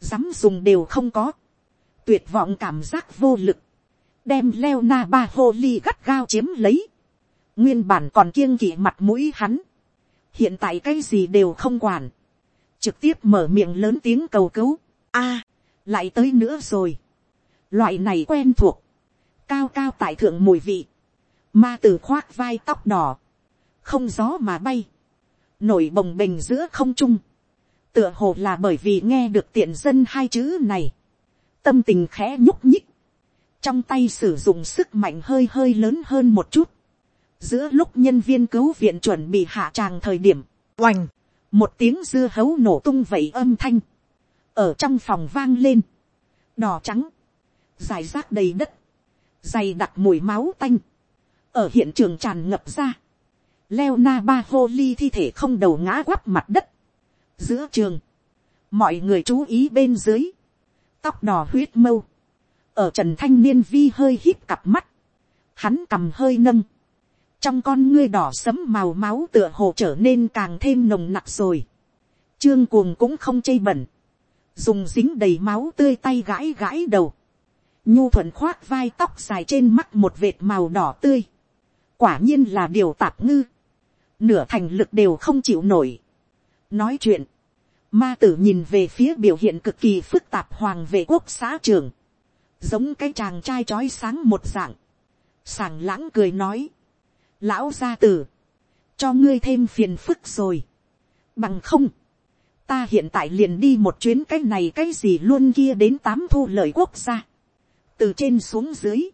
dám dùng đều không có, tuyệt vọng cảm giác vô lực, đem leo na ba hô ly gắt gao chiếm lấy, nguyên bản còn kiêng kỵ mặt mũi hắn, hiện tại cái gì đều không quản, trực tiếp mở miệng lớn tiếng cầu cứu, a, lại tới nữa rồi, loại này quen thuộc, cao cao tại thượng mùi vị, ma từ khoác vai tóc đỏ, không gió mà bay, nổi bồng bềnh giữa không trung, tựa hồ là bởi vì nghe được tiện dân hai chữ này, tâm tình khẽ nhúc nhích, trong tay sử dụng sức mạnh hơi hơi lớn hơn một chút, giữa lúc nhân viên cứu viện chuẩn bị hạ tràng thời điểm, oành, một tiếng dưa hấu nổ tung vẩy âm thanh, ở trong phòng vang lên, đỏ trắng, dài rác đầy đất, dày đặc mùi máu tanh, ở hiện trường tràn ngập ra, leo na ba hô ly thi thể không đầu ngã quắp mặt đất, giữa trường, mọi người chú ý bên dưới, tóc đỏ huyết mâu, ở trần thanh niên vi hơi hít cặp mắt, hắn cầm hơi nâng, trong con ngươi đỏ sấm màu máu tựa hồ trở nên càng thêm nồng nặc rồi, trương cuồng cũng không chây bẩn, dùng dính đầy máu tươi tay gãi gãi đầu, nhu thuận khoác vai tóc dài trên mắt một vệt màu đỏ tươi, quả nhiên là điều tạp ngư, nửa thành lực đều không chịu nổi. nói chuyện, ma tử nhìn về phía biểu hiện cực kỳ phức tạp hoàng vệ quốc xã trường, giống cái chàng trai trói sáng một dạng, sảng lãng cười nói, lão gia tử, cho ngươi thêm phiền phức rồi, bằng không, ta hiện tại liền đi một chuyến cái này cái gì luôn kia đến tám thu lợi quốc gia, từ trên xuống dưới,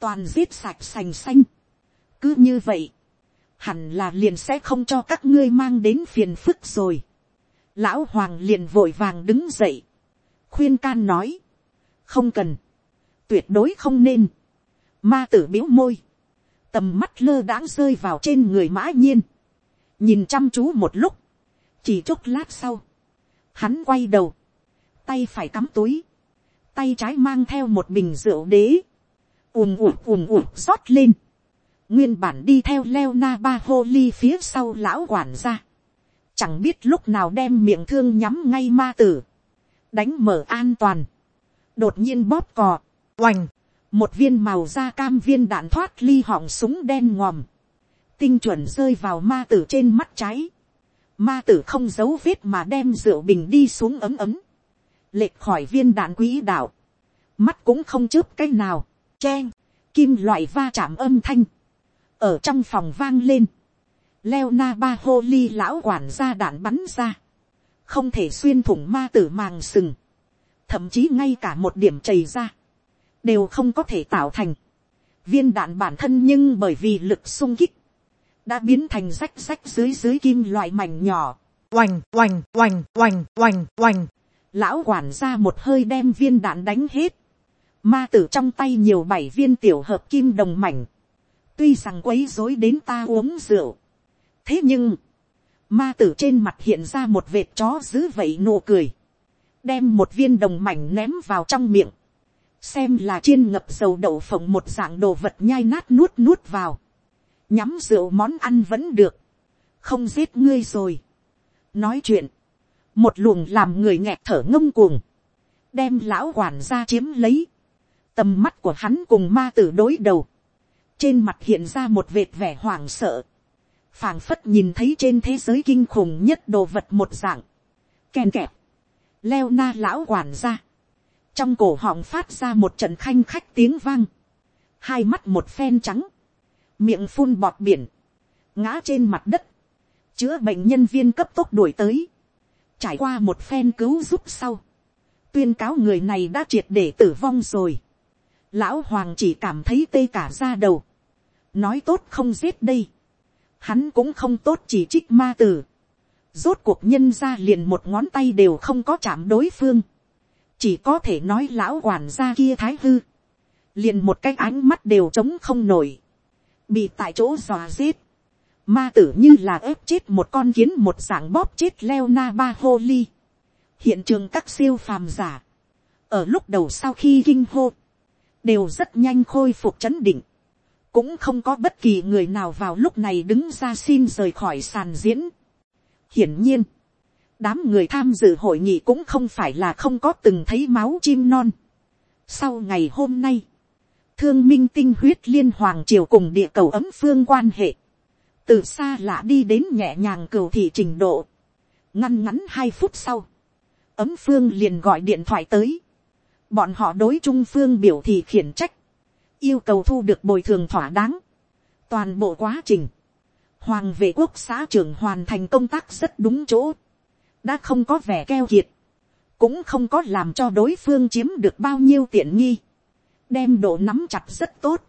toàn giết sạch sành xanh, cứ như vậy, hẳn là liền sẽ không cho các ngươi mang đến phiền phức rồi. Lão hoàng liền vội vàng đứng dậy, khuyên can nói, không cần, tuyệt đối không nên, ma tử biếu môi, tầm mắt lơ đãng rơi vào trên người mã nhiên, nhìn chăm chú một lúc, chỉ chốc lát sau, hắn quay đầu, tay phải cắm túi, tay trái mang theo một bình rượu đế, ùm ùm ùm ùm rót lên, nguyên bản đi theo leo na ba hô ly phía sau lão quản ra, chẳng biết lúc nào đem miệng thương nhắm ngay ma tử, đánh mở an toàn, đột nhiên bóp cò, oành, một viên màu da cam viên đạn thoát ly họng súng đen ngòm, tinh chuẩn rơi vào ma tử trên mắt trái, ma tử không giấu vết mà đem rượu bình đi xuống ấm ấm, lệch khỏi viên đạn quỹ đạo, mắt cũng không chớp cái nào, chen, kim loại va chạm âm thanh, ở trong phòng vang lên, leo na ba hô ly lão quản ra đạn bắn ra, không thể xuyên thủng ma tử màng sừng, thậm chí ngay cả một điểm chảy ra, đều không có thể tạo thành. viên đạn bản thân nhưng bởi vì lực sung kích, đã biến thành rách rách dưới dưới kim loại mảnh nhỏ, oành oành oành oành oành oành, lão quản ra một hơi đem viên đạn đánh hết, ma tử trong tay nhiều bảy viên tiểu hợp kim đồng mảnh, tuy rằng quấy rối đến ta uống rượu, thế nhưng, ma tử trên mặt hiện ra một vệt chó dữ vậy nụ cười, đem một viên đồng mảnh ném vào trong miệng, xem là chiên ngập dầu đậu phộng một dạng đồ vật nhai nát nuốt nuốt vào, nhắm rượu món ăn vẫn được, không giết ngươi rồi. nói chuyện, một luồng làm người nghẹt thở ngông cuồng, đem lão quản ra chiếm lấy, tầm mắt của hắn cùng ma tử đối đầu, trên mặt hiện ra một vệt vẻ hoảng sợ, phảng phất nhìn thấy trên thế giới kinh khủng nhất đồ vật một dạng, kèn kẹp, leo na lão quản ra, trong cổ họng phát ra một trận khanh khách tiếng vang, hai mắt một phen trắng, miệng phun bọt biển, ngã trên mặt đất, chữa bệnh nhân viên cấp tốc đuổi tới, trải qua một phen cứu giúp sau, tuyên cáo người này đã triệt để tử vong rồi, lão hoàng chỉ cảm thấy tê cả ra đầu, nói tốt không giết đây, hắn cũng không tốt chỉ trích ma tử, rốt cuộc nhân ra liền một ngón tay đều không có chạm đối phương, chỉ có thể nói lão quản gia kia thái hư, liền một cái ánh mắt đều trống không nổi, bị tại chỗ dò giết, ma tử như là ép chết một con kiến một dạng bóp chết leo na ba hô ly, hiện trường các siêu phàm giả, ở lúc đầu sau khi kinh hô, đều rất nhanh khôi phục chấn định, cũng không có bất kỳ người nào vào lúc này đứng ra xin rời khỏi sàn diễn. hiển nhiên, đám người tham dự hội nghị cũng không phải là không có từng thấy máu chim non. sau ngày hôm nay, thương minh tinh huyết liên hoàng triều cùng địa cầu ấm phương quan hệ, từ xa lạ đi đến nhẹ nhàng cầu thị trình độ, ngăn ngắn hai phút sau, ấm phương liền gọi điện thoại tới, bọn họ đối trung phương biểu thị khiển trách, yêu cầu thu được bồi thường thỏa đáng, toàn bộ quá trình, hoàng vệ quốc xã trưởng hoàn thành công tác rất đúng chỗ, đã không có vẻ keo kiệt, cũng không có làm cho đối phương chiếm được bao nhiêu tiện nghi, đem độ nắm chặt rất tốt,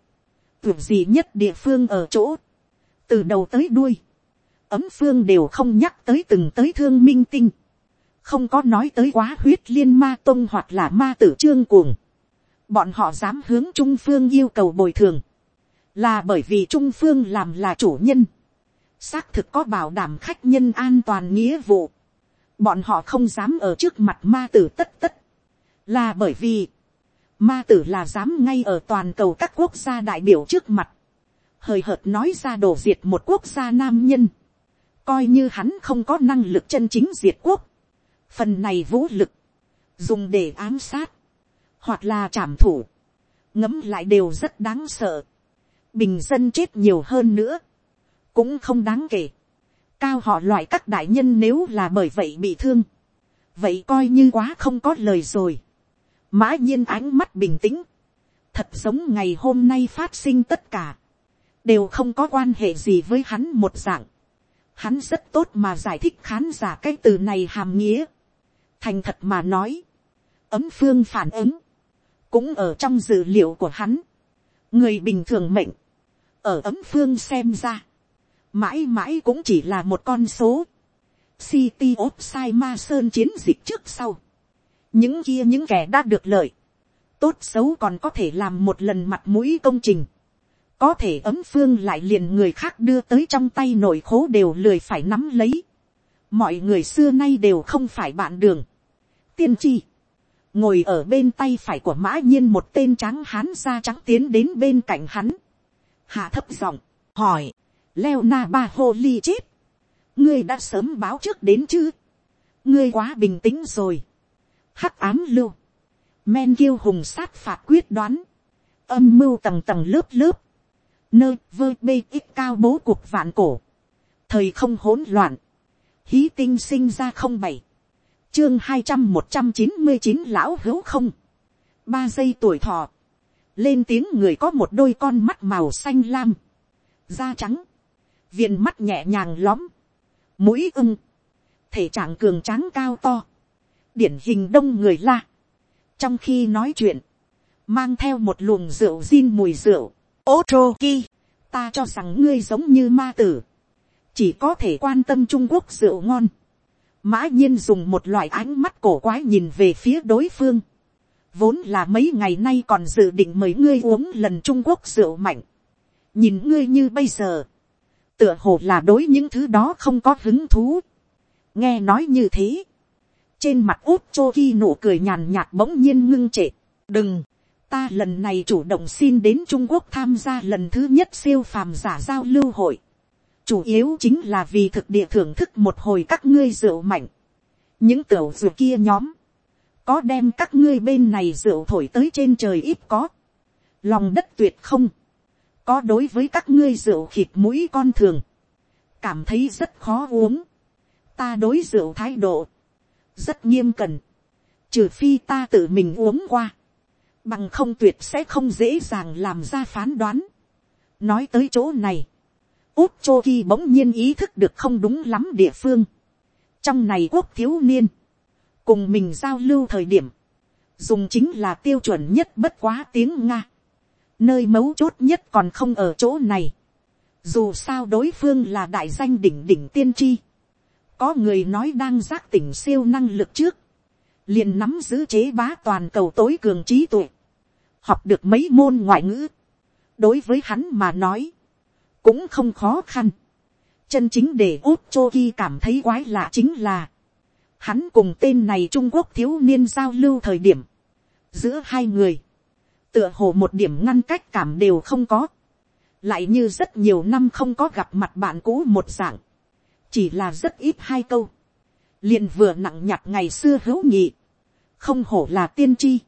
tưởng gì nhất địa phương ở chỗ, từ đầu tới đuôi, ấm phương đều không nhắc tới từng tới thương minh tinh, không có nói tới quá huyết liên ma tông hoặc là ma tử trương cuồng, bọn họ dám hướng trung phương yêu cầu bồi thường, là bởi vì trung phương làm là chủ nhân, xác thực có bảo đảm khách nhân an toàn nghĩa vụ, bọn họ không dám ở trước mặt ma tử tất tất, là bởi vì, ma tử là dám ngay ở toàn cầu các quốc gia đại biểu trước mặt, hời hợt nói ra đổ diệt một quốc gia nam nhân, coi như hắn không có năng lực chân chính diệt quốc, phần này vũ lực, dùng để ám sát, hoặc là trảm thủ, ngấm lại đều rất đáng sợ, bình dân chết nhiều hơn nữa, cũng không đáng kể, cao họ loại các đại nhân nếu là bởi vậy bị thương, vậy coi như quá không có lời rồi, mã nhiên ánh mắt bình tĩnh, thật giống ngày hôm nay phát sinh tất cả, đều không có quan hệ gì với hắn một dạng, hắn rất tốt mà giải thích khán giả cái từ này hàm nghĩa, thành thật mà nói, ấm phương phản ứng, cũng ở trong dữ liệu của hắn. người bình thường mệnh, ở ấm phương xem ra, mãi mãi cũng chỉ là một con số. City of Sai Ma Sơn chiến dịch trước sau. Những kia những kẻ đã được lợi. Tốt xấu còn có thể làm một lần mặt mũi công trình. Có thể ấm phương lại liền người khác đưa tới trong tay nội khố đều lười phải nắm lấy. Mọi người xưa nay đều không phải bạn đường. Tiên tri ngồi ở bên tay phải của mã nhiên một tên trắng hán da trắng tiến đến bên cạnh hắn, hạ thấp giọng, hỏi, leo na ba hô ly chết, ngươi đã sớm báo trước đến chứ, ngươi quá bình tĩnh rồi, hắc ám lưu, men kiêu hùng sát phạt quyết đoán, âm mưu tầng tầng lớp lớp, nơi vơ bê ít cao bố cuộc vạn cổ, thời không hỗn loạn, hí tinh sinh ra không bảy, chương hai trăm một trăm chín mươi chín lão hữu không, ba giây tuổi thọ, lên tiếng người có một đôi con mắt màu xanh lam, da trắng, viền mắt nhẹ nhàng lõm, mũi ưng, thể trạng cường tráng cao to, điển hình đông người la, trong khi nói chuyện, mang theo một luồng rượu zin mùi rượu, ô trô ki, ta cho rằng ngươi giống như ma tử, chỉ có thể quan tâm trung quốc rượu ngon, mã nhiên dùng một loại ánh mắt cổ quái nhìn về phía đối phương, vốn là mấy ngày nay còn dự định mời ngươi uống lần trung quốc rượu mạnh, nhìn ngươi như bây giờ, tựa hồ là đối những thứ đó không có hứng thú, nghe nói như thế, trên mặt út chô ki nụ cười nhàn nhạt bỗng nhiên ngưng trệ, đừng, ta lần này chủ động xin đến trung quốc tham gia lần thứ nhất siêu phàm giả giao lưu hội, chủ yếu chính là vì thực địa thưởng thức một hồi các ngươi rượu mạnh, những tiểu rượu kia nhóm, có đem các ngươi bên này rượu thổi tới trên trời ít có, lòng đất tuyệt không, có đối với các ngươi rượu khịt mũi con thường, cảm thấy rất khó uống, ta đối rượu thái độ, rất nghiêm cần, trừ phi ta tự mình uống qua, bằng không tuyệt sẽ không dễ dàng làm ra phán đoán. nói tới chỗ này, út chô ki bỗng nhiên ý thức được không đúng lắm địa phương. trong này quốc thiếu niên, cùng mình giao lưu thời điểm, dùng chính là tiêu chuẩn nhất bất quá tiếng nga nơi mấu chốt nhất còn không ở chỗ này. dù sao đối phương là đại danh đỉnh đỉnh tiên tri. có người nói đang giác tỉnh siêu năng lực trước, liền nắm giữ chế bá toàn cầu tối cường trí tuệ, học được mấy môn ngoại ngữ, đối với hắn mà nói, cũng không khó khăn. chân chính để út chô ki cảm thấy quái lạ chính là, hắn cùng tên này trung quốc thiếu niên giao lưu thời điểm, giữa hai người, tựa hồ một điểm ngăn cách cảm đều không có, lại như rất nhiều năm không có gặp mặt bạn cũ một dạng, chỉ là rất ít hai câu, liền vừa nặng nhặt ngày xưa hữu nhị, không hổ là tiên tri,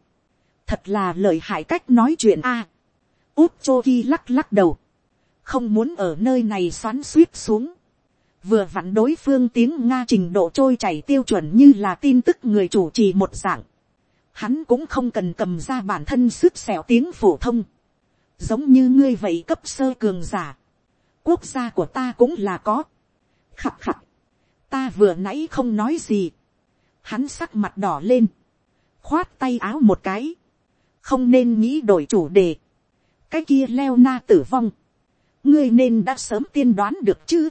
thật là lời hại cách nói chuyện a. út chô ki lắc lắc đầu, không muốn ở nơi này xoắn suýt xuống, vừa vặn đối phương tiếng nga trình độ trôi chảy tiêu chuẩn như là tin tức người chủ trì một dạng, hắn cũng không cần cầm ra bản thân sức xẻo tiếng phổ thông, giống như ngươi vậy cấp sơ cường giả, quốc gia của ta cũng là có, khập khập, ta vừa nãy không nói gì, hắn sắc mặt đỏ lên, khoát tay áo một cái, không nên nghĩ đổi chủ đề, cái kia leo na tử vong, ngươi nên đã sớm tiên đoán được chứ,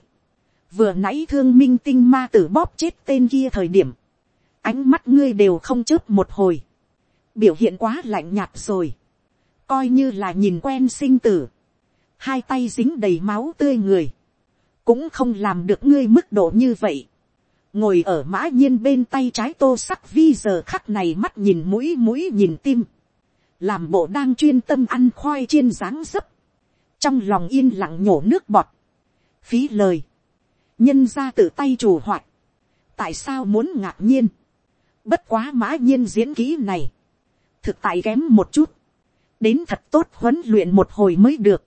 vừa nãy thương minh tinh ma tử bóp chết tên kia thời điểm, ánh mắt ngươi đều không chớp một hồi, biểu hiện quá lạnh nhạt rồi, coi như là nhìn quen sinh tử, hai tay dính đầy máu tươi người, cũng không làm được ngươi mức độ như vậy, ngồi ở mã nhiên bên tay trái tô sắc vi giờ khắc này mắt nhìn mũi mũi nhìn tim, làm bộ đang chuyên tâm ăn khoai chiên dáng dấp, trong lòng yên lặng nhổ nước bọt, phí lời, nhân ra tự tay chủ hoạt, tại sao muốn ngạc nhiên, bất quá mã nhiên diễn kỹ này, thực tại kém một chút, đến thật tốt huấn luyện một hồi mới được,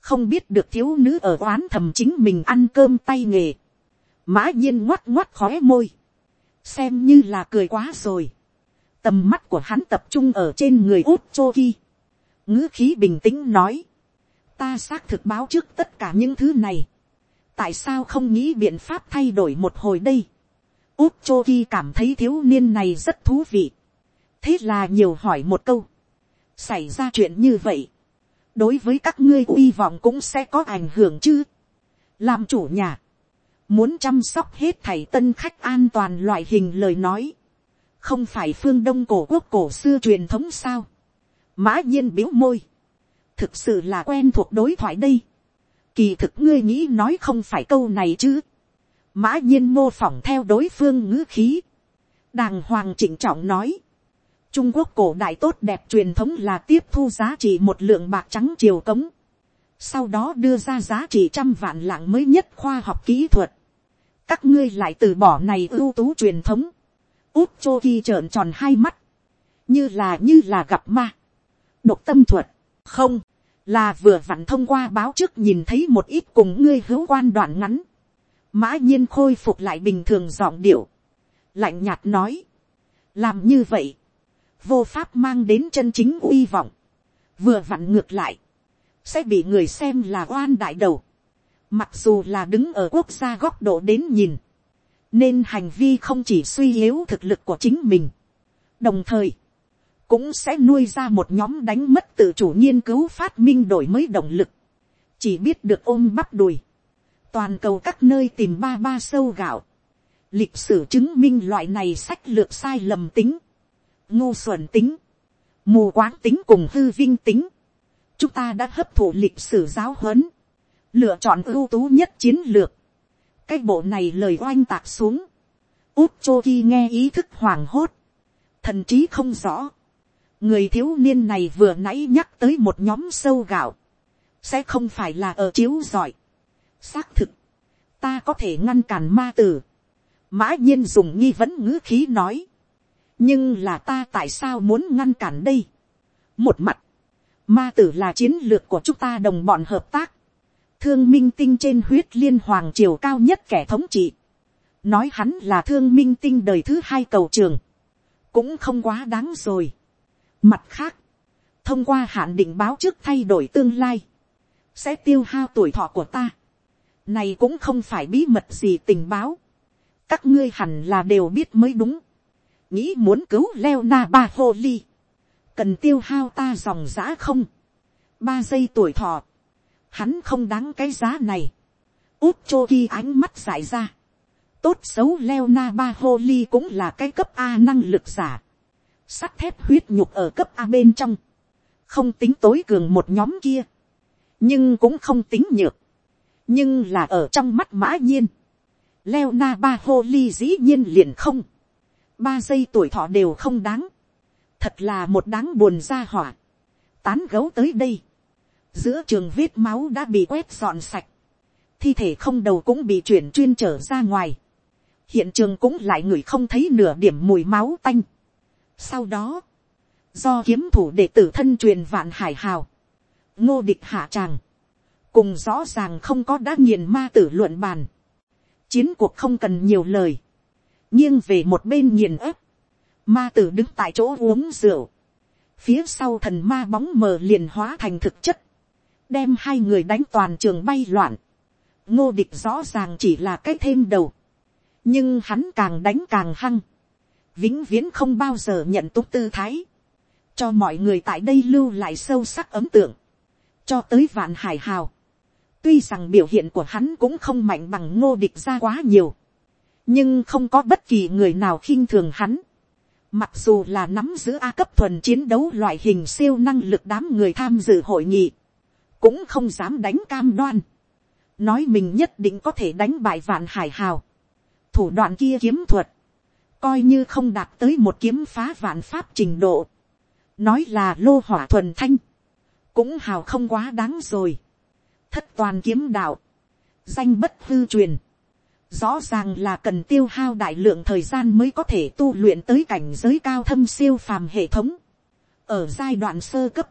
không biết được thiếu nữ ở oán thầm chính mình ăn cơm tay nghề, mã nhiên ngoắt ngoắt khói môi, xem như là cười quá rồi, tầm mắt của hắn tập trung ở trên người út chô ki, ngữ khí bình tĩnh nói, ta xác thực báo trước tất cả những thứ này, tại sao không nghĩ biện pháp thay đổi một hồi đây, út chô ki cảm thấy thiếu niên này rất thú vị, thế là nhiều hỏi một câu, xảy ra chuyện như vậy, đối với các ngươi uy vọng cũng sẽ có ảnh hưởng chứ, làm chủ nhà, muốn chăm sóc hết thảy tân khách an toàn loại hình lời nói, không phải phương đông cổ quốc cổ xưa truyền thống sao, mã nhiên biếu môi, thực sự là quen thuộc đối thoại đây, kỳ thực ngươi nghĩ nói không phải câu này chứ, mã nhiên mô phỏng theo đối phương ngữ khí, đàng hoàng chỉnh trọng nói, trung quốc cổ đại tốt đẹp truyền thống là tiếp thu giá trị một lượng bạc trắng triều cống, sau đó đưa ra giá trị trăm vạn lạng mới nhất khoa học kỹ thuật, các ngươi lại từ bỏ này ưu tú truyền thống, út chô ki trợn tròn hai mắt, như là như là gặp ma, độc tâm thuật, không, là vừa vặn thông qua báo trước nhìn thấy một ít cùng ngươi hữu quan đoạn ngắn, mã nhiên khôi phục lại bình thường giọng điệu, lạnh nhạt nói, làm như vậy, vô pháp mang đến chân chính uy vọng, vừa vặn ngược lại, sẽ bị người xem là oan đại đầu, mặc dù là đứng ở quốc gia góc độ đến nhìn, nên hành vi không chỉ suy yếu thực lực của chính mình, đồng thời, cũng sẽ nuôi ra một nhóm đánh mất tự chủ nghiên cứu phát minh đổi mới động lực, chỉ biết được ôm bắp đùi, toàn cầu các nơi tìm ba ba sâu gạo, lịch sử chứng minh loại này sách lược sai lầm tính, ngu xuẩn tính, mù quáng tính cùng hư vinh tính, chúng ta đã hấp thụ lịch sử giáo huấn, lựa chọn ưu tú nhất chiến lược, cái bộ này lời oanh tạc xuống, út chô ki nghe ý thức hoảng hốt, thần trí không rõ, người thiếu niên này vừa nãy nhắc tới một nhóm sâu gạo, sẽ không phải là ở chiếu giỏi. xác thực, ta có thể ngăn cản ma tử, mã nhiên dùng nghi vấn ngữ khí nói, nhưng là ta tại sao muốn ngăn cản đây. một mặt, ma tử là chiến lược của chúng ta đồng bọn hợp tác, thương minh tinh trên huyết liên hoàng triều cao nhất kẻ thống trị, nói hắn là thương minh tinh đời thứ hai cầu trường, cũng không quá đáng rồi. Mặt khác, thông qua hạn định báo trước thay đổi tương lai, sẽ tiêu hao tuổi thọ của ta. Này cũng không phải bí mật gì tình báo. Các ngươi hẳn là đều biết mới đúng. Nghĩ muốn cứu leo na ba hô ly. Cần tiêu hao ta dòng giã không. Ba giây tuổi thọ. Hắn không đáng cái giá này. Út chô ki ánh mắt dại ra. Tốt xấu leo na ba hô ly cũng là cái cấp A năng lực giả. Sắt thép huyết nhục ở cấp A bên trong. Không tính tối cường một nhóm kia nhưng cũng không tính nhược, nhưng là ở trong mắt mã nhiên, leo na ba hô ly dĩ nhiên liền không, ba giây tuổi thọ đều không đáng, thật là một đáng buồn ra hỏa, tán gấu tới đây, giữa trường vết máu đã bị quét dọn sạch, thi thể không đầu cũng bị chuyển chuyên trở ra ngoài, hiện trường cũng lại người không thấy nửa điểm mùi máu tanh. Sau đó, do kiếm thủ đệ tử thân truyền vạn hải hào, ngô địch hạ tràng, cùng rõ ràng không có đã nghiền ma tử luận bàn, chiến cuộc không cần nhiều lời, nghiêng về một bên nghiền ép, ma tử đứng tại chỗ uống rượu, phía sau thần ma bóng mờ liền hóa thành thực chất, đem hai người đánh toàn trường bay loạn, ngô địch rõ ràng chỉ là cái thêm đầu, nhưng hắn càng đánh càng hăng, vĩnh viễn không bao giờ nhận túc tư thái, cho mọi người tại đây lưu lại sâu sắc ấm tượng, cho tới vạn hải hào. tuy rằng biểu hiện của hắn cũng không mạnh bằng ngô địch ra quá nhiều, nhưng không có bất kỳ người nào khinh thường hắn. Mặc dù là nắm giữ A cấp thuần chiến đấu loại hình siêu năng lực đám người tham dự hội nghị, cũng không dám đánh cam đoan. Nói mình nhất định có thể đánh bại vạn hải hào. Thủ đoạn kia kiếm thuật, coi như không đạt tới một kiếm phá vạn pháp trình độ. Nói là lô hỏa thuần thanh cũng hào không quá đáng rồi. thất toàn kiếm đạo, danh bất hư truyền, rõ ràng là cần tiêu hao đại lượng thời gian mới có thể tu luyện tới cảnh giới cao thâm siêu phàm hệ thống. ở giai đoạn sơ cấp,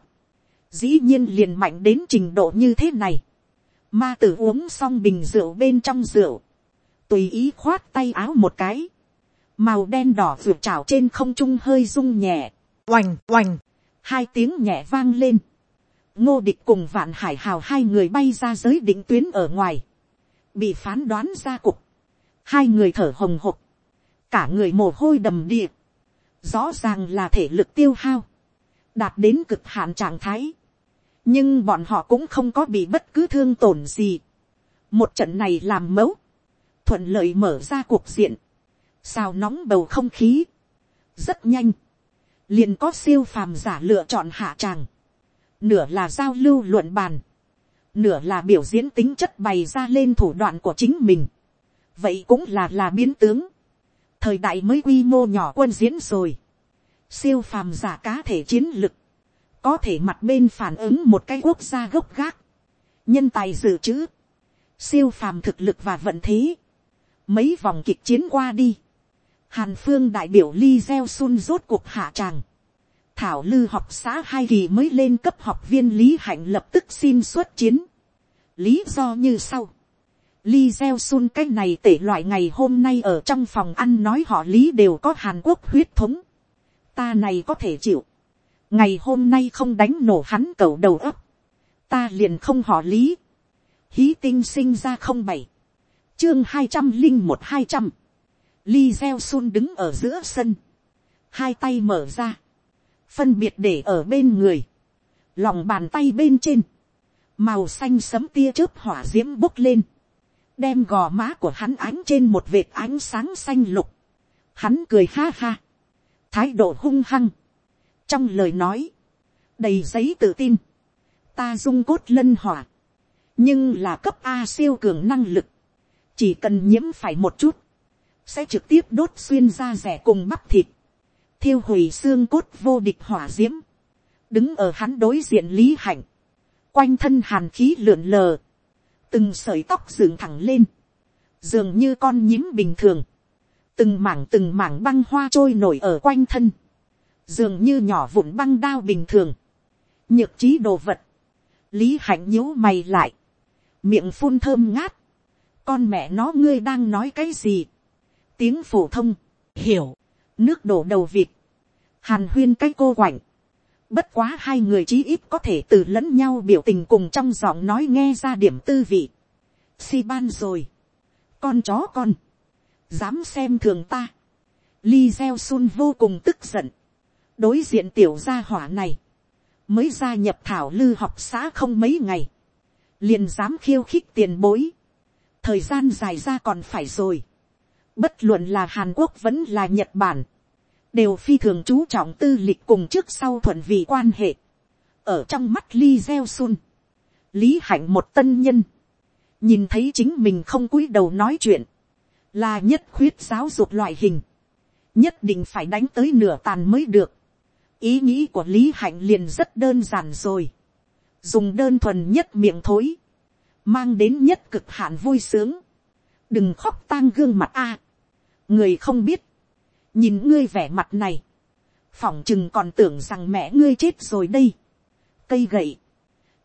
dĩ nhiên liền mạnh đến trình độ như thế này. ma tử uống xong bình rượu bên trong rượu, tùy ý khoát tay áo một cái, màu đen đỏ vượt trào trên không trung hơi rung nhẹ, oành oành, hai tiếng nhẹ vang lên, ngô địch cùng vạn hải hào hai người bay ra giới định tuyến ở ngoài, bị phán đoán ra cục, hai người thở hồng hộc, cả người mồ hôi đầm địa, rõ ràng là thể lực tiêu hao, đạt đến cực hạn trạng thái, nhưng bọn họ cũng không có bị bất cứ thương tổn gì. một trận này làm mẫu, thuận lợi mở ra cuộc diện, sao nóng bầu không khí, rất nhanh, liền có siêu phàm giả lựa chọn hạ tràng, nửa là giao lưu luận bàn, nửa là biểu diễn tính chất bày ra lên thủ đoạn của chính mình, vậy cũng là là biến tướng, thời đại mới quy mô nhỏ quân diễn rồi, siêu phàm giả cá thể chiến lực, có thể mặt bên phản ứng một cái quốc gia gốc gác, nhân tài dự trữ, siêu phàm thực lực và vận thế, mấy vòng kịch chiến qua đi, hàn phương đại biểu li gieo sun rốt cuộc hạ tràng, thảo lư học xã hai kỳ mới lên cấp học viên lý hạnh lập tức xin xuất chiến. lý do như sau. Li gieo sun cái này tể loại ngày hôm nay ở trong phòng ăn nói họ lý đều có hàn quốc huyết thống. ta này có thể chịu. ngày hôm nay không đánh nổ hắn cầu đầu ấp. ta liền không họ lý. hí tinh sinh ra không bảy. chương hai trăm linh một hai trăm. Li gieo sun đứng ở giữa sân. hai tay mở ra phân biệt để ở bên người, lòng bàn tay bên trên, màu xanh sấm tia chớp hỏa diễm bốc lên, đem gò má của hắn ánh trên một vệt ánh sáng xanh lục, hắn cười ha ha, thái độ hung hăng, trong lời nói, đầy giấy tự tin, ta dung cốt lân hỏa, nhưng là cấp a siêu cường năng lực, chỉ cần nhiễm phải một chút, sẽ trực tiếp đốt xuyên ra rẻ cùng bắp thịt, thiêu hủy xương cốt vô địch hỏa d i ễ m đứng ở hắn đối diện lý hạnh, quanh thân hàn khí lượn lờ, từng sợi tóc dựng thẳng lên, dường như con nhím bình thường, từng mảng từng mảng băng hoa trôi nổi ở quanh thân, dường như nhỏ vụn băng đao bình thường, nhược trí đồ vật, lý hạnh nhíu mày lại, miệng phun thơm ngát, con mẹ nó ngươi đang nói cái gì, tiếng phổ thông, hiểu, nước đổ đầu vịt, hàn huyên cái cô quạnh, bất quá hai người chí ít có thể từ lẫn nhau biểu tình cùng trong giọng nói nghe ra điểm tư vị. si ban rồi, con chó con, dám xem thường ta, li gieo sun vô cùng tức giận, đối diện tiểu gia hỏa này, mới gia nhập thảo lư học xã không mấy ngày, liền dám khiêu khích tiền bối, thời gian dài ra còn phải rồi, bất luận là hàn quốc vẫn là nhật bản, đều phi thường chú trọng tư lịch cùng trước sau thuận vị quan hệ. ở trong mắt Li Gieo Sun, lý hạnh một tân nhân, nhìn thấy chính mình không cúi đầu nói chuyện, là nhất khuyết giáo dục loại hình, nhất định phải đánh tới nửa tàn mới được. ý nghĩ của lý hạnh liền rất đơn giản rồi, dùng đơn thuần nhất miệng thối, mang đến nhất cực hạn vui sướng, đừng khóc tang gương mặt a, người không biết, nhìn ngươi vẻ mặt này, phỏng chừng còn tưởng rằng mẹ ngươi chết rồi đây, cây gậy,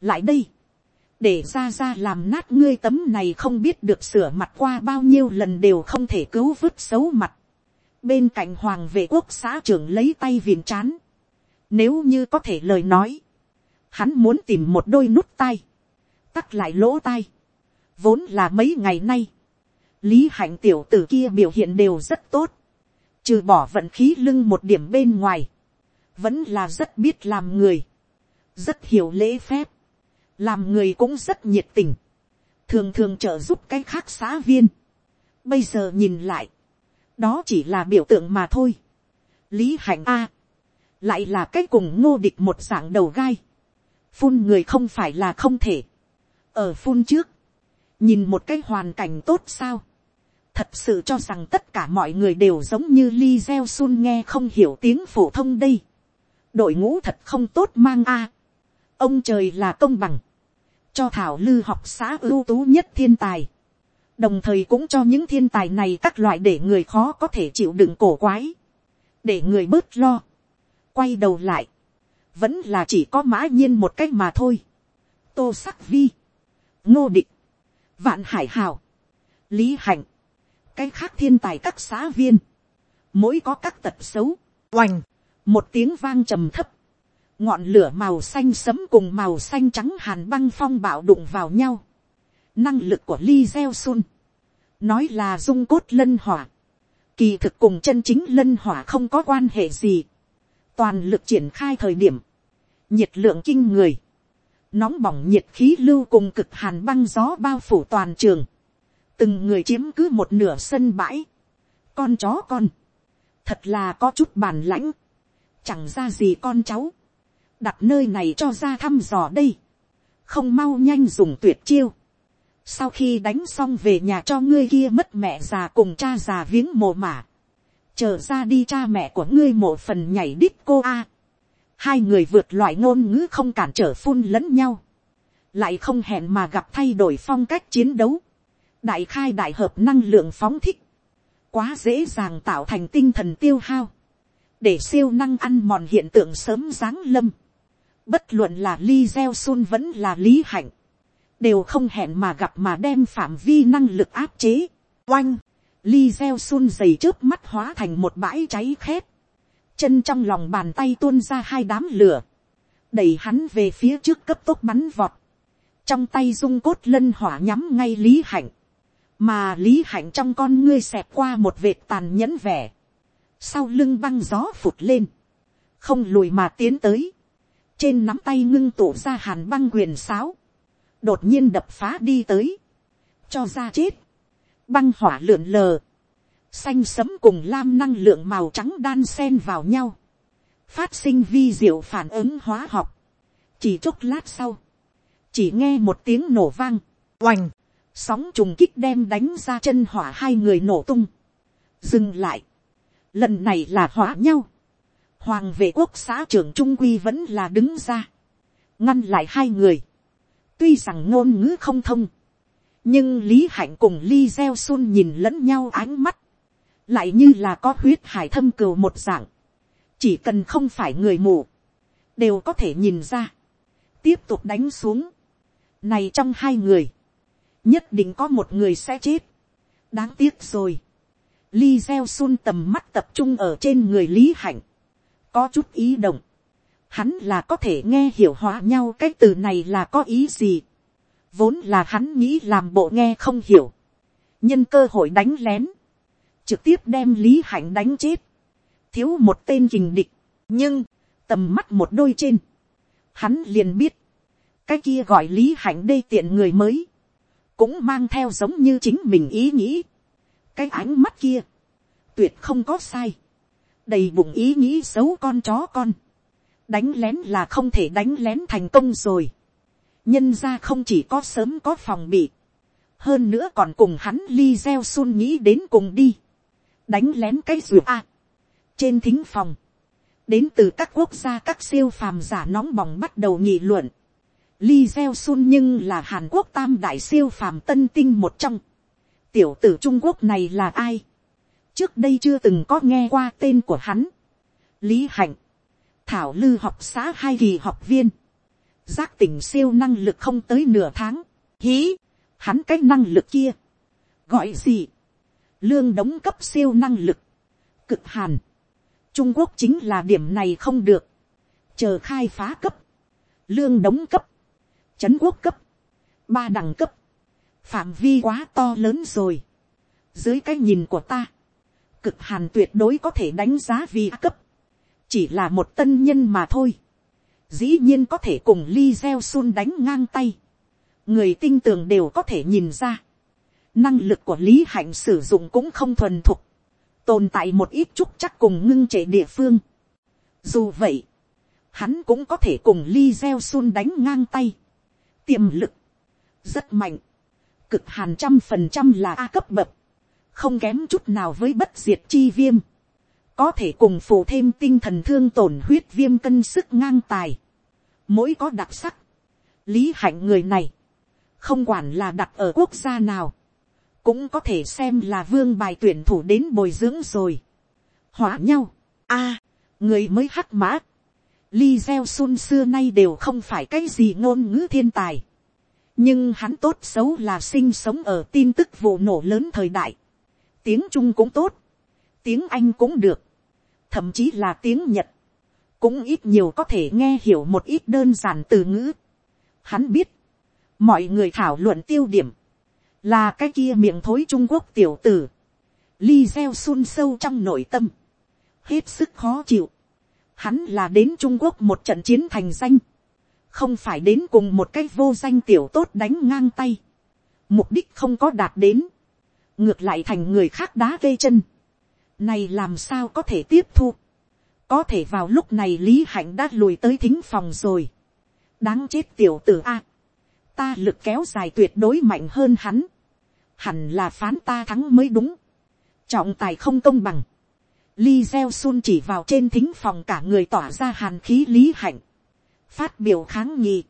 lại đây, để ra ra làm nát ngươi tấm này không biết được sửa mặt qua bao nhiêu lần đều không thể cứu vứt xấu mặt, bên cạnh hoàng vệ quốc xã trưởng lấy tay viền chán, nếu như có thể lời nói, hắn muốn tìm một đôi nút tay, tắt lại lỗ tai, vốn là mấy ngày nay, lý hạnh tiểu t ử kia biểu hiện đều rất tốt, trừ bỏ vận khí lưng một điểm bên ngoài, vẫn là rất biết làm người, rất hiểu lễ phép, làm người cũng rất nhiệt tình, thường thường trợ giúp cái khác xã viên. Bây giờ nhìn lại, đó chỉ là biểu tượng mà thôi. lý hạnh a, lại là cái cùng ngô địch một dạng đầu gai, phun người không phải là không thể, ở phun trước, nhìn một cái hoàn cảnh tốt sao, thật sự cho rằng tất cả mọi người đều giống như Li Gieo Sun nghe không hiểu tiếng phổ thông đây. đội ngũ thật không tốt mang a. ông trời là công bằng, cho thảo lư học xã ưu tú nhất thiên tài, đồng thời cũng cho những thiên tài này các loại để người khó có thể chịu đựng cổ quái, để người bớt lo, quay đầu lại, vẫn là chỉ có mã nhiên một cách mà thôi. tô sắc vi, ngô Định vạn hải hào, lý hạnh, cái khác thiên tài các xã viên, mỗi có các tật xấu, oành, một tiếng vang trầm thấp, ngọn lửa màu xanh sấm cùng màu xanh trắng hàn băng phong bạo đụng vào nhau, năng lực của Li Gieo Sun, nói là dung cốt lân hỏa, kỳ thực cùng chân chính lân hỏa không có quan hệ gì, toàn lực triển khai thời điểm, nhiệt lượng kinh người, nóng bỏng nhiệt khí lưu cùng cực hàn băng gió bao phủ toàn trường, từng người chiếm cứ một nửa sân bãi, con chó con, thật là có chút bàn lãnh, chẳng ra gì con cháu, đặt nơi này cho ra thăm dò đây, không mau nhanh dùng tuyệt chiêu, sau khi đánh xong về nhà cho ngươi kia mất mẹ già cùng cha già viếng mồ mả, chờ ra đi cha mẹ của ngươi mộ phần nhảy đít cô a, hai người vượt loại ngôn ngữ không cản trở phun lẫn nhau, lại không hẹn mà gặp thay đổi phong cách chiến đấu, đại khai đại hợp năng lượng phóng thích, quá dễ dàng tạo thành tinh thần tiêu hao, để siêu năng ăn mòn hiện tượng sớm giáng lâm, bất luận là Li Gieo Sun vẫn là Lý Hạnh, đều không hẹn mà gặp mà đem phạm vi năng lực áp chế. Oanh, Li Gieo Sun dày trước mắt hóa thành một bãi cháy khét, chân trong lòng bàn tay tuôn ra hai đám lửa, đẩy hắn về phía trước cấp tốc bắn vọt, trong tay dung cốt lân hỏa nhắm ngay Lý Hạnh, mà lý hạnh trong con ngươi xẹp qua một vệt tàn nhẫn vẻ, sau lưng băng gió phụt lên, không lùi mà tiến tới, trên nắm tay ngưng tụ ra hàn băng quyền sáo, đột nhiên đập phá đi tới, cho ra chết, băng hỏa lượn lờ, xanh sấm cùng lam năng lượng màu trắng đan sen vào nhau, phát sinh vi diệu phản ứng hóa học, chỉ chốc lát sau, chỉ nghe một tiếng nổ vang, oành, sóng trùng kích đem đánh ra chân hỏa hai người nổ tung, dừng lại, lần này là hỏa nhau, hoàng vệ quốc xã trưởng trung quy vẫn là đứng ra, ngăn lại hai người, tuy rằng ngôn ngữ không thông, nhưng lý hạnh cùng li gieo xun nhìn lẫn nhau ánh mắt, lại như là có huyết hải thâm cừu một dạng, chỉ cần không phải người mù, đều có thể nhìn ra, tiếp tục đánh xuống, này trong hai người, nhất định có một người sẽ chết, đáng tiếc rồi, li gieo sun tầm mắt tập trung ở trên người lý hạnh, có chút ý động, hắn là có thể nghe hiểu hóa nhau cái từ này là có ý gì, vốn là hắn nghĩ làm bộ nghe không hiểu, nhân cơ hội đánh lén, trực tiếp đem lý hạnh đánh chết, thiếu một tên kình địch, nhưng, tầm mắt một đôi trên, hắn liền biết, cái kia gọi lý hạnh đây tiện người mới, cũng mang theo giống như chính mình ý nghĩ, cái ánh mắt kia, tuyệt không có sai, đầy bụng ý nghĩ xấu con chó con, đánh lén là không thể đánh lén thành công rồi, nhân ra không chỉ có sớm có phòng bị, hơn nữa còn cùng hắn li gieo sun nghĩ đến cùng đi, đánh lén cái ruột a, trên thính phòng, đến từ các quốc gia các siêu phàm giả nóng bỏng bắt đầu nghị luận, Li Seo Sun nhưng là Hàn Quốc tam đại siêu phàm tân tinh một trong. Tiểu tử Trung Quốc này là ai? Trước đây chưa từng có nghe qua tên của hắn. Lý Hạnh. Thảo Lư học xã hai kỳ học viên. Giác tỉnh siêu năng lực không tới nửa tháng. Hí. Hắn cái năng lực kia. Gọi gì? Lương đóng cấp siêu năng lực. Cực hàn. Trung Quốc chính là điểm này không được. Chờ khai phá cấp. Lương đóng cấp Trấn quốc cấp, ba đẳng cấp, phạm vi quá to lớn rồi. Dưới cái nhìn của ta, cực hàn tuyệt đối có thể đánh giá vì cấp, chỉ là một tân nhân mà thôi. Dĩ nhiên có thể cùng Li Gieo Sun đánh ngang tay. Người tinh tường đều có thể nhìn ra. Năng lực của Lý Hạnh sử dụng cũng không thuần thục. Tồn tại một ít chút chắc cùng ngưng trệ địa phương. Dù vậy, hắn cũng có thể cùng Li Gieo Sun đánh ngang tay tiềm lực, rất mạnh, cực hàn trăm phần trăm là a cấp bậc, không kém chút nào với bất diệt chi viêm, có thể cùng phụ thêm tinh thần thương tổn huyết viêm cân sức ngang tài, mỗi có đặc sắc, lý hạnh người này, không quản là đặt ở quốc gia nào, cũng có thể xem là vương bài tuyển thủ đến bồi dưỡng rồi, hỏa nhau, a, người mới hắc mã, Li Gieo Sun xưa nay đều không phải cái gì ngôn ngữ thiên tài. Nhưng hắn tốt xấu là sinh sống ở tin tức vụ nổ lớn thời đại. Tiếng Trung cũng tốt. Tiếng Anh cũng được. Thậm chí là tiếng Nhật. Cũng ít nhiều có thể nghe hiểu một ít đơn giản từ ngữ. Hắn biết. Mọi người thảo luận tiêu điểm. Là cái kia miệng thối Trung Quốc tiểu tử. Li Gieo Sun sâu trong nội tâm. Hết sức khó chịu hắn là đến trung quốc một trận chiến thành danh, không phải đến cùng một cái vô danh tiểu tốt đánh ngang tay, mục đích không có đạt đến, ngược lại thành người khác đá gây chân, này làm sao có thể tiếp thu, có thể vào lúc này lý hạnh đã lùi tới thính phòng rồi, đáng chết tiểu tử a, ta lực kéo dài tuyệt đối mạnh hơn hắn, hẳn là phán ta thắng mới đúng, trọng tài không công bằng, Li Gieo Sun chỉ vào trên thính phòng cả người tỏa ra hàn khí lý hạnh. Phát biểu kháng nghị.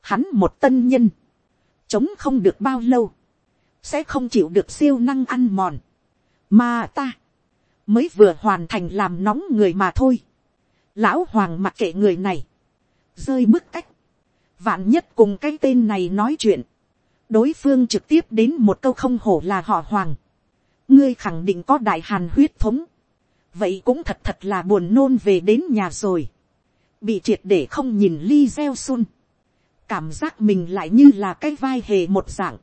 Hắn một tân nhân. Chống không được bao lâu. Sẽ không chịu được siêu năng ăn mòn. Mà ta. Mới vừa hoàn thành làm nóng người mà thôi. Lão Hoàng mặc kệ người này. Rơi bước cách. Vạn nhất cùng cái tên này nói chuyện. Đối phương trực tiếp đến một câu không hổ là họ Hoàng. Ngươi khẳng định có đại hàn huyết thống vậy cũng thật thật là buồn nôn về đến nhà rồi, bị triệt để không nhìn ly gieo sun, cảm giác mình lại như là cái vai hề một dạng,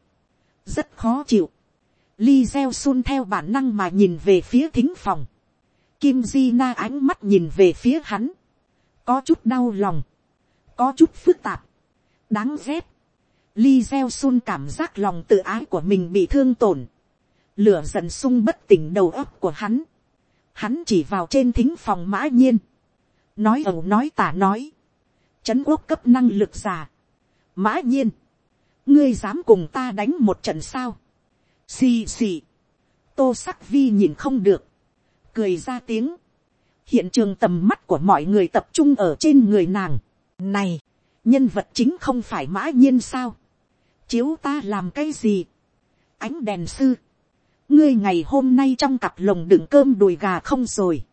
rất khó chịu, ly gieo sun theo bản năng mà nhìn về phía thính phòng, kim di na ánh mắt nhìn về phía hắn, có chút đau lòng, có chút phức tạp, đáng ghét, Li gieo sun cảm giác lòng tự ái của mình bị thương tổn, lửa dần sung bất tỉnh đầu óc của hắn, hắn chỉ vào trên thính phòng mã nhiên, nói ẩu nói tả nói, trấn quốc cấp năng lực giả, mã nhiên, ngươi dám cùng ta đánh một trận sao, xì xì, tô sắc vi nhìn không được, cười ra tiếng, hiện trường tầm mắt của mọi người tập trung ở trên người nàng, này, nhân vật chính không phải mã nhiên sao, chiếu ta làm cái gì, ánh đèn sư, ngươi ngày hôm nay trong cặp lồng đựng cơm đùi gà không rồi,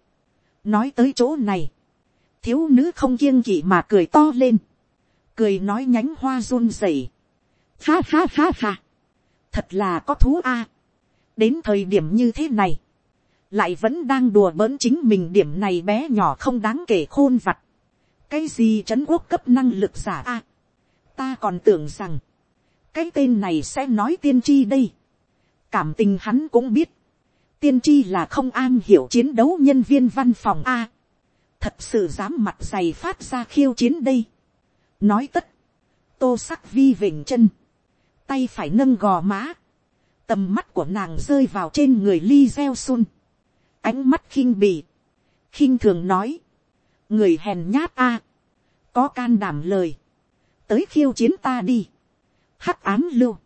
nói tới chỗ này, thiếu nữ không kiêng kỵ mà cười to lên, cười nói nhánh hoa run rẩy, ha ha ha ha, thật là có thú a, đến thời điểm như thế này, lại vẫn đang đùa bỡn chính mình điểm này bé nhỏ không đáng kể khôn vặt, cái gì trấn quốc cấp năng lực giả a, ta còn tưởng rằng, cái tên này sẽ nói tiên tri đây, cảm tình hắn cũng biết, tiên tri là không an hiểu chiến đấu nhân viên văn phòng a, thật sự dám mặt dày phát ra khiêu chiến đây. nói tất, tô sắc vi vểnh chân, tay phải nâng gò má, tầm mắt của nàng rơi vào trên người Li gieo sun, ánh mắt khinh bì, khinh thường nói, người hèn nhát a, có can đảm lời, tới khiêu chiến ta đi, hắc ám lưu,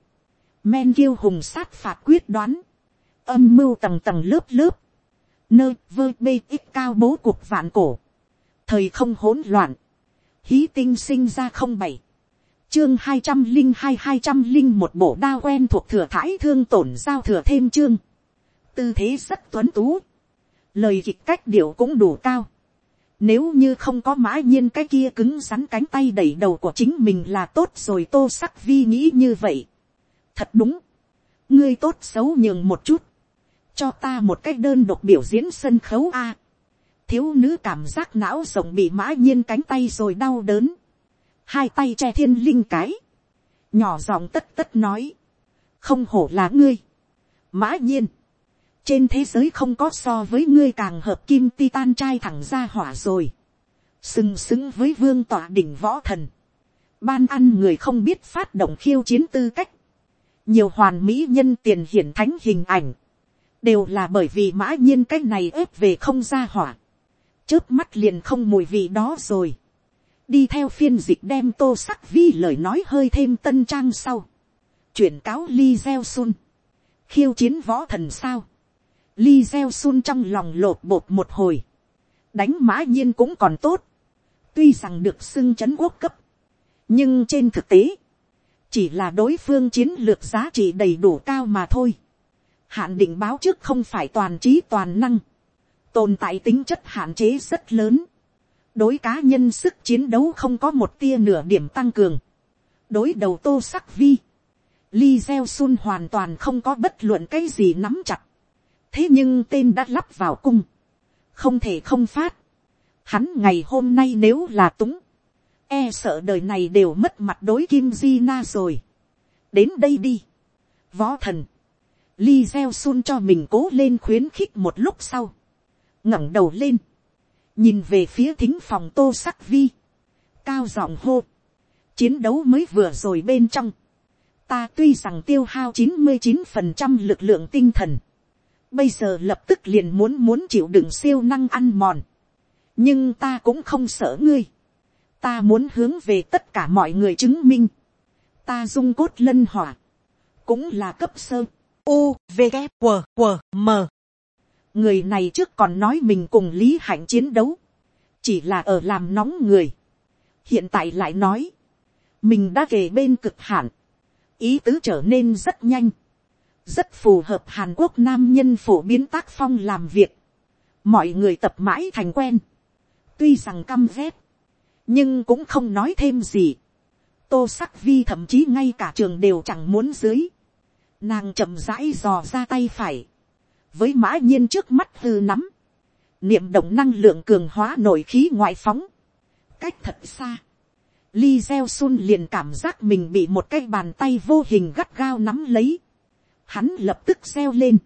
men kiêu hùng sát phạt quyết đoán, âm mưu tầng tầng lớp lớp, nơi vơ bê ít cao bố cuộc vạn cổ, thời không hỗn loạn, hí tinh sinh ra không bảy, chương hai trăm linh hai hai trăm linh một bộ đa quen thuộc thừa thãi thương tổn giao thừa thêm chương, tư thế rất tuấn tú, lời kịch cách điệu cũng đủ cao, nếu như không có mã nhiên cái kia cứng rắn cánh tay đẩy đầu của chính mình là tốt rồi tô sắc vi nghĩ như vậy. Thật đúng. Ngươi tốt xấu nhường một chút. Cho ta một cách đơn độc biểu diễn sân khấu A. Thiếu nữ cảm giác não rộng bị mã nhiên cánh tay rồi đau đớn. Hai tay che thiên linh cái. Nhỏ giọng tất tất nói. Không hổ là ngươi. Mã nhiên trên thế giới không có so với ngươi càng hợp kim titan trai thẳng ra hỏa rồi, sừng sững với vương tọa đỉnh võ thần, ban ăn người không biết phát động khiêu chiến tư cách, nhiều hoàn mỹ nhân tiền hiển thánh hình ảnh, đều là bởi vì mã nhiên cái này ép về không ra hỏa, trước mắt liền không mùi vị đó rồi, đi theo phiên dịch đem tô sắc vi lời nói hơi thêm tân trang sau, chuyển cáo li gieo sun, khiêu chiến võ thần sao, Li gieo sun trong lòng lột bột một hồi. Đánh mã nhiên cũng còn tốt. Tuy rằng được xưng chấn quốc cấp. Nhưng trên thực tế. Chỉ là đối phương chiến lược giá trị đầy đủ cao mà thôi. Hạn định báo trước không phải toàn trí toàn năng. Tồn tại tính chất hạn chế rất lớn. Đối cá nhân sức chiến đấu không có một tia nửa điểm tăng cường. Đối đầu tô sắc vi. Li gieo sun hoàn toàn không có bất luận cái gì nắm chặt thế nhưng tên đã lắp vào cung, không thể không phát. Hắn ngày hôm nay nếu là túng, e sợ đời này đều mất mặt đối kim di na rồi. đến đây đi. võ thần, li gieo sun cho mình cố lên khuyến khích một lúc sau, ngẩng đầu lên, nhìn về phía thính phòng tô sắc vi, cao giọng hô, chiến đấu mới vừa rồi bên trong, ta tuy rằng tiêu hao chín mươi chín phần trăm lực lượng tinh thần, bây giờ lập tức liền muốn muốn chịu đựng siêu năng ăn mòn. nhưng ta cũng không sợ ngươi ta muốn hướng về tất cả mọi người chứng minh. ta dung cốt lân hỏa. cũng là cấp sơ. u v g q q m người này trước còn nói mình cùng lý hạnh chiến đấu. chỉ là ở làm nóng người. hiện tại lại nói. mình đã về bên cực hạn. ý tứ trở nên rất nhanh rất phù hợp hàn quốc nam nhân phổ biến tác phong làm việc, mọi người tập mãi thành quen, tuy rằng căm ghét, nhưng cũng không nói thêm gì, tô sắc vi thậm chí ngay cả trường đều chẳng muốn dưới, nàng chậm rãi dò ra tay phải, với mã nhiên trước mắt hư nắm, niệm động năng lượng cường hóa nội khí ngoại phóng, cách thật xa, Li Gieo Sun liền cảm giác mình bị một cái bàn tay vô hình gắt gao nắm lấy. Hắn lập tức reo lên.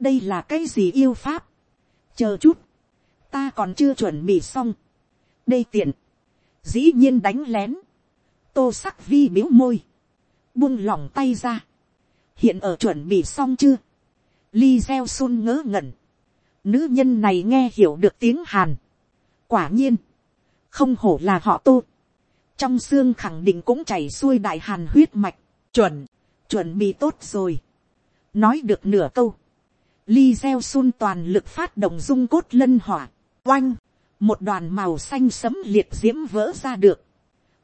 đây là cái gì yêu pháp. chờ chút, ta còn chưa chuẩn bị xong. đây tiện, dĩ nhiên đánh lén, tô sắc vi biếu môi, buông lỏng tay ra, hiện ở chuẩn bị xong chưa, li gieo sun ngớ ngẩn, nữ nhân này nghe hiểu được tiếng hàn, quả nhiên, không hổ là họ tô, trong xương khẳng định cũng chảy xuôi đại hàn huyết mạch, chuẩn, chuẩn bị tốt rồi, nói được nửa câu, li gieo sun toàn lực phát động dung cốt lân hỏa, oanh, một đoàn màu xanh sấm liệt diễm vỡ ra được,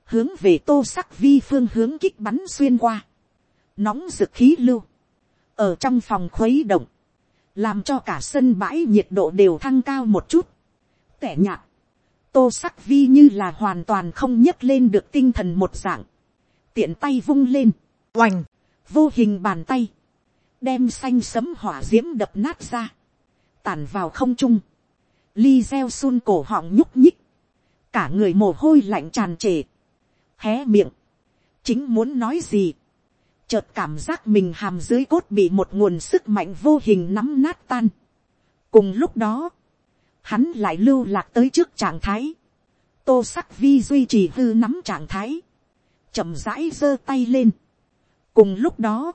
hướng về tô sắc vi phương hướng kích bắn xuyên qua, nóng rực khí lưu, ở trong phòng khuấy động, làm cho cả sân bãi nhiệt độ đều thăng cao một chút, tẻ nhạt, tô sắc vi như là hoàn toàn không nhấc lên được tinh thần một dạng, tiện tay vung lên, oành, vô hình bàn tay, đem xanh sấm hỏa d i ễ m đập nát ra, tản vào không trung, li gieo sun cổ họng nhúc nhích, cả người mồ hôi lạnh tràn trề, hé miệng, chính muốn nói gì, chợt cảm giác mình hàm dưới cốt bị một nguồn sức mạnh vô hình nắm nát tan. cùng lúc đó, hắn lại lưu lạc tới trước trạng thái, tô sắc vi duy trì hư nắm trạng thái, chậm rãi giơ tay lên. cùng lúc đó,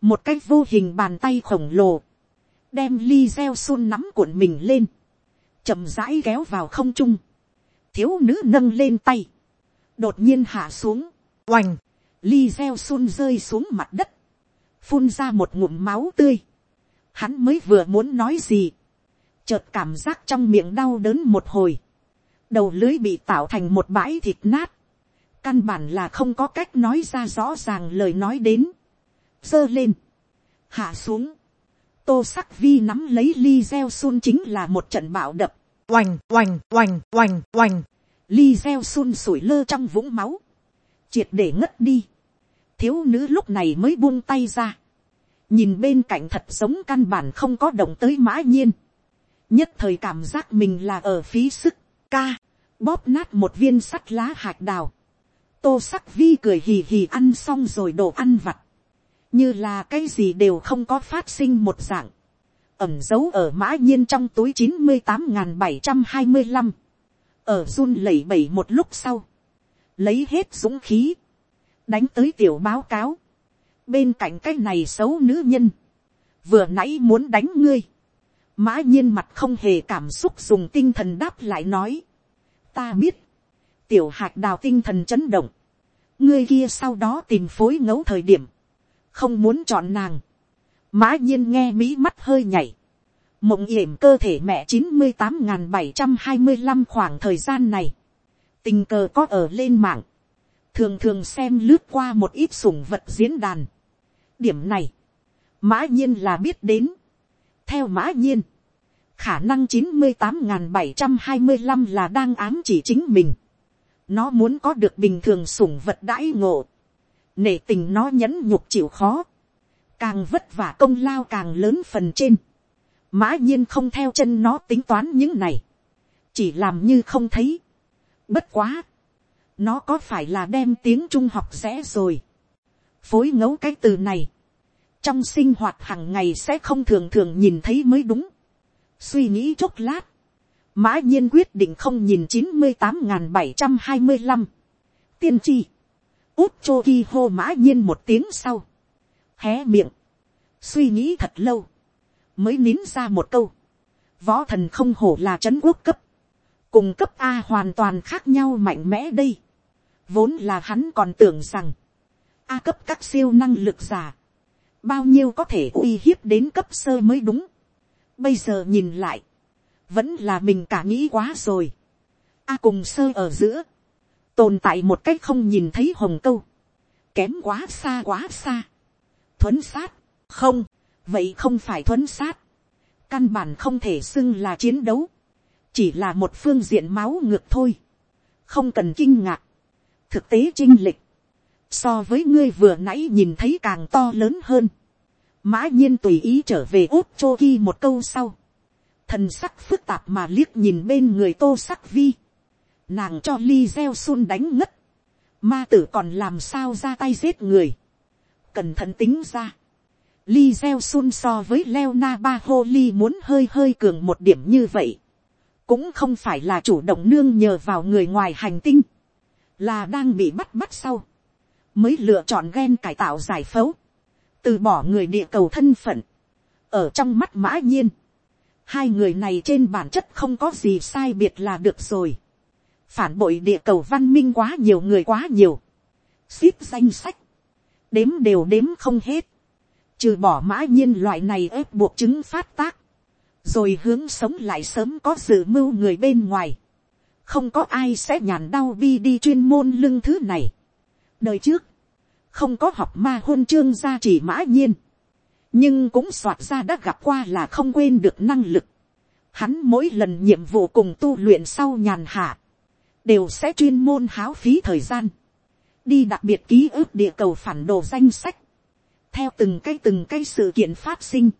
một cái vô hình bàn tay khổng lồ, đem ly gieo Sun nắm cuộn mình lên, chậm rãi kéo vào không trung, thiếu nữ nâng lên tay, đột nhiên hạ xuống, oành, ly gieo sun rơi xuống mặt đất, phun ra một ngụm máu tươi, hắn mới vừa muốn nói gì, chợt cảm giác trong miệng đau đớn một hồi, đầu lưới bị tạo thành một bãi thịt nát, căn bản là không có cách nói ra rõ ràng lời nói đến, giơ lên, hạ xuống, tô sắc vi nắm lấy ly gieo sun chính là một trận bạo đập, oành oành oành oành oành, ly gieo sun sủi lơ trong vũng máu, triệt để ngất đi, thiếu nữ lúc này mới buông tay ra, nhìn bên cạnh thật giống căn bản không có động tới mã nhiên, nhất thời cảm giác mình là ở phí sức, ca, bóp nát một viên sắt lá hạt đào, tô sắc vi cười hì hì ăn xong rồi đồ ăn vặt, như là cái gì đều không có phát sinh một dạng, ẩm giấu ở mã nhiên trong túi chín mươi tám n g h n bảy trăm hai mươi năm, ở run lẩy bẩy một lúc sau, lấy hết dũng khí, đánh tới tiểu báo cáo, bên cạnh cái này xấu nữ nhân, vừa nãy muốn đánh ngươi, mã nhiên mặt không hề cảm xúc dùng tinh thần đáp lại nói, ta biết, tiểu hạt đào tinh thần chấn động, ngươi kia sau đó tìm phối ngấu thời điểm, không muốn chọn nàng, mã nhiên nghe mỹ mắt hơi nhảy, mộng yểm cơ thể mẹ chín mươi tám n g h n bảy trăm hai mươi năm khoảng thời gian này, tình cờ có ở lên mạng, thường thường xem lướt qua một ít sủng vật diễn đàn. điểm này, mã nhiên là biết đến. theo mã nhiên, khả năng chín mươi tám n g h n bảy trăm hai mươi năm là đang ám chỉ chính mình. nó muốn có được bình thường sủng vật đãi ngộ nể tình nó nhẫn nhục chịu khó, càng vất vả công lao càng lớn phần trên, mã nhiên không theo chân nó tính toán những này, chỉ làm như không thấy. Bất quá, nó có phải là đem tiếng trung học rẽ rồi, phối ngấu cái từ này, trong sinh hoạt hàng ngày sẽ không thường thường nhìn thấy mới đúng. suy nghĩ chốc lát, mã nhiên quyết định không nhìn chín mươi tám n g h n bảy trăm hai mươi năm, tiên tri, út chô ki hô mã nhiên một tiếng sau. Hé miệng. Suy nghĩ thật lâu. Mới nín ra một câu. Võ thần không hổ là trấn quốc cấp. Cùng cấp A hoàn toàn khác nhau mạnh mẽ đây. Vốn là hắn còn tưởng rằng. A cấp các siêu năng lực giả. Bao nhiêu có thể uy hiếp đến cấp sơ mới đúng. Bây giờ nhìn lại. Vẫn là mình cả nghĩ quá rồi. A cùng sơ ở giữa tồn tại một cách không nhìn thấy hồng câu, kém quá xa quá xa, thuấn sát, không, vậy không phải thuấn sát, căn bản không thể xưng là chiến đấu, chỉ là một phương diện máu ngược thôi, không cần kinh ngạc, thực tế chinh lịch, so với ngươi vừa nãy nhìn thấy càng to lớn hơn, mã nhiên tùy ý trở về út chô ki một câu sau, thần sắc phức tạp mà liếc nhìn bên người tô sắc vi, nàng cho Li gieo sun đánh ngất, ma tử còn làm sao ra tay giết người, cẩn thận tính ra, Li gieo sun so với leo na ba hô Li muốn hơi hơi cường một điểm như vậy, cũng không phải là chủ động nương nhờ vào người ngoài hành tinh, là đang bị bắt bắt sau, mới lựa chọn ghen cải tạo giải phẫu, từ bỏ người địa cầu thân phận, ở trong mắt mã nhiên, hai người này trên bản chất không có gì sai biệt là được rồi, phản bội địa cầu văn minh quá nhiều người quá nhiều, ship danh sách, đếm đều đếm không hết, trừ bỏ mã nhiên loại này ép buộc chứng phát tác, rồi hướng sống lại sớm có dự mưu người bên ngoài, không có ai sẽ nhàn đau bi đi chuyên môn lưng thứ này. đời trước, không có học ma huân chương gia chỉ mã nhiên, nhưng cũng soạt ra đã gặp qua là không quên được năng lực. Hắn mỗi lần nhiệm vụ cùng tu luyện sau nhàn hạ, đều sẽ chuyên môn háo phí thời gian, đi đặc biệt ký ức địa cầu phản đồ danh sách, theo từng cái từng cái sự kiện phát sinh,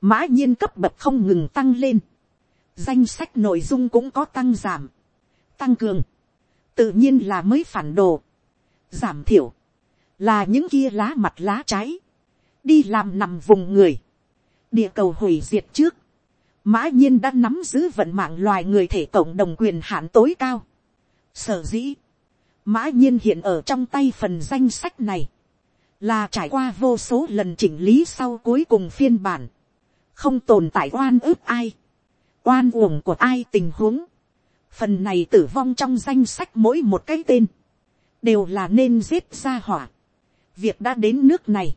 mã nhiên cấp bậc không ngừng tăng lên, danh sách nội dung cũng có tăng giảm, tăng cường, tự nhiên là mới phản đồ, giảm thiểu, là những kia lá mặt lá trái, đi làm nằm vùng người, địa cầu hủy diệt trước, mã nhiên đã nắm giữ vận mạng loài người thể cộng đồng quyền hạn tối cao. Sở dĩ, mã nhiên hiện ở trong tay phần danh sách này, là trải qua vô số lần chỉnh lý sau cuối cùng phiên bản, không tồn tại oan ức ai, oan uổng của ai tình huống, phần này tử vong trong danh sách mỗi một cái tên, đều là nên giết ra hỏa. việc đã đến nước này,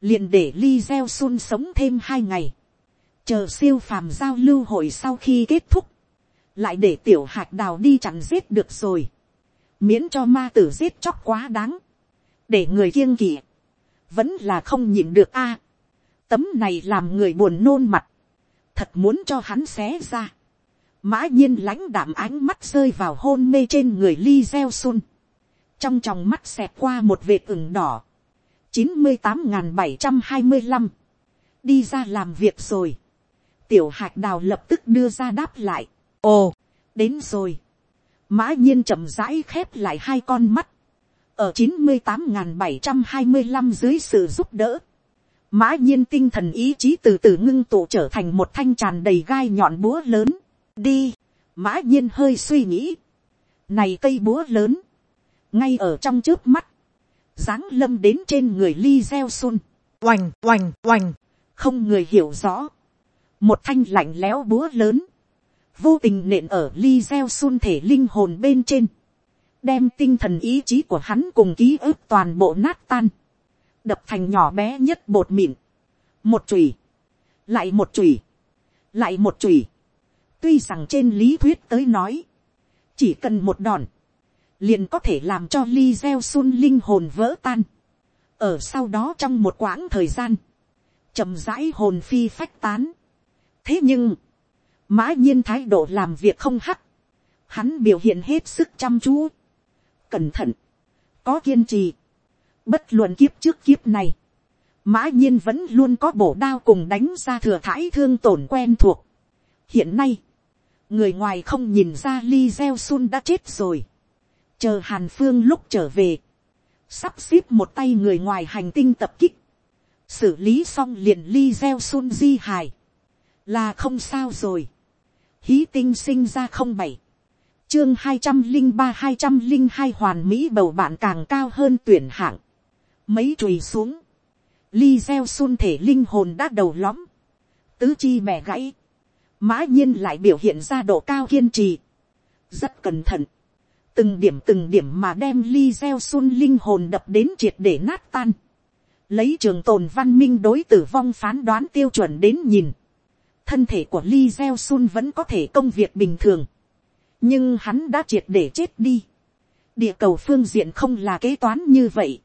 liền để Li Gieo Sun sống thêm hai ngày, chờ siêu phàm giao lưu hội sau khi kết thúc, lại để tiểu hạt đào đi chặn giết được rồi, miễn cho ma tử giết chóc quá đáng, để người kiêng kỵ, vẫn là không nhịn được a. tấm này làm người buồn nôn mặt, thật muốn cho hắn xé ra. mã nhiên lãnh đạm ánh mắt rơi vào hôn mê trên người Li Gieo Sun, trong tròng mắt xẹt qua một vệt ửng đỏ, chín mươi tám n bảy trăm hai mươi năm, đi ra làm việc rồi, tiểu hạt đào lập tức đưa ra đáp lại, ồ, đến rồi, mã nhiên chậm rãi khép lại hai con mắt, ở chín mươi tám n bảy trăm hai mươi năm dưới sự giúp đỡ, mã nhiên tinh thần ý chí từ từ ngưng tụ trở thành một thanh tràn đầy gai nhọn búa lớn, đi, mã nhiên hơi suy nghĩ, này cây búa lớn, ngay ở trong trước mắt, dáng lâm đến trên người Li Gieo Sun. Oành, oành, oành. Không người hiểu rõ. Một thanh lạnh lẽo búa lớn. Vô tình nện ở ly Gieo xun thể linh hồn bên trên. Đem tinh thần ý chí của hắn cùng ký ức toàn bộ nát tan. Đập thành nhỏ bé nhất bột mịn. Một chùy. Lại một chùy. Lại một chùy. Tuy rằng trên lý thuyết tới nói. Chỉ cần một đòn liền có thể làm cho ly Gieo xun linh hồn vỡ tan. Ở sau đó trong một quãng thời gian, chậm rãi hồn phi phách tán. Thế nhưng, mã nhiên thái độ làm việc không hắc. Hắn biểu hiện hết sức chăm chú. Cẩn thận. Có kiên trì. Bất luận kiếp trước kiếp này. Mã nhiên vẫn luôn có bổ đao cùng đánh ra thừa thãi thương tổn quen thuộc. Hiện nay, người ngoài không nhìn ra Li Gieo Sun đã chết rồi chờ hàn phương lúc trở về, sắp xếp một tay người ngoài hành tinh tập kích, xử lý xong liền li gieo sun di hài, là không sao rồi, hí tinh sinh ra không bảy, chương hai trăm linh ba hai trăm linh hai hoàn mỹ bầu bạn càng cao hơn tuyển hạng, mấy chùi xuống, ly gieo xun thể linh hồn đã đầu lõm, tứ chi bẻ gãy, mã nhiên lại biểu hiện ra độ cao kiên trì, rất cẩn thận, từng điểm từng điểm mà đem ly gieo xun linh hồn đập đến triệt để nát tan, lấy trường tồn văn minh đối tử vong phán đoán tiêu chuẩn đến nhìn, thân thể của Li gieo sun vẫn có thể công việc bình thường, nhưng hắn đã triệt để chết đi, địa cầu phương diện không là kế toán như vậy,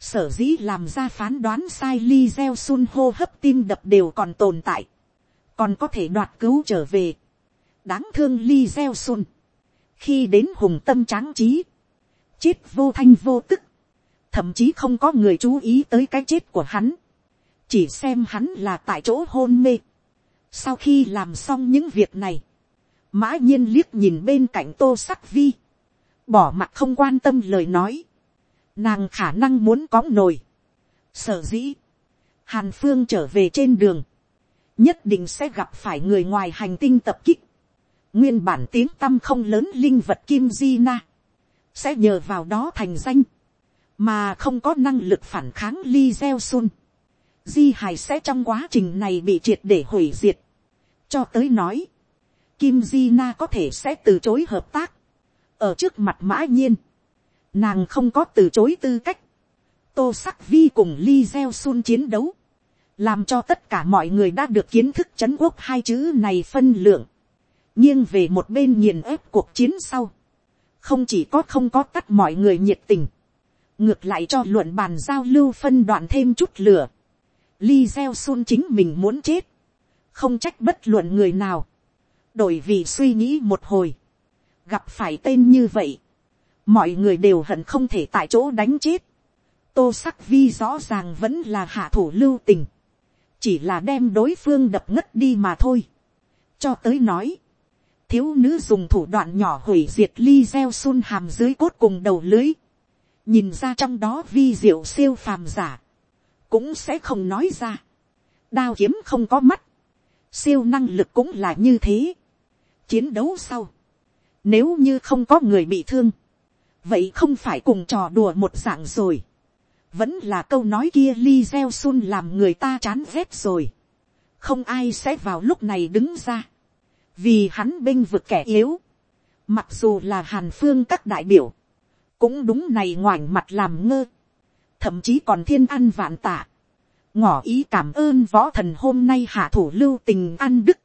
sở dĩ làm ra phán đoán sai Li gieo sun hô hấp tim đập đều còn tồn tại, còn có thể đoạt cứu trở về, đáng thương Li gieo sun, khi đến hùng tâm tráng trí, chết vô thanh vô tức, thậm chí không có người chú ý tới cái chết của hắn, chỉ xem hắn là tại chỗ hôn mê sau khi làm xong những việc này, mã nhiên liếc nhìn bên cạnh tô sắc vi, bỏ mặt không quan tâm lời nói, nàng khả năng muốn có nồi, sở dĩ, hàn phương trở về trên đường, nhất định sẽ gặp phải người ngoài hành tinh tập kích, nguyên bản tiếng tâm không lớn linh vật kim di na, sẽ nhờ vào đó thành danh, mà không có năng lực phản kháng li gieo sun. Di hài sẽ trong quá trình này bị triệt để hủy diệt cho tới nói, kim di na có thể sẽ từ chối hợp tác, ở trước mặt mã nhiên, nàng không có từ chối tư cách, tô sắc vi cùng li gieo sun chiến đấu, làm cho tất cả mọi người đã được kiến thức c h ấ n quốc hai chữ này phân lượng, nghiêng về một bên nghiền ép cuộc chiến sau, không chỉ có không có tắt mọi người nhiệt tình, ngược lại cho luận bàn giao lưu phân đoạn thêm chút lửa, li gieo sun chính mình muốn chết, không trách bất luận người nào, đổi vì suy nghĩ một hồi, gặp phải tên như vậy, mọi người đều hận không thể tại chỗ đánh chết, tô sắc vi rõ ràng vẫn là hạ thủ lưu tình, chỉ là đem đối phương đập ngất đi mà thôi. cho tới nói, thiếu nữ dùng thủ đoạn nhỏ hủy diệt ly gieo sun hàm dưới cốt cùng đầu lưới, nhìn ra trong đó vi diệu siêu phàm giả, cũng sẽ không nói ra. đao kiếm không có mắt, siêu năng lực cũng là như thế. chiến đấu sau, nếu như không có người bị thương, vậy không phải cùng trò đùa một dạng rồi vẫn là câu nói kia li gieo sun làm người ta chán ghét rồi. không ai sẽ vào lúc này đứng ra. vì hắn binh vực kẻ yếu. mặc dù là hàn phương các đại biểu. cũng đúng này ngoảnh mặt làm ngơ. thậm chí còn thiên ăn vạn tạ ngỏ ý cảm ơn võ thần hôm nay hạ thủ lưu tình ăn đức.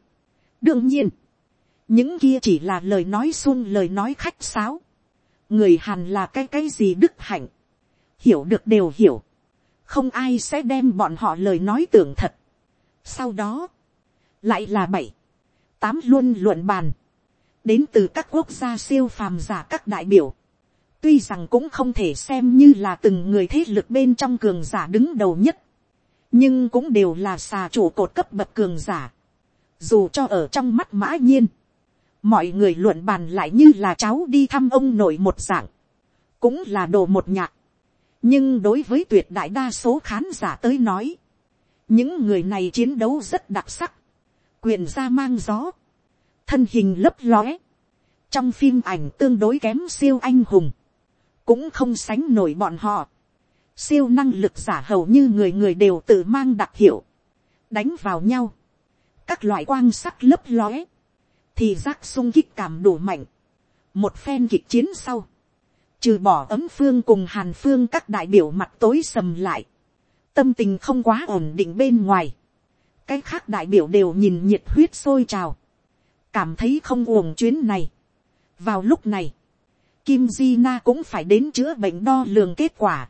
đương nhiên, những kia chỉ là lời nói xuông lời nói khách sáo. người hàn là cái cái gì đức hạnh hiểu được đều hiểu, không ai sẽ đem bọn họ lời nói tưởng thật. sau đó, lại là bảy, tám luôn luận bàn, đến từ các quốc gia siêu phàm giả các đại biểu, tuy rằng cũng không thể xem như là từng người thế lực bên trong cường giả đứng đầu nhất, nhưng cũng đều là xà chủ cột cấp bậc cường giả, dù cho ở trong mắt mã nhiên, mọi người luận bàn lại như là cháu đi thăm ông nội một dạng, cũng là đồ một nhạc, nhưng đối với tuyệt đại đa số khán giả tới nói, những người này chiến đấu rất đặc sắc, quyền ra mang gió, thân hình lấp lóe, trong phim ảnh tương đối kém siêu anh hùng, cũng không sánh nổi bọn họ, siêu năng lực giả hầu như người người đều tự mang đặc hiệu, đánh vào nhau, các loại quang sắc lấp lóe, thì giác sung kích cảm đủ mạnh, một phen kịch chiến sau, trừ bỏ ấm phương cùng hàn phương các đại biểu mặt tối sầm lại, tâm tình không quá ổn định bên ngoài, cái khác đại biểu đều nhìn nhiệt huyết sôi trào, cảm thấy không uổng chuyến này. vào lúc này, kim di na cũng phải đến chữa bệnh đo lường kết quả.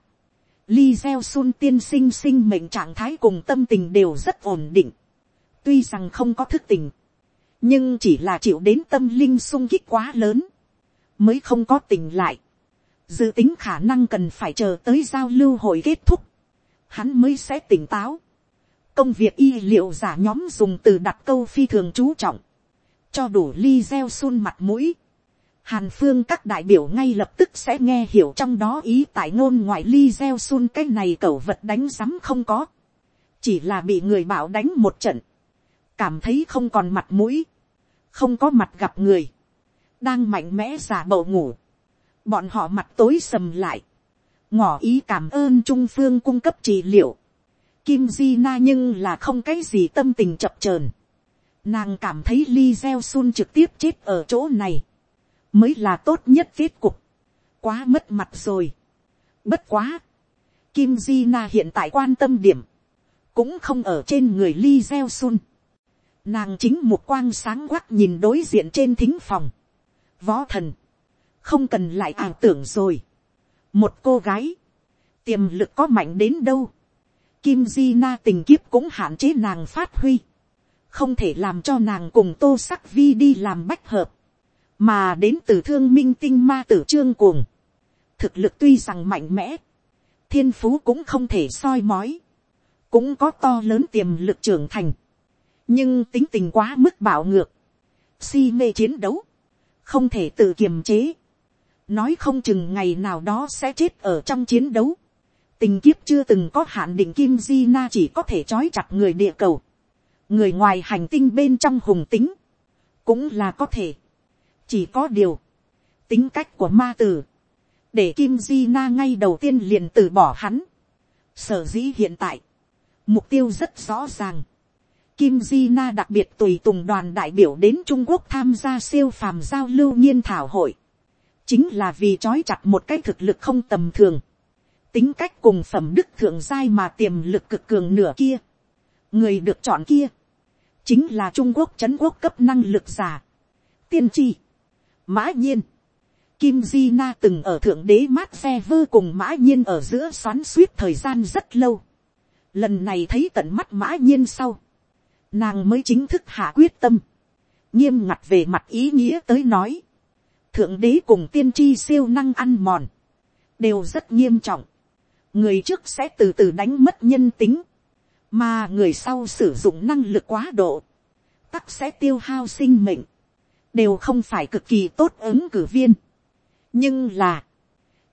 Li gieo sun tiên sinh sinh mệnh trạng thái cùng tâm tình đều rất ổn định. tuy rằng không có thức tình, nhưng chỉ là chịu đến tâm linh sung kích quá lớn, mới không có tình lại dự tính khả năng cần phải chờ tới giao lưu hội kết thúc, hắn mới sẽ tỉnh táo. công việc y liệu giả nhóm dùng từ đặt câu phi thường chú trọng, cho đủ Li gieo sun mặt mũi. Hàn phương các đại biểu ngay lập tức sẽ nghe hiểu trong đó ý tại ngôn ngoại ly gieo sun cái này cẩu vật đánh rắm không có. Chỉ là bị người bảo đánh một trận. Cảm thấy không còn mặt mũi. Không có mặt gặp người. Đang mạnh mẽ giả bộ ngủ bọn họ mặt tối sầm lại, ngỏ ý cảm ơn trung phương cung cấp trị liệu, kim di na nhưng là không cái gì tâm tình chập chờn, nàng cảm thấy ly gieo sun trực tiếp chết ở chỗ này, mới là tốt nhất kết cục, quá mất mặt rồi, bất quá, kim di na hiện tại quan tâm điểm, cũng không ở trên người li gieo sun, nàng chính một quang sáng quắc nhìn đối diện trên thính phòng, võ thần, không cần lại ảo tưởng rồi. một cô gái, tiềm lực có mạnh đến đâu, kim di na tình kiếp cũng hạn chế nàng phát huy, không thể làm cho nàng cùng tô sắc vi đi làm bách hợp, mà đến từ thương minh tinh ma tử trương cuồng, thực lực tuy rằng mạnh mẽ, thiên phú cũng không thể soi mói, cũng có to lớn tiềm lực trưởng thành, nhưng tính tình quá mức bạo ngược, si mê chiến đấu, không thể tự kiềm chế, nói không chừng ngày nào đó sẽ chết ở trong chiến đấu. tình kiếp chưa từng có hạn định kim di na chỉ có thể trói chặt người địa cầu. người ngoài hành tinh bên trong hùng tính, cũng là có thể chỉ có điều, tính cách của ma tử, để kim di na ngay đầu tiên liền từ bỏ hắn. sở dĩ hiện tại, mục tiêu rất rõ ràng. Kim Di Na đặc biệt tùy tùng đoàn đại biểu đến Trung Quốc tham gia siêu phàm giao lưu nghiên thảo hội. Chính là vì trói chặt một cái thực lực không tầm thường. Tính cách cùng phẩm đức thượng giai mà tiềm lực cực cường nửa kia. Người được chọn kia. Chính là Trung Quốc chấn quốc cấp năng lực giả. Tiên tri. Mã nhiên. Kim Di Na từng ở thượng đế mát xe vơ cùng mã nhiên ở giữa xoắn suýt thời gian rất lâu. Lần này thấy tận mắt mã nhiên sau. Nàng mới chính thức hạ quyết tâm. Nghiêm ngặt về mặt ý nghĩa tới nói. Thượng đế cùng tiên tri siêu năng ăn mòn. Đều rất nghiêm trọng. Người trước sẽ từ từ đánh mất nhân tính. Mà người sau sử dụng năng lực quá độ. Tắc sẽ tiêu hao sinh mệnh. Đều không phải cực kỳ tốt ứng cử viên nhưng là,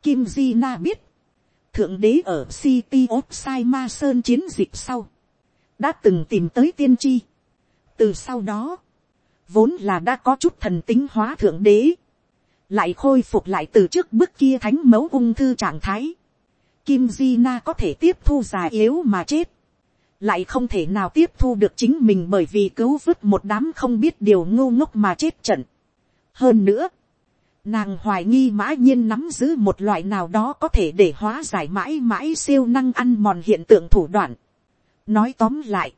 Kim Di Na biết, thượng đế ở City of Sai Ma Sơn chiến dịch sau, đã từng tìm tới tiên tri. từ sau đó, vốn là đã có chút thần tính hóa thượng đế, lại khôi phục lại từ trước bức kia thánh mẫu ung thư trạng thái. Kim Di Na có thể tiếp thu già yếu mà chết, lại không thể nào tiếp thu được chính mình bởi vì cứu vớt một đám không biết điều ngu ngốc mà chết trận. hơn nữa, Nàng hoài nghi mã nhiên nắm giữ một loại nào đó có thể để hóa giải mãi mãi siêu năng ăn mòn hiện tượng thủ đoạn. Nói tóm lại,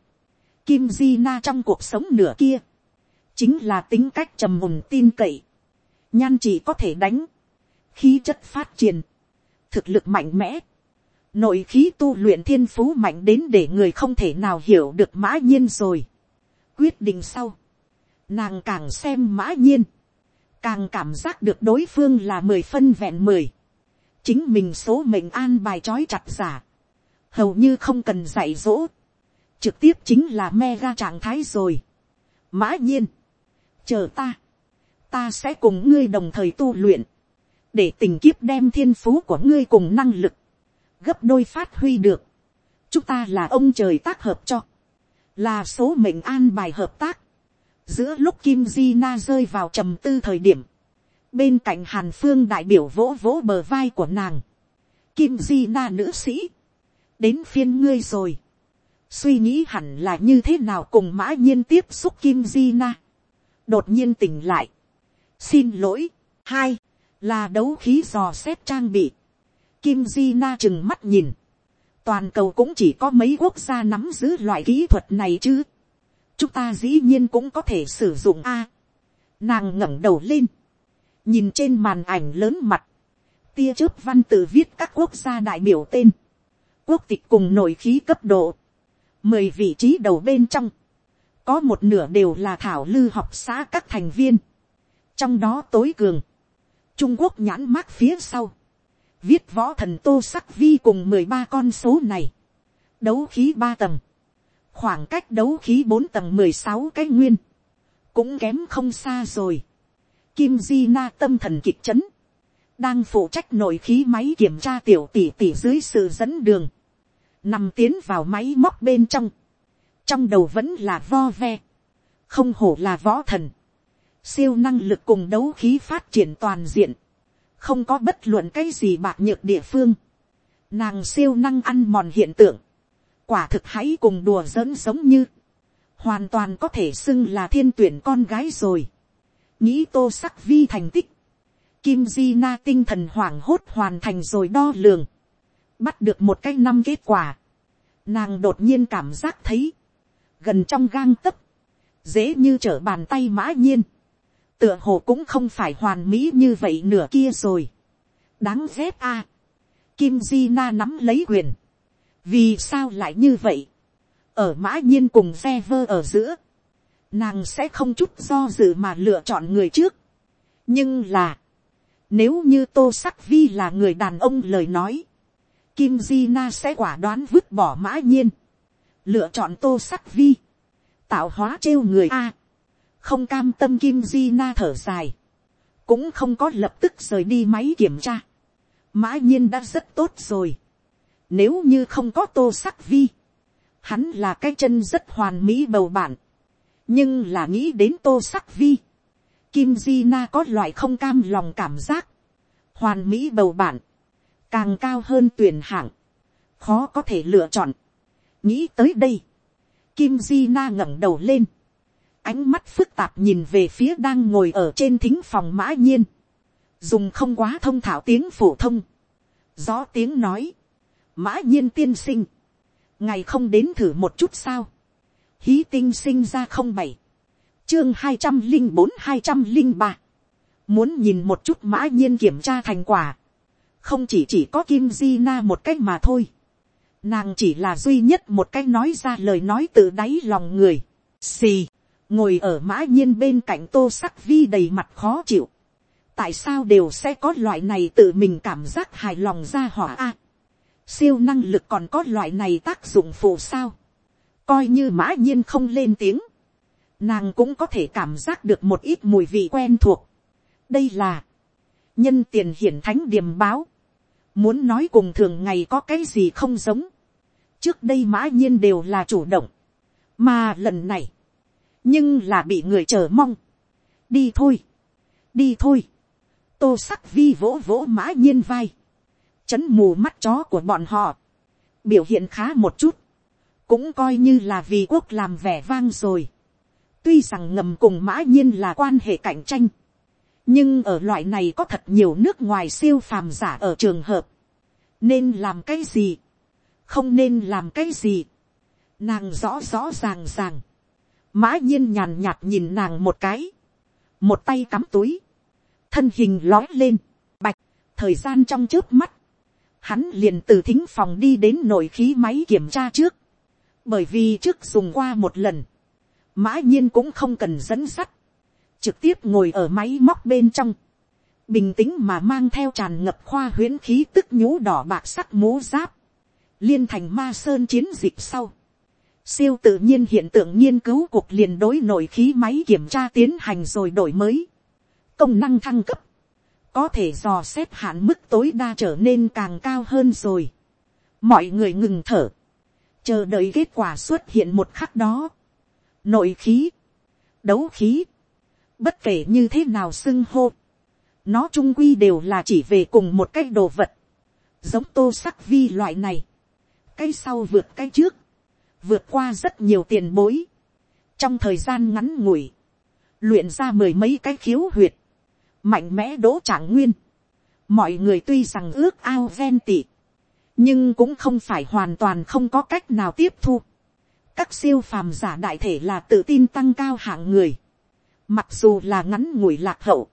Kim Di Na trong cuộc sống nửa kia, chính là tính cách trầm mùng tin cậy. Nhan chỉ có thể đánh, khí chất phát triển, thực lực mạnh mẽ, nội khí tu luyện thiên phú mạnh đến để người không thể nào hiểu được mã nhiên rồi. Quyết định sau, nàng càng xem mã nhiên, càng cảm giác được đối phương là mười phân vẹn mười, chính mình số mệnh an bài trói chặt giả, hầu như không cần dạy dỗ, trực tiếp chính là me ra trạng thái rồi. mã nhiên, chờ ta, ta sẽ cùng ngươi đồng thời tu luyện, để tình kiếp đem thiên phú của ngươi cùng năng lực, gấp đôi phát huy được. chúng ta là ông trời tác hợp cho, là số mệnh an bài hợp tác, giữa lúc kim di na rơi vào trầm tư thời điểm, bên cạnh hàn phương đại biểu vỗ vỗ bờ vai của nàng, kim di na nữ sĩ, đến phiên ngươi rồi, suy nghĩ hẳn là như thế nào cùng mã nhiên tiếp xúc kim di na, đột nhiên tỉnh lại, xin lỗi, hai, là đấu khí dò xét trang bị, kim di na chừng mắt nhìn, toàn cầu cũng chỉ có mấy quốc gia nắm giữ loại kỹ thuật này chứ, chúng ta dĩ nhiên cũng có thể sử dụng a. nàng ngẩng đầu lên, nhìn trên màn ảnh lớn mặt, tia chớp văn tự viết các quốc gia đại biểu tên, quốc tịch cùng nội khí cấp độ, mười vị trí đầu bên trong, có một nửa đều là thảo lư học xã các thành viên, trong đó tối cường, trung quốc nhãn mát phía sau, viết võ thần tô sắc vi cùng mười ba con số này, đấu khí ba tầng, khoảng cách đấu khí bốn tầng mười sáu cái nguyên, cũng kém không xa rồi. Kim Di Na tâm thần kịch chấn, đang phụ trách nội khí máy kiểm tra tiểu tỷ tỷ dưới sự dẫn đường, nằm tiến vào máy móc bên trong, trong đầu vẫn là vo ve, không hổ là võ thần, siêu năng lực cùng đấu khí phát triển toàn diện, không có bất luận cái gì bạc nhược địa phương, nàng siêu năng ăn mòn hiện tượng, quả thực hãy cùng đùa giỡn giống như, hoàn toàn có thể xưng là thiên tuyển con gái rồi. nghĩ tô sắc vi thành tích, kim di na tinh thần hoảng hốt hoàn thành rồi đo lường, bắt được một cái năm kết quả, nàng đột nhiên cảm giác thấy, gần trong gang tấc, dễ như trở bàn tay mã nhiên, tựa hồ cũng không phải hoàn mỹ như vậy nửa kia rồi. đáng ghét a. Kim Di Na nắm lấy quyền vì sao lại như vậy, ở mã nhiên cùng ve vơ ở giữa, nàng sẽ không chút do dự mà lựa chọn người trước. nhưng là, nếu như tô sắc vi là người đàn ông lời nói, kim di na sẽ quả đoán vứt bỏ mã nhiên, lựa chọn tô sắc vi, tạo hóa trêu người a, không cam tâm kim di na thở dài, cũng không có lập tức rời đi máy kiểm tra, mã nhiên đã rất tốt rồi, nếu như không có tô sắc vi, hắn là cái chân rất hoàn mỹ bầu bạn. Nhưng là nghĩ đến tô sắc vi. Kim Di Na có loại không cam lòng cảm giác. Hoàn mỹ bầu bản. Càng cao hơn tuyển hạng. Khó có thể lựa chọn. Nghĩ tới đây. Kim Di Na ngẩng đầu lên. Ánh mắt phức tạp nhìn về phía đang ngồi ở trên thính phòng mã nhiên. Dùng không quá thông thảo tiếng phổ thông. Gió tiếng nói. Mã nhiên tiên sinh. Ngày không đến thử một chút sao. Hí tinh sinh ra không bảy chương hai trăm linh bốn hai trăm linh ba muốn nhìn một chút mã nhiên kiểm tra thành quả không chỉ chỉ có kim di na một cách mà thôi nàng chỉ là duy nhất một cách nói ra lời nói từ đáy lòng người xì ngồi ở mã nhiên bên cạnh tô sắc vi đầy mặt khó chịu. tại sao đều sẽ có loại này tự mình cảm giác hài lòng ra hỏa a? siêu năng lực còn có loại này tác dụng phụ sao? coi như mã nhiên không lên tiếng nàng cũng có thể cảm giác được một ít mùi vị quen thuộc. đây là, nhân tiền hiển thánh điềm báo, muốn nói cùng thường ngày có cái gì không giống, trước đây mã nhiên đều là chủ động, mà lần này, nhưng là bị người chờ mong, đi thôi, đi thôi, tô sắc vi vỗ vỗ mã nhiên vai, chấn mù mắt chó của bọn họ, biểu hiện khá một chút, cũng coi như là vì quốc làm vẻ vang rồi. Tuy rằng ngầm cùng mã nhiên là quan hệ cạnh tranh. Nhưng ở loại này có thật nhiều nước ngoài siêu phàm giả ở trường hợp. Nên làm cái gì? Không nên làm cái gì? Nàng rõ rõ ràng ràng. Mã nhiên nhàn nhạt nhìn nàng một cái. Một tay cắm túi. Thân hình lói lên. Bạch. Thời gian trong trước mắt. Hắn liền từ thính phòng đi đến nội khí máy kiểm tra trước. Bởi vì trước dùng qua một lần mã nhiên cũng không cần dẫn sắt, trực tiếp ngồi ở máy móc bên trong, bình tĩnh mà mang theo tràn ngập khoa huyễn khí tức nhũ đỏ bạc sắc mố giáp, liên thành ma sơn chiến dịch sau, siêu tự nhiên hiện tượng nghiên cứu cuộc liền đối nội khí máy kiểm tra tiến hành rồi đổi mới, công năng thăng cấp, có thể dò xét hạn mức tối đa trở nên càng cao hơn rồi. mọi người ngừng thở, chờ đợi kết quả xuất hiện một khắc đó, nội khí, đấu khí, bất kể như thế nào xưng hô, nó trung quy đều là chỉ về cùng một cái đồ vật, giống tô sắc vi loại này, cái sau vượt cái trước, vượt qua rất nhiều tiền bối, trong thời gian ngắn ngủi, luyện ra mười mấy cái khiếu huyệt, mạnh mẽ đỗ trạng nguyên, mọi người tuy rằng ước ao ven tị, nhưng cũng không phải hoàn toàn không có cách nào tiếp thu các siêu phàm giả đại thể là tự tin tăng cao hạng người. Mặc dù là ngắn ngủi lạc hậu,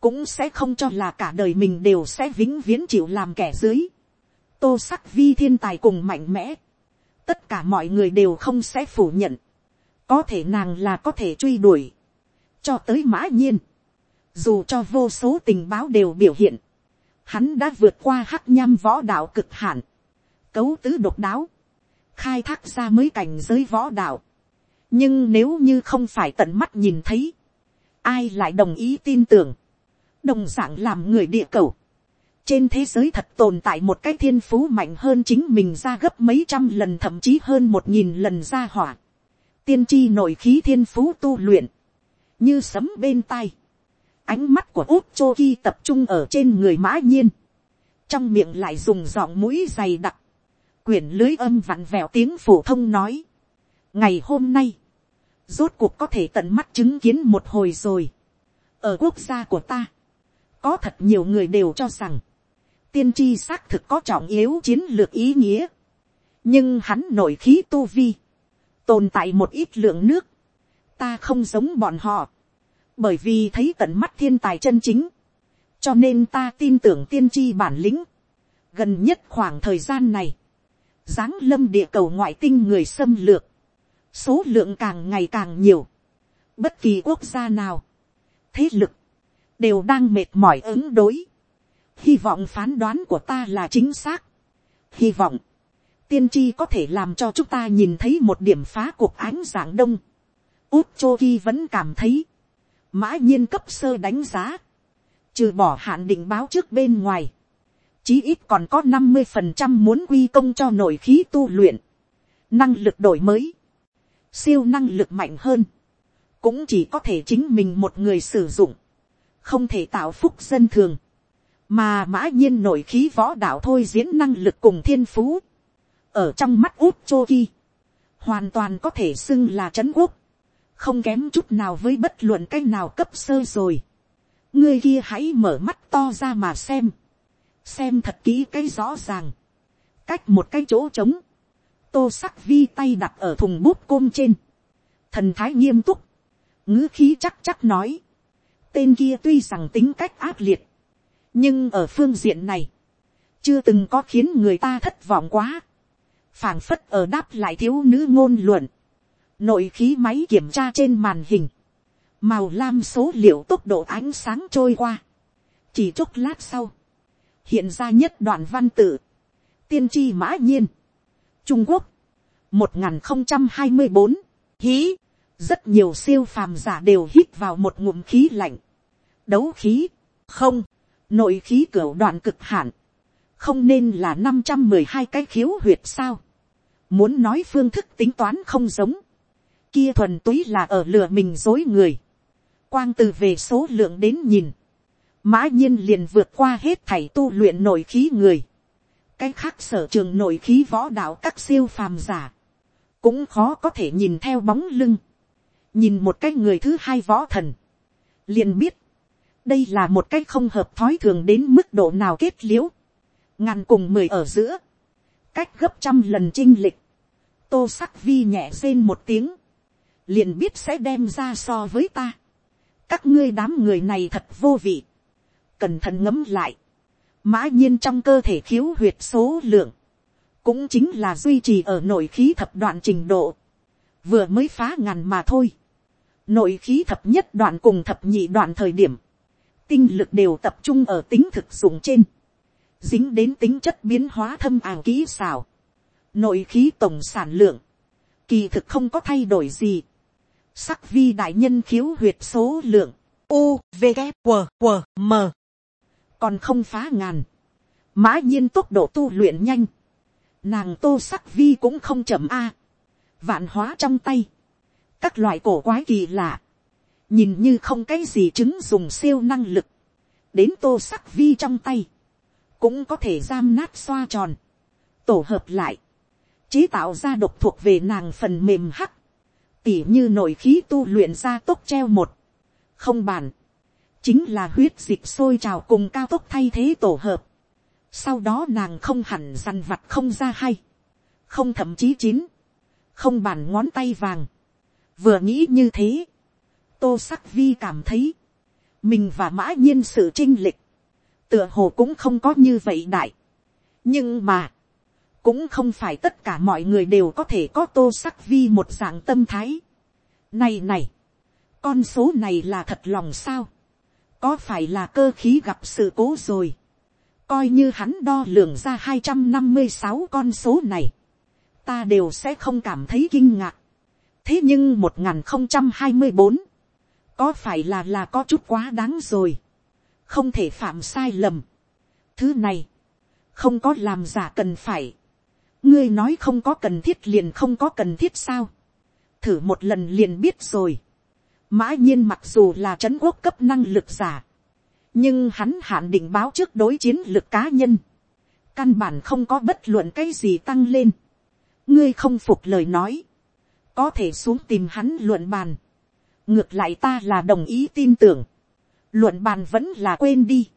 cũng sẽ không cho là cả đời mình đều sẽ vĩnh viễn chịu làm kẻ dưới. Tô sắc vi thiên tài cùng mạnh mẽ. Tất cả mọi người đều không sẽ phủ nhận. Có thể nàng là có thể truy đuổi. Cho tới mã nhiên. Dù cho vô số tình báo đều biểu hiện. Hắn đã vượt qua hắc nham võ đạo cực hạn. Cấu tứ độc đáo khai thác ra mới cảnh giới võ đạo. nhưng nếu như không phải tận mắt nhìn thấy, ai lại đồng ý tin tưởng, đồng d ạ n g làm người địa cầu trên thế giới thật tồn tại một cái thiên phú mạnh hơn chính mình ra gấp mấy trăm lần thậm chí hơn một nghìn lần ra hỏa. tiên tri nội khí thiên phú tu luyện, như sấm bên tai. ánh mắt của út chô ki tập trung ở trên người mã nhiên, trong miệng lại dùng giọng mũi dày đặc, quyển lưới âm vặn vẹo tiếng phổ thông nói. ngày hôm nay, rốt cuộc có thể tận mắt chứng kiến một hồi rồi. ở quốc gia của ta, có thật nhiều người đều cho rằng, tiên tri xác thực có trọng yếu chiến lược ý nghĩa. nhưng hắn nổi khí tu vi, tồn tại một ít lượng nước, ta không giống bọn họ, bởi vì thấy tận mắt thiên tài chân chính, cho nên ta tin tưởng tiên tri bản lĩnh. gần nhất khoảng thời gian này, giáng lâm địa cầu ngoại tinh người xâm lược, số lượng càng ngày càng nhiều, bất kỳ quốc gia nào, thế lực, đều đang mệt mỏi ứng đối, hy vọng phán đoán của ta là chính xác, hy vọng, tiên tri có thể làm cho chúng ta nhìn thấy một điểm phá cuộc ánh dạng đông, út chô ki vẫn cảm thấy, mã nhiên cấp sơ đánh giá, trừ bỏ hạn định báo trước bên ngoài, chí ít còn có năm mươi phần trăm muốn quy công cho nội khí tu luyện, năng lực đổi mới, siêu năng lực mạnh hơn, cũng chỉ có thể chính mình một người sử dụng, không thể tạo phúc dân thường, mà mã nhiên nội khí võ đạo thôi diễn năng lực cùng thiên phú, ở trong mắt út chô ki, hoàn toàn có thể xưng là trấn quốc, không kém chút nào với bất luận cái nào cấp sơ rồi. ngươi kia hãy mở mắt to ra mà xem, xem thật kỹ cái rõ ràng, cách một cái chỗ trống, tô sắc vi tay đặt ở thùng bút côm trên, thần thái nghiêm túc, ngữ khí chắc chắc nói, tên kia tuy rằng tính cách ác liệt, nhưng ở phương diện này, chưa từng có khiến người ta thất vọng quá, phảng phất ở đáp lại thiếu nữ ngôn luận, nội khí máy kiểm tra trên màn hình, màu lam số liệu tốc độ ánh sáng trôi qua, chỉ chốc lát sau, hiện ra nhất đoạn văn tự, tiên tri mã nhiên, trung quốc, một nghìn không trăm hai mươi bốn, hí, rất nhiều siêu phàm giả đều hít vào một ngụm khí lạnh, đấu khí, không, nội khí cửa đoạn cực hạn, không nên là năm trăm mười hai cái khiếu huyệt sao, muốn nói phương thức tính toán không giống, kia thuần túy là ở lừa mình dối người, quang từ về số lượng đến nhìn, mã nhiên liền vượt qua hết thảy tu luyện nội khí người, cái khác sở trường nội khí võ đạo các siêu phàm giả, cũng khó có thể nhìn theo bóng lưng, nhìn một cái người thứ hai võ thần, liền biết, đây là một cách không hợp thói thường đến mức độ nào kết liễu. Ngàn cùng mười ở giữa, cách gấp trăm lần chinh lịch, tô sắc vi nhẹ rên một tiếng, liền biết sẽ đem ra so với ta. các ngươi đám người này thật vô vị, cẩn thận ngấm lại, mã nhiên trong cơ thể khiếu huyệt số lượng, cũng chính là duy trì ở nội khí thập đoạn trình độ, vừa mới phá ngàn mà thôi. Nội khí thập nhất đoạn cùng thập nhị đoạn thời điểm, tinh lực đều tập trung ở tính thực dụng trên, dính đến tính chất biến hóa thâm ảo kỹ xảo, nội khí tổng sản lượng, kỳ thực không có thay đổi gì, sắc vi đại nhân khiếu huyệt số lượng, u v q q m. Còn không phá ngàn, mã nhiên tốc độ tu luyện nhanh, nàng tô sắc vi cũng không chậm a, vạn hóa trong tay, các loại cổ quái kỳ lạ, nhìn như không cái gì chứng dùng siêu năng lực, đến tô sắc vi trong tay, cũng có thể giam nát xoa tròn, tổ hợp lại, chế tạo ra độc thuộc về nàng phần mềm hắc, tỉ như nội khí tu luyện ra tốc treo một, không bàn, chính là huyết dịch sôi trào cùng cao tốc thay thế tổ hợp, sau đó nàng không hẳn dằn vặt không ra hay, không thậm chí chín, không bàn ngón tay vàng, vừa nghĩ như thế, tô sắc vi cảm thấy, mình và mã nhiên sự trinh lịch, tựa hồ cũng không có như vậy đại. nhưng mà, cũng không phải tất cả mọi người đều có thể có tô sắc vi một dạng tâm thái. này này, con số này là thật lòng sao, có phải là cơ khí gặp sự cố rồi, coi như hắn đo lường ra hai trăm năm mươi sáu con số này, ta đều sẽ không cảm thấy kinh ngạc. thế nhưng một n g h n không trăm hai mươi bốn có phải là là có chút quá đáng rồi, không thể phạm sai lầm. thứ này, không có làm giả cần phải, ngươi nói không có cần thiết liền không có cần thiết sao, thử một lần liền biết rồi. mã nhiên mặc dù là c quốc cấp năng lực giả, nhưng hắn hạn định báo trước đối chiến lực cá nhân, căn bản không có bất luận cái gì tăng lên. ngươi không phục lời nói, có thể xuống tìm hắn luận bàn, ngược lại ta là đồng ý tin tưởng, luận bàn vẫn là quên đi,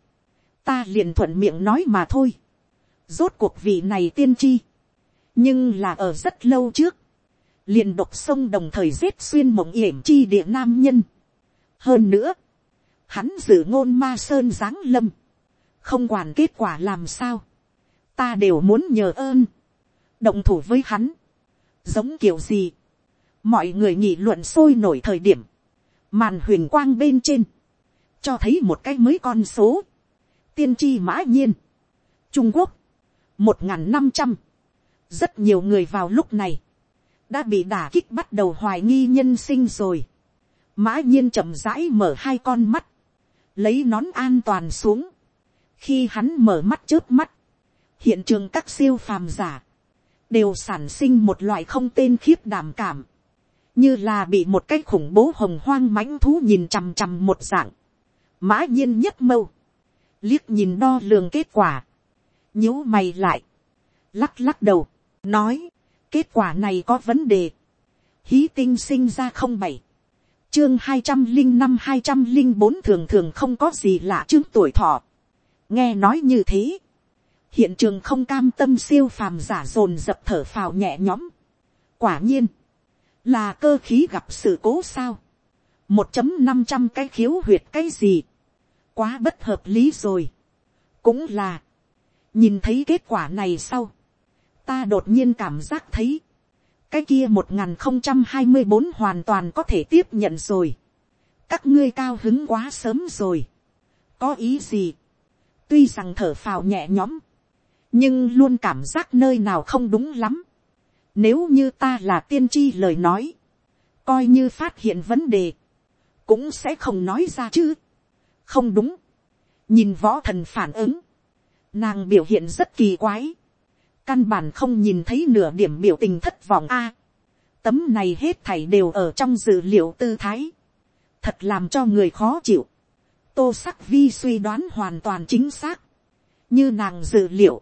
ta liền thuận miệng nói mà thôi, rốt cuộc vị này tiên tri, nhưng là ở rất lâu trước, liền độc sông đồng thời giết xuyên mộng yểm chi địa nam nhân. hơn nữa, hắn giữ ngôn ma sơn giáng lâm, không quản kết quả làm sao, ta đều muốn nhờ ơn, động thủ với hắn, giống kiểu gì, mọi người nghị luận sôi nổi thời điểm, màn huyền quang bên trên, cho thấy một cái mới con số, tiên tri mã nhiên, trung quốc, một n g h n năm trăm, rất nhiều người vào lúc này, đã bị đả kích bắt đầu hoài nghi nhân sinh rồi, mã nhiên chậm rãi mở hai con mắt, lấy nón an toàn xuống, khi hắn mở mắt trước mắt, hiện trường các siêu phàm giả, đều sản sinh một loại không tên khiếp đảm cảm, như là bị một cái khủng bố hồng hoang mãnh thú nhìn chằm chằm một dạng, mã nhiên nhất mâu, liếc nhìn đo lường kết quả, nhíu mày lại, lắc lắc đầu, nói, kết quả này có vấn đề, hí tinh sinh ra không bảy, chương hai trăm linh năm hai trăm linh bốn thường thường không có gì lạ chương tuổi thọ, nghe nói như thế, hiện trường không cam tâm siêu phàm giả dồn dập thở phào nhẹ nhõm, quả nhiên, là cơ khí gặp sự cố sao, một chấm năm trăm cái khiếu huyệt cái gì, quá bất hợp lý rồi, cũng là, nhìn thấy kết quả này sau, ta đột nhiên cảm giác thấy, cái kia một nghìn không trăm hai mươi bốn hoàn toàn có thể tiếp nhận rồi, các ngươi cao hứng quá sớm rồi, có ý gì, tuy rằng thở phào nhẹ nhõm, nhưng luôn cảm giác nơi nào không đúng lắm, nếu như ta là tiên tri lời nói, coi như phát hiện vấn đề, cũng sẽ không nói ra chứ. không đúng. nhìn võ thần phản ứng, nàng biểu hiện rất kỳ quái, căn bản không nhìn thấy nửa điểm biểu tình thất vọng a. tấm này hết thảy đều ở trong dữ liệu tư thái, thật làm cho người khó chịu. tô sắc vi suy đoán hoàn toàn chính xác, như nàng dự liệu,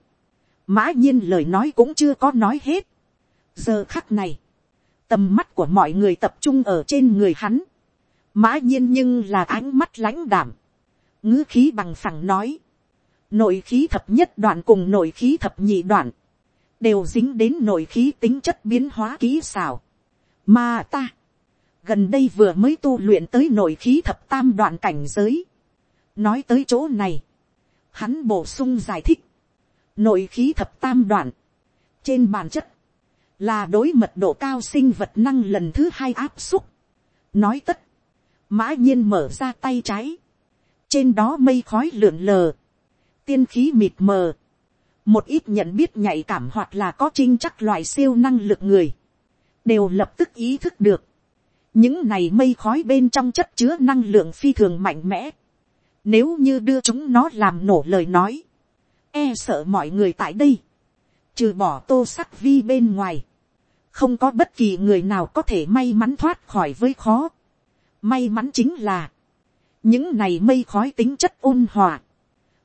mã nhiên lời nói cũng chưa có nói hết giờ khắc này, tầm mắt của mọi người tập trung ở trên người hắn, mã nhiên nhưng là ánh mắt lãnh đảm, ngữ khí bằng phẳng nói, nội khí thập nhất đoạn cùng nội khí thập nhị đoạn, đều dính đến nội khí tính chất biến hóa kỹ xảo, mà ta, gần đây vừa mới tu luyện tới nội khí thập tam đoạn cảnh giới, nói tới chỗ này, hắn bổ sung giải thích, nội khí thập tam đoạn, trên bản chất, là đối mật độ cao sinh vật năng lần thứ hai áp xúc. nói tất, mã nhiên mở ra tay trái, trên đó mây khói lượn lờ, tiên khí mịt mờ, một ít nhận biết nhạy cảm hoặc là có trinh chắc loại siêu năng lực người, đều lập tức ý thức được, những này mây khói bên trong chất chứa năng lượng phi thường mạnh mẽ, nếu như đưa chúng nó làm nổ lời nói, e sợ mọi người tại đây, trừ bỏ tô sắc vi bên ngoài, không có bất kỳ người nào có thể may mắn thoát khỏi với khó. May mắn chính là, những này mây khói tính chất ôn hòa,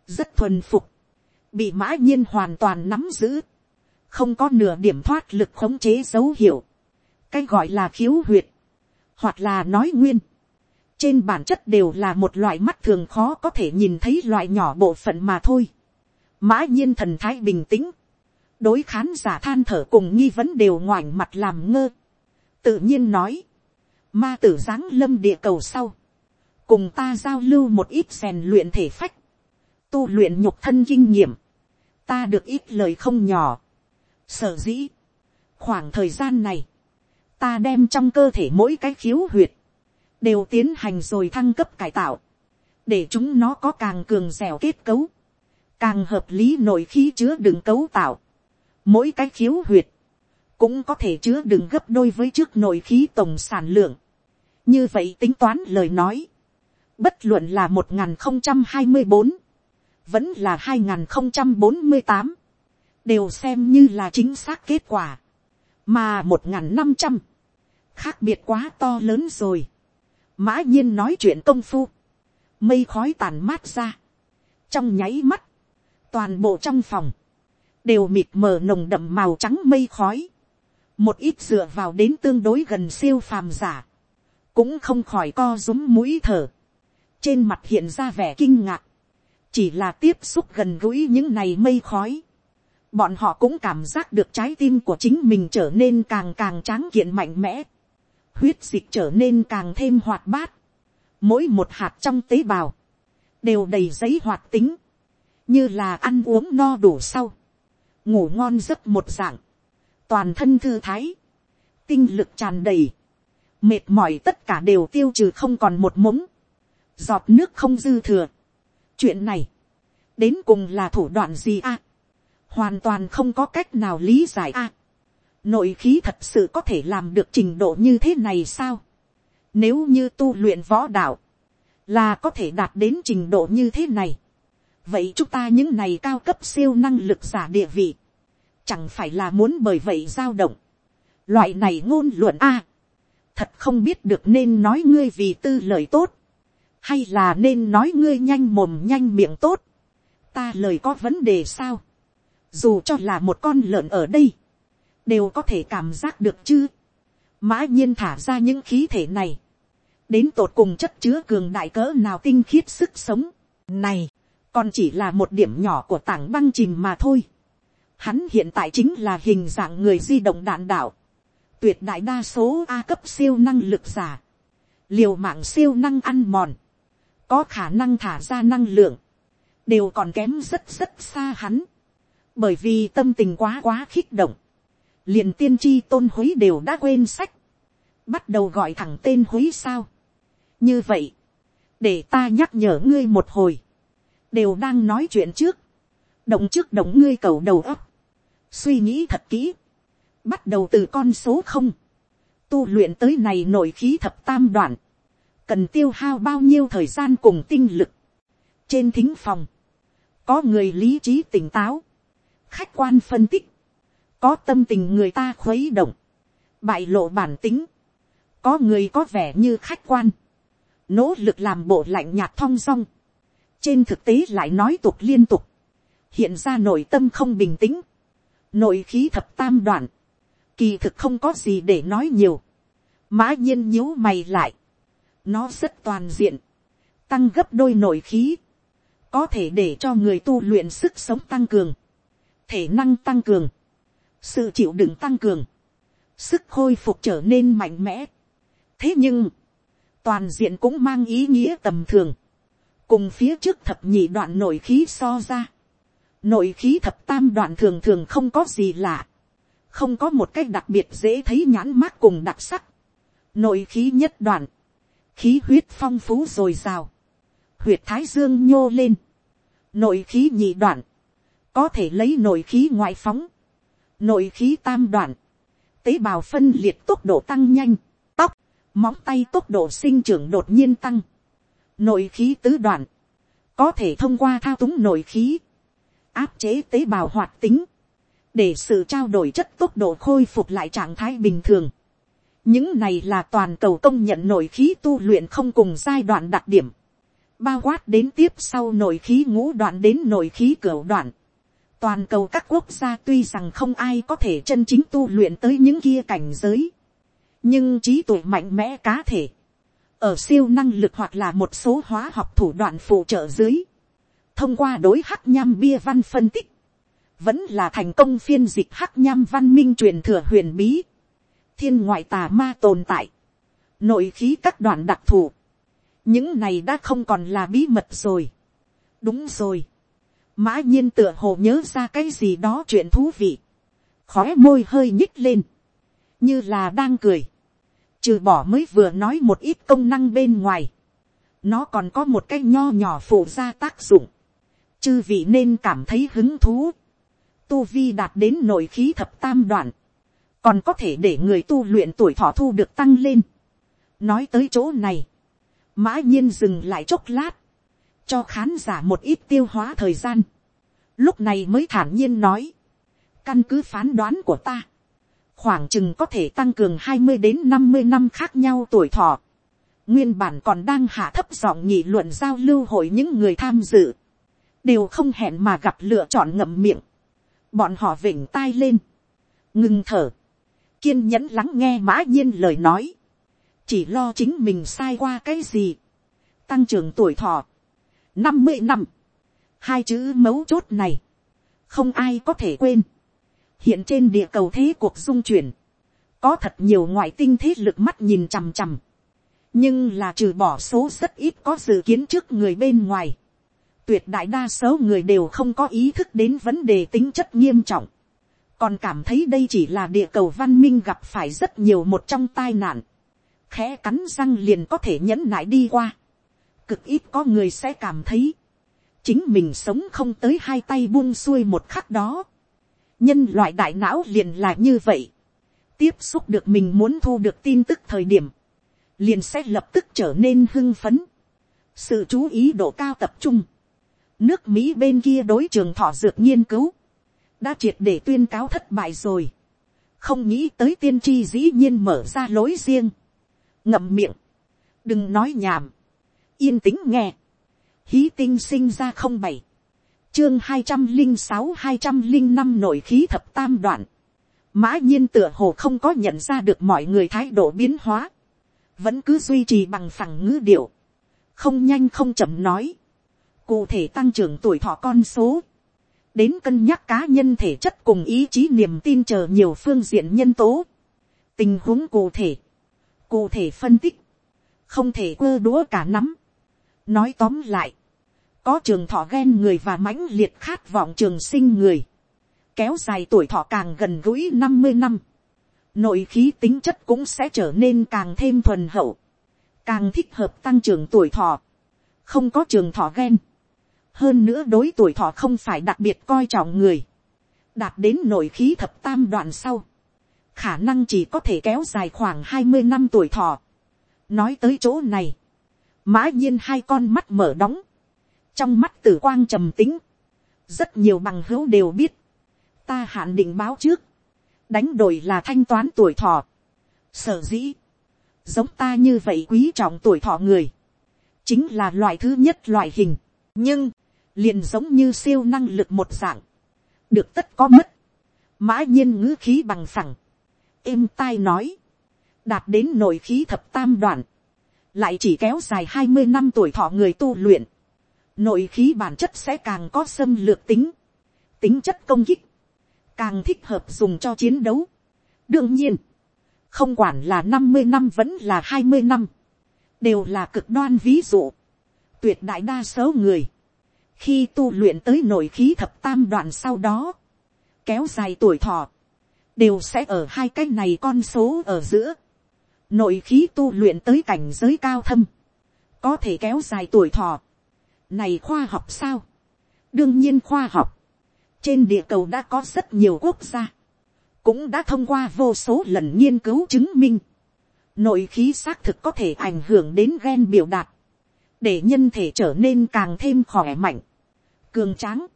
rất thuần phục, bị mã nhiên hoàn toàn nắm giữ, không có nửa điểm thoát lực khống chế dấu hiệu, cái gọi là khiếu huyệt, hoặc là nói nguyên, trên bản chất đều là một loại mắt thường khó có thể nhìn thấy loại nhỏ bộ phận mà thôi. Mã nhiên thần thái bình tĩnh, đối khán giả than thở cùng nghi vấn đều ngoảnh mặt làm ngơ. tự nhiên nói, ma tử giáng lâm địa cầu sau, cùng ta giao lưu một ít rèn luyện thể phách, tu luyện nhục thân kinh nghiệm, ta được ít lời không nhỏ. Sở dĩ, khoảng thời gian này, ta đem trong cơ thể mỗi cái khiếu huyệt, đều tiến hành rồi thăng cấp cải tạo, để chúng nó có càng cường dẻo kết cấu, càng hợp lý nội khí chứa đựng cấu tạo, mỗi cái khiếu huyệt, cũng có thể chứa đựng gấp đôi với trước nội khí tổng sản lượng. như vậy tính toán lời nói, bất luận là một nghìn không trăm hai mươi bốn, vẫn là hai nghìn không trăm bốn mươi tám, đều xem như là chính xác kết quả, mà một nghìn năm trăm, khác biệt quá to lớn rồi. mã nhiên nói chuyện công phu, mây khói tàn mát ra, trong nháy mắt, toàn bộ trong phòng, đều mịt mờ nồng đậm màu trắng mây khói, một ít dựa vào đến tương đối gần siêu phàm giả, cũng không khỏi co rúm mũi thở, trên mặt hiện ra vẻ kinh ngạc, chỉ là tiếp xúc gần gũi những này mây khói, bọn họ cũng cảm giác được trái tim của chính mình trở nên càng càng tráng kiện mạnh mẽ, huyết dịch trở nên càng thêm hoạt bát, mỗi một hạt trong tế bào, đều đầy giấy hoạt tính, như là ăn uống no đủ sau, ngủ ngon giấc một dạng, toàn thân thư thái, tinh lực tràn đầy, mệt mỏi tất cả đều tiêu trừ không còn một mống, giọt nước không dư thừa. chuyện này, đến cùng là thủ đoạn gì a, hoàn toàn không có cách nào lý giải a. nội khí thật sự có thể làm được trình độ như thế này sao, nếu như tu luyện võ đạo, là có thể đạt đến trình độ như thế này vậy chúng ta những này cao cấp siêu năng lực giả địa vị, chẳng phải là muốn bởi vậy giao động. Loại này ngôn luận a, thật không biết được nên nói ngươi vì tư lời tốt, hay là nên nói ngươi nhanh mồm nhanh miệng tốt, ta lời có vấn đề sao, dù cho là một con lợn ở đây, đều có thể cảm giác được chứ, mã nhiên thả ra những khí thể này, đến tột cùng chất chứa cường đại cỡ nào tinh khiết sức sống, này, còn chỉ là một điểm nhỏ của tảng băng chìm mà thôi. Hắn hiện tại chính là hình dạng người di động đạn đạo, tuyệt đại đa số A cấp siêu năng lực giả, liều mạng siêu năng ăn mòn, có khả năng thả ra năng lượng, đều còn kém rất rất xa hắn, bởi vì tâm tình quá quá khích động, liền tiên tri tôn hối đều đã quên sách, bắt đầu gọi thẳng tên hối sao. như vậy, để ta nhắc nhở ngươi một hồi, đều đang nói chuyện trước, động trước động ngươi cầu đầu óc, suy nghĩ thật kỹ, bắt đầu từ con số không, tu luyện tới này nội khí thập tam đoạn, cần tiêu hao bao nhiêu thời gian cùng tinh lực. trên thính phòng, có người lý trí tỉnh táo, khách quan phân tích, có tâm tình người ta khuấy động, bại lộ bản tính, có người có vẻ như khách quan, nỗ lực làm bộ lạnh nhạt thong dong, trên thực tế lại nói tục liên tục, hiện ra nội tâm không bình tĩnh, nội khí thập tam đoạn, kỳ thực không có gì để nói nhiều, mã nhiên nhíu mày lại, nó rất toàn diện, tăng gấp đôi nội khí, có thể để cho người tu luyện sức sống tăng cường, thể năng tăng cường, sự chịu đựng tăng cường, sức khôi phục trở nên mạnh mẽ. thế nhưng, toàn diện cũng mang ý nghĩa tầm thường, cùng phía trước thập nhị đoạn nội khí so ra, nội khí thập tam đoạn thường thường không có gì lạ, không có một cách đặc biệt dễ thấy nhãn mát cùng đặc sắc, nội khí nhất đoạn, khí huyết phong phú r ồ i r à o huyệt thái dương nhô lên, nội khí nhị đoạn, có thể lấy nội khí ngoại phóng, nội khí tam đoạn, tế bào phân liệt tốc độ tăng nhanh, tóc, móng tay tốc độ sinh trưởng đột nhiên tăng, nội khí tứ đoạn, có thể thông qua thao túng nội khí, áp chế tế bào hoạt tính, để sự trao đổi chất tốc độ khôi phục lại trạng thái bình thường. những này là toàn cầu công nhận nội khí tu luyện không cùng giai đoạn đặc điểm, bao quát đến tiếp sau nội khí ngũ đoạn đến nội khí cửa đoạn. toàn cầu các quốc gia tuy rằng không ai có thể chân chính tu luyện tới những kia cảnh giới, nhưng trí tuệ mạnh mẽ cá thể, ở siêu năng lực hoặc là một số hóa học thủ đoạn phụ trợ dưới, thông qua đối hắc nham bia văn phân tích, vẫn là thành công phiên dịch hắc nham văn minh truyền thừa huyền bí, thiên ngoại tà ma tồn tại, nội khí các đoạn đặc thù, những này đã không còn là bí mật rồi. đúng rồi, mã nhiên tựa hồ nhớ ra cái gì đó chuyện thú vị, khói môi hơi nhích lên, như là đang cười, trừ bỏ mới vừa nói một ít công năng bên ngoài, nó còn có một cái nho nhỏ phụ ra tác dụng, chư vị nên cảm thấy hứng thú, tu vi đạt đến nội khí thập tam đoạn, còn có thể để người tu luyện tuổi thọ thu được tăng lên. nói tới chỗ này, mã nhiên dừng lại chốc lát, cho khán giả một ít tiêu hóa thời gian, lúc này mới thản nhiên nói, căn cứ phán đoán của ta, khoảng chừng có thể tăng cường hai mươi đến năm mươi năm khác nhau tuổi thọ. Nguyên bản còn đang hạ thấp giọng nghị luận giao lưu hội những người tham dự. Đều không hẹn mà gặp lựa chọn ngậm miệng. Bọn họ vỉnh tai lên. Ngừng thở. Kiên nhẫn lắng nghe mã nhiên lời nói. Chỉ lo chính mình sai qua cái gì. Tăng trưởng tuổi thọ. năm mươi năm. Hai chữ mấu chốt này. Không ai có thể quên hiện trên địa cầu thế cuộc dung chuyển, có thật nhiều ngoại tinh thế lực mắt nhìn chằm chằm, nhưng là trừ bỏ số rất ít có dự kiến trước người bên ngoài, tuyệt đại đa số người đều không có ý thức đến vấn đề tính chất nghiêm trọng, còn cảm thấy đây chỉ là địa cầu văn minh gặp phải rất nhiều một trong tai nạn, khẽ cắn răng liền có thể nhẫn nại đi qua, cực ít có người sẽ cảm thấy, chính mình sống không tới hai tay buông xuôi một khắc đó, nhân loại đại não liền là như vậy, tiếp xúc được mình muốn thu được tin tức thời điểm, liền sẽ lập tức trở nên hưng phấn, sự chú ý độ cao tập trung, nước mỹ bên kia đối trường thọ dược nghiên cứu, đã triệt để tuyên cáo thất bại rồi, không nghĩ tới tiên tri dĩ nhiên mở ra lối riêng, ngậm miệng, đừng nói nhảm, yên tĩnh nghe, hí tinh sinh ra không bảy, chương hai trăm linh sáu hai trăm linh năm nội khí thập tam đoạn, mã nhiên tựa hồ không có nhận ra được mọi người thái độ biến hóa, vẫn cứ duy trì bằng phẳng ngữ điệu, không nhanh không chậm nói, cụ thể tăng trưởng tuổi thọ con số, đến cân nhắc cá nhân thể chất cùng ý chí niềm tin chờ nhiều phương diện nhân tố, tình huống cụ thể, cụ thể phân tích, không thể quơ đũa cả nắm. nói tóm lại, có trường thọ ghen người và mãnh liệt khát vọng trường sinh người, kéo dài tuổi thọ càng gần gũi năm mươi năm, nội khí tính chất cũng sẽ trở nên càng thêm thuần hậu, càng thích hợp tăng trưởng tuổi thọ, không có trường thọ ghen, hơn nữa đối tuổi thọ không phải đặc biệt coi trọng người, đạt đến nội khí thập tam đoạn sau, khả năng chỉ có thể kéo dài khoảng hai mươi năm tuổi thọ. nói tới chỗ này, mã nhiên hai con mắt mở đóng, trong mắt tử quang trầm tính, rất nhiều bằng hữu đều biết, ta hạn định báo trước, đánh đổi là thanh toán tuổi thọ, sở dĩ, giống ta như vậy quý trọng tuổi thọ người, chính là loại thứ nhất loại hình, nhưng, liền giống như siêu năng lực một dạng, được tất có mất, mã nhiên ngữ khí bằng phẳng, êm tai nói, đạt đến nội khí thập tam đoạn, lại chỉ kéo dài hai mươi năm tuổi thọ người tu luyện, nội khí bản chất sẽ càng có xâm lược tính, tính chất công kích, càng thích hợp dùng cho chiến đấu. đương nhiên, không quản là năm mươi năm vẫn là hai mươi năm, đều là cực đoan ví dụ. tuyệt đại đa số người, khi tu luyện tới nội khí thập tam đoạn sau đó, kéo dài tuổi thọ, đều sẽ ở hai cái này con số ở giữa. Nội khí tu luyện tới cảnh giới cao thâm, có thể kéo dài tuổi thọ. Này khoa học sao? Đương nhiên khoa học. Trên địa cầu đã có rất nhiều quốc gia, cũng đã thông qua vô số lần nghiên cứu chứng minh. Nội khí xác thực có thể ảnh hưởng đến gen biểu đạt, để nhân thể trở nên càng thêm khỏe mạnh, cường tráng.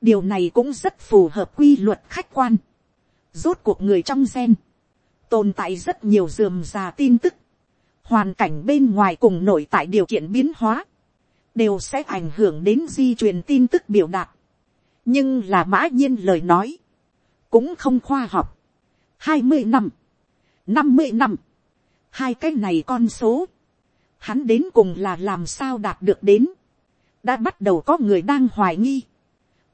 Điều này cũng rất phù hợp quy luật khách quan Rốt cuộc người trong gen. Tồn tại rất nhiều dườm già tin tức. Hoàn cảnh bên ngoài cùng nội tại điều kiện biến hóa. Đều sẽ ảnh hưởng đến di truyền tin tức biểu đạt. Nhưng là mã nhiên lời nói. Cũng không khoa học. hai mươi năm. năm mươi năm. Hai cái này con số. Hắn đến cùng là làm sao đạt được đến. Đã bắt đầu có người đang hoài nghi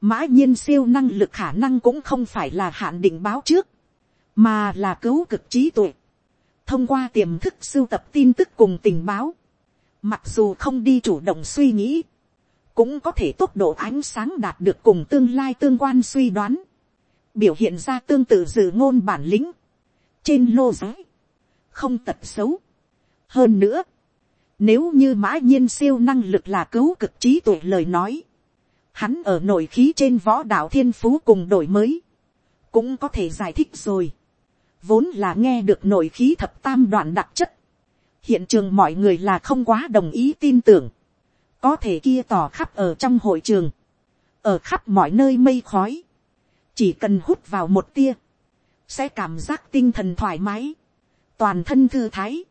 mã nhiên siêu năng lực khả năng cũng không phải là hạn định báo trước, mà là cứu cực trí tuệ. thông qua tiềm thức sưu tập tin tức cùng tình báo, mặc dù không đi chủ động suy nghĩ, cũng có thể tốc độ ánh sáng đạt được cùng tương lai tương quan suy đoán, biểu hiện ra tương tự dự ngôn bản lĩnh, trên lô giới, không tật xấu. hơn nữa, nếu như mã nhiên siêu năng lực là cứu cực trí tuệ lời nói, hắn ở nội khí trên võ đạo thiên phú cùng đổi mới, cũng có thể giải thích rồi. Vốn là nghe được nội khí thập tam đoạn đặc chất. Hiện trường mọi người là không quá đồng ý tin tưởng. Có thể kia tỏ khắp ở trong hội trường. Ở khắp mọi nơi mây khói. Chỉ cần hút vào một tia. Sẽ cảm giác tinh thần thoải mái. Toàn thân thư thái.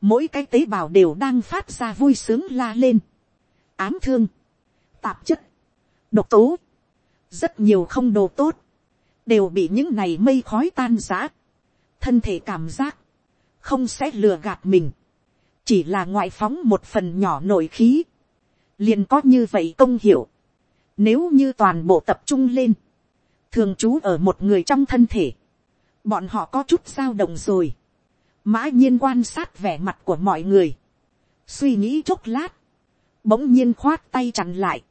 Mỗi cái tế bào đều đang phát ra vui sướng la lên. Ám thương. Tạp chất độc tố, rất nhiều không đồ tốt, đều bị những này mây khói tan giã, thân thể cảm giác, không sẽ lừa gạt mình, chỉ là ngoại phóng một phần nhỏ nội khí, liền có như vậy công hiểu, nếu như toàn bộ tập trung lên, thường trú ở một người trong thân thể, bọn họ có chút dao động rồi, mã nhiên quan sát vẻ mặt của mọi người, suy nghĩ chốc lát, bỗng nhiên khoát tay chặn lại,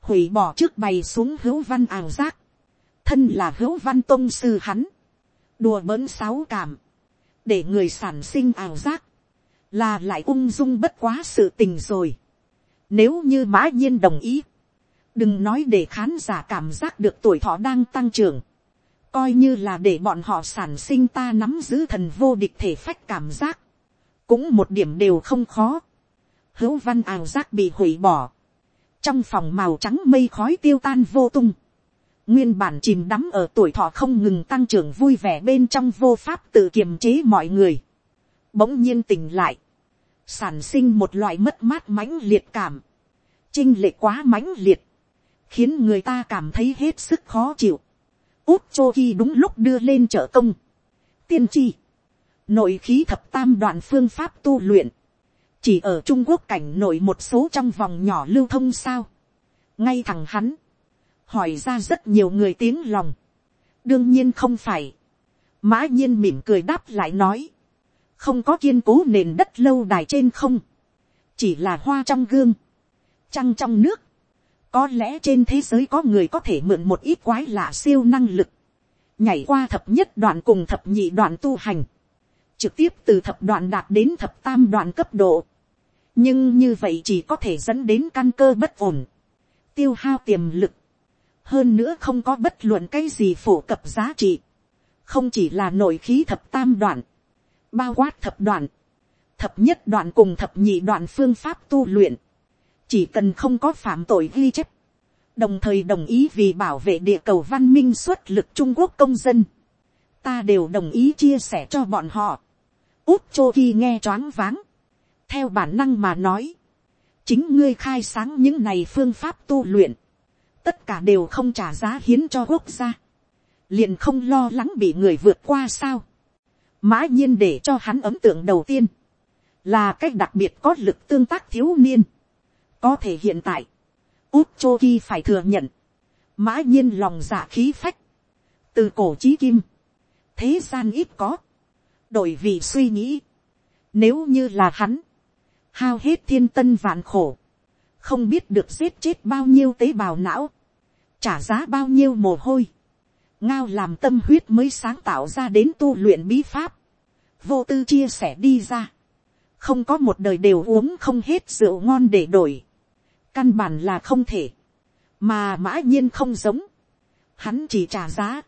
hủy bỏ trước bày xuống hữu văn ảo giác, thân là hữu văn tôn sư hắn, đùa bỡn sáu cảm, để người sản sinh ảo giác, là lại ung dung bất quá sự tình rồi. Nếu như mã nhiên đồng ý, đừng nói để khán giả cảm giác được tuổi thọ đang tăng trưởng, coi như là để bọn họ sản sinh ta nắm giữ thần vô địch thể phách cảm giác, cũng một điểm đều không khó. Hữu văn ảo giác bị hủy bỏ, trong phòng màu trắng mây khói tiêu tan vô tung, nguyên bản chìm đắm ở tuổi thọ không ngừng tăng trưởng vui vẻ bên trong vô pháp tự kiềm chế mọi người, bỗng nhiên tỉnh lại, sản sinh một loại mất mát mãnh liệt cảm, chinh lệ quá mãnh liệt, khiến người ta cảm thấy hết sức khó chịu. Út chô ki đúng lúc đưa lên trợ công. Tiên tri, nội khí thập tam đoạn phương pháp tu luyện, chỉ ở trung quốc cảnh nội một số trong vòng nhỏ lưu thông sao. ngay thằng hắn, hỏi ra rất nhiều người tiếng lòng. đương nhiên không phải. mã nhiên mỉm cười đáp lại nói, không có kiên cố nền đất lâu đài trên không, chỉ là hoa trong gương, trăng trong nước, có lẽ trên thế giới có người có thể mượn một ít quái lạ siêu năng lực, nhảy qua thập nhất đoạn cùng thập nhị đoạn tu hành, trực tiếp từ thập đoạn đạt đến thập tam đoạn cấp độ. nhưng như vậy chỉ có thể dẫn đến căn cơ bất ổn, tiêu hao tiềm lực, hơn nữa không có bất luận cái gì phổ cập giá trị, không chỉ là nội khí thập tam đoạn, bao quát thập đoạn, thập nhất đoạn cùng thập nhị đoạn phương pháp tu luyện, chỉ cần không có phạm tội ghi chép, đồng thời đồng ý vì bảo vệ địa cầu văn minh xuất lực trung quốc công dân, ta đều đồng ý chia sẻ cho bọn họ. út chô ki nghe choáng váng, theo bản năng mà nói, chính ngươi khai sáng những này phương pháp tu luyện, tất cả đều không trả giá hiến cho quốc gia, liền không lo lắng bị người vượt qua sao mã nhiên để cho hắn ấn tượng đầu tiên, là cách đặc biệt có lực tương tác thiếu niên. có thể hiện tại, út chô ki phải thừa nhận, mã nhiên lòng dạ khí phách, từ cổ trí kim, thế gian ít có, đổi vì suy nghĩ, nếu như là hắn, hao hết thiên tân vạn khổ, không biết được giết chết bao nhiêu tế bào não, trả giá bao nhiêu mồ hôi, ngao làm tâm huyết mới sáng tạo ra đến tu luyện bí pháp, vô tư chia sẻ đi ra, không có một đời đều uống không hết rượu ngon để đổi, căn bản là không thể, mà mã nhiên không giống, hắn chỉ trả giá,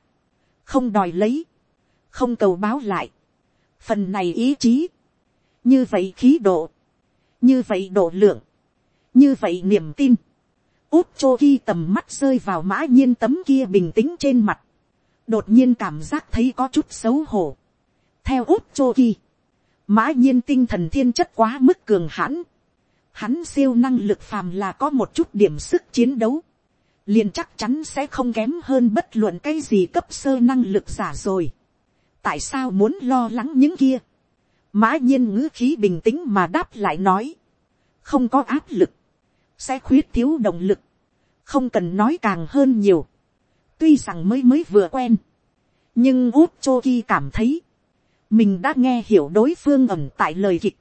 không đòi lấy, không cầu báo lại, phần này ý chí, như vậy khí độ, như vậy độ lượng, như vậy niềm tin, út chô khi tầm mắt rơi vào mã nhiên tấm kia bình tĩnh trên mặt, đột nhiên cảm giác thấy có chút xấu hổ theo út chô kỳ. mã nhiên tinh thần thiên chất quá mức cường hãn, hắn siêu năng lực phàm là có một chút điểm sức chiến đấu, liền chắc chắn sẽ không kém hơn bất luận cái gì cấp sơ năng lực giả rồi. tại sao muốn lo lắng những kia, mã nhiên ngữ khí bình tĩnh mà đáp lại nói, không có áp lực, sẽ khuyết thiếu động lực, không cần nói càng hơn nhiều, tuy rằng mới mới vừa quen, nhưng út chô kỳ cảm thấy, mình đã nghe hiểu đối phương ẩm tại lời kịch,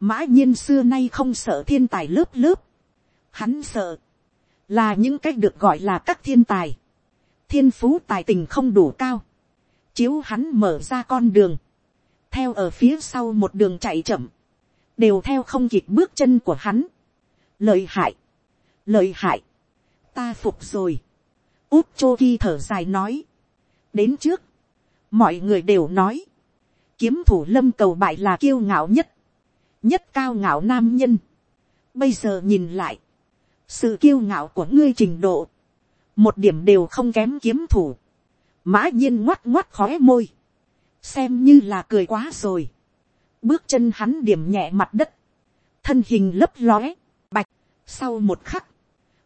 mã nhiên xưa nay không sợ thiên tài lớp lớp, hắn sợ, là những cách được gọi là các thiên tài, thiên phú tài tình không đủ cao, chiếu hắn mở ra con đường, theo ở phía sau một đường chạy chậm, đều theo không kịp bước chân của hắn, lợi hại, lợi hại, ta phục rồi, út chô ki thở dài nói, đến trước, mọi người đều nói, kiếm thủ lâm cầu bại là kiêu ngạo nhất, nhất cao ngạo nam nhân. Bây giờ nhìn lại, sự kiêu ngạo của ngươi trình độ, một điểm đều không kém kiếm thủ. Mã nhiên ngoắt ngoắt khóe môi, xem như là cười quá rồi. Bước chân hắn điểm nhẹ mặt đất, thân hình lấp lóe, bạch, sau một khắc,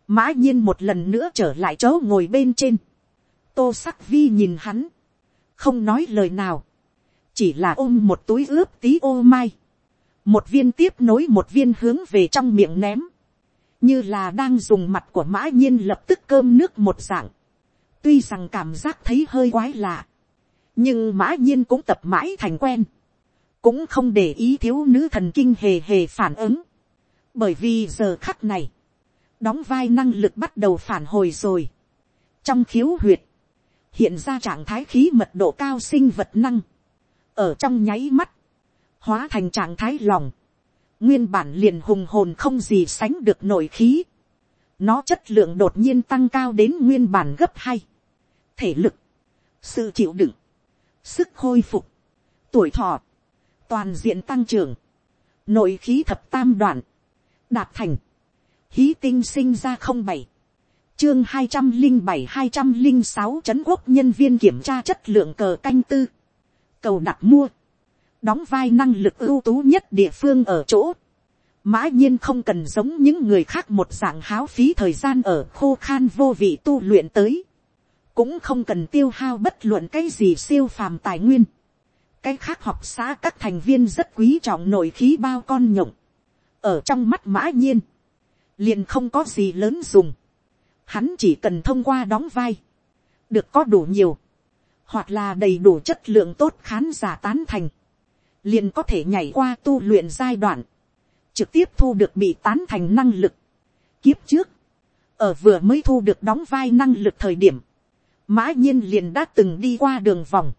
mã nhiên một lần nữa trở lại chỗ ngồi bên trên. tô sắc vi nhìn hắn, không nói lời nào, chỉ là ôm một túi ướp tí ô mai, một viên tiếp nối một viên hướng về trong miệng ném, như là đang dùng mặt của mã nhiên lập tức cơm nước một dạng, tuy rằng cảm giác thấy hơi quái lạ, nhưng mã nhiên cũng tập mãi thành quen, cũng không để ý thiếu nữ thần kinh hề hề phản ứng, bởi vì giờ khắc này, đóng vai năng lực bắt đầu phản hồi rồi, trong khiếu huyệt, hiện ra trạng thái khí mật độ cao sinh vật năng, ở trong nháy mắt, hóa thành trạng thái lòng, nguyên bản liền hùng hồn không gì sánh được nội khí, nó chất lượng đột nhiên tăng cao đến nguyên bản gấp hai, thể lực, sự chịu đựng, sức khôi phục, tuổi thọ, toàn diện tăng trưởng, nội khí thập tam đoạn, đạt thành, hí tinh sinh ra không bảy, chương hai trăm linh bảy hai trăm linh sáu trấn quốc nhân viên kiểm tra chất lượng cờ canh tư, cầu đặt mua, đóng vai năng lực ưu tú nhất địa phương ở chỗ, mã nhiên không cần giống những người khác một dạng háo phí thời gian ở khô khan vô vị tu luyện tới, cũng không cần tiêu hao bất luận cái gì siêu phàm tài nguyên, cái khác học xã các thành viên rất quý trọng nội khí bao con nhộng, ở trong mắt mã nhiên, liền không có gì lớn dùng, hắn chỉ cần thông qua đóng vai, được có đủ nhiều, hoặc là đầy đủ chất lượng tốt khán giả tán thành, liền có thể nhảy qua tu luyện giai đoạn, trực tiếp thu được bị tán thành năng lực. Kiếp trước, ở vừa mới thu được đóng vai năng lực thời điểm, mã nhiên liền đã từng đi qua đường vòng,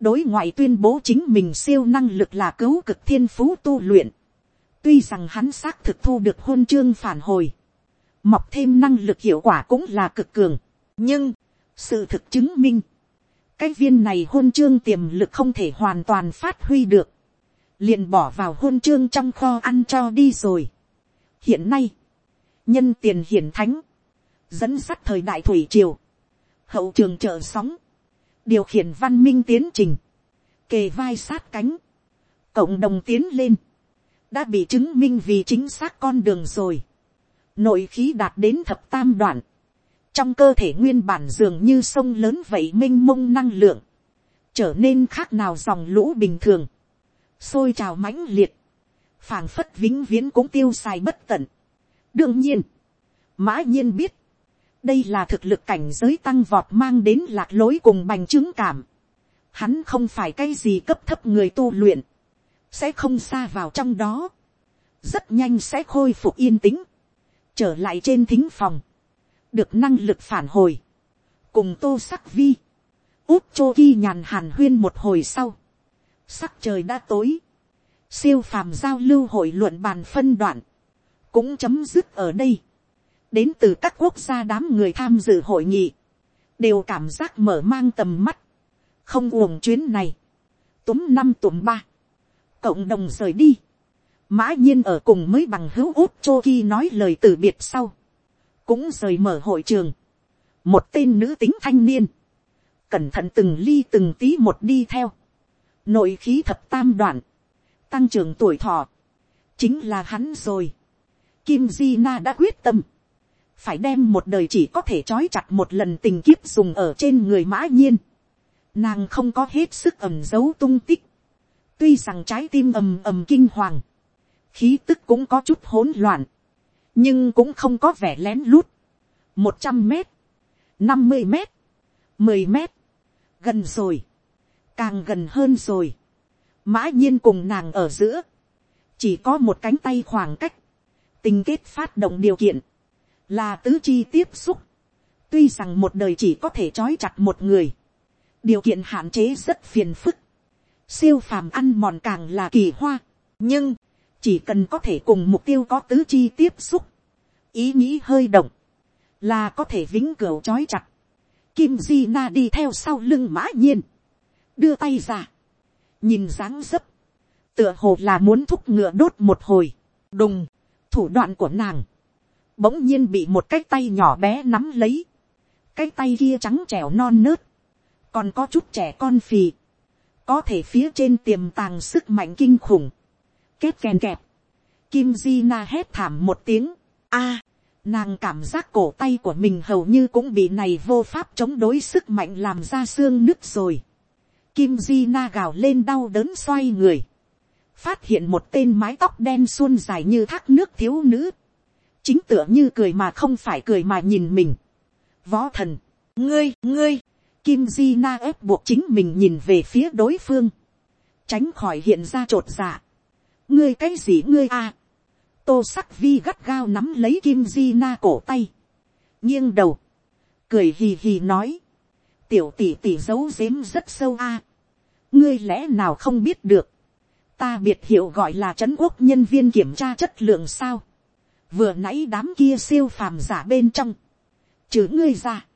đối ngoại tuyên bố chính mình siêu năng lực là cứu cực thiên phú tu luyện, tuy rằng hắn xác thực thu được hôn chương phản hồi, mọc thêm năng lực hiệu quả cũng là cực cường, nhưng, sự thực chứng minh, cái viên này hôn chương tiềm lực không thể hoàn toàn phát huy được, liền bỏ vào hôn chương trong kho ăn cho đi rồi. hiện nay, nhân tiền hiển thánh, dẫn sắt thời đại thủy triều, hậu trường trợ sóng, điều khiển văn minh tiến trình, kề vai sát cánh, cộng đồng tiến lên, đã bị chứng minh vì chính xác con đường rồi. nội khí đạt đến thập tam đoạn, trong cơ thể nguyên bản dường như sông lớn vậy m i n h mông năng lượng, trở nên khác nào dòng lũ bình thường, sôi trào mãnh liệt, phảng phất vĩnh viễn cũng tiêu xài bất tận. đương nhiên, mã nhiên biết, đây là thực lực cảnh giới tăng vọt mang đến lạc lối cùng bành trướng cảm. Hắn không phải cái gì cấp thấp người tu luyện, sẽ không xa vào trong đó, rất nhanh sẽ khôi phục yên tĩnh, trở lại trên thính phòng, được năng lực phản hồi, cùng tô sắc vi, út chô ki nhàn hàn huyên một hồi sau, sắc trời đã tối, siêu phàm giao lưu hội luận bàn phân đoạn, cũng chấm dứt ở đây, đến từ các quốc gia đám người tham dự hội nghị, đều cảm giác mở mang tầm mắt, không uổng chuyến này, túm năm túm ba, cộng đồng rời đi, mã nhiên ở cùng mới bằng hữu út chô ki nói lời từ biệt sau, cũng rời mở hội trường. Một tên nữ tính thanh niên. Cẩn thận từng ly từng tí một đi theo. Nội khí thập tam đoạn. Tăng trưởng tuổi thọ. Chính là hắn rồi. Kim Di Na đã quyết tâm. Phải đem một đời chỉ có thể trói chặt một lần tình kiếp dùng ở trên người mã nhiên. Nàng không có hết sức ẩm giấu tung tích. Tuy rằng trái tim ầm ầm kinh hoàng. Khí tức cũng có chút hỗn loạn nhưng cũng không có vẻ lén lút. một trăm mét, năm mươi mét, mười mét, gần rồi, càng gần hơn rồi. mã nhiên cùng nàng ở giữa, chỉ có một cánh tay khoảng cách, tình kết phát động điều kiện, là tứ chi tiếp xúc. tuy rằng một đời chỉ có thể trói chặt một người, điều kiện hạn chế rất phiền phức, siêu phàm ăn mòn càng là kỳ hoa, nhưng, chỉ cần có thể cùng mục tiêu có tứ chi tiếp xúc, ý nghĩ hơi động, là có thể vĩnh cửu trói chặt, kim di na đi theo sau lưng mã nhiên, đưa tay ra, nhìn dáng dấp, tựa hồ là muốn thúc ngựa đốt một hồi, đùng, thủ đoạn của nàng, bỗng nhiên bị một cái tay nhỏ bé nắm lấy, cái tay kia trắng trẻo non nớt, còn có chút trẻ con phì, có thể phía trên tiềm tàng sức mạnh kinh khủng, kết kèn kẹp, kim di na hét thảm một tiếng, a, nàng cảm giác cổ tay của mình hầu như cũng bị này vô pháp chống đối sức mạnh làm ra xương nứt rồi. Kim Di Na gào lên đau đớn xoay người. Phát hiện một tên mái tóc đen suôn dài như thác nước thiếu nữ. Chính tựa như cười mà không phải cười mà nhìn mình. Võ thần, ngươi, ngươi, Kim Di Na ép buộc chính mình nhìn về phía đối phương. Tránh khỏi hiện ra trột dạ. Ngươi cái gì ngươi a tô sắc vi gắt gao nắm lấy kim di na cổ tay, nghiêng đầu, cười hì hì nói, tiểu tỷ tỷ giấu giếm rất sâu a, ngươi lẽ nào không biết được, ta biệt hiệu gọi là trấn quốc nhân viên kiểm tra chất lượng sao, vừa nãy đám kia siêu phàm giả bên trong, trừ ngươi ra,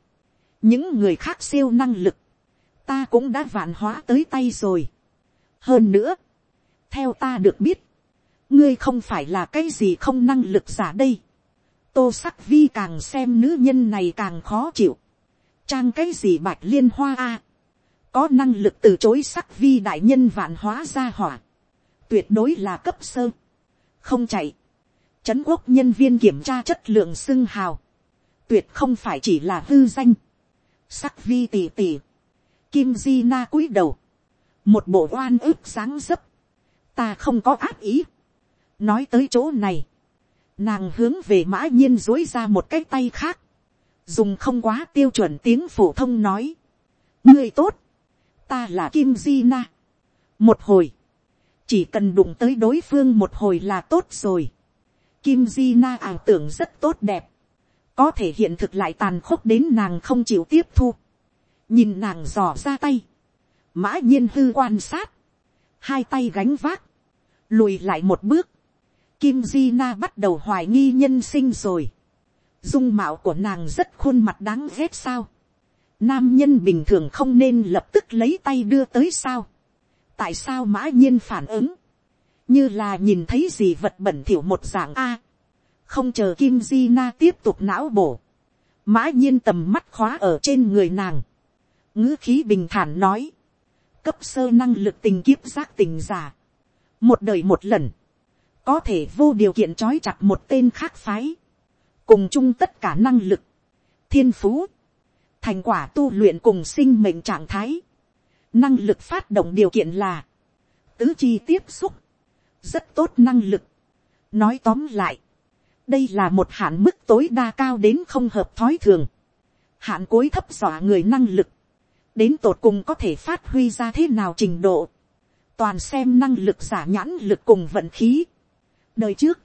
những người khác siêu năng lực, ta cũng đã vạn hóa tới tay rồi. hơn nữa, theo ta được biết, ngươi không phải là cái gì không năng lực giả đây. tô sắc vi càng xem nữ nhân này càng khó chịu. trang cái gì bạch liên hoa a. có năng lực từ chối sắc vi đại nhân vạn hóa ra hỏa, tuyệt đối là cấp sơ, không chạy, trấn quốc nhân viên kiểm tra chất lượng xưng hào, tuyệt không phải chỉ là hư danh, sắc vi tì tì. kim di na cúi đầu, một bộ oan ức sáng dấp, ta không có ác ý, nói tới chỗ này, nàng hướng về mã nhiên dối ra một cái tay khác, dùng không quá tiêu chuẩn tiếng phổ thông nói, ngươi tốt, ta là kim di na, một hồi, chỉ cần đụng tới đối phương một hồi là tốt rồi, kim di na ảo tưởng rất tốt đẹp, có thể hiện thực lại tàn khốc đến nàng không chịu tiếp thu, nhìn nàng dò ra tay, mã nhiên hư quan sát, hai tay gánh vác, lùi lại một bước, kim di na bắt đầu hoài nghi nhân sinh rồi, dung mạo của nàng rất khuôn mặt đáng ghét sao, nam nhân bình thường không nên lập tức lấy tay đưa tới sao, tại sao mã nhiên phản ứng, như là nhìn thấy gì vật bẩn thỉu một dạng a, không chờ kim di na tiếp tục não bổ, mã nhiên tầm mắt khóa ở trên người nàng, ngữ khí bình thản nói, cấp sơ năng lực tình kiếp giác tình giả, một đời một lần, có thể vô điều kiện trói chặt một tên khác phái, cùng chung tất cả năng lực, thiên phú, thành quả tu luyện cùng sinh mệnh trạng thái, năng lực phát động điều kiện là, tứ chi tiếp xúc, rất tốt năng lực. nói tóm lại, đây là một hạn mức tối đa cao đến không hợp thói thường, hạn cuối thấp dọa người năng lực, đến tột cùng có thể phát huy ra thế nào trình độ, toàn xem năng lực giả nhãn lực cùng vận khí đời trước,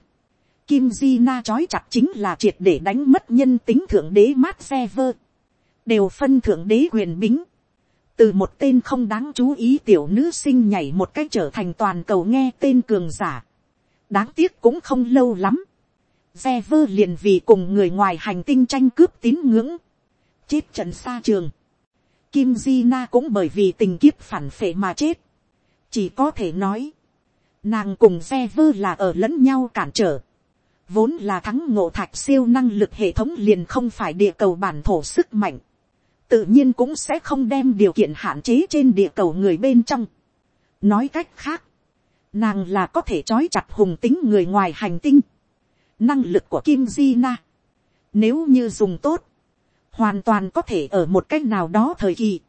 kim di na trói chặt chính là triệt để đánh mất nhân tính thượng đế mát xe vơ, đều phân thượng đế quyền bính, từ một tên không đáng chú ý tiểu nữ sinh nhảy một cách trở thành toàn cầu nghe tên cường giả. đáng tiếc cũng không lâu lắm. Xe vơ liền vì cùng người ngoài hành tinh tranh cướp tín ngưỡng. chết trận xa trường. Kim Di Na cũng bởi vì tình kiếp phản phệ mà chết. chỉ có thể nói, nàng cùng Ve vơ là ở lẫn nhau cản trở. vốn là thắng ngộ thạch siêu năng lực hệ thống liền không phải địa cầu bản thổ sức mạnh tự nhiên cũng sẽ không đem điều kiện hạn chế trên địa cầu người bên trong. nói cách khác, nàng là có thể trói chặt hùng tính người ngoài hành tinh. năng lực của kim di na, nếu như dùng tốt, hoàn toàn có thể ở một cách nào đó thời kỳ,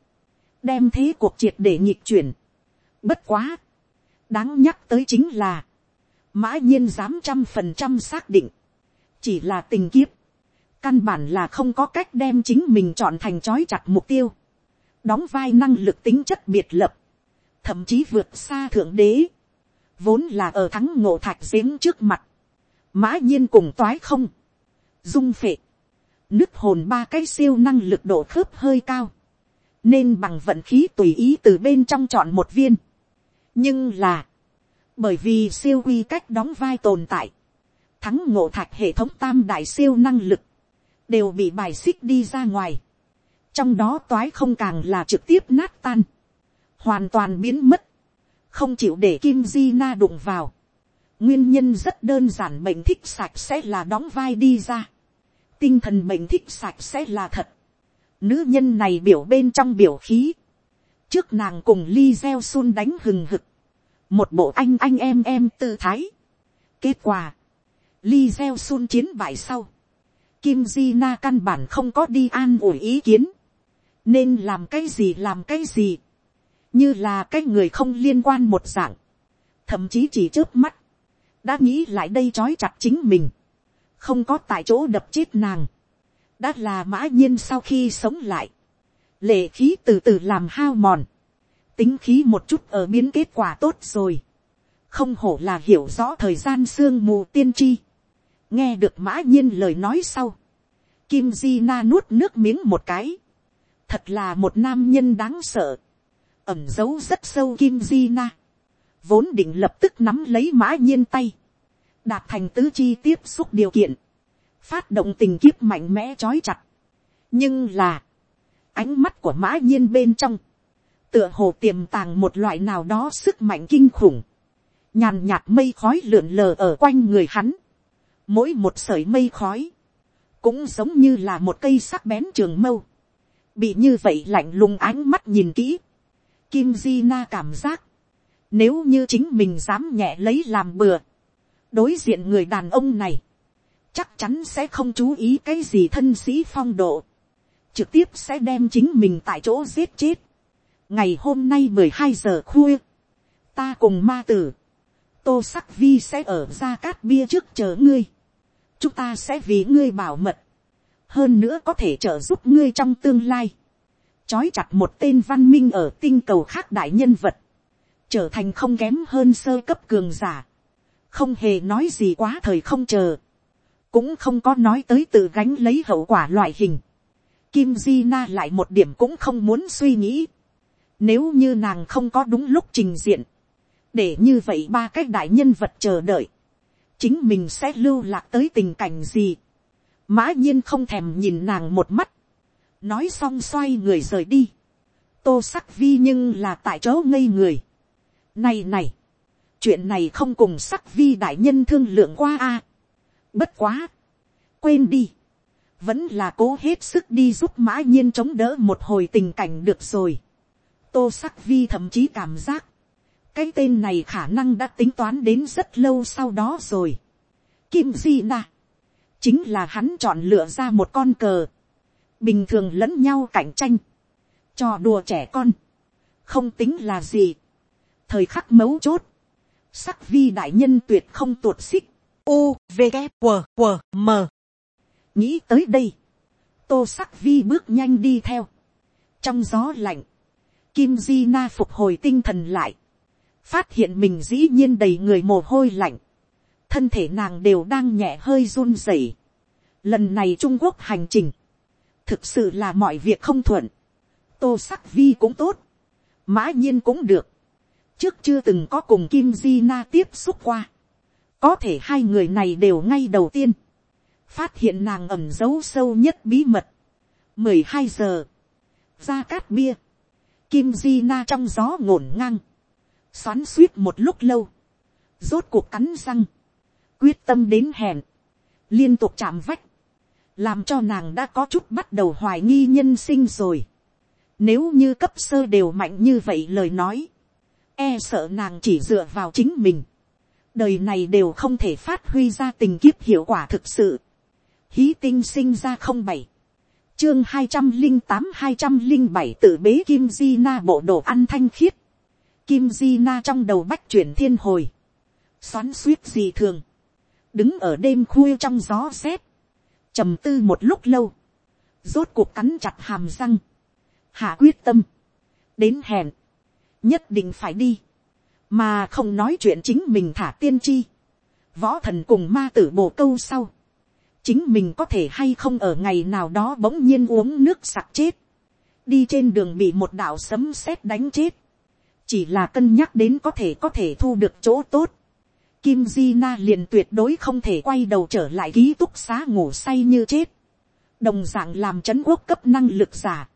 đem thế cuộc triệt để nhịp chuyển. bất quá, đáng nhắc tới chính là, mã nhiên dám trăm phần trăm xác định, chỉ là tình kiếp, căn bản là không có cách đem chính mình chọn thành trói chặt mục tiêu, đóng vai năng lực tính chất biệt lập, thậm chí vượt xa thượng đế, vốn là ở thắng ngộ thạch giếng trước mặt, mã nhiên cùng toái không, dung phệ, nứt hồn ba cái siêu năng lực độ khớp hơi cao, nên bằng vận khí tùy ý từ bên trong chọn một viên nhưng là, bởi vì siêu quy cách đóng vai tồn tại, thắng ngộ thạch hệ thống tam đại siêu năng lực, đều bị bài xích đi ra ngoài. trong đó toái không càng là trực tiếp nát tan, hoàn toàn biến mất, không chịu để kim di na đụng vào. nguyên nhân rất đơn giản bệnh thích sạch sẽ là đóng vai đi ra. tinh thần bệnh thích sạch sẽ là thật. nữ nhân này biểu bên trong biểu khí trước nàng cùng Li gieo sun đánh hừng hực. một bộ anh anh em em tư thái. kết quả, Li gieo sun chiến bại sau Kim Di Na căn bản không có đi an ủi ý kiến. Nên làm cái gì làm cái gì. Như là cái người không liên quan một dạng. Thậm chí chỉ trước mắt. Đã nghĩ lại đây trói chặt chính mình. Không có tại chỗ đập chết nàng. Đã là mã nhiên sau khi sống lại. Lệ khí từ từ làm hao mòn. Tính khí một chút ở biến kết quả tốt rồi. Không hổ là hiểu rõ thời gian sương mù tiên tri. Nghe được mã nhiên lời nói sau, kim di na nuốt nước miếng một cái, thật là một nam nhân đáng sợ, ẩm giấu rất sâu kim di na, vốn định lập tức nắm lấy mã nhiên tay, đạt thành tứ chi tiếp xúc điều kiện, phát động tình kiếp mạnh mẽ trói chặt, nhưng là, ánh mắt của mã nhiên bên trong, tựa hồ tiềm tàng một loại nào đó sức mạnh kinh khủng, nhàn nhạt mây khói lượn lờ ở quanh người hắn, mỗi một sởi mây khói, cũng giống như là một cây sắc bén trường mâu, bị như vậy lạnh lùng ánh mắt nhìn kỹ, Kim Di Na cảm giác, nếu như chính mình dám nhẹ lấy làm bừa, đối diện người đàn ông này, chắc chắn sẽ không chú ý cái gì thân sĩ phong độ, trực tiếp sẽ đem chính mình tại chỗ giết chết. ngày hôm nay mười hai giờ khuya, ta cùng ma tử, tô sắc vi sẽ ở ra cát bia trước chờ ngươi, chúng ta sẽ vì ngươi bảo mật, hơn nữa có thể trợ giúp ngươi trong tương lai, trói chặt một tên văn minh ở tinh cầu khác đại nhân vật, trở thành không kém hơn sơ cấp cường giả, không hề nói gì quá thời không chờ, cũng không có nói tới tự gánh lấy hậu quả loại hình. Kim Di Na lại một điểm cũng không muốn suy nghĩ. Nếu như nàng không có đúng lúc trình diện, để như vậy ba cái đại nhân vật chờ đợi, chính mình sẽ lưu lạc tới tình cảnh gì. Mã nhiên không thèm nhìn nàng một mắt, nói xong xoay người rời đi. Tô sắc vi nhưng là tại chỗ ngây người. Này này, chuyện này không cùng sắc vi đại nhân thương lượng qua a. Bất quá, quên đi, vẫn là cố hết sức đi giúp mã nhiên chống đỡ một hồi tình cảnh được rồi. Tô sắc vi thậm chí cảm giác, cái tên này khả năng đã tính toán đến rất lâu sau đó rồi. Kim Di Na, chính là hắn chọn lựa ra một con cờ, bình thường lẫn nhau cạnh tranh, trò đùa trẻ con, không tính là gì. thời khắc mấu chốt, sắc vi đại nhân tuyệt không tuột xích, u v g q q m nghĩ tới đây, tô sắc vi bước nhanh đi theo, trong gió lạnh, kim di na phục hồi tinh thần lại, phát hiện mình dĩ nhiên đầy người mồ hôi lạnh, thân thể nàng đều đang nhẹ hơi run rẩy. Lần này Trung Quốc hành trình, thực sự là mọi việc không thuận, tô sắc vi cũng tốt, mã nhiên cũng được, trước chưa từng có cùng kim di na tiếp xúc qua, có thể hai người này đều ngay đầu tiên, phát hiện nàng ẩm giấu sâu nhất bí mật. mười hai giờ, ra cát bia, kim di na trong gió ngổn ngang, xoắn suýt một lúc lâu, rốt cuộc cắn răng, quyết tâm đến hẹn, liên tục chạm vách, làm cho nàng đã có chút bắt đầu hoài nghi nhân sinh rồi. Nếu như cấp sơ đều mạnh như vậy lời nói, e sợ nàng chỉ dựa vào chính mình, đời này đều không thể phát huy ra tình kiếp hiệu quả thực sự. Hí tinh sinh ra không bảy, chương hai trăm linh tám hai trăm linh bảy tự bế kim di na bộ đồ ăn thanh khiết, kim di na trong đầu bách chuyển thiên hồi, xoắn suýt gì thường, đứng ở đêm khuya trong gió rét, trầm tư một lúc lâu, rốt cuộc cắn chặt hàm răng, hạ quyết tâm, đến hẹn, nhất định phải đi, mà không nói chuyện chính mình thả tiên tri, võ thần cùng ma tử bồ câu sau, chính mình có thể hay không ở ngày nào đó bỗng nhiên uống nước sặc chết, đi trên đường bị một đạo sấm sét đánh chết, chỉ là cân nhắc đến có thể có thể thu được chỗ tốt, Kim Di Na liền tuyệt đối không thể quay đầu trở lại ký túc xá ngủ say như chết. Đồng dạng làm chấn quốc cấp năng lực giả.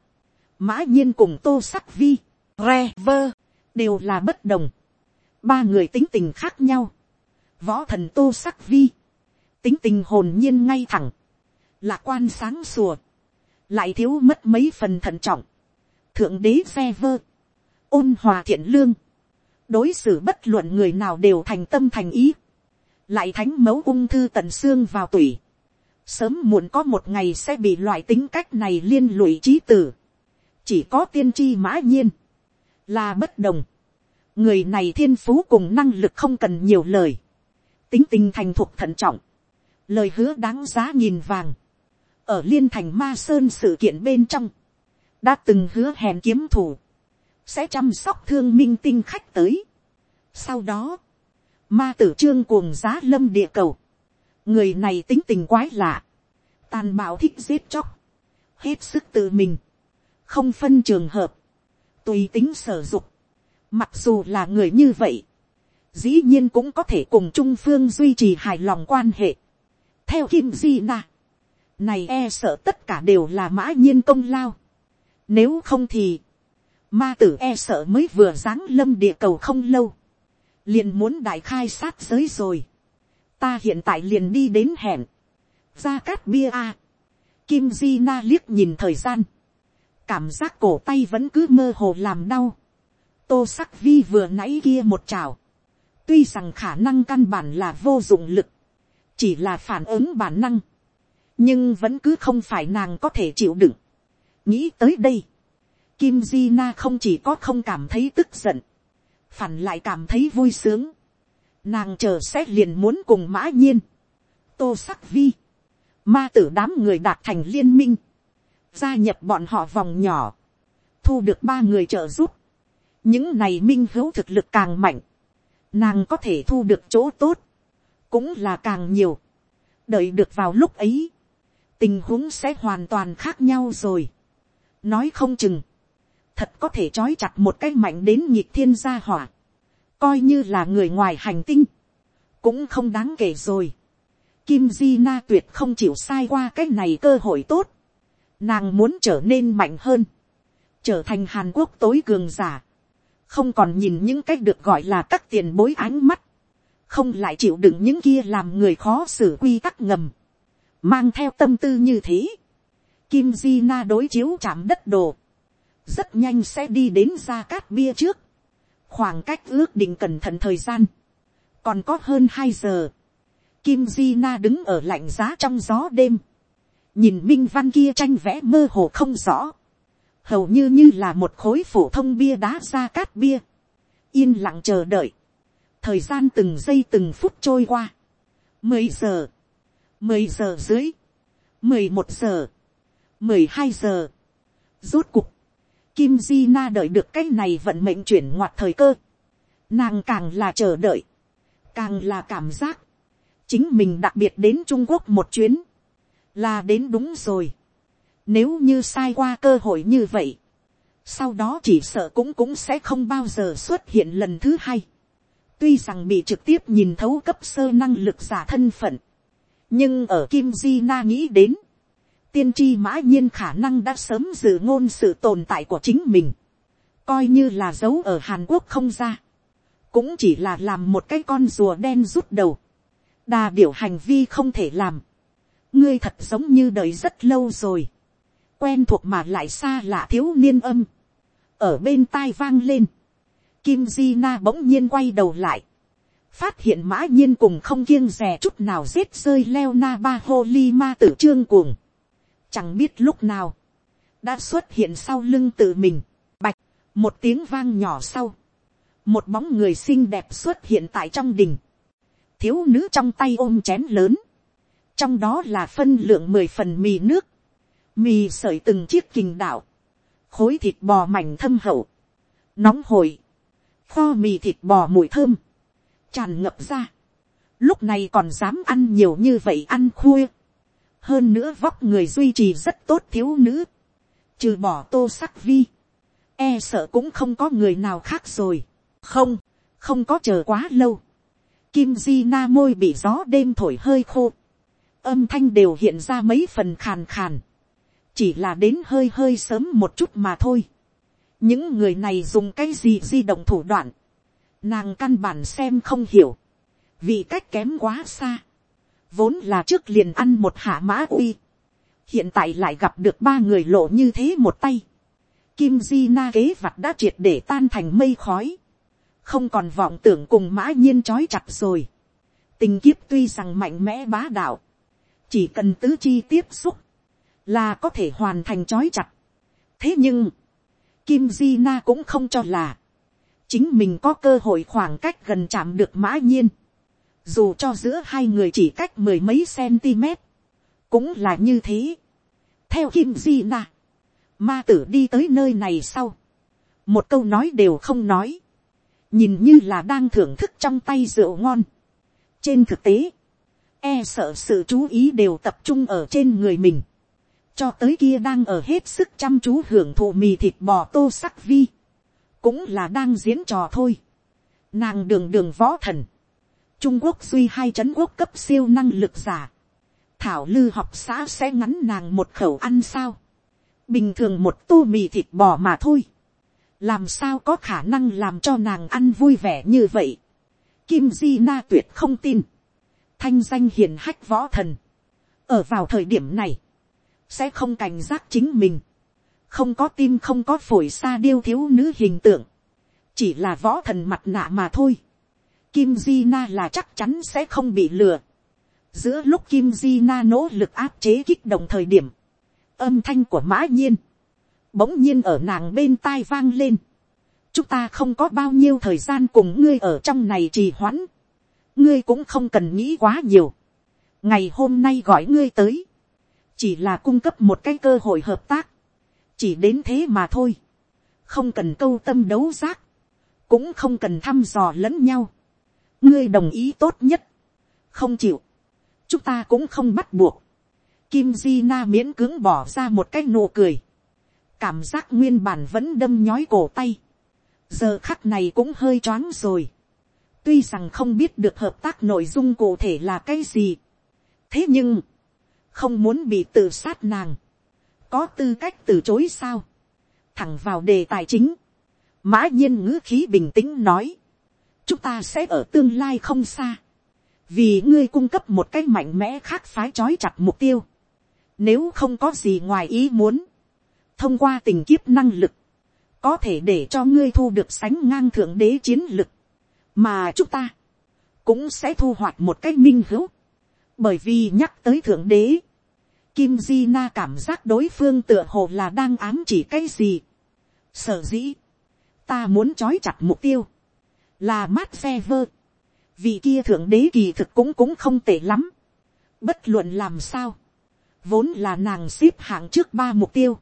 Mã nhiên cùng tô sắc vi, re, vơ, đều là bất đồng. Ba người tính tình khác nhau. Võ thần tô sắc vi, tính tình hồn nhiên ngay thẳng. Lạc quan sáng sùa. Lại thiếu mất mấy phần thận trọng. Thượng đế ve vơ. Ôn hòa thiện lương đối xử bất luận người nào đều thành tâm thành ý, lại thánh mẫu ung thư tận xương vào tủy, sớm muộn có một ngày sẽ bị loại tính cách này liên lụy trí tử, chỉ có tiên tri mã nhiên, là bất đồng, người này thiên phú cùng năng lực không cần nhiều lời, tính tình thành thục thận trọng, lời hứa đáng giá nhìn vàng, ở liên thành ma sơn sự kiện bên trong, đã từng hứa hẹn kiếm thủ, sẽ chăm sóc thương minh tinh khách tới. Sau đó, ma tử trương cuồng giá lâm địa cầu. Người này tính tình quái lạ. Tàn bạo thích giết chóc. Hết sức tự mình. Không phân trường hợp. Tùy tính sở dục. Mặc dù là người như vậy. Dĩ nhiên cũng có thể cùng Trung Phương duy trì hài lòng quan hệ. Theo Kim Di Na. Này e sợ tất cả đều là mã nhiên công lao. Nếu không thì ma tử e sợ mới vừa giáng lâm địa cầu không lâu, liền muốn đại khai sát giới rồi. ta hiện tại liền đi đến hẹn, ra cát bia a, kim di na liếc nhìn thời gian, cảm giác cổ tay vẫn cứ mơ hồ làm đau, tô sắc vi vừa nãy kia một trào, tuy rằng khả năng căn bản là vô dụng lực, chỉ là phản ứng bản năng, nhưng vẫn cứ không phải nàng có thể chịu đựng. nghĩ tới đây, kim di na không chỉ có không cảm thấy tức giận, phản lại cảm thấy vui sướng, nàng chờ xét liền muốn cùng mã nhiên, tô sắc vi, ma tử đám người đạt thành liên minh, gia nhập bọn họ vòng nhỏ, thu được ba người trợ giúp, những này minh hữu thực lực càng mạnh, nàng có thể thu được chỗ tốt, cũng là càng nhiều, đợi được vào lúc ấy, tình huống sẽ hoàn toàn khác nhau rồi. nói không chừng, thật có thể trói chặt một cái mạnh đến nhịp thiên gia hỏa, coi như là người ngoài hành tinh, cũng không đáng kể rồi. Kim Di Na tuyệt không chịu sai qua cái này cơ hội tốt. Nàng muốn trở nên mạnh hơn. Trở thành Hàn Quốc tối cường giả. Không còn nhìn những cách được gọi là các tiền bối ánh mắt. Không lại chịu đựng những kia làm người khó xử quy tắc ngầm. Mang theo tâm tư như thế. Kim Di Na đối chiếu chạm đất đồ. Rất nhanh sẽ đi đến ra cát bia trước. Khoảng cách ước định cẩn thận thời gian. Còn có hơn hai giờ Kim Di Na đứng ở lạnh giá trong gió đêm. Nhìn minh văn kia tranh vẽ mơ hồ không rõ. Hầu như như là một khối phổ thông bia đá ra cát bia. Yên lặng chờ đợi. Thời gian từng giây từng phút trôi qua. Mười giờ. Mười giờ dưới. Mười một giờ. Mười hai giờ. Rốt cục. Kim Di Na đợi được cái này vận mệnh chuyển ngoặt thời cơ. Nàng càng là chờ đợi. Càng là cảm giác chính mình đặc biệt đến trung quốc một chuyến, là đến đúng rồi. nếu như sai qua cơ hội như vậy, sau đó chỉ sợ cũng cũng sẽ không bao giờ xuất hiện lần thứ hai tuy rằng bị trực tiếp nhìn thấu cấp sơ năng lực giả thân phận, nhưng ở kim di na nghĩ đến, tiên tri mã nhiên khả năng đã sớm dự ngôn sự tồn tại của chính mình, coi như là dấu ở hàn quốc không ra, cũng chỉ là làm một cái con rùa đen rút đầu, đà điểu hành vi không thể làm, ngươi thật giống như đợi rất lâu rồi, quen thuộc mà lại xa lạ thiếu niên âm, ở bên tai vang lên, kim di na bỗng nhiên quay đầu lại, phát hiện mã nhiên cùng không kiêng rè chút nào giết rơi leo na ba hô ly ma tử trương cuồng, chẳng biết lúc nào, đã xuất hiện sau lưng tự mình, bạch, một tiếng vang nhỏ sau, một bóng người xinh đẹp xuất hiện tại trong đình, thiếu nữ trong tay ôm chén lớn, trong đó là phân lượng mười phần mì nước, mì sợi từng chiếc kình đạo, khối thịt bò mảnh thâm hậu, nóng hổi, kho mì thịt bò mùi thơm, tràn ngập ra, lúc này còn dám ăn nhiều như vậy ăn khuya, hơn nữa vóc người duy trì rất tốt thiếu nữ, trừ bỏ tô sắc vi, e sợ cũng không có người nào khác rồi, không, không có chờ quá lâu, Kim di na môi bị gió đêm thổi hơi khô. Âm thanh đều hiện ra mấy phần khàn khàn. Chỉ là đến hơi hơi sớm một chút mà thôi. Những người này dùng cái gì di động thủ đoạn. Nàng căn bản xem không hiểu. Vì cách kém quá xa. Vốn là trước liền ăn một hạ mã uy. Hiện tại lại gặp được ba người lộ như thế một tay. Kim di na kế vặt đã triệt để tan thành mây khói không còn vọng tưởng cùng mã nhiên trói chặt rồi. tình kiếp tuy rằng mạnh mẽ bá đạo, chỉ cần tứ chi tiếp xúc, là có thể hoàn thành trói chặt. thế nhưng, kim di na cũng không cho là, chính mình có cơ hội khoảng cách gần chạm được mã nhiên, dù cho giữa hai người chỉ cách mười mấy cm, cũng là như thế. theo kim di na, ma tử đi tới nơi này sau, một câu nói đều không nói, nhìn như là đang thưởng thức trong tay rượu ngon. trên thực tế, e sợ sự chú ý đều tập trung ở trên người mình, cho tới kia đang ở hết sức chăm chú hưởng thụ mì thịt bò tô sắc vi, cũng là đang diễn trò thôi. Nàng đường đường võ thần, trung quốc duy hai c quốc cấp siêu năng lực giả, thảo lư học xã sẽ ngắn nàng một khẩu ăn sao, bình thường một tô mì thịt bò mà thôi làm sao có khả năng làm cho nàng ăn vui vẻ như vậy. Kim Di Na tuyệt không tin. Thanh danh hiền hách võ thần. Ở vào thời điểm này. Sẽ không cảnh giác chính mình. Không có tim không có phổi xa điêu thiếu nữ hình tượng. chỉ là võ thần mặt nạ mà thôi. Kim Di Na là chắc chắn sẽ không bị lừa. Giữa lúc Kim Di Na nỗ lực áp chế kích động thời điểm, âm thanh của mã nhiên, bỗng nhiên ở nàng bên tai vang lên. chúng ta không có bao nhiêu thời gian cùng ngươi ở trong này trì hoãn. ngươi cũng không cần nghĩ quá nhiều. ngày hôm nay gọi ngươi tới, chỉ là cung cấp một cái cơ hội hợp tác, chỉ đến thế mà thôi, không cần câu tâm đấu giác, cũng không cần thăm dò lẫn nhau, ngươi đồng ý tốt nhất, không chịu, chúng ta cũng không bắt buộc, Kim Di Na miễn cưỡng bỏ ra một cái nụ cười. Cảm giác nguyên bản vẫn đâm nhói cổ tay. Giờ khắc này cũng hơi choáng rồi. Tuy rằng không biết được hợp tác nội dung cụ thể là cái gì. Thế nhưng, không muốn bị tự sát nàng. Có tư cách từ chối sao? Thẳng vào đề tài chính. Mã nhiên ngữ khí bình tĩnh nói. Chúng ta sẽ ở tương lai không xa. Vì ngươi cung cấp một cái mạnh mẽ khác phái chói chặt mục tiêu nếu không có gì ngoài ý muốn. Thông qua tình kiếp năng lực. Có thể để cho ngươi thu được sánh ngang thượng đế chiến lực. Mà chúng ta. Cũng sẽ thu hoạch một cách minh hữu. Bởi vì nhắc tới thượng đế. Kim Di Na cảm giác đối phương tựa hồ là đang ám chỉ cái gì. Sở dĩ. Ta muốn trói chặt mục tiêu. Là mát xe vơ. Vì kia thượng đế kỳ thực cũng cũng không tệ lắm. Bất luận làm sao vốn là nàng xếp hạng trước ba mục tiêu.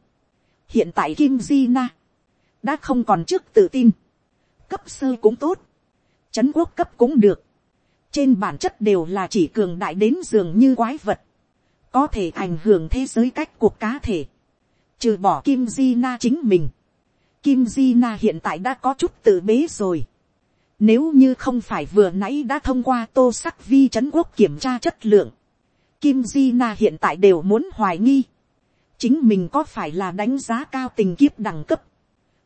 hiện tại kim di na, đã không còn trước tự tin, cấp sơ cũng tốt, chấn quốc cấp cũng được, trên bản chất đều là chỉ cường đại đến dường như quái vật, có thể ảnh hưởng thế giới cách cuộc cá thể, trừ bỏ kim di na chính mình, kim di na hiện tại đã có chút tự bế rồi, nếu như không phải vừa nãy đã thông qua tô sắc vi Trấn quốc kiểm tra chất lượng, Kim Di Na hiện tại đều muốn hoài nghi. Chính mình có phải là đánh giá cao tình kiếp đẳng cấp.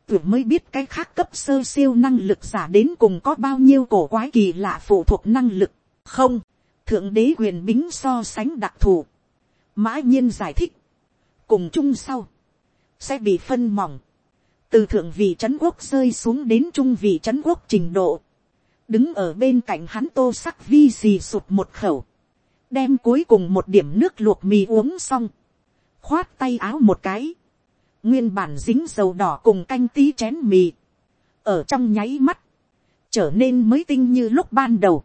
Tưởng mới biết cái khác cấp sơ siêu năng lực giả đến cùng có bao nhiêu cổ quái kỳ lạ phụ thuộc năng lực. Không, thượng đế quyền bính so sánh đặc thù. Mã nhiên giải thích. Cùng chung sau. Sẽ bị phân mỏng. Từ thượng vị trấn quốc rơi xuống đến trung vị trấn quốc trình độ. Đứng ở bên cạnh hắn tô sắc vi xì sụt một khẩu đem cuối cùng một điểm nước luộc mì uống xong, khoát tay áo một cái, nguyên bản dính dầu đỏ cùng canh tí chén mì, ở trong nháy mắt, trở nên mới tinh như lúc ban đầu,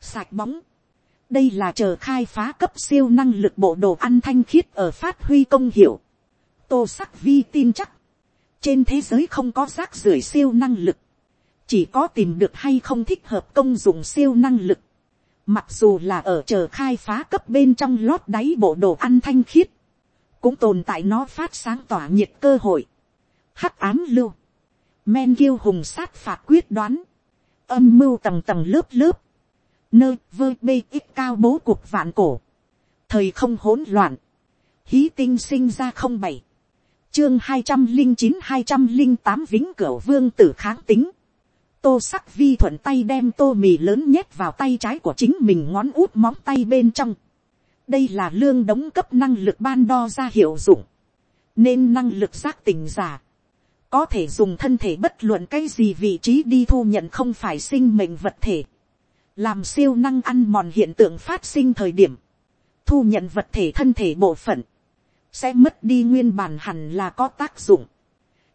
sạch bóng, đây là chờ khai phá cấp siêu năng lực bộ đồ ăn thanh khiết ở phát huy công hiệu, tô sắc vi tin chắc, trên thế giới không có rác rưởi siêu năng lực, chỉ có tìm được hay không thích hợp công dụng siêu năng lực, Mặc dù là ở chờ khai phá cấp bên trong lót đáy bộ đồ ăn thanh khiết. Cũng tồn tại nó phát sáng tỏa nhiệt cơ hội. Hắc ám lưu. Men kiêu hùng sát phạt quyết đoán. Âm mưu tầng tầng lớp lớp. Nơi vơ, bê, ít cao bố cuộc vạn cổ. Thời không hỗn loạn. Hí tinh sinh ra không bảy chương hai trăm linh chín, hai trăm linh tám vĩnh cửu vương tử kháng tính tô sắc vi thuận tay đem tô mì lớn nhét vào tay trái của chính mình ngón út móng tay bên trong đây là lương đóng cấp năng lực ban đo ra hiệu dụng. nên năng lực giác tình giả. có thể dùng thân thể bất luận cái gì vị trí đi thu nhận không phải sinh mệnh vật thể. làm siêu năng ăn mòn hiện tượng phát sinh thời điểm. thu nhận vật thể thân thể bộ phận. sẽ mất đi nguyên bản hẳn là có tác dụng.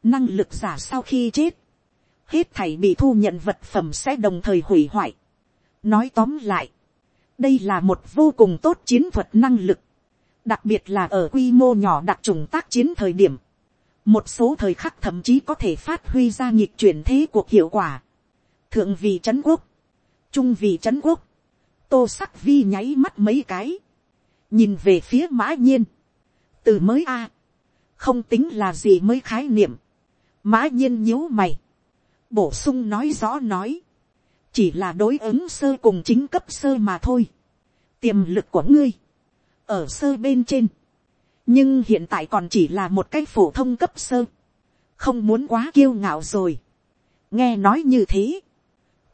năng lực giả sau khi chết hết thảy bị thu nhận vật phẩm sẽ đồng thời hủy hoại. nói tóm lại, đây là một vô cùng tốt chiến thuật năng lực, đặc biệt là ở quy mô nhỏ đặc trùng tác chiến thời điểm, một số thời khắc thậm chí có thể phát huy ra nhịp chuyển thế cuộc hiệu quả. thượng vị trấn quốc, trung vị trấn quốc, tô sắc vi nháy mắt mấy cái, nhìn về phía mã nhiên, từ mới a, không tính là gì mới khái niệm, mã nhiên nhíu mày, bổ sung nói rõ nói, chỉ là đối ứng sơ cùng chính cấp sơ mà thôi, tiềm lực của ngươi, ở sơ bên trên, nhưng hiện tại còn chỉ là một cái phổ thông cấp sơ, không muốn quá kiêu ngạo rồi, nghe nói như thế,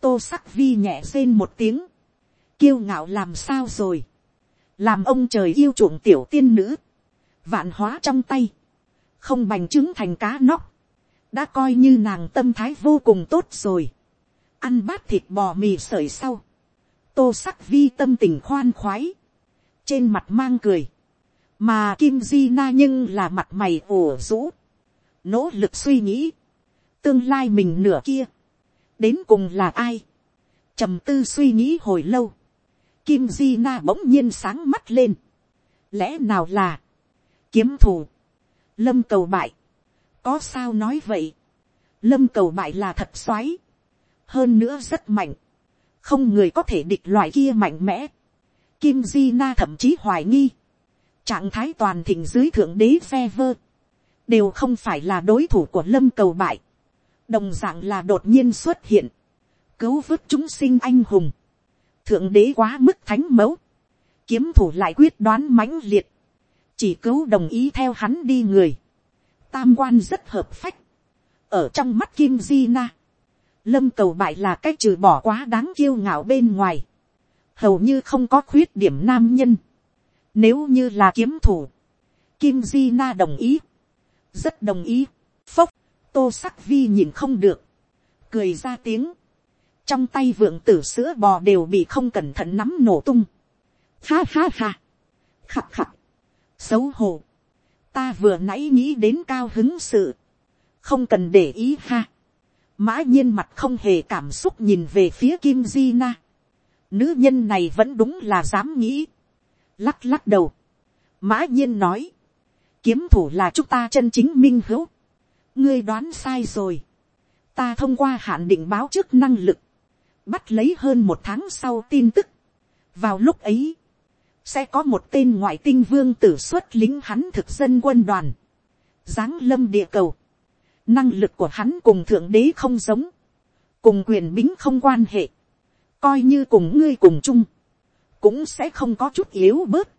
tô sắc vi nhẹ rên một tiếng, kiêu ngạo làm sao rồi, làm ông trời yêu chuộng tiểu tiên nữ, vạn hóa trong tay, không bành trướng thành cá nóc, đã coi như nàng tâm thái vô cùng tốt rồi, ăn bát thịt bò mì sợi sau, tô sắc vi tâm tình khoan khoái, trên mặt mang cười, mà kim di na nhưng là mặt mày ủ rũ, nỗ lực suy nghĩ, tương lai mình nửa kia, đến cùng là ai, trầm tư suy nghĩ hồi lâu, kim di na bỗng nhiên sáng mắt lên, lẽ nào là, kiếm thù, lâm cầu bại, có sao nói vậy, lâm cầu bại là thật xoáy, hơn nữa rất mạnh, không người có thể địch loại kia mạnh mẽ, kim di na thậm chí hoài nghi, trạng thái toàn thịnh dưới thượng đế phe vơ, đều không phải là đối thủ của lâm cầu bại, đồng d ạ n g là đột nhiên xuất hiện, cứu vớt chúng sinh anh hùng, thượng đế quá mức thánh mẫu, kiếm thủ lại quyết đoán mãnh liệt, chỉ cứu đồng ý theo hắn đi người, tam quan rất hợp phách, ở trong mắt kim di na, lâm cầu bại là cái trừ bỏ quá đáng kiêu ngạo bên ngoài, hầu như không có khuyết điểm nam nhân, nếu như là kiếm thủ, kim di na đồng ý, rất đồng ý, phốc, tô sắc vi nhìn không được, cười ra tiếng, trong tay vượng tử sữa bò đều bị không cẩn thận nắm nổ tung, ha ha ha, khặt khặt, xấu hổ, ta vừa nãy nghĩ đến cao hứng sự, không cần để ý ha, mã nhiên mặt không hề cảm xúc nhìn về phía kim di na, nữ nhân này vẫn đúng là dám nghĩ, lắc lắc đầu, mã nhiên nói, kiếm thủ là chúng ta chân chính minh hữu, ngươi đoán sai rồi. ta thông qua hạn định báo trước năng lực, bắt lấy hơn một tháng sau tin tức. vào lúc ấy, sẽ có một tên ngoại tinh vương tử xuất lính hắn thực dân quân đoàn, giáng lâm địa cầu năng lực của hắn cùng thượng đế không giống, cùng quyền bính không quan hệ, coi như cùng ngươi cùng chung, cũng sẽ không có chút yếu bớt.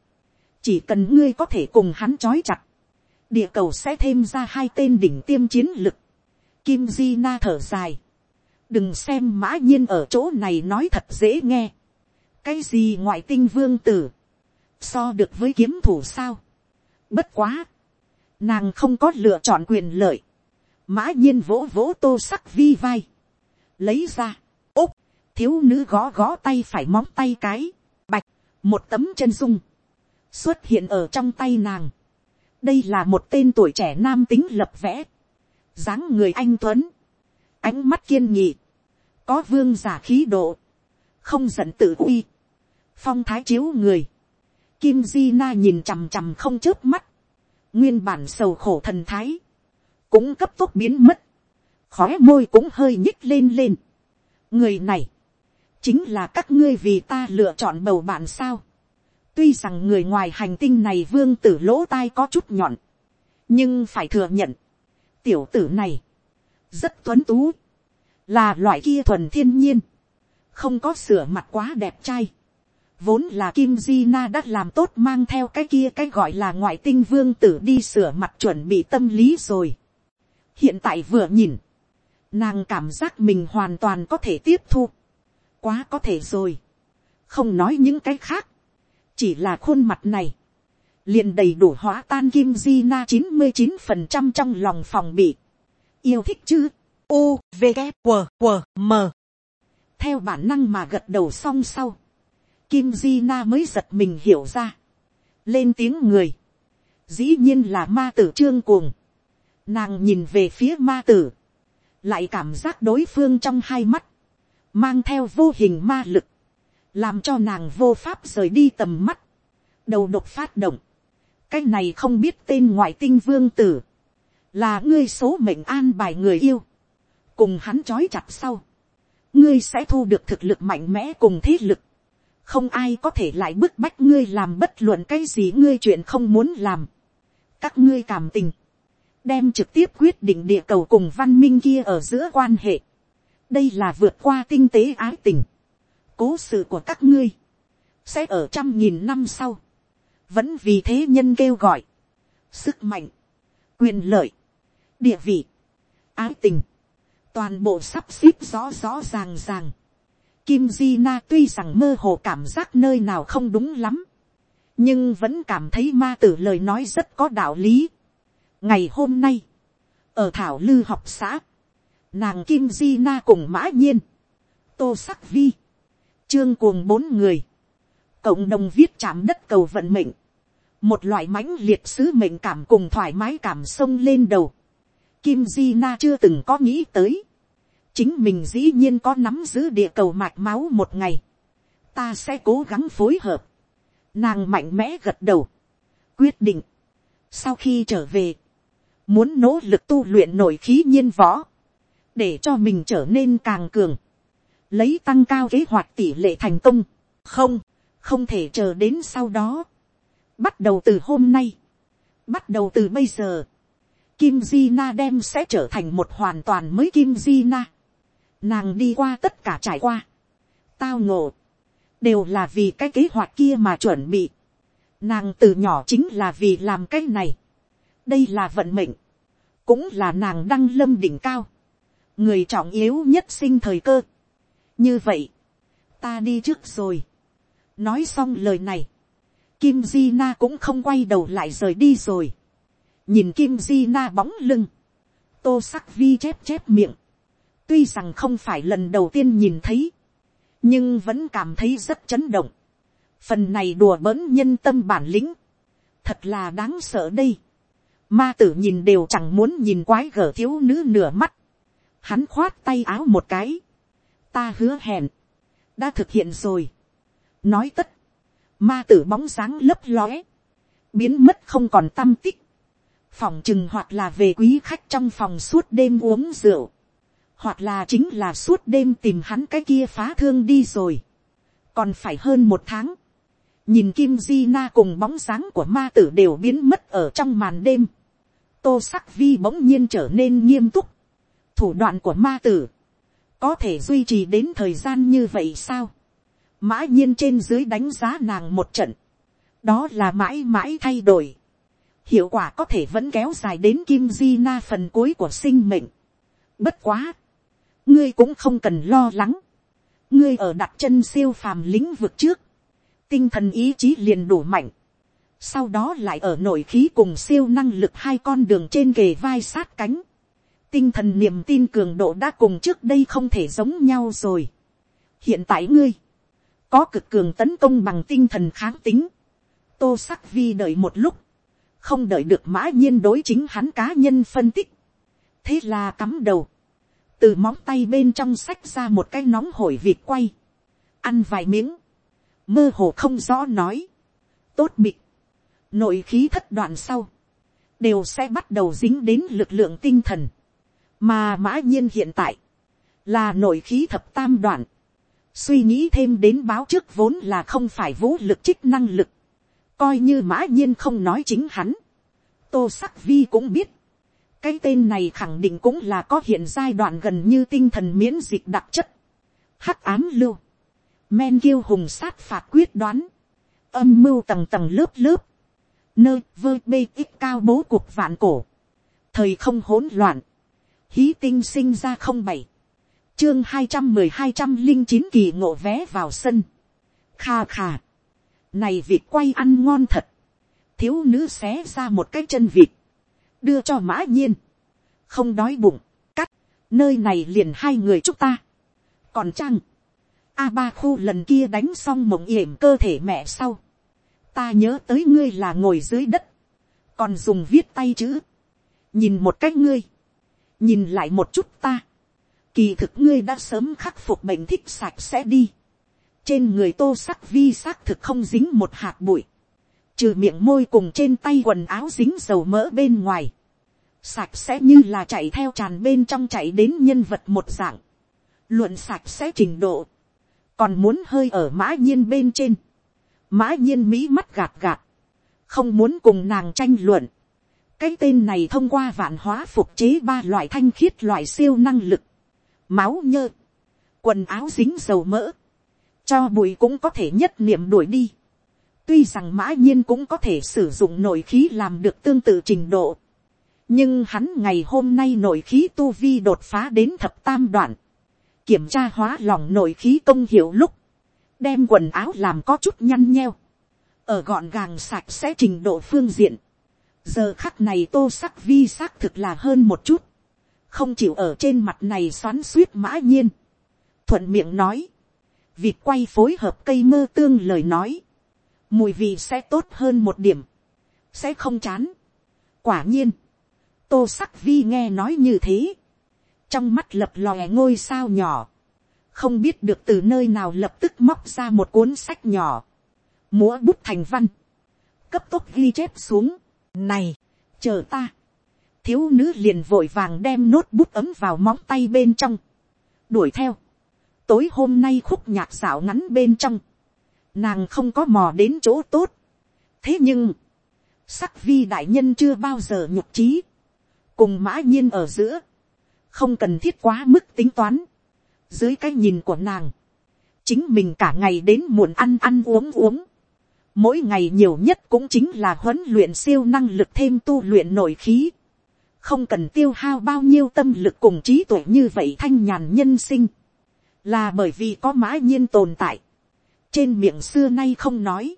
chỉ cần ngươi có thể cùng hắn trói chặt, địa cầu sẽ thêm ra hai tên đỉnh tiêm chiến lực. Kim Di Na thở dài. đừng xem mã nhiên ở chỗ này nói thật dễ nghe. cái gì ngoại tinh vương tử. so được với kiếm thủ sao. bất quá. nàng không có lựa chọn quyền lợi mã nhiên vỗ vỗ tô sắc vi vai. lấy ra. úp. thiếu nữ gõ gõ tay phải móng tay cái. bạch. một tấm chân dung. xuất hiện ở trong tay nàng đây là một tên tuổi trẻ nam tính lập vẽ, dáng người anh tuấn, ánh mắt kiên nhị, có vương giả khí độ, không giận tự uy, phong thái chiếu người, kim di na nhìn chằm chằm không chớp mắt, nguyên bản sầu khổ thần thái, cũng cấp tốc biến mất, khói môi cũng hơi nhích lên lên. người này, chính là các ngươi vì ta lựa chọn bầu bạn sao. Tuy rằng người ngoài hành tinh này vương tử lỗ tai có chút nhọn. Nhưng phải thừa nhận. Tiểu tử này. Rất tuấn tú. Là loại kia thuần thiên nhiên. Không có sửa mặt quá đẹp trai. Vốn là Kim Di Na đã làm tốt mang theo cái kia cái gọi là ngoại tinh vương tử đi sửa mặt chuẩn bị tâm lý rồi. Hiện tại vừa nhìn. Nàng cảm giác mình hoàn toàn có thể tiếp thu. Quá có thể rồi. Không nói những cái khác. Chỉ là khuôn mặt này, liền đầy đủ hóa tan kim di na chín mươi chín phần trăm trong lòng phòng bị, yêu thích chứ, u v g q q m. Theo bản năng mà gật đầu xong sau, kim di na mới giật mình hiểu ra, lên tiếng người, dĩ nhiên là ma tử trương cuồng, nàng nhìn về phía ma tử, lại cảm giác đối phương trong hai mắt, mang theo vô hình ma lực, làm cho nàng vô pháp rời đi tầm mắt, đầu độc phát động, cái này không biết tên ngoại tinh vương tử, là ngươi số mệnh an bài người yêu, cùng hắn trói chặt sau, ngươi sẽ thu được thực lực mạnh mẽ cùng thế lực, không ai có thể lại bức bách ngươi làm bất luận cái gì ngươi chuyện không muốn làm, các ngươi cảm tình, đem trực tiếp quyết định địa cầu cùng văn minh kia ở giữa quan hệ, đây là vượt qua tinh tế ái tình, cố sự của các ngươi, sẽ ở trăm nghìn năm sau, vẫn vì thế nhân kêu gọi, sức mạnh, quyền lợi, địa vị, ái tình, toàn bộ sắp xếp rõ rõ ràng ràng. Kim Di Na tuy rằng mơ hồ cảm giác nơi nào không đúng lắm, nhưng vẫn cảm thấy ma tử lời nói rất có đạo lý ngày hôm nay, ở thảo lư học xã, nàng kim di na cùng mã nhiên, tô sắc vi, trương cuồng bốn người, cộng đồng viết chạm đất cầu vận mệnh, một loại mãnh liệt sứ mệnh cảm cùng thoải mái cảm sông lên đầu, kim di na chưa từng có nghĩ tới, chính mình dĩ nhiên có nắm giữ địa cầu mạch máu một ngày, ta sẽ cố gắng phối hợp, nàng mạnh mẽ gật đầu, quyết định, sau khi trở về, muốn nỗ lực tu luyện nội khí nhiên võ, để cho mình trở nên càng cường, lấy tăng cao kế hoạch tỷ lệ thành công, không, không thể chờ đến sau đó, bắt đầu từ hôm nay, bắt đầu từ bây giờ, Kim Di Na đem sẽ trở thành một hoàn toàn mới Kim Di Na. Nàng đi qua tất cả trải qua. Tao ngộ. Đều là vì cái kế hoạch kia mà chuẩn bị. Nàng từ nhỏ chính là vì làm cái này. Đây là vận mệnh. Cũng là nàng đăng lâm đỉnh cao. Người trọng yếu nhất sinh thời cơ. Như vậy. Ta đi trước rồi. Nói xong lời này. Kim Di Na cũng không quay đầu lại rời đi rồi nhìn kim di na bóng lưng, tô sắc vi chép chép miệng, tuy rằng không phải lần đầu tiên nhìn thấy, nhưng vẫn cảm thấy rất chấn động. phần này đùa bỡn nhân tâm bản lĩnh, thật là đáng sợ đây ma tử nhìn đều chẳng muốn nhìn quái gở thiếu nữ nửa mắt, hắn khoát tay áo một cái, ta hứa hẹn, đã thực hiện rồi. nói tất, ma tử bóng sáng lấp lóe, biến mất không còn tâm tích, phòng chừng hoặc là về quý khách trong phòng suốt đêm uống rượu, hoặc là chính là suốt đêm tìm hắn cái kia phá thương đi rồi, còn phải hơn một tháng, nhìn kim di na cùng bóng sáng của ma tử đều biến mất ở trong màn đêm, tô sắc vi bỗng nhiên trở nên nghiêm túc, thủ đoạn của ma tử, có thể duy trì đến thời gian như vậy sao, mã nhiên trên dưới đánh giá nàng một trận, đó là mãi mãi thay đổi, hiệu quả có thể vẫn kéo dài đến kim di na phần cuối của sinh mệnh. Bất quá, ngươi cũng không cần lo lắng. ngươi ở đặt chân siêu phàm lĩnh vực trước, tinh thần ý chí liền đủ mạnh sau đó lại ở nội khí cùng siêu năng lực hai con đường trên kề vai sát cánh. tinh thần niềm tin cường độ đã cùng trước đây không thể giống nhau rồi. hiện tại ngươi, có cực cường tấn công bằng tinh thần kháng tính. tô sắc vi đợi một lúc, không đợi được mã nhiên đối chính hắn cá nhân phân tích, thế là cắm đầu, từ móng tay bên trong sách ra một cái nóng hổi vịt quay, ăn vài miếng, mơ hồ không rõ nói, tốt bị, nội khí thất đoạn sau, đều sẽ bắt đầu dính đến lực lượng tinh thần, mà mã nhiên hiện tại, là nội khí thập tam đoạn, suy nghĩ thêm đến báo trước vốn là không phải vũ lực chức năng lực, coi như mã nhiên không nói chính hắn, tô sắc vi cũng biết, cái tên này khẳng định cũng là có hiện giai đoạn gần như tinh thần miễn dịch đặc chất, hắc ám lưu, men kiêu hùng sát phạt quyết đoán, âm mưu tầng tầng lớp lớp, nơi vơ bê ít cao bố cuộc vạn cổ, thời không hỗn loạn, hí tinh sinh ra không bảy, chương hai trăm mười hai trăm linh chín kỳ ngộ vé vào sân, kha kha, này vịt quay ăn ngon thật. Thiếu nữ xé ra một cái chân vịt. Đưa cho mã nhiên. Không đói bụng. Cắt. Nơi này liền hai người chúc ta. Còn chăng. A ba khu lần kia đánh xong mộng yểm cơ thể mẹ sau. Ta nhớ tới ngươi là ngồi dưới đất. Còn dùng viết tay chữ. Nhìn một cách ngươi. Nhìn lại một chút ta. Kỳ thực ngươi đã sớm khắc phục bệnh thích sạch sẽ đi trên người tô sắc vi xác thực không dính một hạt bụi, trừ miệng môi cùng trên tay quần áo dính dầu mỡ bên ngoài, sạch sẽ như là chạy theo tràn bên trong chạy đến nhân vật một dạng, luận sạch sẽ trình độ, còn muốn hơi ở mã nhiên bên trên, mã nhiên mỹ mắt gạt gạt, không muốn cùng nàng tranh luận, cái tên này thông qua vạn hóa phục chế ba loại thanh khiết loại siêu năng lực, máu nhơ, quần áo dính dầu mỡ, cho bụi cũng có thể nhất niệm đuổi đi. tuy rằng mã nhiên cũng có thể sử dụng nội khí làm được tương tự trình độ. nhưng hắn ngày hôm nay nội khí tu vi đột phá đến thập tam đoạn. kiểm tra hóa lòng nội khí công hiệu lúc, đem quần áo làm có chút nhăn nheo. ở gọn gàng sạch sẽ trình độ phương diện. giờ khắc này tô sắc vi xác thực là hơn một chút. không chịu ở trên mặt này xoắn suýt mã nhiên, thuận miệng nói, việc quay phối hợp cây mơ tương lời nói, mùi vị sẽ tốt hơn một điểm, sẽ không chán. quả nhiên, tô sắc vi nghe nói như thế, trong mắt lập lòe ngôi sao nhỏ, không biết được từ nơi nào lập tức móc ra một cuốn sách nhỏ, múa bút thành văn, cấp tốc ghi chép xuống, này, chờ ta, thiếu nữ liền vội vàng đem nốt bút ấm vào móng tay bên trong, đuổi theo, tối hôm nay khúc nhạc xảo ngắn bên trong, nàng không có mò đến chỗ tốt, thế nhưng, sắc vi đại nhân chưa bao giờ nhục trí, cùng mã nhiên ở giữa, không cần thiết quá mức tính toán, dưới cái nhìn của nàng, chính mình cả ngày đến muộn ăn ăn uống uống, mỗi ngày nhiều nhất cũng chính là huấn luyện siêu năng lực thêm tu luyện nội khí, không cần tiêu hao bao nhiêu tâm lực cùng trí tuệ như vậy thanh nhàn nhân sinh, là bởi vì có mã nhiên tồn tại, trên miệng xưa nay không nói,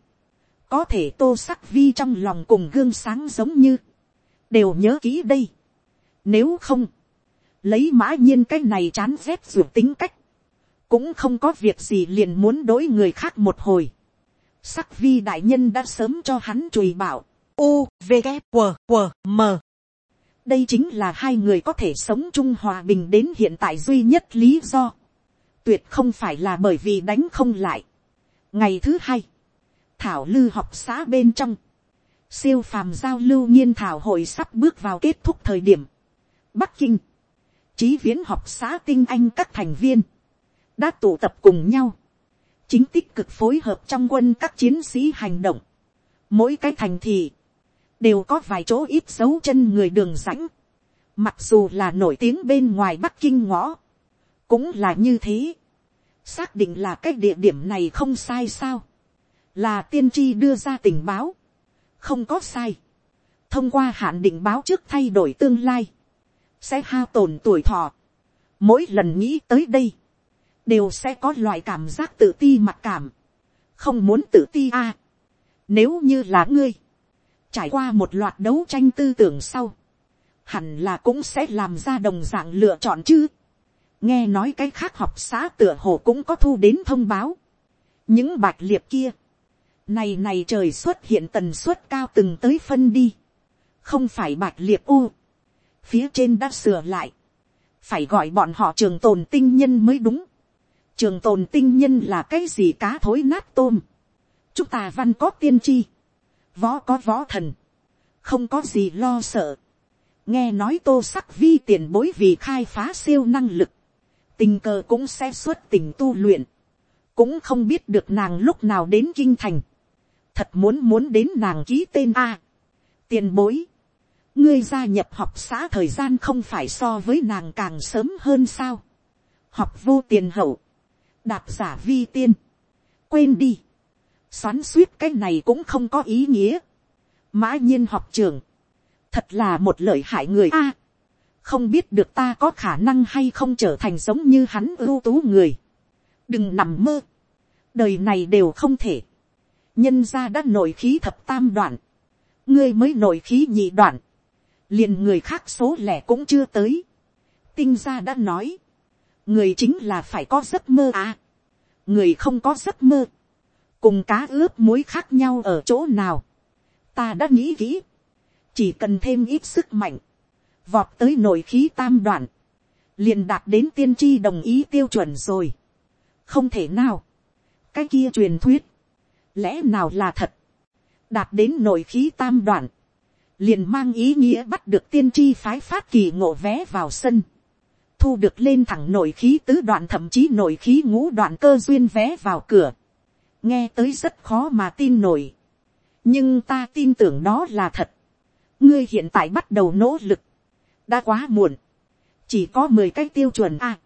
có thể tô sắc vi trong lòng cùng gương sáng giống như, đều nhớ kỹ đây. Nếu không, lấy mã nhiên cái này chán rét ruột tính cách, cũng không có việc gì liền muốn đối người khác một hồi. Sắc vi đại nhân đã sớm cho hắn chùi bảo, u, v, g, q, q, m. đây chính là hai người có thể sống chung hòa bình đến hiện tại duy nhất lý do. tuyệt không phải là bởi vì đánh không lại. ngày thứ hai, thảo lư học xã bên trong, siêu phàm giao lưu nghiên thảo hội sắp bước vào kết thúc thời điểm. bắc kinh, chí viễn học xã tinh anh các thành viên, đã tụ tập cùng nhau, chính tích cực phối hợp trong quân các chiến sĩ hành động. Mỗi cái thành thị, đều có vài chỗ ít dấu chân người đường rãnh. Mặc dù là nổi tiếng bên ngoài Bắc Kinh ngõ, cũng là như thế. Xác định là cái địa điểm này không sai sao. Là tiên tri đưa ra tình báo. Không có sai. Thông qua hạn định báo trước thay đổi tương lai. Sẽ hao tổn tuổi thọ. Mỗi lần nghĩ tới đây đều sẽ có loại cảm giác tự ti mặc cảm, không muốn tự ti a. nếu như là ngươi, trải qua một loạt đấu tranh tư tưởng sau, hẳn là cũng sẽ làm ra đồng dạng lựa chọn chứ. nghe nói cái khác học xã tựa hồ cũng có thu đến thông báo. những bạch liệt kia, này này trời xuất hiện tần suất cao từng tới phân đi, không phải bạch liệt u, phía trên đã sửa lại, phải gọi bọn họ trường tồn tinh nhân mới đúng. Trường tồn tinh nhân là cái gì cá thối nát tôm. chúng ta văn có tiên tri, võ có võ thần, không có gì lo sợ. nghe nói tô sắc vi tiền bối vì khai phá siêu năng lực, tình cờ cũng sẽ xuất tình tu luyện, cũng không biết được nàng lúc nào đến kinh thành, thật muốn muốn đến nàng ký tên a. tiền bối, ngươi gia nhập học xã thời gian không phải so với nàng càng sớm hơn sao. học vô tiền hậu, đạp giả vi tiên, quên đi, xoắn suýt cái này cũng không có ý nghĩa, mã nhiên học trường, thật là một lợi hại người a, không biết được ta có khả năng hay không trở thành giống như hắn ưu tú người, đừng nằm mơ, đời này đều không thể, nhân ra đã nổi khí thập tam đoạn, ngươi mới nổi khí nhị đoạn, liền người khác số lẻ cũng chưa tới, tinh gia đã nói, người chính là phải có giấc mơ à. người không có giấc mơ, cùng cá ướp muối khác nhau ở chỗ nào. ta đã nghĩ kỹ, chỉ cần thêm ít sức mạnh, vọt tới nội khí tam đoạn, liền đạt đến tiên tri đồng ý tiêu chuẩn rồi. không thể nào, cái kia truyền thuyết, lẽ nào là thật, đạt đến nội khí tam đoạn, liền mang ý nghĩa bắt được tiên tri phái phát kỳ ngộ vé vào sân thu được lên thẳng nội khí tứ đoạn thậm chí nội khí ngũ đoạn cơ duyên vé vào cửa. nghe tới rất khó mà tin nổi. nhưng ta tin tưởng đó là thật. ngươi hiện tại bắt đầu nỗ lực. đã quá muộn. chỉ có mười cái tiêu chuẩn a.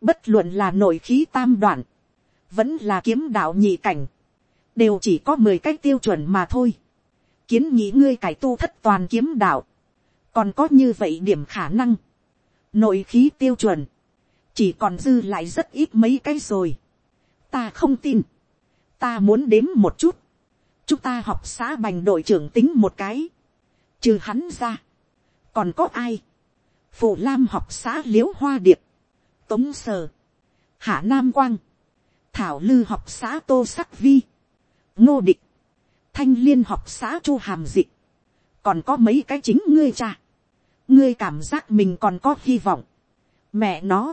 bất luận là nội khí tam đoạn. vẫn là kiếm đạo nhị cảnh. đều chỉ có mười cái tiêu chuẩn mà thôi kiến nghĩ ngươi cải tu thất toàn kiếm đạo. còn có như vậy điểm khả năng. Nội khí tiêu chuẩn, chỉ còn dư lại rất ít mấy cái rồi. ta không tin, ta muốn đếm một chút, chúng ta học xã bành đội trưởng tính một cái, trừ hắn ra, còn có ai, phụ lam học xã l i ễ u hoa điệp, tống sờ, hạ nam quang, thảo lư học xã tô sắc vi, ngô địch, thanh liên học xã chu hàm dịch, còn có mấy cái chính ngươi cha, ngươi cảm giác mình còn có hy vọng, mẹ nó,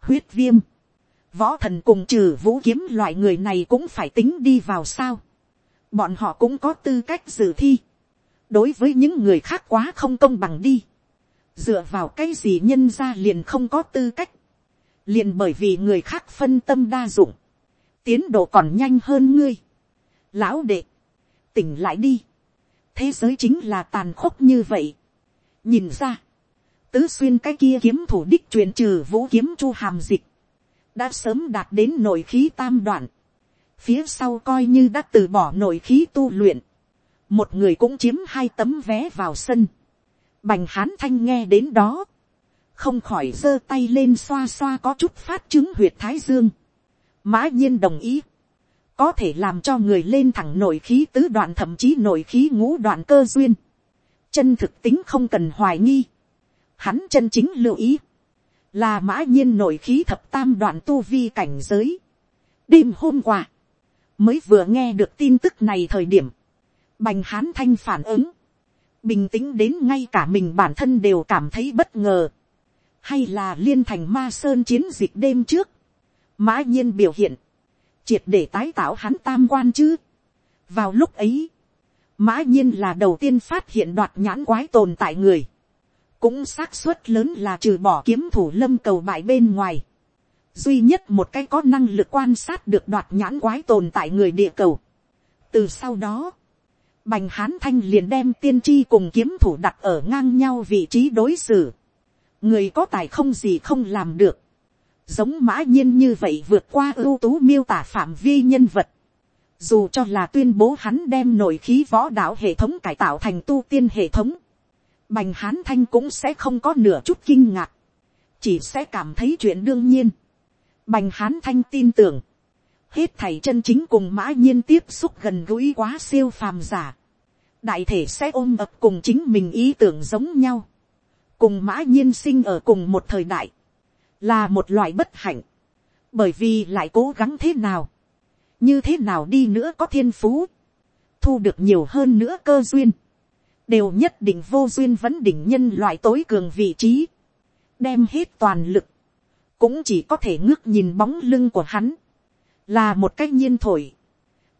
huyết viêm, võ thần cùng trừ vũ kiếm loại người này cũng phải tính đi vào sao, bọn họ cũng có tư cách dự thi, đối với những người khác quá không công bằng đi, dựa vào cái gì nhân ra liền không có tư cách, liền bởi vì người khác phân tâm đa dụng, tiến độ còn nhanh hơn ngươi. Lão đệ, tỉnh lại đi, thế giới chính là tàn khốc như vậy. nhìn ra, tứ xuyên cái kia kiếm thủ đích truyền trừ vũ kiếm chu hàm dịch, đã sớm đạt đến nội khí tam đoạn, phía sau coi như đã từ bỏ nội khí tu luyện, một người cũng chiếm hai tấm vé vào sân, Bành hán thanh nghe đến đó. Không khỏi giơ tay lên xoa xoa có chút phát chứng huyệt thái dương. Mã nhiên đồng ý. Có thể làm cho người lên thẳng nội khí tứ đoạn thậm chí nội khí ngũ đoạn cơ duyên. Chân thực tính không cần hoài nghi. Hắn chân chính lưu ý. Là mã nhiên nội khí thập tam đoạn tu vi cảnh giới. Đêm hôm qua. Mới vừa nghe được tin tức này thời điểm. Bành hán thanh phản ứng bình tĩnh đến ngay cả mình bản thân đều cảm thấy bất ngờ, hay là liên thành ma sơn chiến dịch đêm trước, mã nhiên biểu hiện, triệt để tái tạo hắn tam quan chứ. vào lúc ấy, mã nhiên là đầu tiên phát hiện đoạt nhãn quái tồn tại người, cũng xác suất lớn là trừ bỏ kiếm thủ lâm cầu bại bên ngoài, duy nhất một cái có năng lực quan sát được đoạt nhãn quái tồn tại người địa cầu. từ sau đó, Bành hán thanh liền đem tiên tri cùng kiếm thủ đặt ở ngang nhau vị trí đối xử. Người có tài không gì không làm được. Giống mã nhiên như vậy vượt qua ưu tú miêu tả phạm vi nhân vật. Dù cho là tuyên bố hắn đem nội khí võ đạo hệ thống cải tạo thành tu tiên hệ thống. Bành hán thanh cũng sẽ không có nửa chút kinh ngạc. Chỉ sẽ cảm thấy chuyện đương nhiên. Bành hán thanh tin tưởng, hết thầy chân chính cùng mã nhiên tiếp xúc gần gũi quá siêu phàm giả. đại thể sẽ ôm ập cùng chính mình ý tưởng giống nhau. cùng mã nhiên sinh ở cùng một thời đại là một loại bất hạnh. bởi vì lại cố gắng thế nào. như thế nào đi nữa có thiên phú. thu được nhiều hơn nữa cơ duyên. đều nhất định vô duyên vấn đỉnh nhân loại tối cường vị trí. đem hết toàn lực. cũng chỉ có thể ngước nhìn bóng lưng của hắn là một cách nhiên thổi,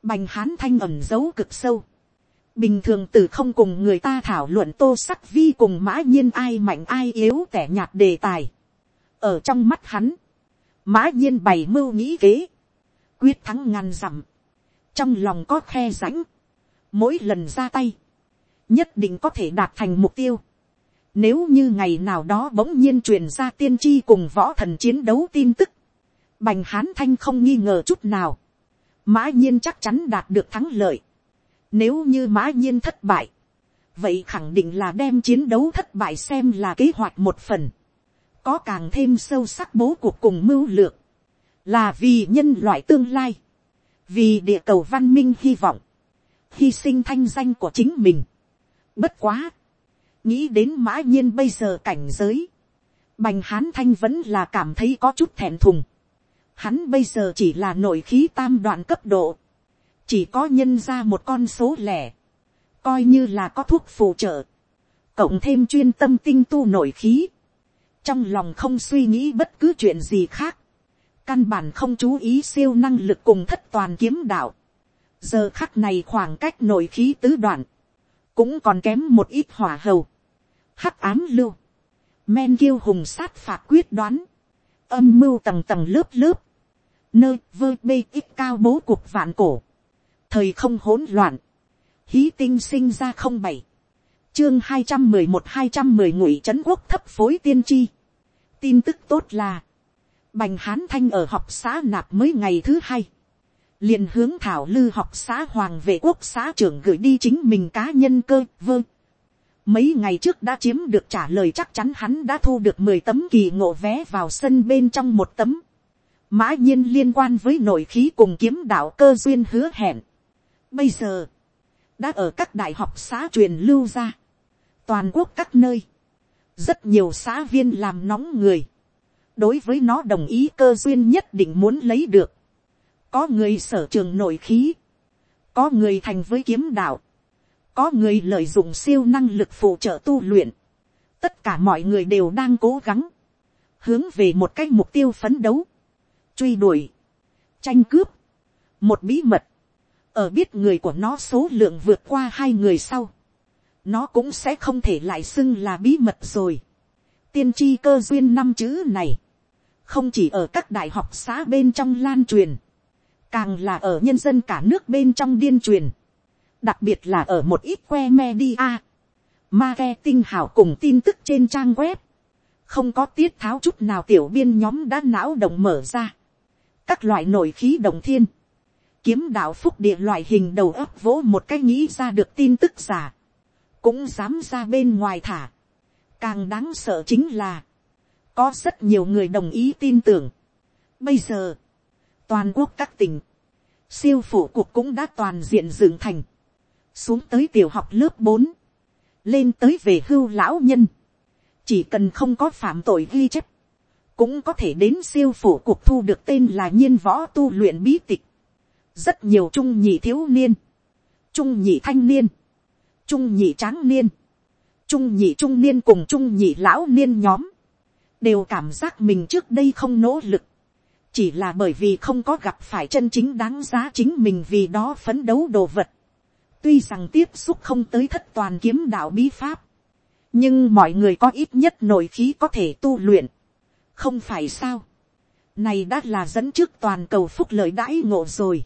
bành hán thanh ẩm giấu cực sâu, bình thường từ không cùng người ta thảo luận tô sắc vi cùng mã nhiên ai mạnh ai yếu tẻ nhạt đề tài, ở trong mắt hắn, mã nhiên bày mưu nghĩ kế, quyết thắng ngàn dặm, trong lòng có khe rãnh, mỗi lần ra tay, nhất định có thể đạt thành mục tiêu. Nếu như ngày nào đó bỗng nhiên truyền ra tiên tri cùng võ thần chiến đấu tin tức, Bành hán thanh không nghi ngờ chút nào. Mã nhiên chắc chắn đạt được thắng lợi. Nếu như mã nhiên thất bại. Vậy khẳng định là đem chiến đấu thất bại xem là kế hoạch một phần. Có càng thêm sâu sắc bố cuộc cùng mưu lược. Là vì nhân loại tương lai. Vì địa cầu văn minh hy vọng. Hy sinh thanh danh của chính mình. Bất quá. Nghĩ đến mã nhiên bây giờ cảnh giới. Bành hán thanh vẫn là cảm thấy có chút thẹn thùng hắn bây giờ chỉ là nội khí tam đoạn cấp độ, chỉ có nhân ra một con số lẻ, coi như là có thuốc phù trợ, cộng thêm chuyên tâm tinh tu nội khí, trong lòng không suy nghĩ bất cứ chuyện gì khác, căn bản không chú ý siêu năng lực cùng thất toàn kiếm đạo, giờ khắc này khoảng cách nội khí tứ đoạn, cũng còn kém một ít hỏa hầu, hắc ám lưu, men kiêu hùng sát phạt quyết đoán, âm mưu tầng tầng lớp lớp, nơi vơ bê ít cao bố cuộc vạn cổ, thời không hỗn loạn, hí tinh sinh ra không bảy, chương hai trăm mười một hai trăm mười ngụy trấn quốc thấp phối tiên tri. tin tức tốt là, bành hán thanh ở học xã nạp mới ngày thứ hai, liền hướng thảo lư học xã hoàng vệ quốc xã trưởng gửi đi chính mình cá nhân cơ vơ. Mấy ngày trước đã chiếm được trả lời chắc chắn hắn đã thu được mười tấm kỳ ngộ vé vào sân bên trong một tấm mã nhiên liên quan với nội khí cùng kiếm đạo cơ duyên hứa hẹn. Bây giờ, đã ở các đại học xã truyền lưu ra, toàn quốc các nơi, rất nhiều xã viên làm nóng người, đối với nó đồng ý cơ duyên nhất định muốn lấy được, có người sở trường nội khí, có người thành với kiếm đạo, có người lợi dụng siêu năng lực phụ trợ tu luyện, tất cả mọi người đều đang cố gắng, hướng về một cái mục tiêu phấn đấu, truy đuổi, tranh cướp, một bí mật, ở biết người của nó số lượng vượt qua hai người sau, nó cũng sẽ không thể lại xưng là bí mật rồi. tiên tri cơ duyên năm chữ này, không chỉ ở các đại học xã bên trong lan truyền, càng là ở nhân dân cả nước bên trong điên truyền, đặc biệt là ở một ít que media, marketing hảo cùng tin tức trên trang web, không có tiết tháo chút nào tiểu biên nhóm đã não động mở ra, các loại nổi khí đồng thiên, kiếm đạo phúc địa loại hình đầu ấp vỗ một cái nghĩ ra được tin tức giả, cũng dám ra bên ngoài thả. Càng đáng sợ chính là, có rất nhiều người đồng ý tin tưởng. Bây giờ, toàn quốc các tỉnh, siêu phủ cuộc cũng đã toàn diện dựng thành, xuống tới tiểu học lớp bốn, lên tới về hưu lão nhân, chỉ cần không có phạm tội ghi chép, cũng có thể đến siêu phủ cuộc thu được tên là nhiên võ tu luyện bí tịch, rất nhiều trung nhị thiếu niên, trung nhị thanh niên, trung nhị tráng niên, trung nhị trung niên cùng trung nhị lão niên nhóm, đều cảm giác mình trước đây không nỗ lực, chỉ là bởi vì không có gặp phải chân chính đáng giá chính mình vì đó phấn đấu đồ vật. tuy rằng tiếp xúc không tới thất toàn kiếm đạo bí pháp, nhưng mọi người có ít nhất nội khí có thể tu luyện, không phải sao. này đã là dẫn trước toàn cầu phúc lợi đãi ngộ rồi.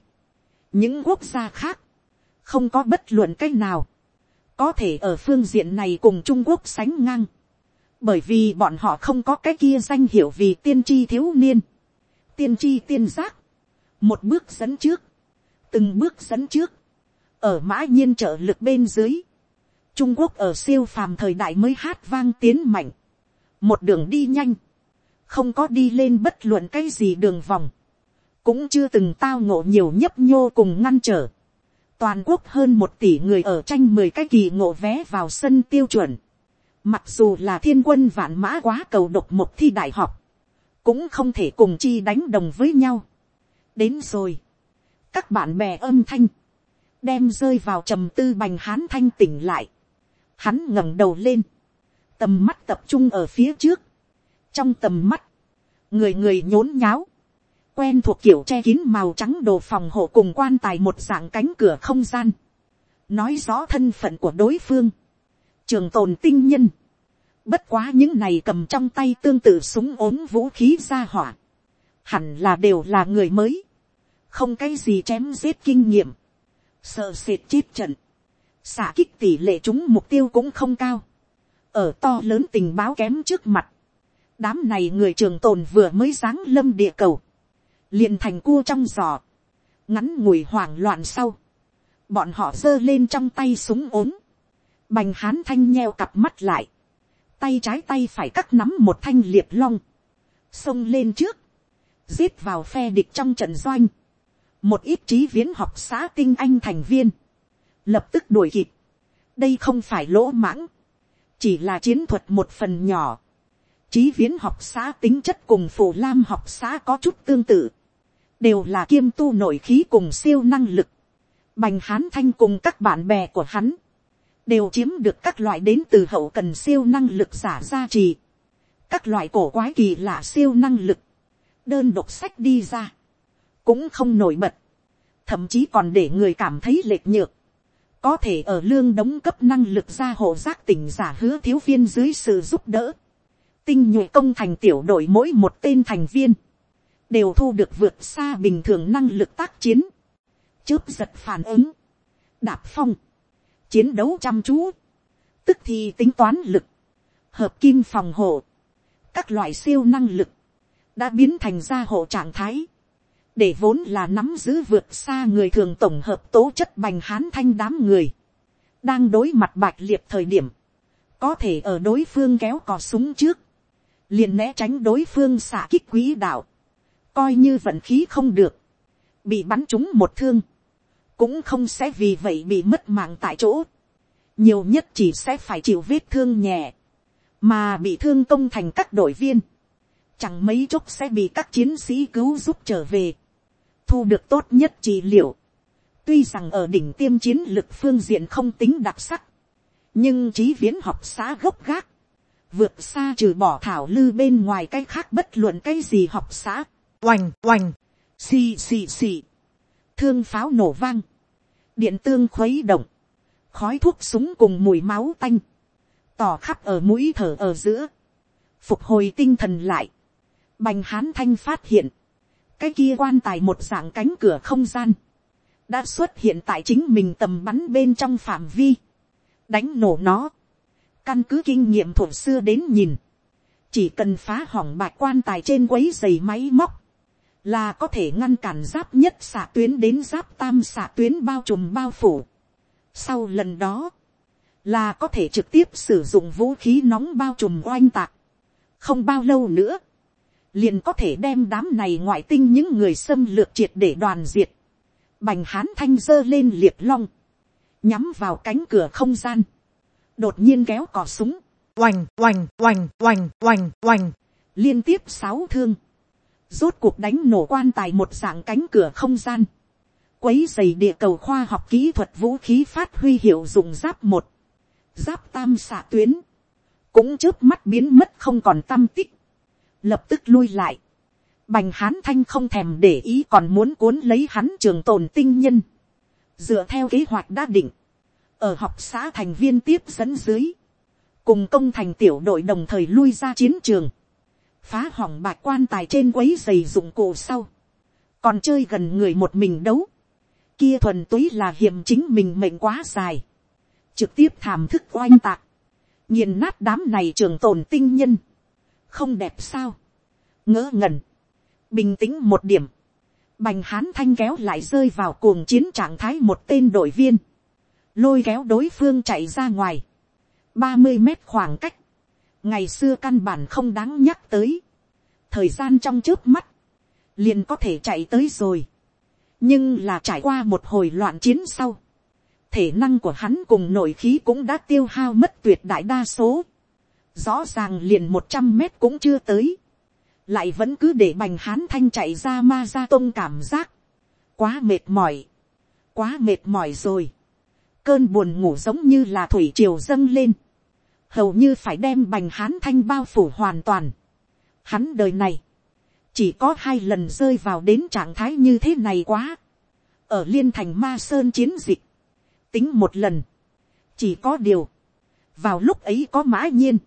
những quốc gia khác, không có bất luận cái nào, có thể ở phương diện này cùng trung quốc sánh ngang, bởi vì bọn họ không có cái kia danh hiệu vì tiên tri thiếu niên, tiên tri tiên giác, một bước dẫn trước, từng bước dẫn trước, ở mã nhiên trợ lực bên dưới, trung quốc ở siêu phàm thời đại mới hát vang tiến mạnh, một đường đi nhanh, không có đi lên bất luận cái gì đường vòng, cũng chưa từng tao ngộ nhiều nhấp nhô cùng ngăn trở, toàn quốc hơn một tỷ người ở tranh mười cái kỳ ngộ vé vào sân tiêu chuẩn. Mặc dù là thiên quân vạn mã quá cầu độc một thi đại học, cũng không thể cùng chi đánh đồng với nhau. đến rồi, các bạn bè âm thanh, đem rơi vào trầm tư bành hán thanh tỉnh lại. Hắn ngẩng đầu lên, tầm mắt tập trung ở phía trước, trong tầm mắt, người người nhốn nháo, quen thuộc kiểu che kín màu trắng đồ phòng hộ cùng quan tài một dạng cánh cửa không gian, nói rõ thân phận của đối phương, trường tồn tinh nhân, bất quá những này cầm trong tay tương tự súng ốm vũ khí ra hỏa, hẳn là đều là người mới, không cái gì chém giết kinh nghiệm, sợ sệt chết trận, xả kích tỷ lệ chúng mục tiêu cũng không cao, ở to lớn tình báo kém trước mặt, đám này người trường tồn vừa mới giáng lâm địa cầu, liền thành cua trong giò, ngắn ngủi hoảng loạn sau, bọn họ giơ lên trong tay súng ốm, bành hán thanh nheo cặp mắt lại, tay trái tay phải cắt nắm một thanh liệp long, xông lên trước, giết vào phe địch trong trận doanh, một ít trí viễn học xã tinh anh thành viên, lập tức đuổi kịp, đây không phải lỗ mãng, chỉ là chiến thuật một phần nhỏ, trí viễn học xã tính chất cùng phổ lam học xã có chút tương tự, đều là kiêm tu nội khí cùng siêu năng lực. Bành hán thanh cùng các bạn bè của hắn, đều chiếm được các loại đến từ hậu cần siêu năng lực giả gia trì. Các loại cổ quái kỳ lạ siêu năng lực, đơn độc sách đi ra, cũng không nổi bật, thậm chí còn để người cảm thấy lệch nhược. Có thể ở lương đóng cấp năng lực ra hộ giác tỉnh giả hứa thiếu viên dưới sự giúp đỡ. Tinh nhuệ công thành tiểu đội mỗi một tên thành viên đều thu được vượt xa bình thường năng lực tác chiến, chớp giật phản ứng, đạp phong, chiến đấu chăm chú, tức thì tính toán lực, hợp kim phòng hộ, các loại siêu năng lực, đã biến thành ra hộ trạng thái, để vốn là nắm giữ vượt xa người thường tổng hợp tố chất bành hán thanh đám người, đang đối mặt bạch liệt thời điểm, có thể ở đối phương kéo cò súng trước, liền né tránh đối phương xả kích quý đạo, coi như vận khí không được, bị bắn trúng một thương, cũng không sẽ vì vậy bị mất mạng tại chỗ, nhiều nhất chỉ sẽ phải chịu vết thương nhẹ, mà bị thương công thành các đội viên, chẳng mấy chốc sẽ bị các chiến sĩ cứu giúp trở về, thu được tốt nhất trị liệu. tuy rằng ở đỉnh tiêm chiến lực phương diện không tính đặc sắc, nhưng trí viễn học xã gốc gác, vượt xa trừ bỏ thảo lư bên ngoài cái khác bất luận cái gì học xã, oành oành, xì xì xì, thương pháo nổ vang, điện tương khuấy động, khói thuốc súng cùng mùi máu tanh, tỏ khắp ở mũi thở ở giữa, phục hồi tinh thần lại, bành hán thanh phát hiện, cái kia quan tài một dạng cánh cửa không gian, đã xuất hiện tại chính mình tầm bắn bên trong phạm vi, đánh nổ nó, căn cứ kinh nghiệm thuộc xưa đến nhìn, chỉ cần phá hỏng bạch quan tài trên quấy giày máy móc, là có thể ngăn cản giáp nhất xạ tuyến đến giáp tam xạ tuyến bao trùm bao phủ. Sau lần đó, là có thể trực tiếp sử dụng vũ khí nóng bao trùm oanh tạc. Không bao lâu nữa, liền có thể đem đám này ngoại tinh những người xâm lược triệt để đoàn diệt. Bành hán thanh dơ lên liệt long, nhắm vào cánh cửa không gian, đột nhiên kéo cò súng, oành oành oành oành oành oành, liên tiếp sáu thương, rốt cuộc đánh nổ quan tài một dạng cánh cửa không gian, quấy dày địa cầu khoa học kỹ thuật vũ khí phát huy hiệu dụng giáp một, giáp tam xạ tuyến, cũng trước mắt biến mất không còn tâm tích, lập tức lui lại, bành hán thanh không thèm để ý còn muốn cuốn lấy hắn trường tồn tinh nhân, dựa theo kế hoạch đã định, ở học xã thành viên tiếp dẫn dưới, cùng công thành tiểu đội đồng thời lui ra chiến trường, phá hỏng bạc quan tài trên quấy giày dụng cụ sau, còn chơi gần người một mình đấu, kia thuần túy là hiểm chính mình mệnh quá dài, trực tiếp thảm thức oanh tạc, nhìn nát đám này trường tồn tinh nhân, không đẹp sao, ngỡ ngẩn, bình tĩnh một điểm, bành hán thanh kéo lại rơi vào cuồng chiến trạng thái một tên đội viên, lôi kéo đối phương chạy ra ngoài, ba mươi mét khoảng cách, ngày xưa căn bản không đáng nhắc tới, thời gian trong trước mắt, liền có thể chạy tới rồi, nhưng là trải qua một hồi loạn chiến sau, thể năng của hắn cùng nội khí cũng đã tiêu hao mất tuyệt đại đa số, rõ ràng liền một trăm mét cũng chưa tới, lại vẫn cứ để bành hán thanh chạy ra ma ra tôn cảm giác, quá mệt mỏi, quá mệt mỏi rồi, cơn buồn ngủ giống như là thủy triều dâng lên, hầu như phải đem bành hán thanh bao phủ hoàn toàn. Hắn đời này, chỉ có hai lần rơi vào đến trạng thái như thế này quá. ở liên thành ma sơn chiến dịch, tính một lần, chỉ có điều, vào lúc ấy có mã nhiên,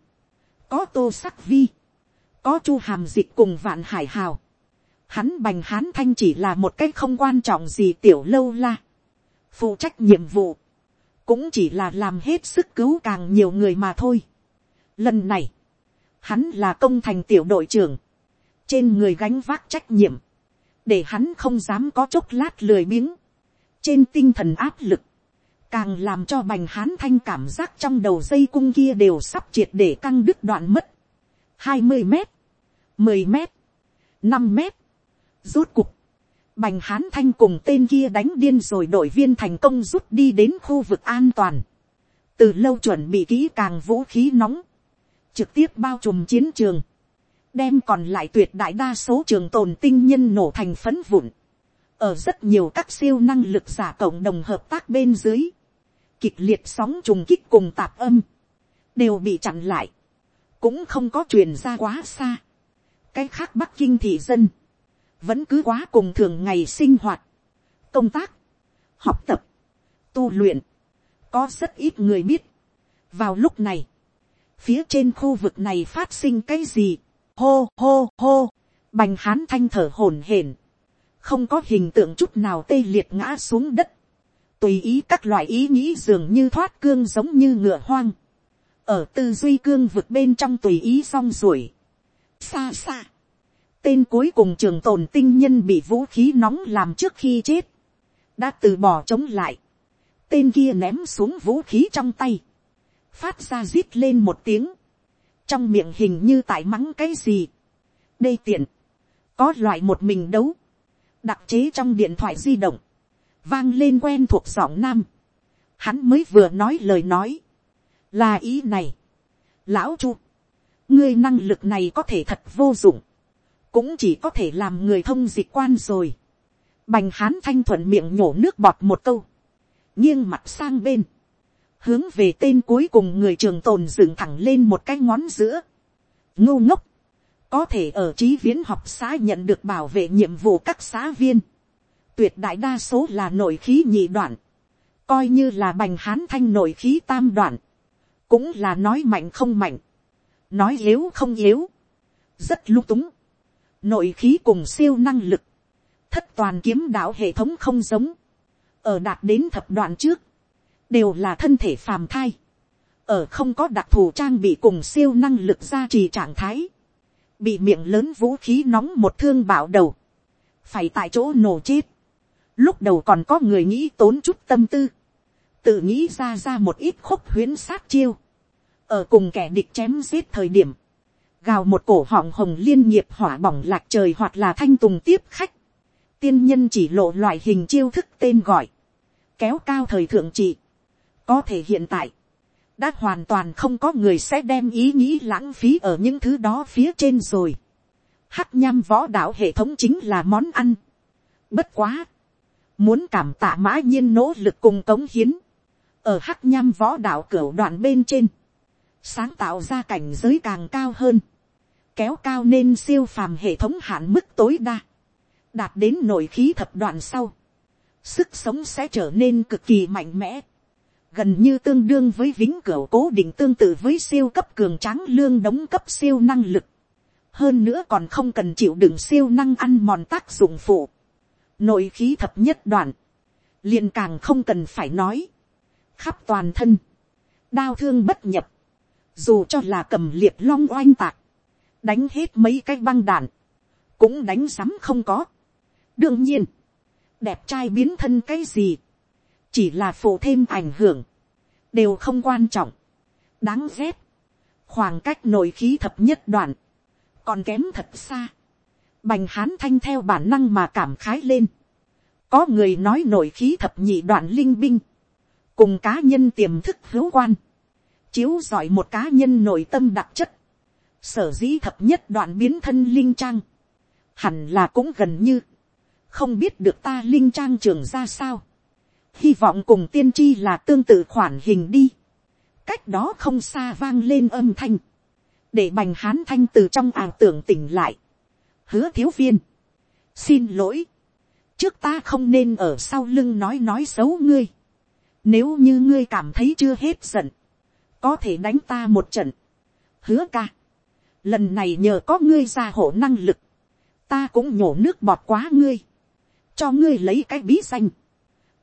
có tô sắc vi, có chu hàm dịch cùng vạn hải hào, hắn bành hán thanh chỉ là một cái không quan trọng gì tiểu lâu la, phụ trách nhiệm vụ, cũng chỉ là làm hết sức cứu càng nhiều người mà thôi. Lần này, hắn là công thành tiểu đội trưởng, trên người gánh vác trách nhiệm, để hắn không dám có chốc lát lười biếng, trên tinh thần áp lực, càng làm cho bành hán thanh cảm giác trong đầu dây cung kia đều sắp triệt để căng đứt đoạn mất. hai mươi mét, mười mét, năm mét, rút cục, Bành hán thanh cùng tên kia đánh điên rồi đội viên thành công rút đi đến khu vực an toàn. Từ lâu chuẩn bị kỹ càng vũ khí nóng. Trực tiếp bao trùm chiến trường. Đem còn lại tuyệt đại đa số trường tồn tinh nhân nổ thành phấn vụn. Ở rất nhiều các siêu năng lực giả cộng đồng hợp tác bên dưới. Kịch liệt sóng trùng kích cùng tạp âm. Đều bị chặn lại. Cũng không có truyền ra quá xa. Cái khác Bắc Kinh thị dân vẫn cứ quá cùng thường ngày sinh hoạt, công tác, học tập, tu luyện, có rất ít người biết. vào lúc này, phía trên khu vực này phát sinh cái gì, hô hô hô, bành hán thanh thở hổn hển, không có hình tượng chút nào tê liệt ngã xuống đất, tùy ý các loại ý nghĩ dường như thoát cương giống như ngựa hoang, ở tư duy cương vực bên trong tùy ý rong ruổi, xa xa, Tên cuối cùng trường tồn tinh nhân bị vũ khí nóng làm trước khi chết. Đã từ bỏ chống lại. Tên kia ném xuống vũ khí trong tay. Phát ra rít lên một tiếng. Trong miệng hình như tại mắng cái gì. Đây tiện. Có loại một mình đấu. Đặc chế trong điện thoại di động. Vang lên quen thuộc giọng nam. Hắn mới vừa nói lời nói. Là ý này. Lão chu. ngươi năng lực này có thể thật vô dụng, cũng chỉ có thể làm người thông dịch quan rồi. Bành hán thanh thuận miệng nhổ nước bọt một câu, nghiêng mặt sang bên, hướng về tên cuối cùng người trường tồn dựng thẳng lên một cái ngón giữa, ngô ngốc, có thể ở trí viễn học xã nhận được bảo vệ nhiệm vụ các xã viên, tuyệt đại đa số là nội khí nhị đoạn, coi như là bành hán thanh nội khí tam đoạn, cũng là nói mạnh không mạnh, nói yếu không yếu, rất lung túng, nội khí cùng siêu năng lực, thất toàn kiếm đạo hệ thống không giống, ở đạt đến thập đoạn trước, đều là thân thể phàm thai, ở không có đặc thù trang bị cùng siêu năng lực gia trì trạng thái, bị miệng lớn vũ khí nóng một thương bạo đầu, phải tại chỗ nổ chết. Lúc đầu còn có người nghĩ tốn chút tâm tư, tự nghĩ ra ra một ít khúc huyến sát chiêu, ở cùng kẻ địch chém giết thời điểm, gào một cổ họng hồng liên nghiệp hỏa bỏng lạc trời hoặc là thanh tùng tiếp khách, tiên nhân chỉ lộ loại hình chiêu thức tên gọi, kéo cao thời thượng trị, có thể hiện tại, đã hoàn toàn không có người sẽ đem ý nghĩ lãng phí ở những thứ đó phía trên rồi. Hắc nham võ đạo hệ thống chính là món ăn. Bất quá. Muốn cảm tạ mã nhiên nỗ lực cùng cống hiến. Ở hắc nham võ đạo cửa đoạn bên trên. Sáng tạo ra cảnh giới càng cao hơn. Kéo cao nên siêu phàm hệ thống hạn mức tối đa. Đạt đến nội khí thập đoạn sau. Sức sống sẽ trở nên cực kỳ mạnh mẽ gần như tương đương với vĩnh cửu cố định tương tự với siêu cấp cường tráng lương đóng cấp siêu năng lực. Hơn nữa còn không cần chịu đựng siêu năng ăn mòn tác dụng phụ. Nội khí thập nhất đoạn. liền càng không cần phải nói. Khắp toàn thân. đau thương bất nhập. Dù cho là cầm liệt long oanh tạc. Đánh hết mấy cái băng đạn. Cũng đánh sắm không có. Đương nhiên. Đẹp trai biến thân cái gì chỉ là phụ thêm ảnh hưởng, đều không quan trọng, đáng ghét, khoảng cách nội khí thập nhất đoạn, còn kém thật xa, bành hán thanh theo bản năng mà cảm khái lên, có người nói nội khí thập nhị đoạn linh binh, cùng cá nhân tiềm thức hữu quan, chiếu giỏi một cá nhân nội tâm đặc chất, sở dĩ thập nhất đoạn biến thân linh trang, hẳn là cũng gần như, không biết được ta linh trang trường ra sao, hy vọng cùng tiên tri là tương tự khoản hình đi, cách đó không xa vang lên âm thanh, để bành hán thanh từ trong ảo tưởng tỉnh lại, hứa thiếu viên, xin lỗi, trước ta không nên ở sau lưng nói nói xấu ngươi, nếu như ngươi cảm thấy chưa hết giận, có thể đánh ta một trận, hứa ca, lần này nhờ có ngươi ra hộ năng lực, ta cũng nhổ nước bọt quá ngươi, cho ngươi lấy cái bí danh,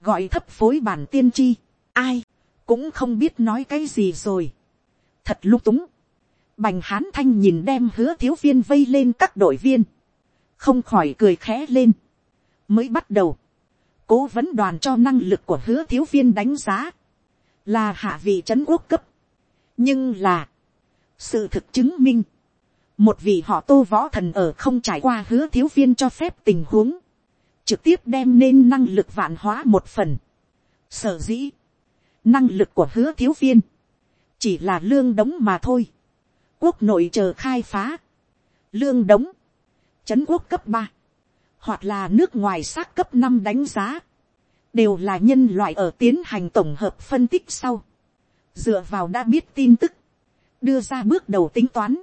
gọi thấp phối bản tiên tri, ai, cũng không biết nói cái gì rồi. thật lung túng. bành hán thanh nhìn đem hứa thiếu viên vây lên các đội viên, không khỏi cười khẽ lên. mới bắt đầu, cố vấn đoàn cho năng lực của hứa thiếu viên đánh giá, là hạ vị trấn quốc cấp. nhưng là, sự thực chứng minh, một vị họ tô võ thần ở không trải qua hứa thiếu viên cho phép tình huống, trực tiếp đem nên năng lực vạn hóa một phần. Sở dĩ, năng lực của hứa thiếu viên, chỉ là lương đống mà thôi. Quốc nội chờ khai phá, lương đống, chấn quốc cấp ba, hoặc là nước ngoài xác cấp năm đánh giá, đều là nhân loại ở tiến hành tổng hợp phân tích sau. Dựa vào đã biết tin tức, đưa ra bước đầu tính toán,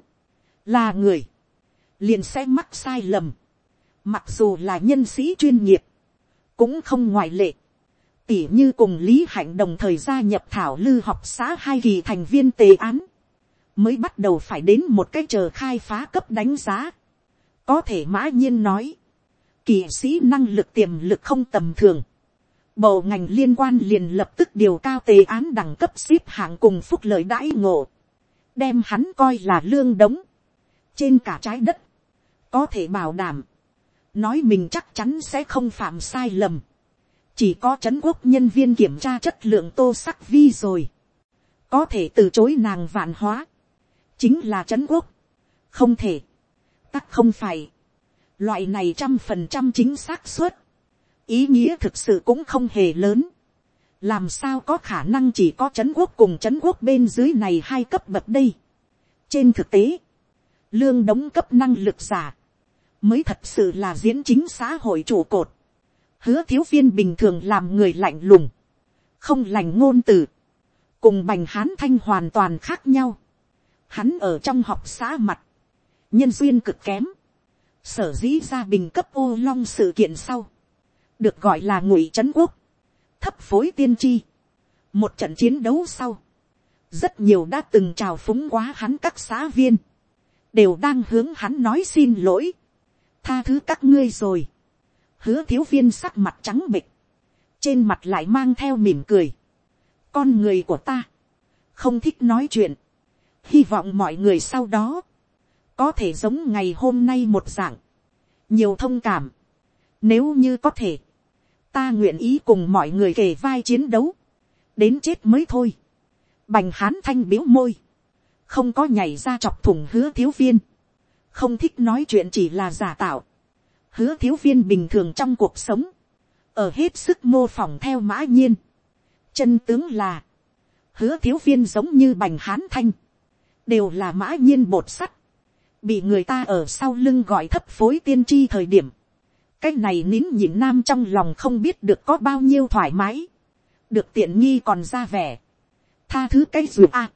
là người, liền sẽ mắc sai lầm mặc dù là nhân sĩ chuyên nghiệp, cũng không ngoại lệ. Tỉ như cùng lý hạnh đồng thời gia nhập thảo lư học xã hai kỳ thành viên tề án, mới bắt đầu phải đến một cái chờ khai phá cấp đánh giá. có thể mã nhiên nói, kỳ sĩ năng lực tiềm lực không tầm thường. Bộ ngành liên quan liền lập tức điều cao tề án đẳng cấp xếp hạng cùng phúc lợi đãi ngộ. Đem hắn coi là lương đống. Trên cả trái đất. Có thể bảo đảm. Nói mình chắc chắn sẽ không phạm sai lầm, chỉ có c h ấ n quốc nhân viên kiểm tra chất lượng tô sắc vi rồi, có thể từ chối nàng vạn hóa, chính là c h ấ n quốc, không thể, tắc không phải, loại này trăm phần trăm chính xác suất, ý nghĩa thực sự cũng không hề lớn, làm sao có khả năng chỉ có c h ấ n quốc cùng c h ấ n quốc bên dưới này hai cấp bậc đây. trên thực tế, lương đóng cấp năng lực giả, mới thật sự là diễn chính xã hội trụ cột, hứa thiếu viên bình thường làm người lạnh lùng, không lành ngôn từ, cùng bành hán thanh hoàn toàn khác nhau. Hắn ở trong học xã mặt, nhân duyên cực kém, sở dĩ ra bình cấp ô long sự kiện sau, được gọi là ngụy trấn quốc, thấp phối tiên tri, một trận chiến đấu sau, rất nhiều đã từng trào phúng quá hắn các xã viên, đều đang hướng hắn nói xin lỗi, tha thứ các ngươi rồi, hứa thiếu viên sắc mặt trắng bịch, trên mặt lại mang theo mỉm cười, con người của ta, không thích nói chuyện, hy vọng mọi người sau đó, có thể giống ngày hôm nay một dạng, nhiều thông cảm, nếu như có thể, ta nguyện ý cùng mọi người kể vai chiến đấu, đến chết mới thôi, bành hán thanh biếu môi, không có nhảy ra chọc thủng hứa thiếu viên, không thích nói chuyện chỉ là giả tạo, hứa thiếu viên bình thường trong cuộc sống, ở hết sức mô phỏng theo mã nhiên, chân tướng là, hứa thiếu viên giống như bành hán thanh, đều là mã nhiên bột sắt, bị người ta ở sau lưng gọi thấp phối tiên tri thời điểm, cái này nín nhịn nam trong lòng không biết được có bao nhiêu thoải mái, được tiện nghi còn ra vẻ, tha thứ cái ruột a,